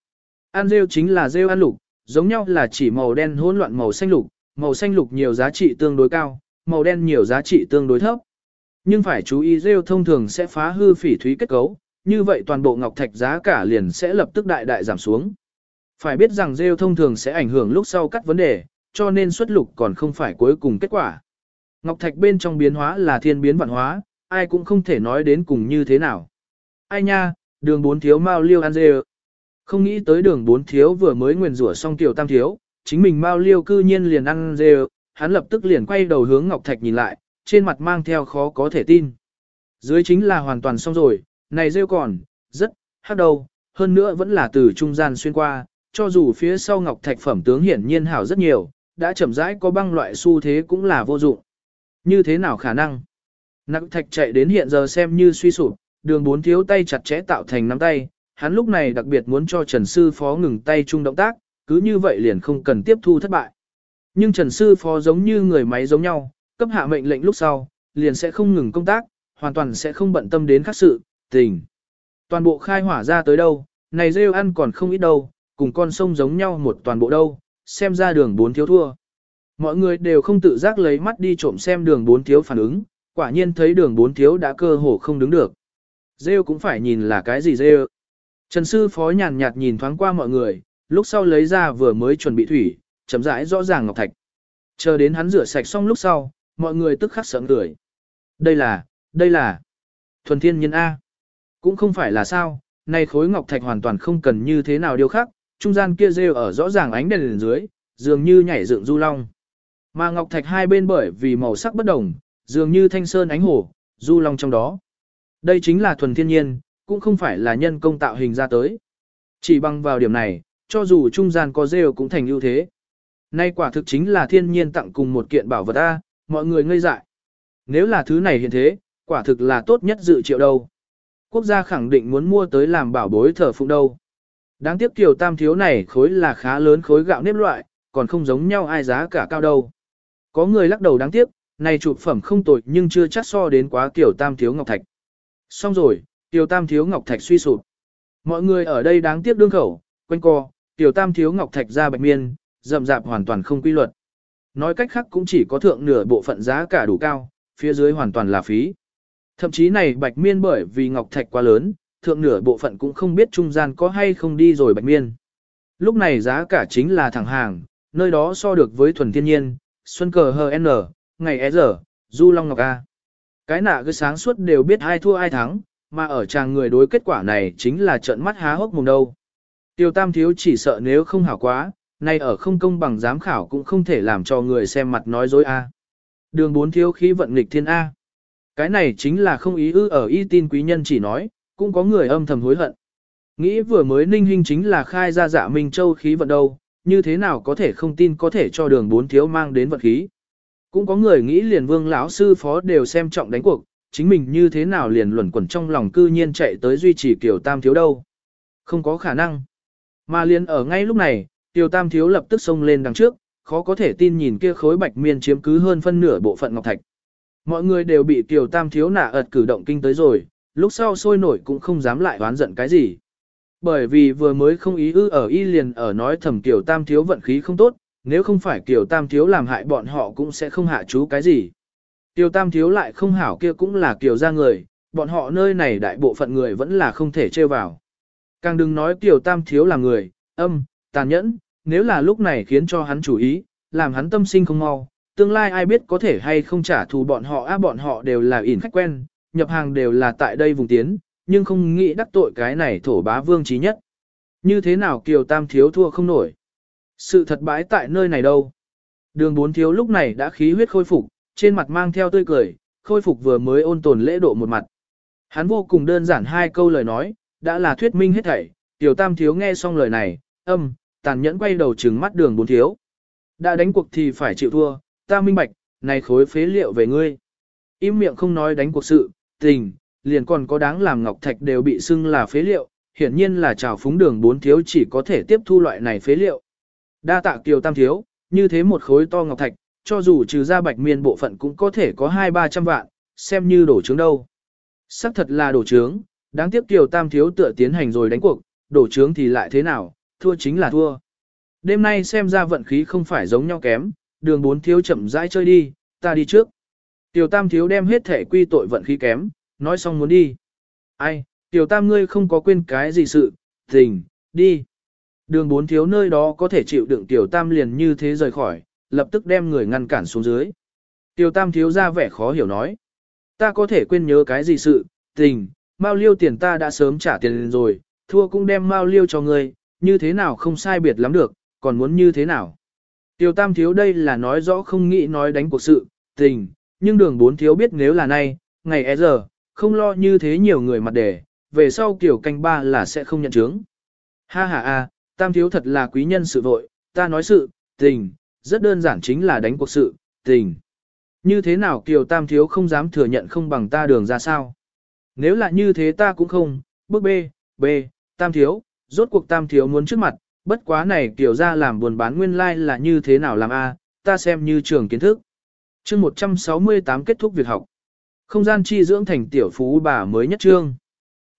Ăn rêu chính là rêu ăn lục, giống nhau là chỉ màu đen hỗn loạn màu xanh lục, màu xanh lục nhiều giá trị tương đối cao, màu đen nhiều giá trị tương đối thấp. Nhưng phải chú ý rêu thông thường sẽ phá hư phỉ thúy kết cấu, như vậy toàn bộ ngọc thạch giá cả liền sẽ lập tức đại đại giảm xuống. Phải biết rằng rêu thông thường sẽ ảnh hưởng lúc sau cắt vấn đề, cho nên xuất lục còn không phải cuối cùng kết quả. Ngọc thạch bên trong biến hóa là thiên biến vạn hóa, ai cũng không thể nói đến cùng như thế nào. Ai nha, đường bốn thiếu mau liêu ăn rêu. Không nghĩ tới đường bốn thiếu vừa mới nguyền rủa xong tiểu tam thiếu, chính mình mau liêu cư nhiên liền ăn rêu. hắn lập tức liền quay đầu hướng Ngọc Thạch nhìn lại, trên mặt mang theo khó có thể tin. Dưới chính là hoàn toàn xong rồi, này rêu còn, rất, hát đầu, hơn nữa vẫn là từ trung gian xuyên qua, cho dù phía sau Ngọc Thạch phẩm tướng hiển nhiên hảo rất nhiều, đã chậm rãi có băng loại xu thế cũng là vô dụng. Như thế nào khả năng? Nặng Thạch chạy đến hiện giờ xem như suy sụp, đường bốn thiếu tay chặt chẽ tạo thành nắm tay, hắn lúc này đặc biệt muốn cho Trần Sư Phó ngừng tay chung động tác, cứ như vậy liền không cần tiếp thu thất bại. Nhưng Trần Sư Phó giống như người máy giống nhau, cấp hạ mệnh lệnh lúc sau, liền sẽ không ngừng công tác, hoàn toàn sẽ không bận tâm đến khác sự, tình. Toàn bộ khai hỏa ra tới đâu, này rêu ăn còn không ít đâu, cùng con sông giống nhau một toàn bộ đâu, xem ra đường bốn thiếu thua. Mọi người đều không tự giác lấy mắt đi trộm xem đường bốn thiếu phản ứng, quả nhiên thấy đường bốn thiếu đã cơ hồ không đứng được. Rêu cũng phải nhìn là cái gì rêu. Trần sư phó nhàn nhạt nhìn thoáng qua mọi người, lúc sau lấy ra vừa mới chuẩn bị thủy, chấm rãi rõ ràng ngọc thạch. Chờ đến hắn rửa sạch xong lúc sau, mọi người tức khắc sợn cười. Đây là, đây là thuần thiên nhân A. Cũng không phải là sao, này khối ngọc thạch hoàn toàn không cần như thế nào điều khác, trung gian kia rêu ở rõ ràng ánh đèn dưới, dường như nhảy dựng du long. Mà ngọc thạch hai bên bởi vì màu sắc bất đồng, dường như thanh sơn ánh hồ, du long trong đó. Đây chính là thuần thiên nhiên, cũng không phải là nhân công tạo hình ra tới. Chỉ bằng vào điểm này, cho dù trung gian có rêu cũng thành ưu thế. Nay quả thực chính là thiên nhiên tặng cùng một kiện bảo vật A, mọi người ngây dại. Nếu là thứ này hiện thế, quả thực là tốt nhất dự triệu đâu. Quốc gia khẳng định muốn mua tới làm bảo bối thờ phụng đâu. Đáng tiếc kiều tam thiếu này khối là khá lớn khối gạo nếp loại, còn không giống nhau ai giá cả cao đâu. Có người lắc đầu đáng tiếc, này chụp phẩm không tồi nhưng chưa chắc so đến quá kiều tam thiếu ngọc thạch. Xong rồi, kiều tam thiếu ngọc thạch suy sụp. Mọi người ở đây đáng tiếc đương khẩu, quanh co, kiều tam thiếu ngọc thạch ra bạch miên, rậm rạp hoàn toàn không quy luật. Nói cách khác cũng chỉ có thượng nửa bộ phận giá cả đủ cao, phía dưới hoàn toàn là phí. Thậm chí này bạch miên bởi vì ngọc thạch quá lớn, thượng nửa bộ phận cũng không biết trung gian có hay không đi rồi bạch miên. Lúc này giá cả chính là thẳng hàng, nơi đó so được với thuần thiên nhiên, xuân cờ HN, ngày é giờ, du long ngọc A. Cái nạ cứ sáng suốt đều biết ai thua ai thắng, mà ở chàng người đối kết quả này chính là trận mắt há hốc mồm đâu. Tiêu tam thiếu chỉ sợ nếu không hảo quá, nay ở không công bằng giám khảo cũng không thể làm cho người xem mặt nói dối A. Đường bốn thiếu khí vận nghịch thiên A. Cái này chính là không ý ư ở y tin quý nhân chỉ nói, cũng có người âm thầm hối hận. Nghĩ vừa mới ninh hình chính là khai ra dạ Minh Châu khí vận đâu, như thế nào có thể không tin có thể cho đường bốn thiếu mang đến vận khí. Cũng có người nghĩ liền vương lão sư phó đều xem trọng đánh cuộc, chính mình như thế nào liền luẩn quẩn trong lòng cư nhiên chạy tới duy trì kiểu tam thiếu đâu. Không có khả năng. Mà liền ở ngay lúc này, tiểu tam thiếu lập tức xông lên đằng trước, khó có thể tin nhìn kia khối bạch miên chiếm cứ hơn phân nửa bộ phận ngọc thạch. Mọi người đều bị tiểu tam thiếu nạ ợt cử động kinh tới rồi, lúc sau sôi nổi cũng không dám lại oán giận cái gì. Bởi vì vừa mới không ý ư ở y liền ở nói thầm Kiều Tam Thiếu vận khí không tốt, nếu không phải Kiều Tam Thiếu làm hại bọn họ cũng sẽ không hạ chú cái gì. Kiều Tam Thiếu lại không hảo kia cũng là Kiều gia người, bọn họ nơi này đại bộ phận người vẫn là không thể trêu vào. Càng đừng nói Kiều Tam Thiếu là người, âm, tàn nhẫn, nếu là lúc này khiến cho hắn chủ ý, làm hắn tâm sinh không mau, tương lai ai biết có thể hay không trả thù bọn họ á bọn họ đều là ỉn khách quen, nhập hàng đều là tại đây vùng tiến, nhưng không nghĩ đắc tội cái này thổ bá vương trí nhất. Như thế nào Kiều Tam thiếu thua không nổi? Sự thật bãi tại nơi này đâu? Đường bốn thiếu lúc này đã khí huyết khôi phục, trên mặt mang theo tươi cười, khôi phục vừa mới ôn tồn lễ độ một mặt. Hắn vô cùng đơn giản hai câu lời nói, đã là thuyết minh hết thảy, Tiểu Tam thiếu nghe xong lời này, âm, tàn nhẫn quay đầu trừng mắt đường bốn thiếu. Đã đánh cuộc thì phải chịu thua, ta minh bạch, này khối phế liệu về ngươi. Im miệng không nói đánh cuộc sự, tình, liền còn có đáng làm ngọc thạch đều bị xưng là phế liệu, hiển nhiên là trào phúng đường bốn thiếu chỉ có thể tiếp thu loại này phế liệu. Đa tạ kiều tam thiếu, như thế một khối to ngọc thạch, cho dù trừ ra bạch miên bộ phận cũng có thể có hai ba trăm vạn, xem như đổ trướng đâu. Sắc thật là đổ trướng, đáng tiếc kiều tam thiếu tựa tiến hành rồi đánh cuộc, đổ trướng thì lại thế nào, thua chính là thua. Đêm nay xem ra vận khí không phải giống nhau kém, đường bốn thiếu chậm rãi chơi đi, ta đi trước. Tiểu tam thiếu đem hết thể quy tội vận khí kém, nói xong muốn đi. Ai, tiểu tam ngươi không có quên cái gì sự, tình, đi. Đường bốn thiếu nơi đó có thể chịu đựng tiểu tam liền như thế rời khỏi, lập tức đem người ngăn cản xuống dưới. Tiểu tam thiếu ra vẻ khó hiểu nói. Ta có thể quên nhớ cái gì sự, tình, mao liêu tiền ta đã sớm trả tiền rồi, thua cũng đem mao liêu cho ngươi, như thế nào không sai biệt lắm được, còn muốn như thế nào. Tiểu tam thiếu đây là nói rõ không nghĩ nói đánh cuộc sự, tình, nhưng đường bốn thiếu biết nếu là nay, ngày e giờ, không lo như thế nhiều người mặt đề, về sau kiểu canh ba là sẽ không nhận chứng. Ha ha a, tam thiếu thật là quý nhân sự vội, ta nói sự, tình, rất đơn giản chính là đánh cuộc sự, tình. Như thế nào kiều tam thiếu không dám thừa nhận không bằng ta đường ra sao? Nếu là như thế ta cũng không, bước B, B, tam thiếu, rốt cuộc tam thiếu muốn trước mặt, bất quá này kiểu ra làm buồn bán nguyên lai like là như thế nào làm A, ta xem như trường kiến thức. chương 168 kết thúc việc học. Không gian chi dưỡng thành tiểu phú bà mới nhất trương.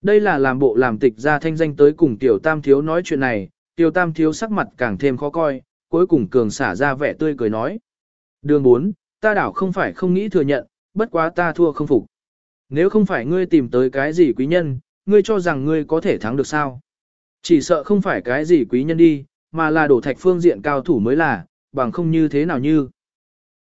Đây là làm bộ làm tịch ra thanh danh tới cùng tiểu tam thiếu nói chuyện này, tiểu tam thiếu sắc mặt càng thêm khó coi, cuối cùng cường xả ra vẻ tươi cười nói. Đường 4, ta đảo không phải không nghĩ thừa nhận, bất quá ta thua không phục. Nếu không phải ngươi tìm tới cái gì quý nhân, ngươi cho rằng ngươi có thể thắng được sao? Chỉ sợ không phải cái gì quý nhân đi, mà là đổ thạch phương diện cao thủ mới là, bằng không như thế nào như.